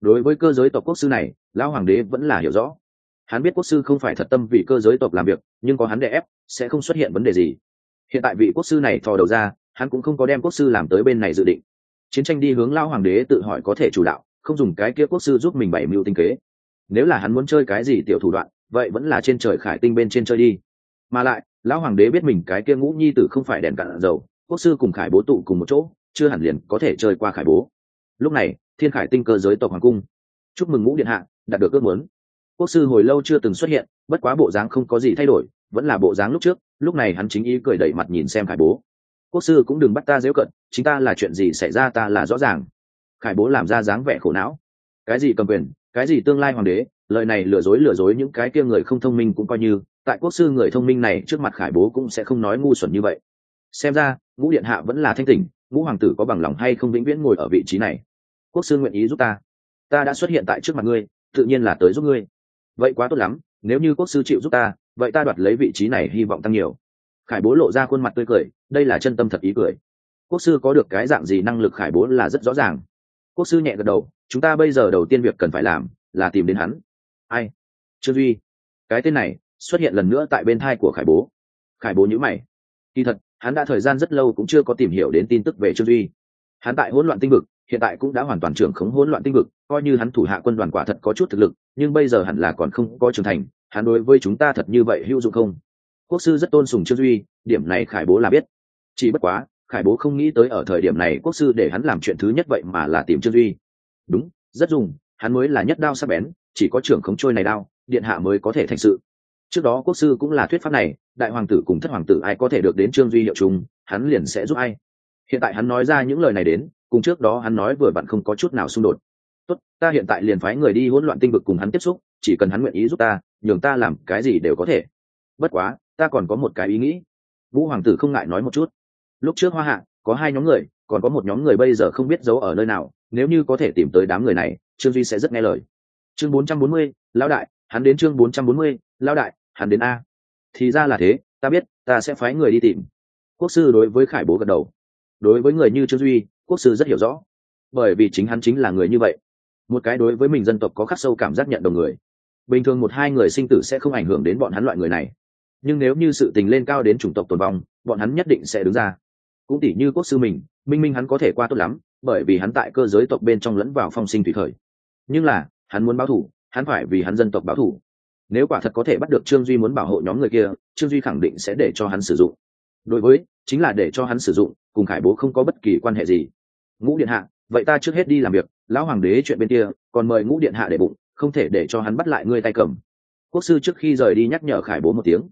Đối với cơ giới tộc quốc sư này, lão hoàng đế vẫn là hiểu rõ. Hắn biết quốc sư không phải thật tâm vì cơ giới tộc làm việc, nhưng có hắn đè ép, sẽ không xuất hiện vấn đề gì. Hiện tại vị quốc sư này thò đầu ra, hắn cũng không có đem quốc sư làm tới bên này dự định. Chiến tranh đi hướng lao hoàng đế tự hỏi có thể chủ đạo không dùng cái kia quốc sư giúp mình bảy mưu tinh kế. Nếu là hắn muốn chơi cái gì tiểu thủ đoạn, vậy vẫn là trên trời khải tinh bên trên chơi đi. Mà lại, lão hoàng đế biết mình cái kia ngũ nhi tử không phải đèn cạn dầu, quốc sư cùng khải bố tụ cùng một chỗ, chưa hẳn liền có thể chơi qua khải bố. Lúc này, thiên khải tinh cơ giới tộc hoàng cung. Chúc mừng ngũ điện hạ, đạt được ước muốn. Quốc sư hồi lâu chưa từng xuất hiện, bất quá bộ dáng không có gì thay đổi, vẫn là bộ dáng lúc trước, lúc này hắn chính ý cười đẩy mặt nhìn xem khải bố. Quốc sư cũng đừng bắt ta dễu cận, chính ta là chuyện gì xảy ra ta là rõ ràng khải bố làm ra dáng vẻ khổ não. Cái gì cầm quyền, cái gì tương lai hoàng đế, lời này lừa dối lừa dối những cái kia người không thông minh cũng coi như, tại quốc sư người thông minh này trước mặt khải bố cũng sẽ không nói ngu xuẩn như vậy. Xem ra, ngũ điện hạ vẫn là thanh tỉnh, ngũ hoàng tử có bằng lòng hay không vĩnh viễn ngồi ở vị trí này? Quốc sư nguyện ý giúp ta. Ta đã xuất hiện tại trước mặt ngươi, tự nhiên là tới giúp ngươi. Vậy quá tốt lắm, nếu như quốc sư chịu giúp ta, vậy ta đoạt lấy vị trí này hy vọng tăng nhiều. Khải bố lộ ra khuôn mặt tươi cười, đây là chân tâm thật ý cười. Quốc sư có được cái dạng gì năng lực khải bố là rất rõ ràng quốc sư nhẹ gật đầu, chúng ta bây giờ đầu tiên việc cần phải làm là tìm đến hắn. Ai? Trương duy. Cái tên này xuất hiện lần nữa tại bên thai của khải bố. Khải bố nhữ mày. Kỳ thật, hắn đã thời gian rất lâu cũng chưa có tìm hiểu đến tin tức về trương duy. Hắn tại hỗn loạn tinh vực, hiện tại cũng đã hoàn toàn trưởng khống hỗn loạn tinh vực, coi như hắn thủ hạ quân đoàn quả thật có chút thực lực, nhưng bây giờ hẳn là còn không có trưởng thành, hắn đối với chúng ta thật như vậy hữu dụng không? Quốc sư rất tôn sùng trương duy, điểm này khải bố là biết. Chỉ bất quá khải bố không nghĩ tới ở thời điểm này quốc sư để hắn làm chuyện thứ nhất vậy mà là tìm trương duy. Đúng, rất dùng, hắn mới là nhất đao sắc bén, chỉ có trưởng khống trôi này đao, điện hạ mới có thể thành sự. Trước đó quốc sư cũng là thuyết pháp này, đại hoàng tử cùng thất hoàng tử ai có thể được đến trương duy hiệu chung hắn liền sẽ giúp ai. Hiện tại hắn nói ra những lời này đến, cùng trước đó hắn nói vừa vặn không có chút nào xung đột. Tốt, ta hiện tại liền phái người đi hỗn loạn tinh vực cùng hắn tiếp xúc, chỉ cần hắn nguyện ý giúp ta, nhường ta làm cái gì đều có thể. Bất quá, ta còn có một cái ý nghĩ. Vũ hoàng tử không ngại nói một chút lúc trước hoa hạ có hai nhóm người còn có một nhóm người bây giờ không biết giấu ở nơi nào nếu như có thể tìm tới đám người này trương duy sẽ rất nghe lời. Chương 440, lão đại hắn đến chương 440, lão đại hắn đến a. Thì ra là thế ta biết ta sẽ phái người đi tìm. Quốc sư đối với khải bố gật đầu. Đối với người như trương duy quốc sư rất hiểu rõ. Bởi vì chính hắn chính là người như vậy. Một cái đối với mình dân tộc có khắc sâu cảm giác nhận đồng người. Bình thường một hai người sinh tử sẽ không ảnh hưởng đến bọn hắn loại người này. Nhưng nếu như sự tình lên cao đến chủng tộc tồn vong bọn hắn nhất định sẽ đứng ra cũng tỉ như quốc sư mình, minh minh hắn có thể qua tốt lắm, bởi vì hắn tại cơ giới tộc bên trong lẫn vào phong sinh thủy khởi nhưng là, hắn muốn báo thủ, hắn phải vì hắn dân tộc báo thủ. Nếu quả thật có thể bắt được trương duy muốn bảo hộ nhóm người kia, trương duy khẳng định sẽ để cho hắn sử dụng. Đối với, chính là để cho hắn sử dụng, cùng khải bố không có bất kỳ quan hệ gì. Ngũ điện hạ, vậy ta trước hết đi làm việc, lão hoàng đế chuyện bên kia, còn mời ngũ điện hạ để bụng, không thể để cho hắn bắt lại ngươi tay cầm. Quốc sư trước khi rời đi nhắc nhở khải bố một tiếng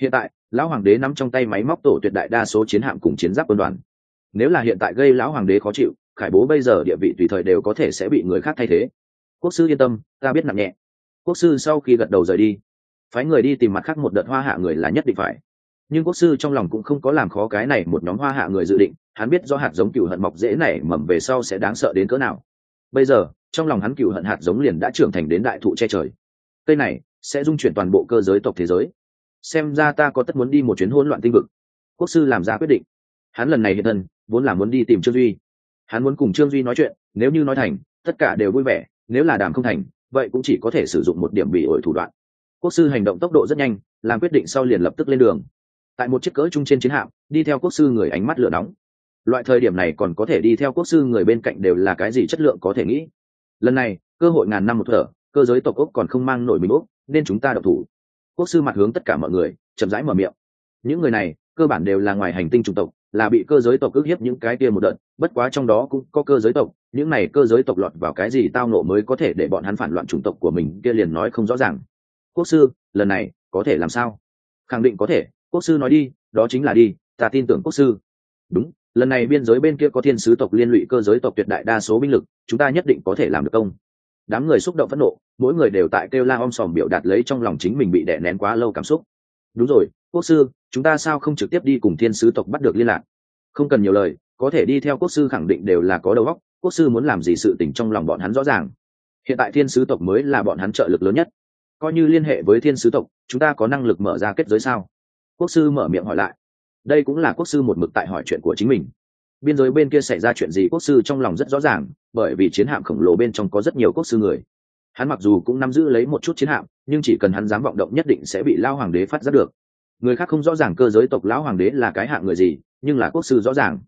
hiện tại, lão hoàng đế nắm trong tay máy móc tổ tuyệt đại đa số chiến hạm cùng chiến giáp quân đoàn. Nếu là hiện tại gây lão hoàng đế khó chịu, khải bố bây giờ địa vị tùy thời đều có thể sẽ bị người khác thay thế. Quốc sư yên tâm, ta biết nặng nhẹ. Quốc sư sau khi gật đầu rời đi, phái người đi tìm mặt khác một đợt hoa hạ người là nhất định phải. Nhưng quốc sư trong lòng cũng không có làm khó cái này một nhóm hoa hạ người dự định, hắn biết do hạt giống cựu hận mọc dễ này mầm về sau sẽ đáng sợ đến cỡ nào. Bây giờ, trong lòng hắn cựu hận hạt giống liền đã trưởng thành đến đại thụ che trời. Cây này sẽ dung chuyển toàn bộ cơ giới tộc thế giới xem ra ta có tất muốn đi một chuyến hỗn loạn tinh vực. Quốc sư làm ra quyết định. Hắn lần này hiện thân, vốn là muốn đi tìm trương duy. Hắn muốn cùng trương duy nói chuyện, nếu như nói thành, tất cả đều vui vẻ, nếu là đàm không thành, vậy cũng chỉ có thể sử dụng một điểm bị ổi thủ đoạn. Quốc sư hành động tốc độ rất nhanh, làm quyết định sau liền lập tức lên đường. Tại một chiếc cỡ chung trên chiến hạm, đi theo quốc sư người ánh mắt lửa nóng. Loại thời điểm này còn có thể đi theo quốc sư người bên cạnh đều là cái gì chất lượng có thể nghĩ. Lần này, cơ hội ngàn năm một thở, cơ giới tộc ốc còn không mang nổi mình ốc nên chúng ta độc thủ quốc sư mặt hướng tất cả mọi người, chậm rãi mở miệng. Những người này, cơ bản đều là ngoài hành tinh chủng tộc, là bị cơ giới tộc ức hiếp những cái kia một đợt, bất quá trong đó cũng có cơ giới tộc, những này cơ giới tộc lọt vào cái gì tao nộ mới có thể để bọn hắn phản loạn chủng tộc của mình, kia liền nói không rõ ràng. Quốc sư, lần này, có thể làm sao? Khẳng định có thể, quốc sư nói đi, đó chính là đi, ta tin tưởng quốc sư. Đúng, lần này biên giới bên kia có thiên sứ tộc liên lụy cơ giới tộc tuyệt đại đa số binh lực, chúng ta nhất định có thể làm được công đám người xúc động phẫn nộ, mỗi người đều tại kêu la om sòm biểu đạt lấy trong lòng chính mình bị đè nén quá lâu cảm xúc. Đúng rồi, quốc sư, chúng ta sao không trực tiếp đi cùng thiên sứ tộc bắt được liên lạc? Không cần nhiều lời, có thể đi theo quốc sư khẳng định đều là có đầu óc, quốc sư muốn làm gì sự tình trong lòng bọn hắn rõ ràng. Hiện tại thiên sứ tộc mới là bọn hắn trợ lực lớn nhất. Coi như liên hệ với thiên sứ tộc, chúng ta có năng lực mở ra kết giới sao? Quốc sư mở miệng hỏi lại. Đây cũng là quốc sư một mực tại hỏi chuyện của chính mình biên giới bên kia xảy ra chuyện gì quốc sư trong lòng rất rõ ràng, bởi vì chiến hạm khổng lồ bên trong có rất nhiều quốc sư người. Hắn mặc dù cũng nắm giữ lấy một chút chiến hạm, nhưng chỉ cần hắn dám vọng động nhất định sẽ bị lao hoàng đế phát giác được. Người khác không rõ ràng cơ giới tộc lão hoàng đế là cái hạng người gì, nhưng là quốc sư rõ ràng.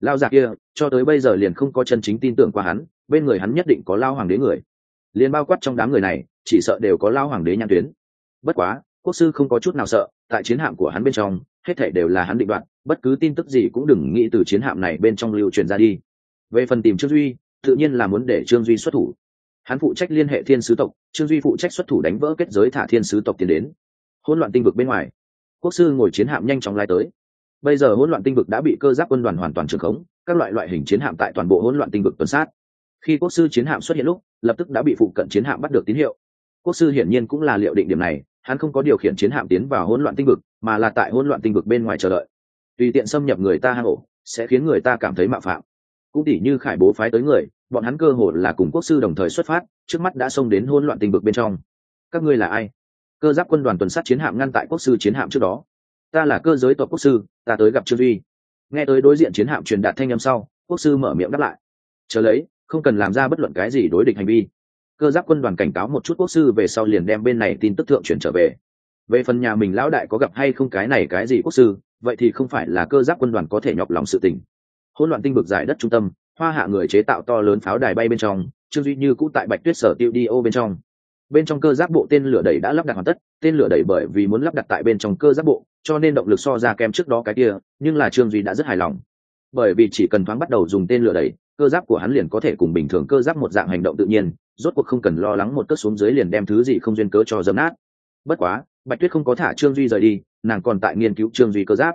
Lao già kia, cho tới bây giờ liền không có chân chính tin tưởng qua hắn, bên người hắn nhất định có lao hoàng đế người. Liền bao quát trong đám người này, chỉ sợ đều có lao hoàng đế nhãn tuyến. Bất quá, quốc sư không có chút nào sợ, tại chiến hạm của hắn bên trong hết thể đều là hắn định đoạt, bất cứ tin tức gì cũng đừng nghĩ từ chiến hạm này bên trong lưu truyền ra đi. Về phần tìm trương duy, tự nhiên là muốn để trương duy xuất thủ. Hắn phụ trách liên hệ thiên sứ tộc, trương duy phụ trách xuất thủ đánh vỡ kết giới thả thiên sứ tộc tiến đến. Hỗn loạn tinh vực bên ngoài, quốc sư ngồi chiến hạm nhanh chóng lai tới. Bây giờ hỗn loạn tinh vực đã bị cơ giáp quân đoàn hoàn toàn trường khống, các loại loại hình chiến hạm tại toàn bộ hỗn loạn tinh vực tuần sát. Khi quốc sư chiến hạm xuất hiện lúc, lập tức đã bị phụ cận chiến hạm bắt được tín hiệu. Quốc sư hiển nhiên cũng là liệu định điểm này hắn không có điều khiển chiến hạm tiến vào hỗn loạn tinh vực, mà là tại hỗn loạn tinh vực bên ngoài chờ đợi. Tùy tiện xâm nhập người ta hang ổ, sẽ khiến người ta cảm thấy mạo phạm. Cũng tỉ như khải bố phái tới người, bọn hắn cơ hồ là cùng quốc sư đồng thời xuất phát, trước mắt đã xông đến hỗn loạn tinh vực bên trong. Các ngươi là ai? Cơ giáp quân đoàn tuần sát chiến hạm ngăn tại quốc sư chiến hạm trước đó. Ta là cơ giới tộc quốc sư, ta tới gặp trương duy. Nghe tới đối diện chiến hạm truyền đạt thanh âm sau, quốc sư mở miệng đáp lại. Chờ lấy, không cần làm ra bất luận cái gì đối địch hành vi cơ giáp quân đoàn cảnh cáo một chút quốc sư về sau liền đem bên này tin tức thượng chuyển trở về. Về phần nhà mình lão đại có gặp hay không cái này cái gì quốc sư, vậy thì không phải là cơ giáp quân đoàn có thể nhọc lòng sự tình. Hỗn loạn tinh vực giải đất trung tâm, hoa hạ người chế tạo to lớn pháo đài bay bên trong, trương duy như cũ tại bạch tuyết sở tiêu đi ô bên trong. Bên trong cơ giáp bộ tên lửa đẩy đã lắp đặt hoàn tất, tên lửa đẩy bởi vì muốn lắp đặt tại bên trong cơ giáp bộ, cho nên động lực so ra kem trước đó cái kia, nhưng là trương duy đã rất hài lòng. Bởi vì chỉ cần thoáng bắt đầu dùng tên lửa đẩy cơ giáp của hắn liền có thể cùng bình thường cơ giáp một dạng hành động tự nhiên, rốt cuộc không cần lo lắng một cất xuống dưới liền đem thứ gì không duyên cớ cho dấm nát. Bất quá, bạch tuyết không có thả trương duy rời đi, nàng còn tại nghiên cứu trương duy cơ giáp.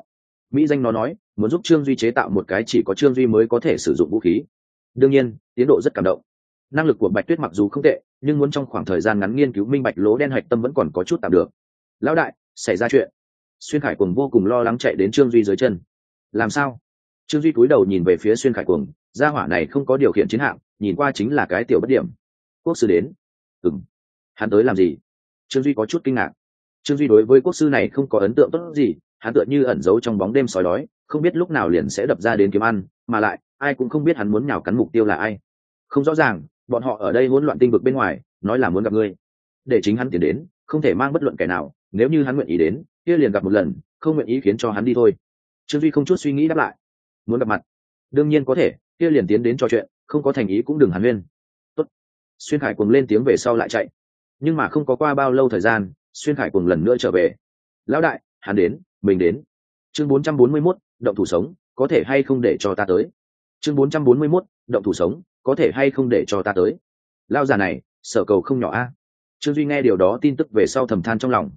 Mỹ danh nó nói, muốn giúp trương duy chế tạo một cái chỉ có trương duy mới có thể sử dụng vũ khí. Đương nhiên, tiến độ rất cảm động. Năng lực của bạch tuyết mặc dù không tệ, nhưng muốn trong khoảng thời gian ngắn nghiên cứu minh bạch lỗ đen hạch tâm vẫn còn có chút tạm được. Lão đại, xảy ra chuyện. Xuyên khải cuồng vô cùng lo lắng chạy đến trương duy dưới chân. Làm sao? Trương duy cúi đầu nhìn về phía xuyên khải cuồng gia hỏa này không có điều khiển chiến hạm, nhìn qua chính là cái tiểu bất điểm. Quốc sư đến. Ừng hắn tới làm gì? Trương duy có chút kinh ngạc. Trương duy đối với quốc sư này không có ấn tượng tốt gì, hắn tựa như ẩn giấu trong bóng đêm sói đói, không biết lúc nào liền sẽ đập ra đến kiếm ăn, mà lại, ai cũng không biết hắn muốn nhào cắn mục tiêu là ai. Không rõ ràng, bọn họ ở đây hỗn loạn tinh vực bên ngoài, nói là muốn gặp ngươi. Để chính hắn tiến đến, không thể mang bất luận kẻ nào, nếu như hắn nguyện ý đến, kia liền gặp một lần, không nguyện ý khiến cho hắn đi thôi. Trương duy không chút suy nghĩ đáp lại. Muốn gặp mặt. Đương nhiên có thể kia liền tiến đến trò chuyện không có thành ý cũng đừng hàn huyên. Tốt. xuyên khải cùng lên tiếng về sau lại chạy. Nhưng mà không có qua bao lâu thời gian xuyên khải cùng lần nữa trở về. Lão đại hắn đến mình đến. Chương 441, động thủ sống có thể hay không để cho ta tới? Chương 441, động thủ sống có thể hay không để cho ta tới? Lao già này sở cầu không nhỏ a. Trương duy nghe điều đó tin tức về sau thầm than trong lòng.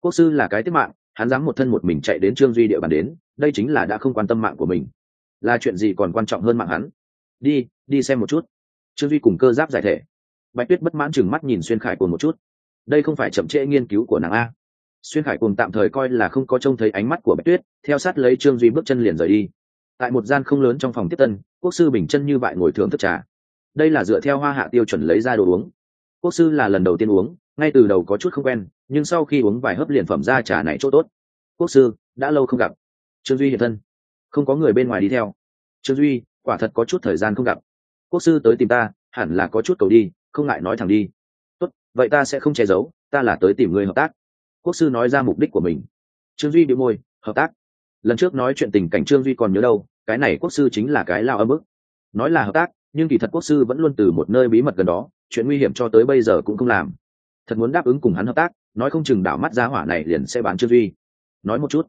Quốc sư là cái tiếp mạng hắn dám một thân một mình chạy đến trương duy địa bàn đến đây chính là đã không quan tâm mạng của mình là chuyện gì còn quan trọng hơn mạng hắn? Đi đi xem một chút. Trương duy cùng cơ giáp giải thể. Bạch tuyết bất mãn chừng mắt nhìn xuyên khải cùng một chút. Đây không phải chậm trễ nghiên cứu của nàng a. Xuyên khải cùng tạm thời coi là không có trông thấy ánh mắt của bạch tuyết, theo sát lấy trương duy bước chân liền rời đi. Tại một gian không lớn trong phòng tiếp tân, quốc sư bình chân như vậy ngồi thưởng thức trà. Đây là dựa theo hoa hạ tiêu chuẩn lấy ra đồ uống. Quốc sư là lần đầu tiên uống, ngay từ đầu có chút không quen, nhưng sau khi uống vài hớp liền phẩm ra trà này chỗ tốt. Quốc sư, đã lâu không gặp. Trương duy hiện thân không có người bên ngoài đi theo. Trương duy, quả thật có chút thời gian không gặp. Quốc sư tới tìm ta, hẳn là có chút cầu đi, không ngại nói thẳng đi. Tốt, vậy ta sẽ không che giấu, ta là tới tìm người hợp tác. Quốc sư nói ra mục đích của mình. Trương duy bị môi, hợp tác. Lần trước nói chuyện tình cảnh trương duy còn nhớ đâu, cái này quốc sư chính là cái lao âm ức. Nói là hợp tác, nhưng kỳ thật quốc sư vẫn luôn từ một nơi bí mật gần đó, chuyện nguy hiểm cho tới bây giờ cũng không làm. Thật muốn đáp ứng cùng hắn hợp tác, nói không chừng đảo mắt giá hỏa này liền sẽ bán trương duy. Nói một chút.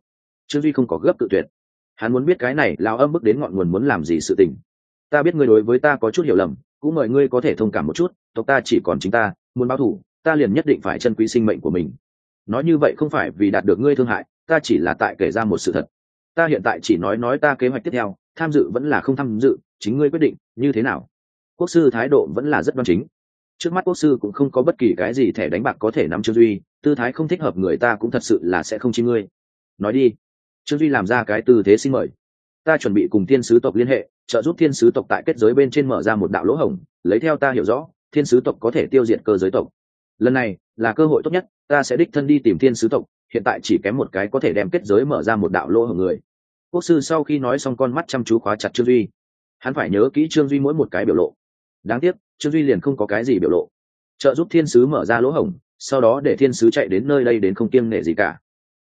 Trương duy không có gấp tự tuyệt hắn muốn biết cái này lao âm bước đến ngọn nguồn muốn làm gì sự tình. Ta biết ngươi đối với ta có chút hiểu lầm cũng mời ngươi có thể thông cảm một chút tộc ta chỉ còn chính ta muốn báo thù, ta liền nhất định phải chân quý sinh mệnh của mình. Nói như vậy không phải vì đạt được ngươi thương hại ta chỉ là tại kể ra một sự thật. Ta hiện tại chỉ nói nói ta kế hoạch tiếp theo tham dự vẫn là không tham dự chính ngươi quyết định như thế nào? Quốc sư thái độ vẫn là rất đoan chính. Trước mắt quốc sư cũng không có bất kỳ cái gì thẻ đánh bạc có thể nắm trương duy tư thái không thích hợp người ta cũng thật sự là sẽ không chi ngươi. Nói đi trương duy làm ra cái tư thế xin mời ta chuẩn bị cùng thiên sứ tộc liên hệ trợ giúp thiên sứ tộc tại kết giới bên trên mở ra một đạo lỗ hổng lấy theo ta hiểu rõ thiên sứ tộc có thể tiêu diệt cơ giới tộc lần này là cơ hội tốt nhất ta sẽ đích thân đi tìm thiên sứ tộc hiện tại chỉ kém một cái có thể đem kết giới mở ra một đạo lỗ hổng người quốc sư sau khi nói xong con mắt chăm chú khóa chặt trương duy hắn phải nhớ kỹ trương duy mỗi một cái biểu lộ đáng tiếc trương duy liền không có cái gì biểu lộ trợ giúp thiên sứ mở ra lỗ hổng sau đó để thiên sứ chạy đến nơi đây đến không kiêng nể gì cả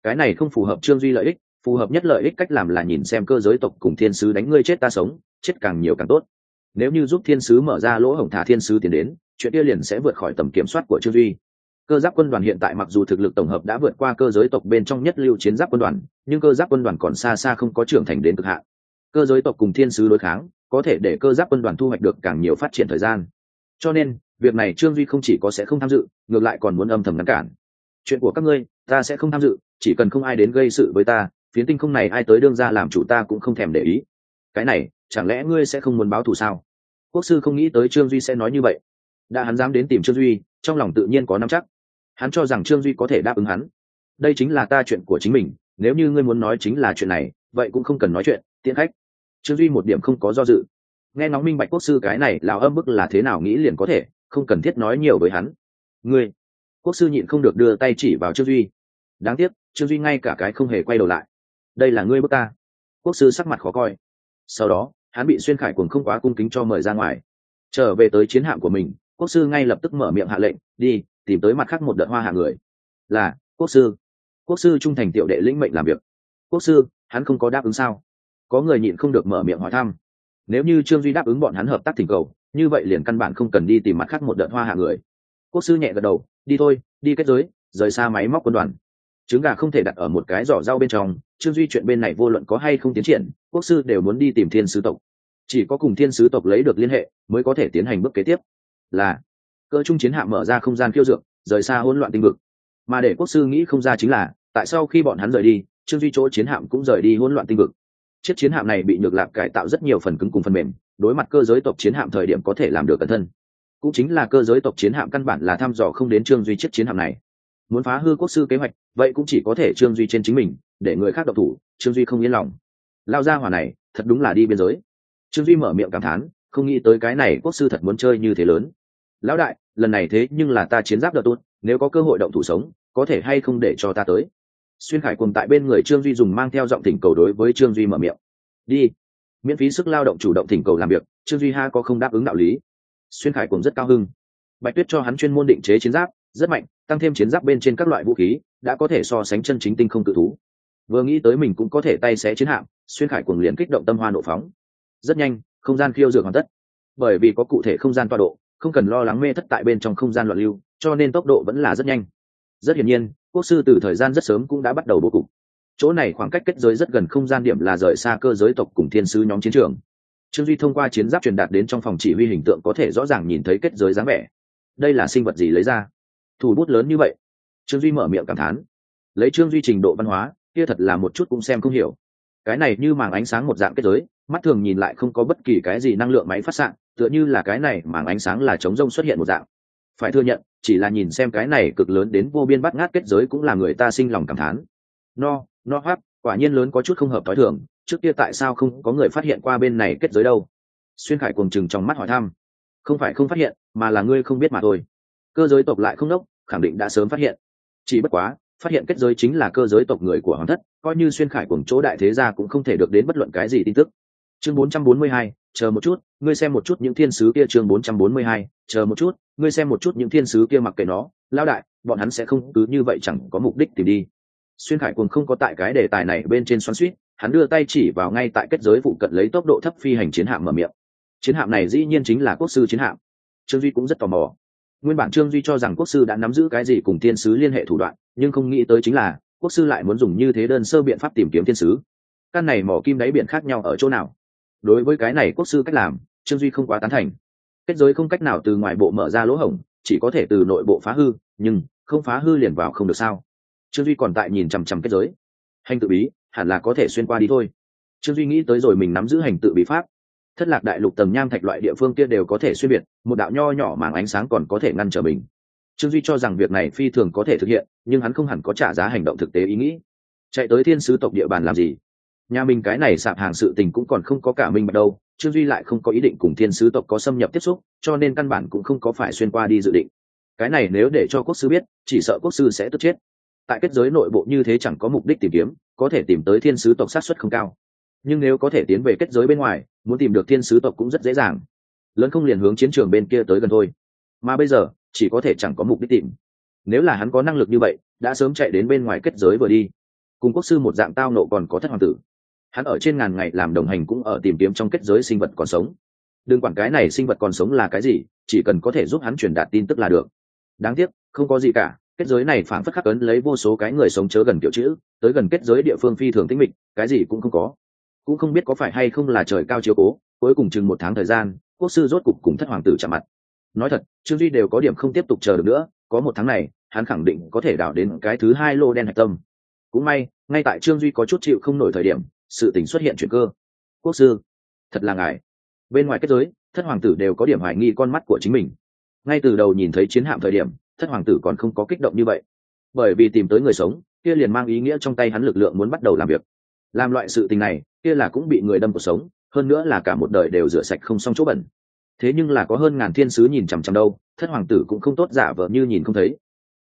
cái này không phù hợp trương duy lợi ích phù hợp nhất lợi ích cách làm là nhìn xem cơ giới tộc cùng thiên sứ đánh ngươi chết ta sống, chết càng nhiều càng tốt. Nếu như giúp thiên sứ mở ra lỗ hổng thả thiên sứ tiến đến, chuyện kia liền sẽ vượt khỏi tầm kiểm soát của trương duy cơ giáp quân đoàn hiện tại mặc dù thực lực tổng hợp đã vượt qua cơ giới tộc bên trong nhất lưu chiến giáp quân đoàn, nhưng cơ giáp quân đoàn còn xa xa không có trưởng thành đến cực hạn. Cơ giới tộc cùng thiên sứ đối kháng, có thể để cơ giáp quân đoàn thu hoạch được càng nhiều phát triển thời gian. Cho nên, việc này trương duy không chỉ có sẽ không tham dự, ngược lại còn muốn âm thầm ngăn cản. Chuyện của các ngươi, ta sẽ không tham dự, chỉ cần không ai đến gây sự với ta phiến tinh không này ai tới đương ra làm chủ ta cũng không thèm để ý. Cái này, chẳng lẽ ngươi sẽ không muốn báo thù sao? Quốc sư không nghĩ tới trương duy sẽ nói như vậy. Đã hắn dám đến tìm trương duy, trong lòng tự nhiên có nắm chắc. Hắn cho rằng trương duy có thể đáp ứng hắn. Đây chính là ta chuyện của chính mình, nếu như ngươi muốn nói chính là chuyện này, vậy cũng không cần nói chuyện, tiễn khách. Trương duy một điểm không có do dự. Nghe nóng minh bạch quốc sư cái này là âm bức là thế nào nghĩ liền có thể, không cần thiết nói nhiều với hắn. Ngươi, quốc sư nhịn không được đưa tay chỉ vào trương duy. Đáng tiếc, trương duy ngay cả cái không hề quay đầu lại đây là ngươi bức ta. Quốc sư sắc mặt khó coi. Sau đó, hắn bị xuyên khải cuồng không quá cung kính cho mời ra ngoài. Trở về tới chiến hạm của mình, quốc sư ngay lập tức mở miệng hạ lệnh, đi, tìm tới mặt khác một đợt hoa hạ người. Là, quốc sư. Quốc sư trung thành tiểu đệ lĩnh mệnh làm việc. Quốc sư, hắn không có đáp ứng sao? Có người nhịn không được mở miệng hỏi thăm. Nếu như trương duy đáp ứng bọn hắn hợp tác thỉnh cầu, như vậy liền căn bản không cần đi tìm mặt khác một đợt hoa hạ người. Quốc sư nhẹ gật đầu, đi thôi, đi kết giới, rời xa máy móc quân đoàn trứng gà không thể đặt ở một cái giỏ rau bên trong trương duy chuyện bên này vô luận có hay không tiến triển, quốc sư đều muốn đi tìm thiên sứ tộc. Chỉ có cùng thiên sứ tộc lấy được liên hệ, mới có thể tiến hành bước kế tiếp. Là, cơ trung chiến hạm mở ra không gian khiêu dược, rời xa hỗn loạn tinh vực. Mà để quốc sư nghĩ không ra chính là, tại sao khi bọn hắn rời đi, trương duy chỗ chiến hạm cũng rời đi hỗn loạn tinh vực. Chiếc chiến hạm này bị nhược lạc cải tạo rất nhiều phần cứng cùng phần mềm, đối mặt cơ giới tộc chiến hạm thời điểm có thể làm được cẩn thân cũng chính là cơ giới tộc chiến hạm căn bản là thăm dò không đến trương duy chiếc chiến hạm này muốn phá hư quốc sư kế hoạch, vậy cũng chỉ có thể trương duy trên chính mình, để người khác độc thủ, trương duy không yên lòng. Lao ra hỏa này, thật đúng là đi biên giới. Trương duy mở miệng cảm thán, không nghĩ tới cái này quốc sư thật muốn chơi như thế lớn. Lão đại, lần này thế nhưng là ta chiến giáp đợt tốt, nếu có cơ hội động thủ sống, có thể hay không để cho ta tới? Xuyên khải cùng tại bên người trương duy dùng mang theo giọng thỉnh cầu đối với trương duy mở miệng. Đi. Miễn phí sức lao động chủ động thỉnh cầu làm việc, trương duy ha có không đáp ứng đạo lý. Xuyên khải cùng rất cao hưng. Bạch tuyết cho hắn chuyên môn định chế chiến giáp rất mạnh, tăng thêm chiến giáp bên trên các loại vũ khí, đã có thể so sánh chân chính tinh không tự thú. Vừa nghĩ tới mình cũng có thể tay xé chiến hạm, xuyên khải cuồng liền kích động tâm hoa nộ phóng. Rất nhanh, không gian khiêu dược hoàn tất. Bởi vì có cụ thể không gian toa độ, không cần lo lắng mê thất tại bên trong không gian loạn lưu, cho nên tốc độ vẫn là rất nhanh. Rất hiển nhiên, quốc sư từ thời gian rất sớm cũng đã bắt đầu bố cục. Chỗ này khoảng cách kết giới rất gần không gian điểm là rời xa cơ giới tộc cùng thiên sứ nhóm chiến trường. Trương duy thông qua chiến giáp truyền đạt đến trong phòng chỉ huy hình tượng có thể rõ ràng nhìn thấy kết giới dáng vẻ. Đây là sinh vật gì lấy ra? Thủ bút lớn như vậy. Trương duy mở miệng cảm thán. Lấy trương duy trình độ văn hóa, kia thật là một chút cũng xem không hiểu. Cái này như màng ánh sáng một dạng kết giới, mắt thường nhìn lại không có bất kỳ cái gì năng lượng máy phát s tựa như là cái này màng ánh sáng là chống rông xuất hiện một dạng. Phải thừa nhận, chỉ là nhìn xem cái này cực lớn đến vô biên bắt ngát kết giới cũng là người ta sinh lòng cảm thán. No no hoác quả nhiên lớn có chút không hợp t h ó i thường, trước kia tại sao không có người phát hiện qua bên này kết giới đâu? Xuyên khải cuồng chừng trong mắt hỏi thăm. Không phải không phát hiện, mà là ngươi không biết mà thôi cơ giới tộc lại không đốc khẳng định đã sớm phát hiện. Chỉ bất quá phát hiện kết giới chính là cơ giới tộc người của hoàng thất coi như xuyên khải cùng chỗ đại thế gia cũng không thể được đến bất luận cái gì tin tức. Chương 442, chờ một chút ngươi xem một chút những thiên sứ kia. Chương 442, chờ một chút ngươi xem một chút những thiên sứ kia mặc kệ nó. Lao đại bọn hắn sẽ không cứ như vậy chẳng có mục đích tìm đi. Xuyên khải cùng không có tại cái đề tài này bên trên xoắn suýt hắn đưa tay chỉ vào ngay tại kết giới phụ cận lấy tốc độ thấp phi hành chiến hạm mở miệng. Chiến hạm này dĩ nhiên chính là quốc sư chiến hạm. Trương duy cũng rất tò mò nguyên bản trương duy cho rằng quốc sư đã nắm giữ cái gì cùng thiên sứ liên hệ thủ đoạn, nhưng không nghĩ tới chính là, quốc sư lại muốn dùng như thế đơn sơ biện pháp tìm kiếm thiên sứ. Căn này mỏ kim đáy biển khác nhau ở chỗ nào? Đối với cái này quốc sư cách làm, trương duy không quá tán thành. Kết giới không cách nào từ ngoài bộ mở ra lỗ hổng, chỉ có thể từ nội bộ phá hư, nhưng không phá hư liền vào không được sao? Trương duy còn tại nhìn chằm chằm kết giới. Hành tự bí, hẳn là có thể xuyên qua đi thôi. Trương duy nghĩ tới rồi mình nắm giữ hành tự bí pháp thất lạc đại lục tầng nham thạch loại địa phương kia đều có thể xuyên biệt một đạo nho nhỏ màng ánh sáng còn có thể ngăn trở mình. Trương duy cho rằng việc này phi thường có thể thực hiện, nhưng hắn không hẳn có trả giá hành động thực tế ý nghĩ. Chạy tới thiên sứ tộc địa bàn làm gì? Nhà mình cái này sạp hàng sự tình cũng còn không có cả minh bạch đâu, trương duy lại không có ý định cùng thiên sứ tộc có xâm nhập tiếp xúc, cho nên căn bản cũng không có phải xuyên qua đi dự định. Cái này nếu để cho quốc sư biết, chỉ sợ quốc sư sẽ tức chết. Tại kết giới nội bộ như thế chẳng có mục đích tìm kiếm, có thể tìm tới thiên sứ tộc sát xuất không cao. Nhưng nếu có thể tiến về kết giới bên ngoài muốn tìm được thiên sứ tộc cũng rất dễ dàng. Lớn không liền hướng chiến trường bên kia tới gần thôi. Mà bây giờ, chỉ có thể chẳng có mục đích tìm. Nếu là hắn có năng lực như vậy, đã sớm chạy đến bên ngoài kết giới vừa đi. Cùng quốc sư một dạng tao nộ còn có thất hoàng tử. Hắn ở trên ngàn ngày làm đồng hành cũng ở tìm kiếm trong kết giới sinh vật còn sống. Đừng quản cái này sinh vật còn sống là cái gì, chỉ cần có thể giúp hắn truyền đạt tin tức là được. Đáng tiếc, không có gì cả, kết giới này phản phất khắc ấn lấy vô số cái người sống chớ gần kiểu chữ, tới gần kết giới địa phương phi thường tĩnh mịch, cái gì cũng không có cũng không biết có phải hay không là trời cao chiếu cố, cuối cùng chừng một tháng thời gian, quốc sư rốt cục cùng thất hoàng tử chạm mặt. Nói thật, trương duy đều có điểm không tiếp tục chờ được nữa, có một tháng này, hắn khẳng định có thể đảo đến cái thứ hai lô đen hạch tâm. Cũng may, ngay tại trương duy có chút chịu không nổi thời điểm, sự tình xuất hiện chuyện cơ. Quốc sư, thật là ngài. Bên ngoài kết giới, thất hoàng tử đều có điểm hoài nghi con mắt của chính mình. Ngay từ đầu nhìn thấy chiến hạm thời điểm, thất hoàng tử còn không có kích động như vậy. Bởi vì tìm tới người sống, kia liền mang ý nghĩa trong tay hắn lực lượng muốn bắt đầu làm việc. Làm loại sự tình này kia là cũng bị người đâm cuộc sống, hơn nữa là cả một đời đều rửa sạch không xong chỗ bẩn. Thế nhưng là có hơn ngàn thiên sứ nhìn chằm chằm đâu, thất hoàng tử cũng không tốt giả vờ như nhìn không thấy.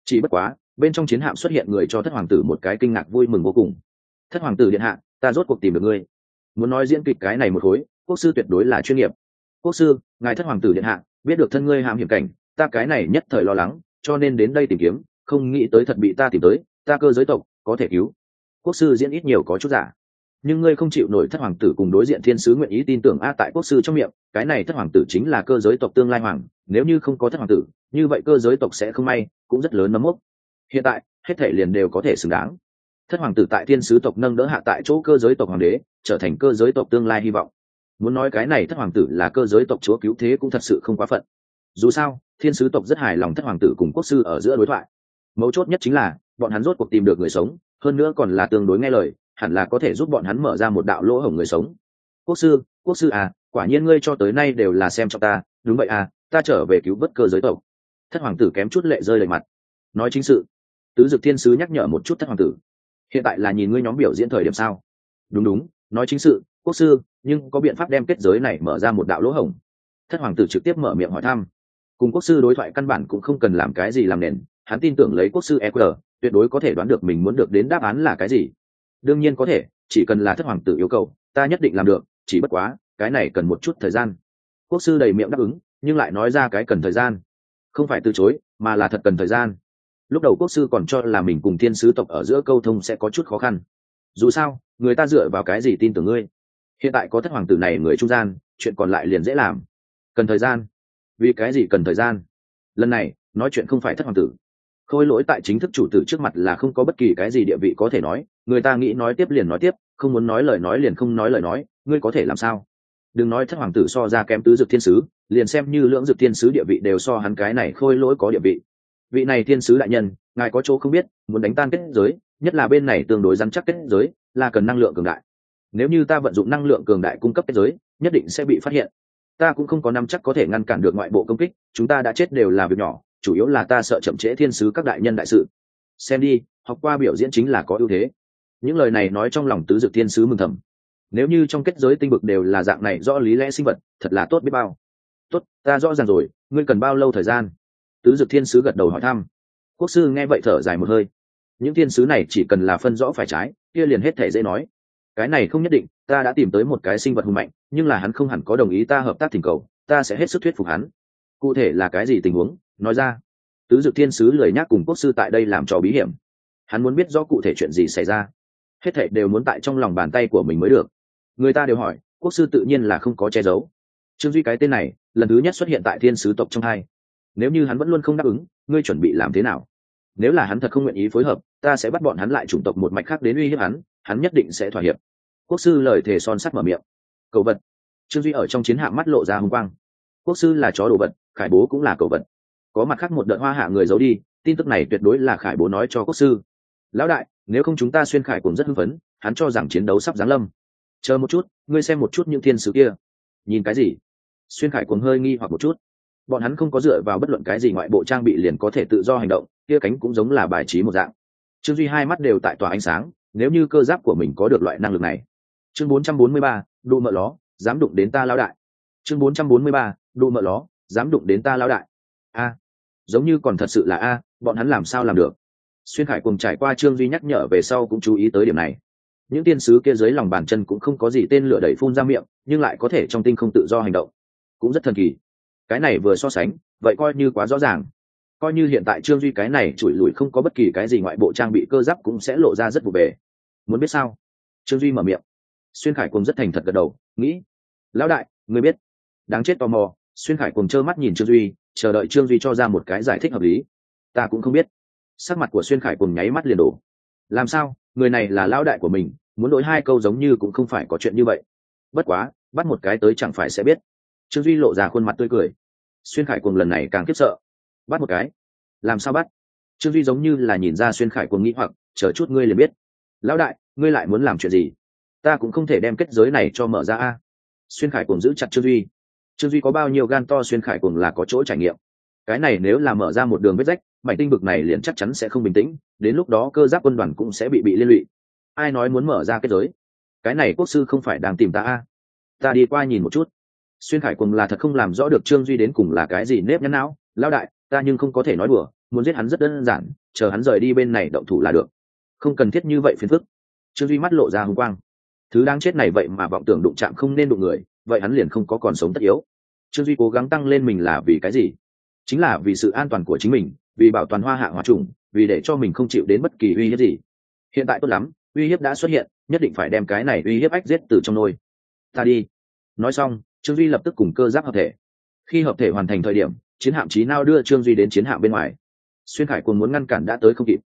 Chỉ bất quá, bên trong chiến hạm xuất hiện người cho thất hoàng tử một cái kinh ngạc vui mừng vô cùng. Thất hoàng tử điện hạ, ta rốt cuộc tìm được ngươi. Muốn nói diễn kịch cái này một khối, quốc sư tuyệt đối là chuyên nghiệp. Quốc sư, ngài thất hoàng tử điện hạ, biết được thân ngươi hạm hiểm cảnh, ta cái này nhất thời lo lắng, cho nên đến đây tìm kiếm, không nghĩ tới thật bị ta tìm tới, ta cơ giới tộc, có thể cứu. Quốc sư diễn ít nhiều có chút giả nhưng ngươi không chịu nổi thất hoàng tử cùng đối diện thiên sứ nguyện ý tin tưởng a tại quốc sư trong miệng, cái này thất hoàng tử chính là cơ giới tộc tương lai hoàng, nếu như không có thất hoàng tử, như vậy cơ giới tộc sẽ không may, cũng rất lớn nấm mốc. Hiện tại, hết thể liền đều có thể xứng đáng. Thất hoàng tử tại thiên sứ tộc nâng đỡ hạ tại chỗ cơ giới tộc hoàng đế, trở thành cơ giới tộc tương lai hy vọng. Muốn nói cái này thất hoàng tử là cơ giới tộc chúa cứu thế cũng thật sự không quá phận. Dù sao, thiên sứ tộc rất hài lòng thất hoàng tử cùng quốc sư ở giữa đối thoại. Mấu chốt nhất chính là, bọn hắn rốt cuộc tìm được người sống, hơn nữa còn là tương đối nghe lời hẳn là có thể giúp bọn hắn mở ra một đạo lỗ hổng người sống. Quốc sư quốc sư à quả nhiên ngươi cho tới nay đều là xem cho ta, đúng vậy à ta trở về cứu bất cơ giới tộc. Thất hoàng tử kém chút lệ rơi lệ mặt. Nói chính sự. Tứ dực thiên sứ nhắc nhở một chút thất hoàng tử. Hiện tại là nhìn ngươi nhóm biểu diễn thời điểm sao? Đúng đúng, nói chính sự, quốc sư, nhưng có biện pháp đem kết giới này mở ra một đạo lỗ hổng? Thất hoàng tử trực tiếp mở miệng hỏi thăm. Cùng quốc sư đối thoại căn bản cũng không cần làm cái gì làm nền, hắn tin tưởng lấy quốc sư eq tuyệt đối có thể đoán được mình muốn được đến đáp án là cái gì đương nhiên có thể, chỉ cần là thất hoàng tử yêu cầu, ta nhất định làm được, chỉ bất quá, cái này cần một chút thời gian. Quốc sư đầy miệng đáp ứng, nhưng lại nói ra cái cần thời gian. Không phải từ chối, mà là thật cần thời gian. Lúc đầu quốc sư còn cho là mình cùng thiên sứ tộc ở giữa câu thông sẽ có chút khó khăn. Dù sao, người ta dựa vào cái gì tin tưởng ngươi? Hiện tại có thất hoàng tử này người trung gian, chuyện còn lại liền dễ làm. Cần thời gian. Vì cái gì cần thời gian? Lần này, nói chuyện không phải thất hoàng tử. Khôi lỗi tại chính thức chủ tử trước mặt là không có bất kỳ cái gì địa vị có thể nói người ta nghĩ nói tiếp liền nói tiếp, không muốn nói lời nói liền không nói lời nói, ngươi có thể làm sao? Đừng nói thất hoàng tử so ra kém tứ dực thiên sứ, liền xem như lưỡng dực thiên sứ địa vị đều so hắn cái này khôi lỗi có địa vị. Vị này thiên sứ đại nhân, ngài có chỗ không biết, muốn đánh tan kết giới, nhất là bên này tương đối rắn chắc kết giới, là cần năng lượng cường đại. Nếu như ta vận dụng năng lượng cường đại cung cấp kết giới, nhất định sẽ bị phát hiện. Ta cũng không có năm chắc có thể ngăn cản được ngoại bộ công kích, chúng ta đã chết đều là việc nhỏ, chủ yếu là ta sợ chậm trễ thiên sứ các đại nhân đại sự. Xem đi, học qua biểu diễn chính là có ưu thế những lời này nói trong lòng tứ dực thiên sứ mừng thầm. Nếu như trong kết giới tinh vực đều là dạng này rõ lý lẽ sinh vật, thật là tốt biết bao. Tốt, ta rõ ràng rồi, ngươi cần bao lâu thời gian? Tứ dực thiên sứ gật đầu hỏi thăm. Quốc sư nghe vậy thở dài một hơi. Những thiên sứ này chỉ cần là phân rõ phải trái, kia liền hết thể dễ nói. Cái này không nhất định, ta đã tìm tới một cái sinh vật hùng mạnh, nhưng là hắn không hẳn có đồng ý ta hợp tác thỉnh cầu, ta sẽ hết sức thuyết phục hắn. Cụ thể là cái gì tình huống? Nói ra. Tứ dực thiên sứ lời nhắc cùng quốc sư tại đây làm trò bí hiểm. Hắn muốn biết rõ cụ thể chuyện gì xảy ra hết thảy đều muốn tại trong lòng bàn tay của mình mới được. Người ta đều hỏi, quốc sư tự nhiên là không có che giấu. Trương duy cái tên này, lần thứ nhất xuất hiện tại thiên sứ tộc trong hai. Nếu như hắn vẫn luôn không đáp ứng, ngươi chuẩn bị làm thế nào? Nếu là hắn thật không nguyện ý phối hợp, ta sẽ bắt bọn hắn lại chủng tộc một mạch khác đến uy hiếp hắn hắn nhất định sẽ thỏa hiệp. Quốc sư lời thề son sắt mở miệng. Cầu vật. Trương duy ở trong chiến hạm mắt lộ ra hùng quang. Quốc sư là chó đồ vật, khải bố cũng là cầu vật. Có mặt khác một đợt hoa hạ người giấu đi, tin tức này tuyệt đối là khải bố nói cho quốc sư lão đại nếu không chúng ta xuyên khải cũng rất hưng phấn hắn cho rằng chiến đấu sắp giáng lâm. Chờ một chút ngươi xem một chút những thiên sứ kia. Nhìn cái gì? Xuyên khải cũng hơi nghi hoặc một chút. Bọn hắn không có dựa vào bất luận cái gì ngoại bộ trang bị liền có thể tự do hành động kia cánh cũng giống là bài trí một dạng. Trương duy hai mắt đều tại tòa ánh sáng nếu như cơ giáp của mình có được loại năng lực này. Chương 443, đụ mợ ló dám đụng đến ta lão đại. Chương 443, đụ mợ ló dám đụng đến ta lão đại. A giống như còn thật sự là a bọn hắn làm sao làm được? Xuyên khải cùng trải qua trương duy nhắc nhở về sau cũng chú ý tới điểm này. Những tiên sứ kia dưới lòng bàn chân cũng không có gì tên lửa đẩy phun ra miệng, nhưng lại có thể trong tinh không tự do hành động. Cũng rất thần kỳ. Cái này vừa so sánh, vậy coi như quá rõ ràng. Coi như hiện tại trương duy cái này chùi lùi không có bất kỳ cái gì ngoại bộ trang bị cơ giáp cũng sẽ lộ ra rất vụ bề. Muốn biết sao? Trương duy mở miệng. Xuyên khải cùng rất thành thật gật đầu, nghĩ, lão đại, người biết. Đáng chết tò mò, xuyên khải cùng trơ mắt nhìn trương duy, chờ đợi trương duy cho ra một cái giải thích hợp lý. Ta cũng không biết sắc mặt của xuyên khải cùng nháy mắt liền đổ. Làm sao? Người này là lão đại của mình, muốn đổi hai câu giống như cũng không phải có chuyện như vậy. Bất quá, bắt một cái tới chẳng phải sẽ biết. Trương duy lộ ra khuôn mặt tươi cười. Xuyên khải cùng lần này càng khiếp sợ. Bắt một cái. Làm sao bắt? Trương duy giống như là nhìn ra xuyên khải cùng nghĩ hoặc, chờ chút ngươi liền biết. Lão đại, ngươi lại muốn làm chuyện gì? Ta cũng không thể đem kết giới này cho mở ra a. Xuyên khải cùng giữ chặt trương duy. Trương duy có bao nhiêu gan to xuyên khải cùng là có chỗ trải nghiệm. Cái này nếu là mở ra một đường vết rách mảnh tinh vực này liền chắc chắn sẽ không bình tĩnh, đến lúc đó cơ giáp quân đoàn cũng sẽ bị bị liên lụy. Ai nói muốn mở ra kết giới? Cái này quốc sư không phải đang tìm ta a? Ta đi qua nhìn một chút. Xuyên khải cùng là thật không làm rõ được trương duy đến cùng là cái gì nếp nhăn não. Lao đại, ta nhưng không có thể nói đùa, muốn giết hắn rất đơn giản, chờ hắn rời đi bên này động thủ là được. Không cần thiết như vậy phiền phức. Trương duy mắt lộ ra hùng quang. Thứ đáng chết này vậy mà vọng tưởng đụng chạm không nên đụng người, vậy hắn liền không có còn sống tất yếu. Trương duy cố gắng tăng lên mình là vì cái gì? Chính là vì sự an toàn của chính mình, vì bảo toàn hoa hạ hòa trùng vì để cho mình không chịu đến bất kỳ uy hiếp gì. Hiện tại tốt lắm, uy hiếp đã xuất hiện, nhất định phải đem cái này uy hiếp ách giết từ trong nôi. Ta đi. Nói xong, trương duy lập tức cùng cơ giáp hợp thể. Khi hợp thể hoàn thành thời điểm, chiến hạm trí nao đưa trương duy đến chiến hạm bên ngoài. Xuyên khải cùng muốn ngăn cản đã tới không kịp.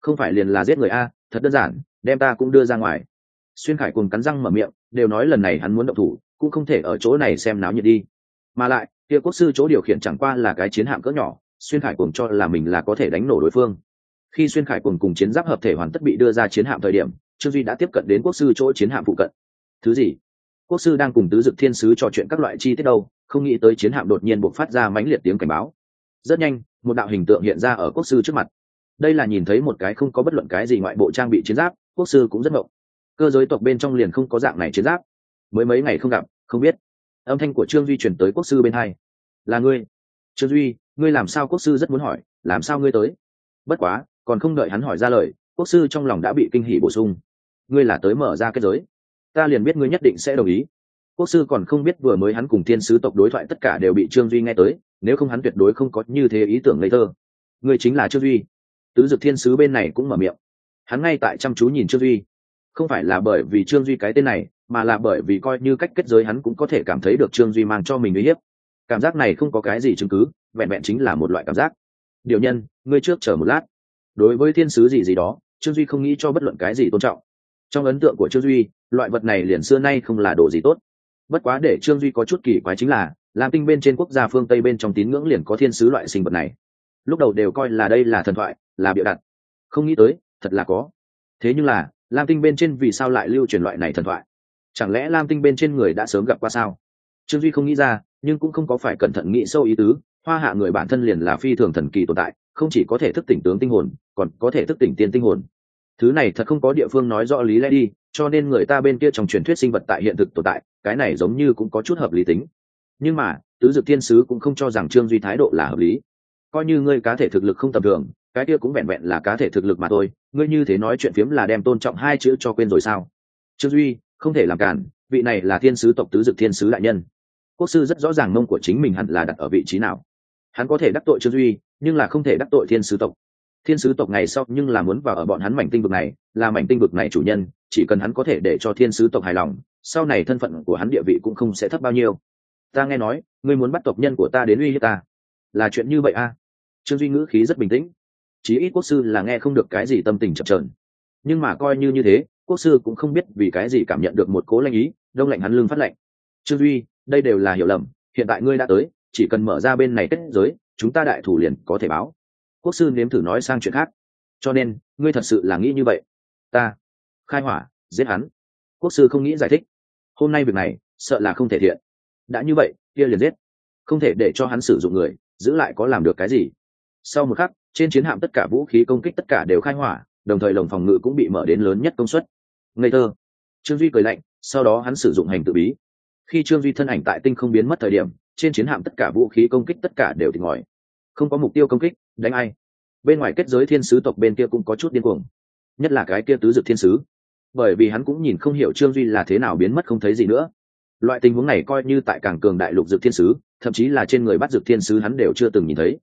Không phải liền là giết người a, thật đơn giản, đem ta cũng đưa ra ngoài. Xuyên khải cùng cắn răng mở miệng, đều nói lần này hắn muốn động thủ, cũng không thể ở chỗ này xem náo nhiệt đi. Mà lại kia quốc sư chỗ điều khiển chẳng qua là cái chiến hạm cỡ nhỏ, xuyên khải cùng cho là mình là có thể đánh nổ đối phương. Khi xuyên khải cùng cùng chiến giáp hợp thể hoàn tất bị đưa ra chiến hạm thời điểm, trương duy đã tiếp cận đến quốc sư chỗ chiến hạm phụ cận. Thứ gì? Quốc sư đang cùng tứ dực thiên sứ trò chuyện các loại chi tiết đâu, không nghĩ tới chiến hạm đột nhiên buộc phát ra mãnh liệt tiếng cảnh báo. Rất nhanh, một đạo hình tượng hiện ra ở quốc sư trước mặt. Đây là nhìn thấy một cái không có bất luận cái gì ngoại bộ trang bị chiến giáp, quốc sư cũng rất ngộng. Cơ giới tộc bên trong liền không có dạng này chiến giáp. Mới mấy ngày không gặp, không biết âm thanh của trương duy chuyển tới quốc sư bên hai. Là ngươi. Trương duy, ngươi làm sao quốc sư rất muốn hỏi, làm sao ngươi tới? Bất quá, còn không đợi hắn hỏi ra lời, quốc sư trong lòng đã bị kinh hỉ bổ sung. Ngươi là tới mở ra kết giới. Ta liền biết ngươi nhất định sẽ đồng ý. Quốc sư còn không biết vừa mới hắn cùng thiên sứ tộc đối thoại tất cả đều bị trương duy nghe tới, nếu không hắn tuyệt đối không có như thế ý tưởng ngây thơ. Ngươi chính là trương duy. Tứ dực thiên sứ bên này cũng mở miệng. Hắn ngay tại chăm chú nhìn trương duy. Không phải là bởi vì trương duy cái tên này mà là bởi vì coi như cách kết giới hắn cũng có thể cảm thấy được trương duy mang cho mình uy hiếp. Cảm giác này không có cái gì chứng cứ, vẹn vẹn chính là một loại cảm giác. Điều nhân, ngươi trước chờ một lát. Đối với thiên sứ gì gì đó, trương duy không nghĩ cho bất luận cái gì tôn trọng. Trong ấn tượng của trương duy, loại vật này liền xưa nay không là đồ gì tốt. Bất quá để trương duy có chút kỳ quái chính là, lam tinh bên trên quốc gia phương tây bên trong tín ngưỡng liền có thiên sứ loại sinh vật này. Lúc đầu đều coi là đây là thần thoại, là bịa đặt. Không nghĩ tới, thật là có. Thế nhưng là, lam tinh bên trên vì sao lại lưu truyền loại này thần thoại? Chẳng lẽ lam tinh bên trên người đã sớm gặp qua sao? Trương duy không nghĩ ra, nhưng cũng không có phải cẩn thận nghĩ sâu ý tứ, hoa hạ người bản thân liền là phi thường thần kỳ tồn tại, không chỉ có thể thức tỉnh tướng tinh hồn, còn có thể thức tỉnh tiên tinh hồn. Thứ này thật không có địa phương nói rõ lý lẽ đi, cho nên người ta bên kia trong truyền thuyết sinh vật tại hiện thực tồn tại, cái này giống như cũng có chút hợp lý tính. Nhưng mà, tứ dực thiên sứ cũng không cho rằng trương duy thái độ là hợp lý. Coi như ngươi cá thể thực lực không tầm thường, cái kia cũng vẹn vẹn là cá thể thực lực mà thôi, ngươi như thế nói chuyện phiếm là đem tôn trọng hai chữ cho quên rồi sao? Trương duy không thể làm cản, vị này là thiên sứ tộc tứ dực thiên sứ đại nhân. Quốc sư rất rõ ràng mông của chính mình hẳn là đặt ở vị trí nào. Hắn có thể đắc tội trương duy, nhưng là không thể đắc tội thiên sứ tộc. Thiên sứ tộc ngày sau nhưng là muốn vào ở bọn hắn mảnh tinh vực này, là mảnh tinh vực này chủ nhân, chỉ cần hắn có thể để cho thiên sứ tộc hài lòng, sau này thân phận của hắn địa vị cũng không sẽ thấp bao nhiêu. Ta nghe nói, ngươi muốn bắt tộc nhân của ta đến uy hiếp ta. Là chuyện như vậy a à? trương duy ngữ khí rất bình tĩnh. Chí ít quốc sư là nghe không được cái gì tâm tình chập trờn nhưng mà coi như như thế quốc sư cũng không biết vì cái gì cảm nhận được một cố lanh ý, đông lạnh hắn lưng phát lạnh. Trương duy, đây đều là hiểu lầm, hiện tại ngươi đã tới, chỉ cần mở ra bên này kết giới, chúng ta đại thủ liền có thể báo. Quốc sư nếm thử nói sang chuyện khác. Cho nên, ngươi thật sự là nghĩ như vậy? Ta. Khai hỏa, giết hắn. Quốc sư không nghĩ giải thích. Hôm nay việc này, sợ là không thể thiện. Đã như vậy, kia liền giết. Không thể để cho hắn sử dụng người, giữ lại có làm được cái gì? Sau một khắc, trên chiến hạm tất cả vũ khí công kích tất cả đều khai hỏa, đồng thời lồng phòng ngự cũng bị mở đến lớn nhất công suất ngây thơ. Trương duy cười lạnh, sau đó hắn sử dụng hành tự bí. Khi trương duy thân ảnh tại tinh không biến mất thời điểm, trên chiến hạm tất cả vũ khí công kích tất cả đều tỉnh ngòi. Không có mục tiêu công kích, đánh ai? Bên ngoài kết giới thiên sứ tộc bên kia cũng có chút điên cuồng. Nhất là cái kia tứ dực thiên sứ. Bởi vì hắn cũng nhìn không hiểu trương duy là thế nào biến mất không thấy gì nữa. Loại tình huống này coi như tại càng cường đại lục dực thiên sứ, thậm chí là trên người bắt dực thiên sứ hắn đều chưa từng nhìn thấy.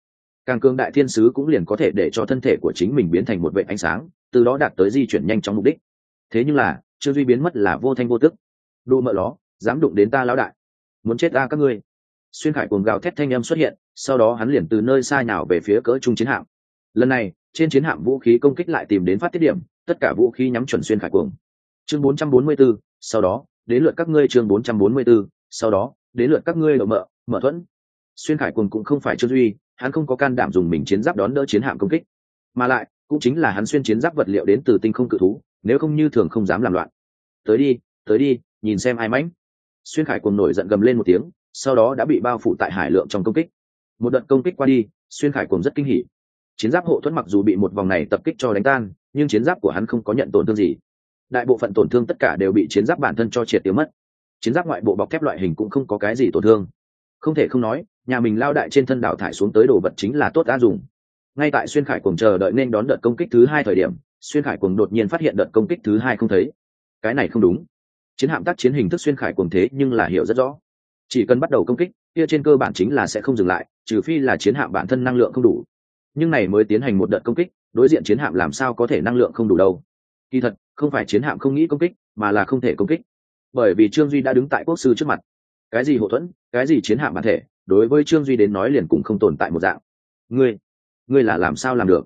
Càng cường đại thiên sứ cũng liền có thể để cho thân thể của chính mình biến thành một vệ ánh sáng, từ đó đạt tới di chuyển nhanh chóng mục đích thế nhưng là trương duy biến mất là vô thanh vô tức. Đụ mợ ló dám đụng đến ta lão đại. Muốn chết ta các ngươi. Xuyên khải cuồng gào thét thanh âm xuất hiện sau đó hắn liền từ nơi xa nào về phía cỡ trung chiến hạm. Lần này trên chiến hạm vũ khí công kích lại tìm đến phát tiết điểm tất cả vũ khí nhắm chuẩn xuyên khải cuồng. Chương 444, sau đó đến lượt các ngươi chương 444, sau đó đến lượt các ngươi đậu mợ mở thuẫn. Xuyên khải cuồng cũng không phải trương duy hắn không có can đảm dùng mình chiến giáp đón đỡ chiến hạm công kích. Mà lại cũng chính là hắn xuyên chiến giáp vật liệu đến từ tinh không cự thú nếu không như thường không dám làm loạn. Tới đi tới đi, nhìn xem ai mãnh. Xuyên khải cuồng nổi giận gầm lên một tiếng, sau đó đã bị bao phủ tại hải lượng trong công kích. Một đợt công kích qua đi, xuyên khải cuồng rất kinh hỉ. Chiến giáp hộ thuẫn mặc dù bị một vòng này tập kích cho đánh tan, nhưng chiến giáp của hắn không có nhận tổn thương gì. Đại bộ phận tổn thương tất cả đều bị chiến giáp bản thân cho triệt tiêu mất. Chiến giáp ngoại bộ bọc thép loại hình cũng không có cái gì tổn thương. Không thể không nói, nhà mình lao đại trên thân đảo thải xuống tới đồ vật chính là tốt đã dùng. Ngay tại xuyên khải cuồng chờ đợi nên đón đợt công kích thứ hai thời điểm xuyên khải cuồng đột nhiên phát hiện đợt công kích thứ hai không thấy. Cái này không đúng. Chiến hạm tác chiến hình thức xuyên khải cuồng thế nhưng là hiểu rất rõ. Chỉ cần bắt đầu công kích, kia trên cơ bản chính là sẽ không dừng lại, trừ phi là chiến hạm bản thân năng lượng không đủ. Nhưng này mới tiến hành một đợt công kích, đối diện chiến hạm làm sao có thể năng lượng không đủ đâu. Kỳ thật, không phải chiến hạm không nghĩ công kích, mà là không thể công kích. Bởi vì trương duy đã đứng tại quốc sư trước mặt. Cái gì hậu thuẫn, cái gì chiến hạm bản thể, đối với trương duy đến nói liền cũng không tồn tại một dạng. Ngươi ngươi là làm sao làm được?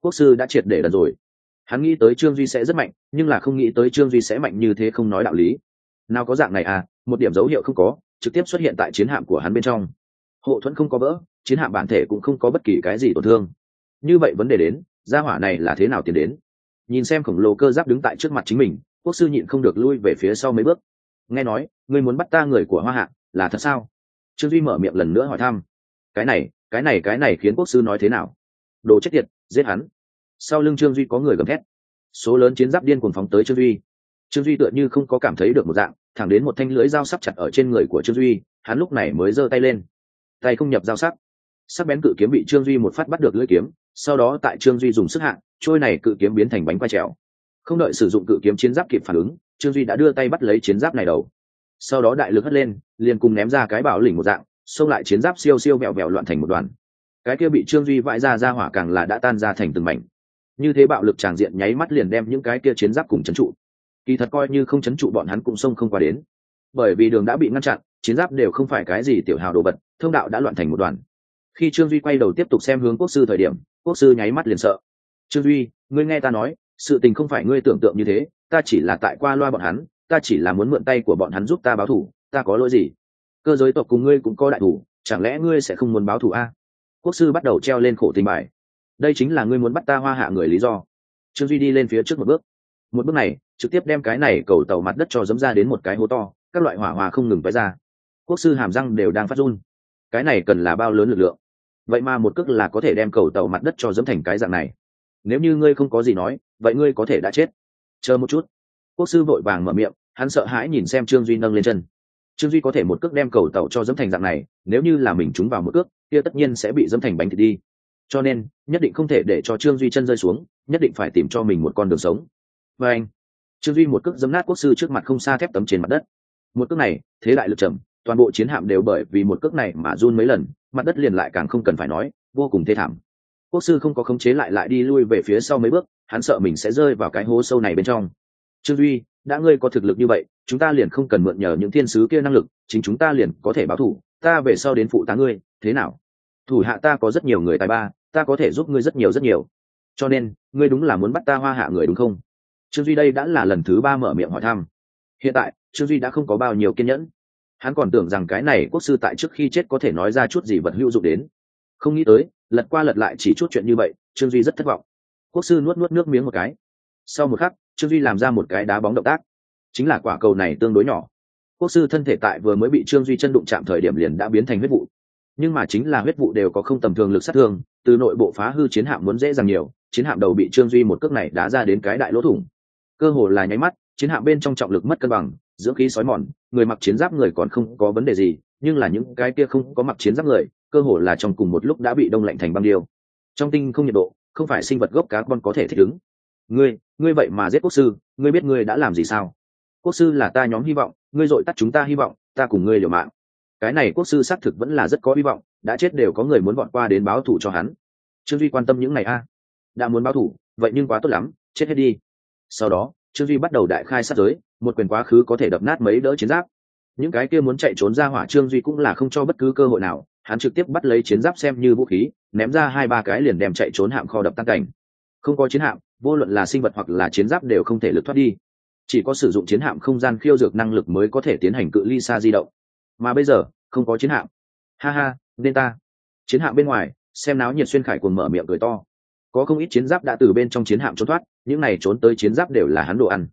Quốc sư đã triệt để đần rồi hắn nghĩ tới trương duy sẽ rất mạnh, nhưng là không nghĩ tới trương duy sẽ mạnh như thế không nói đạo lý. Nào có dạng này à một điểm dấu hiệu không có, trực tiếp xuất hiện tại chiến hạm của hắn bên trong. Hộ thuẫn không có vỡ, chiến hạm bản thể cũng không có bất kỳ cái gì tổn thương. Như vậy vấn đề đến, gia hỏa này là thế nào tiến đến? Nhìn xem khổng lồ cơ giáp đứng tại trước mặt chính mình, quốc sư nhịn không được lui về phía sau mấy bước. Nghe nói, ngươi muốn bắt ta người của hoa hạ, là thật sao? Trương duy mở miệng lần nữa hỏi thăm. Cái này cái này cái này khiến quốc sư nói thế nào? Đồ chết tiệt, giết hắn sau lưng trương duy có người gầm thét. Số lớn chiến giáp điên cuồng phóng tới trương duy. Trương duy tựa như không có cảm thấy được một dạng, thẳng đến một thanh lưỡi dao sắp chặt ở trên người của trương duy, hắn lúc này mới giơ tay lên. Tay không nhập dao sắc. Sắc bén cự kiếm bị trương duy một phát bắt được lưỡi kiếm, sau đó tại trương duy dùng sức hạn trôi này cự kiếm biến thành bánh quay trèo. Không đợi sử dụng cự kiếm chiến giáp kịp phản ứng, trương duy đã đưa tay bắt lấy chiến giáp này đầu. Sau đó đại lực hất lên, liền cùng ném ra cái bảo lỉnh một dạng, xông lại chiến giáp siêu siêu vẹo vẹo loạn thành một đoàn. Cái kia bị trương duy vãi ra ra hỏa càng là đã tan ra thành từng mảnh như thế bạo lực tràng diện nháy mắt liền đem những cái kia chiến giáp cùng c h ấ n trụ. Kỳ thật coi như không c h ấ n trụ bọn hắn cũng xông không qua đến. Bởi vì đường đã bị ngăn chặn, chiến giáp đều không phải cái gì tiểu hào đồ vật, thông đạo đã loạn thành một đoàn. Khi trương duy quay đầu tiếp tục xem hướng quốc sư thời điểm, quốc sư nháy mắt liền sợ. Trương duy, ngươi nghe ta nói, sự tình không phải ngươi tưởng tượng như thế, ta chỉ là tại qua loa bọn hắn, ta chỉ là muốn mượn tay của bọn hắn giúp ta báo thù ta có lỗi gì? Cơ giới tộc cùng ngươi cũng có đại thủ, chẳng lẽ ngươi sẽ không muốn báo thù a? Quốc sư bắt đầu treo lên khổ tình bài đây chính là ngươi muốn bắt ta hoa hạ người lý do. Trương duy đi lên phía trước một bước. Một bước này, trực tiếp đem cái này cầu tàu mặt đất cho dấm ra đến một cái hố to, các loại hỏa hòa không ngừng vẽ ra. Quốc sư hàm răng đều đang phát run. Cái này cần là bao lớn lực lượng? Vậy mà một cước là có thể đem cầu tàu mặt đất cho dấm thành cái dạng này. Nếu như ngươi không có gì nói, vậy ngươi có thể đã chết. Chờ một chút. Quốc sư vội vàng mở miệng, hắn sợ hãi nhìn xem trương duy nâng lên chân. Trương duy có thể một cước đem cầu tàu cho dấm thành dạng này, nếu như là mình trúng vào một cước, kia tất nhiên sẽ bị dấm thành bánh thịt đi cho nên, nhất định không thể để cho trương duy chân rơi xuống, nhất định phải tìm cho mình một con đường sống. Và anh, trương duy một cước dấm nát quốc sư trước mặt không xa thép tấm trên mặt đất. Một cước này, thế đại lực trầm, toàn bộ chiến hạm đều bởi vì một cước này mà run mấy lần, mặt đất liền lại càng không cần phải nói, vô cùng thê thảm. Quốc sư không có khống chế lại lại đi lui về phía sau mấy bước, hắn sợ mình sẽ rơi vào cái hố sâu này bên trong. Trương duy, đã ngươi có thực lực như vậy, chúng ta liền không cần mượn nhờ những thiên sứ kia năng lực, chính chúng ta liền có thể báo thủ, ta về sau đến phụ tá ngươi, thế nào? Thủ hạ ta có rất nhiều người tài ba ta có thể giúp ngươi rất nhiều rất nhiều. Cho nên, ngươi đúng là muốn bắt ta hoa hạ người đúng không? Trương duy đây đã là lần thứ ba mở miệng hỏi thăm. Hiện tại, trương duy đã không có bao nhiêu kiên nhẫn. Hắn còn tưởng rằng cái này quốc sư tại trước khi chết có thể nói ra chút gì vật hữu dụng đến. Không nghĩ tới, lật qua lật lại chỉ chút chuyện như vậy, trương duy rất thất vọng. Quốc sư nuốt nuốt nước miếng một cái. Sau một khắc, trương duy làm ra một cái đá bóng động tác. Chính là quả cầu này tương đối nhỏ. Quốc sư thân thể tại vừa mới bị trương duy chân đụng chạm thời điểm liền đã biến thành huyết vụ nhưng mà chính là huyết vụ đều có không tầm thường lực sát thương, từ nội bộ phá hư chiến hạm muốn dễ dàng nhiều, chiến hạm đầu bị trương duy một cước này đá ra đến cái đại lỗ thủng. Cơ hồ là nháy mắt, chiến hạm bên trong trọng lực mất cân bằng, dưỡng khí sói mòn, người mặc chiến giáp người còn không có vấn đề gì, nhưng là những cái kia không có mặc chiến giáp người, cơ hồ là trong cùng một lúc đã bị đông lạnh thành băng điêu. Trong tinh không nhiệt độ, không phải sinh vật gốc cá con có thể thích ứng. Ngươi ngươi vậy mà giết quốc sư, ngươi biết ngươi đã làm gì sao? Quốc sư là ta nhóm hy vọng, ngươi dội tắt chúng ta hy vọng, ta cùng ngươi liều mạng cái này quốc sư xác thực vẫn là rất có hy vọng, đã chết đều có người muốn bọn qua đến báo thù cho hắn. Trương duy quan tâm những này a. Đã muốn báo thù vậy nhưng quá tốt lắm, chết hết đi. Sau đó, trương duy bắt đầu đại khai sát giới, một quyền quá khứ có thể đập nát mấy đỡ chiến giáp. Những cái kia muốn chạy trốn ra hỏa trương duy cũng là không cho bất cứ cơ hội nào, hắn trực tiếp bắt lấy chiến giáp xem như vũ khí, ném ra hai ba cái liền đem chạy trốn hạm kho đập tan cảnh. Không có chiến hạm, vô luận là sinh vật hoặc là chiến giáp đều không thể lực thoát đi. Chỉ có sử dụng chiến hạm không gian khiêu dược năng lực mới có thể tiến hành cự ly xa di động mà bây giờ, không có chiến hạm. Ha ha, nên ta. Chiến hạm bên ngoài, xem náo nhiệt xuyên khải cuồng mở miệng cười to. Có không ít chiến giáp đã từ bên trong chiến hạm trốn thoát, những này trốn tới chiến giáp đều là hắn đồ ăn.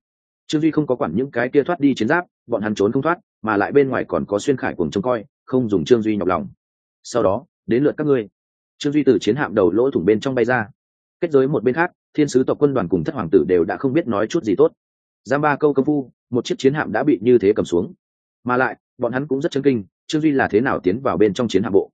Trương duy không có quản những cái kia thoát đi chiến giáp, bọn hắn trốn không thoát, mà lại bên ngoài còn có xuyên khải cuồng trông coi, không dùng trương duy nhọc lòng. Sau đó, đến lượt các ngươi. Trương duy từ chiến hạm đầu lỗ thủng bên trong bay ra. Kết giới một bên khác, thiên sứ tộc quân đoàn cùng thất hoàng tử đều đã không biết nói chút gì tốt. Giam ba câu công phu, một chiếc chiến hạm đã bị như thế cầm xuống. Mà lại bọn hắn cũng rất chân kinh, trương duy là thế nào tiến vào bên trong chiến hạm bộ?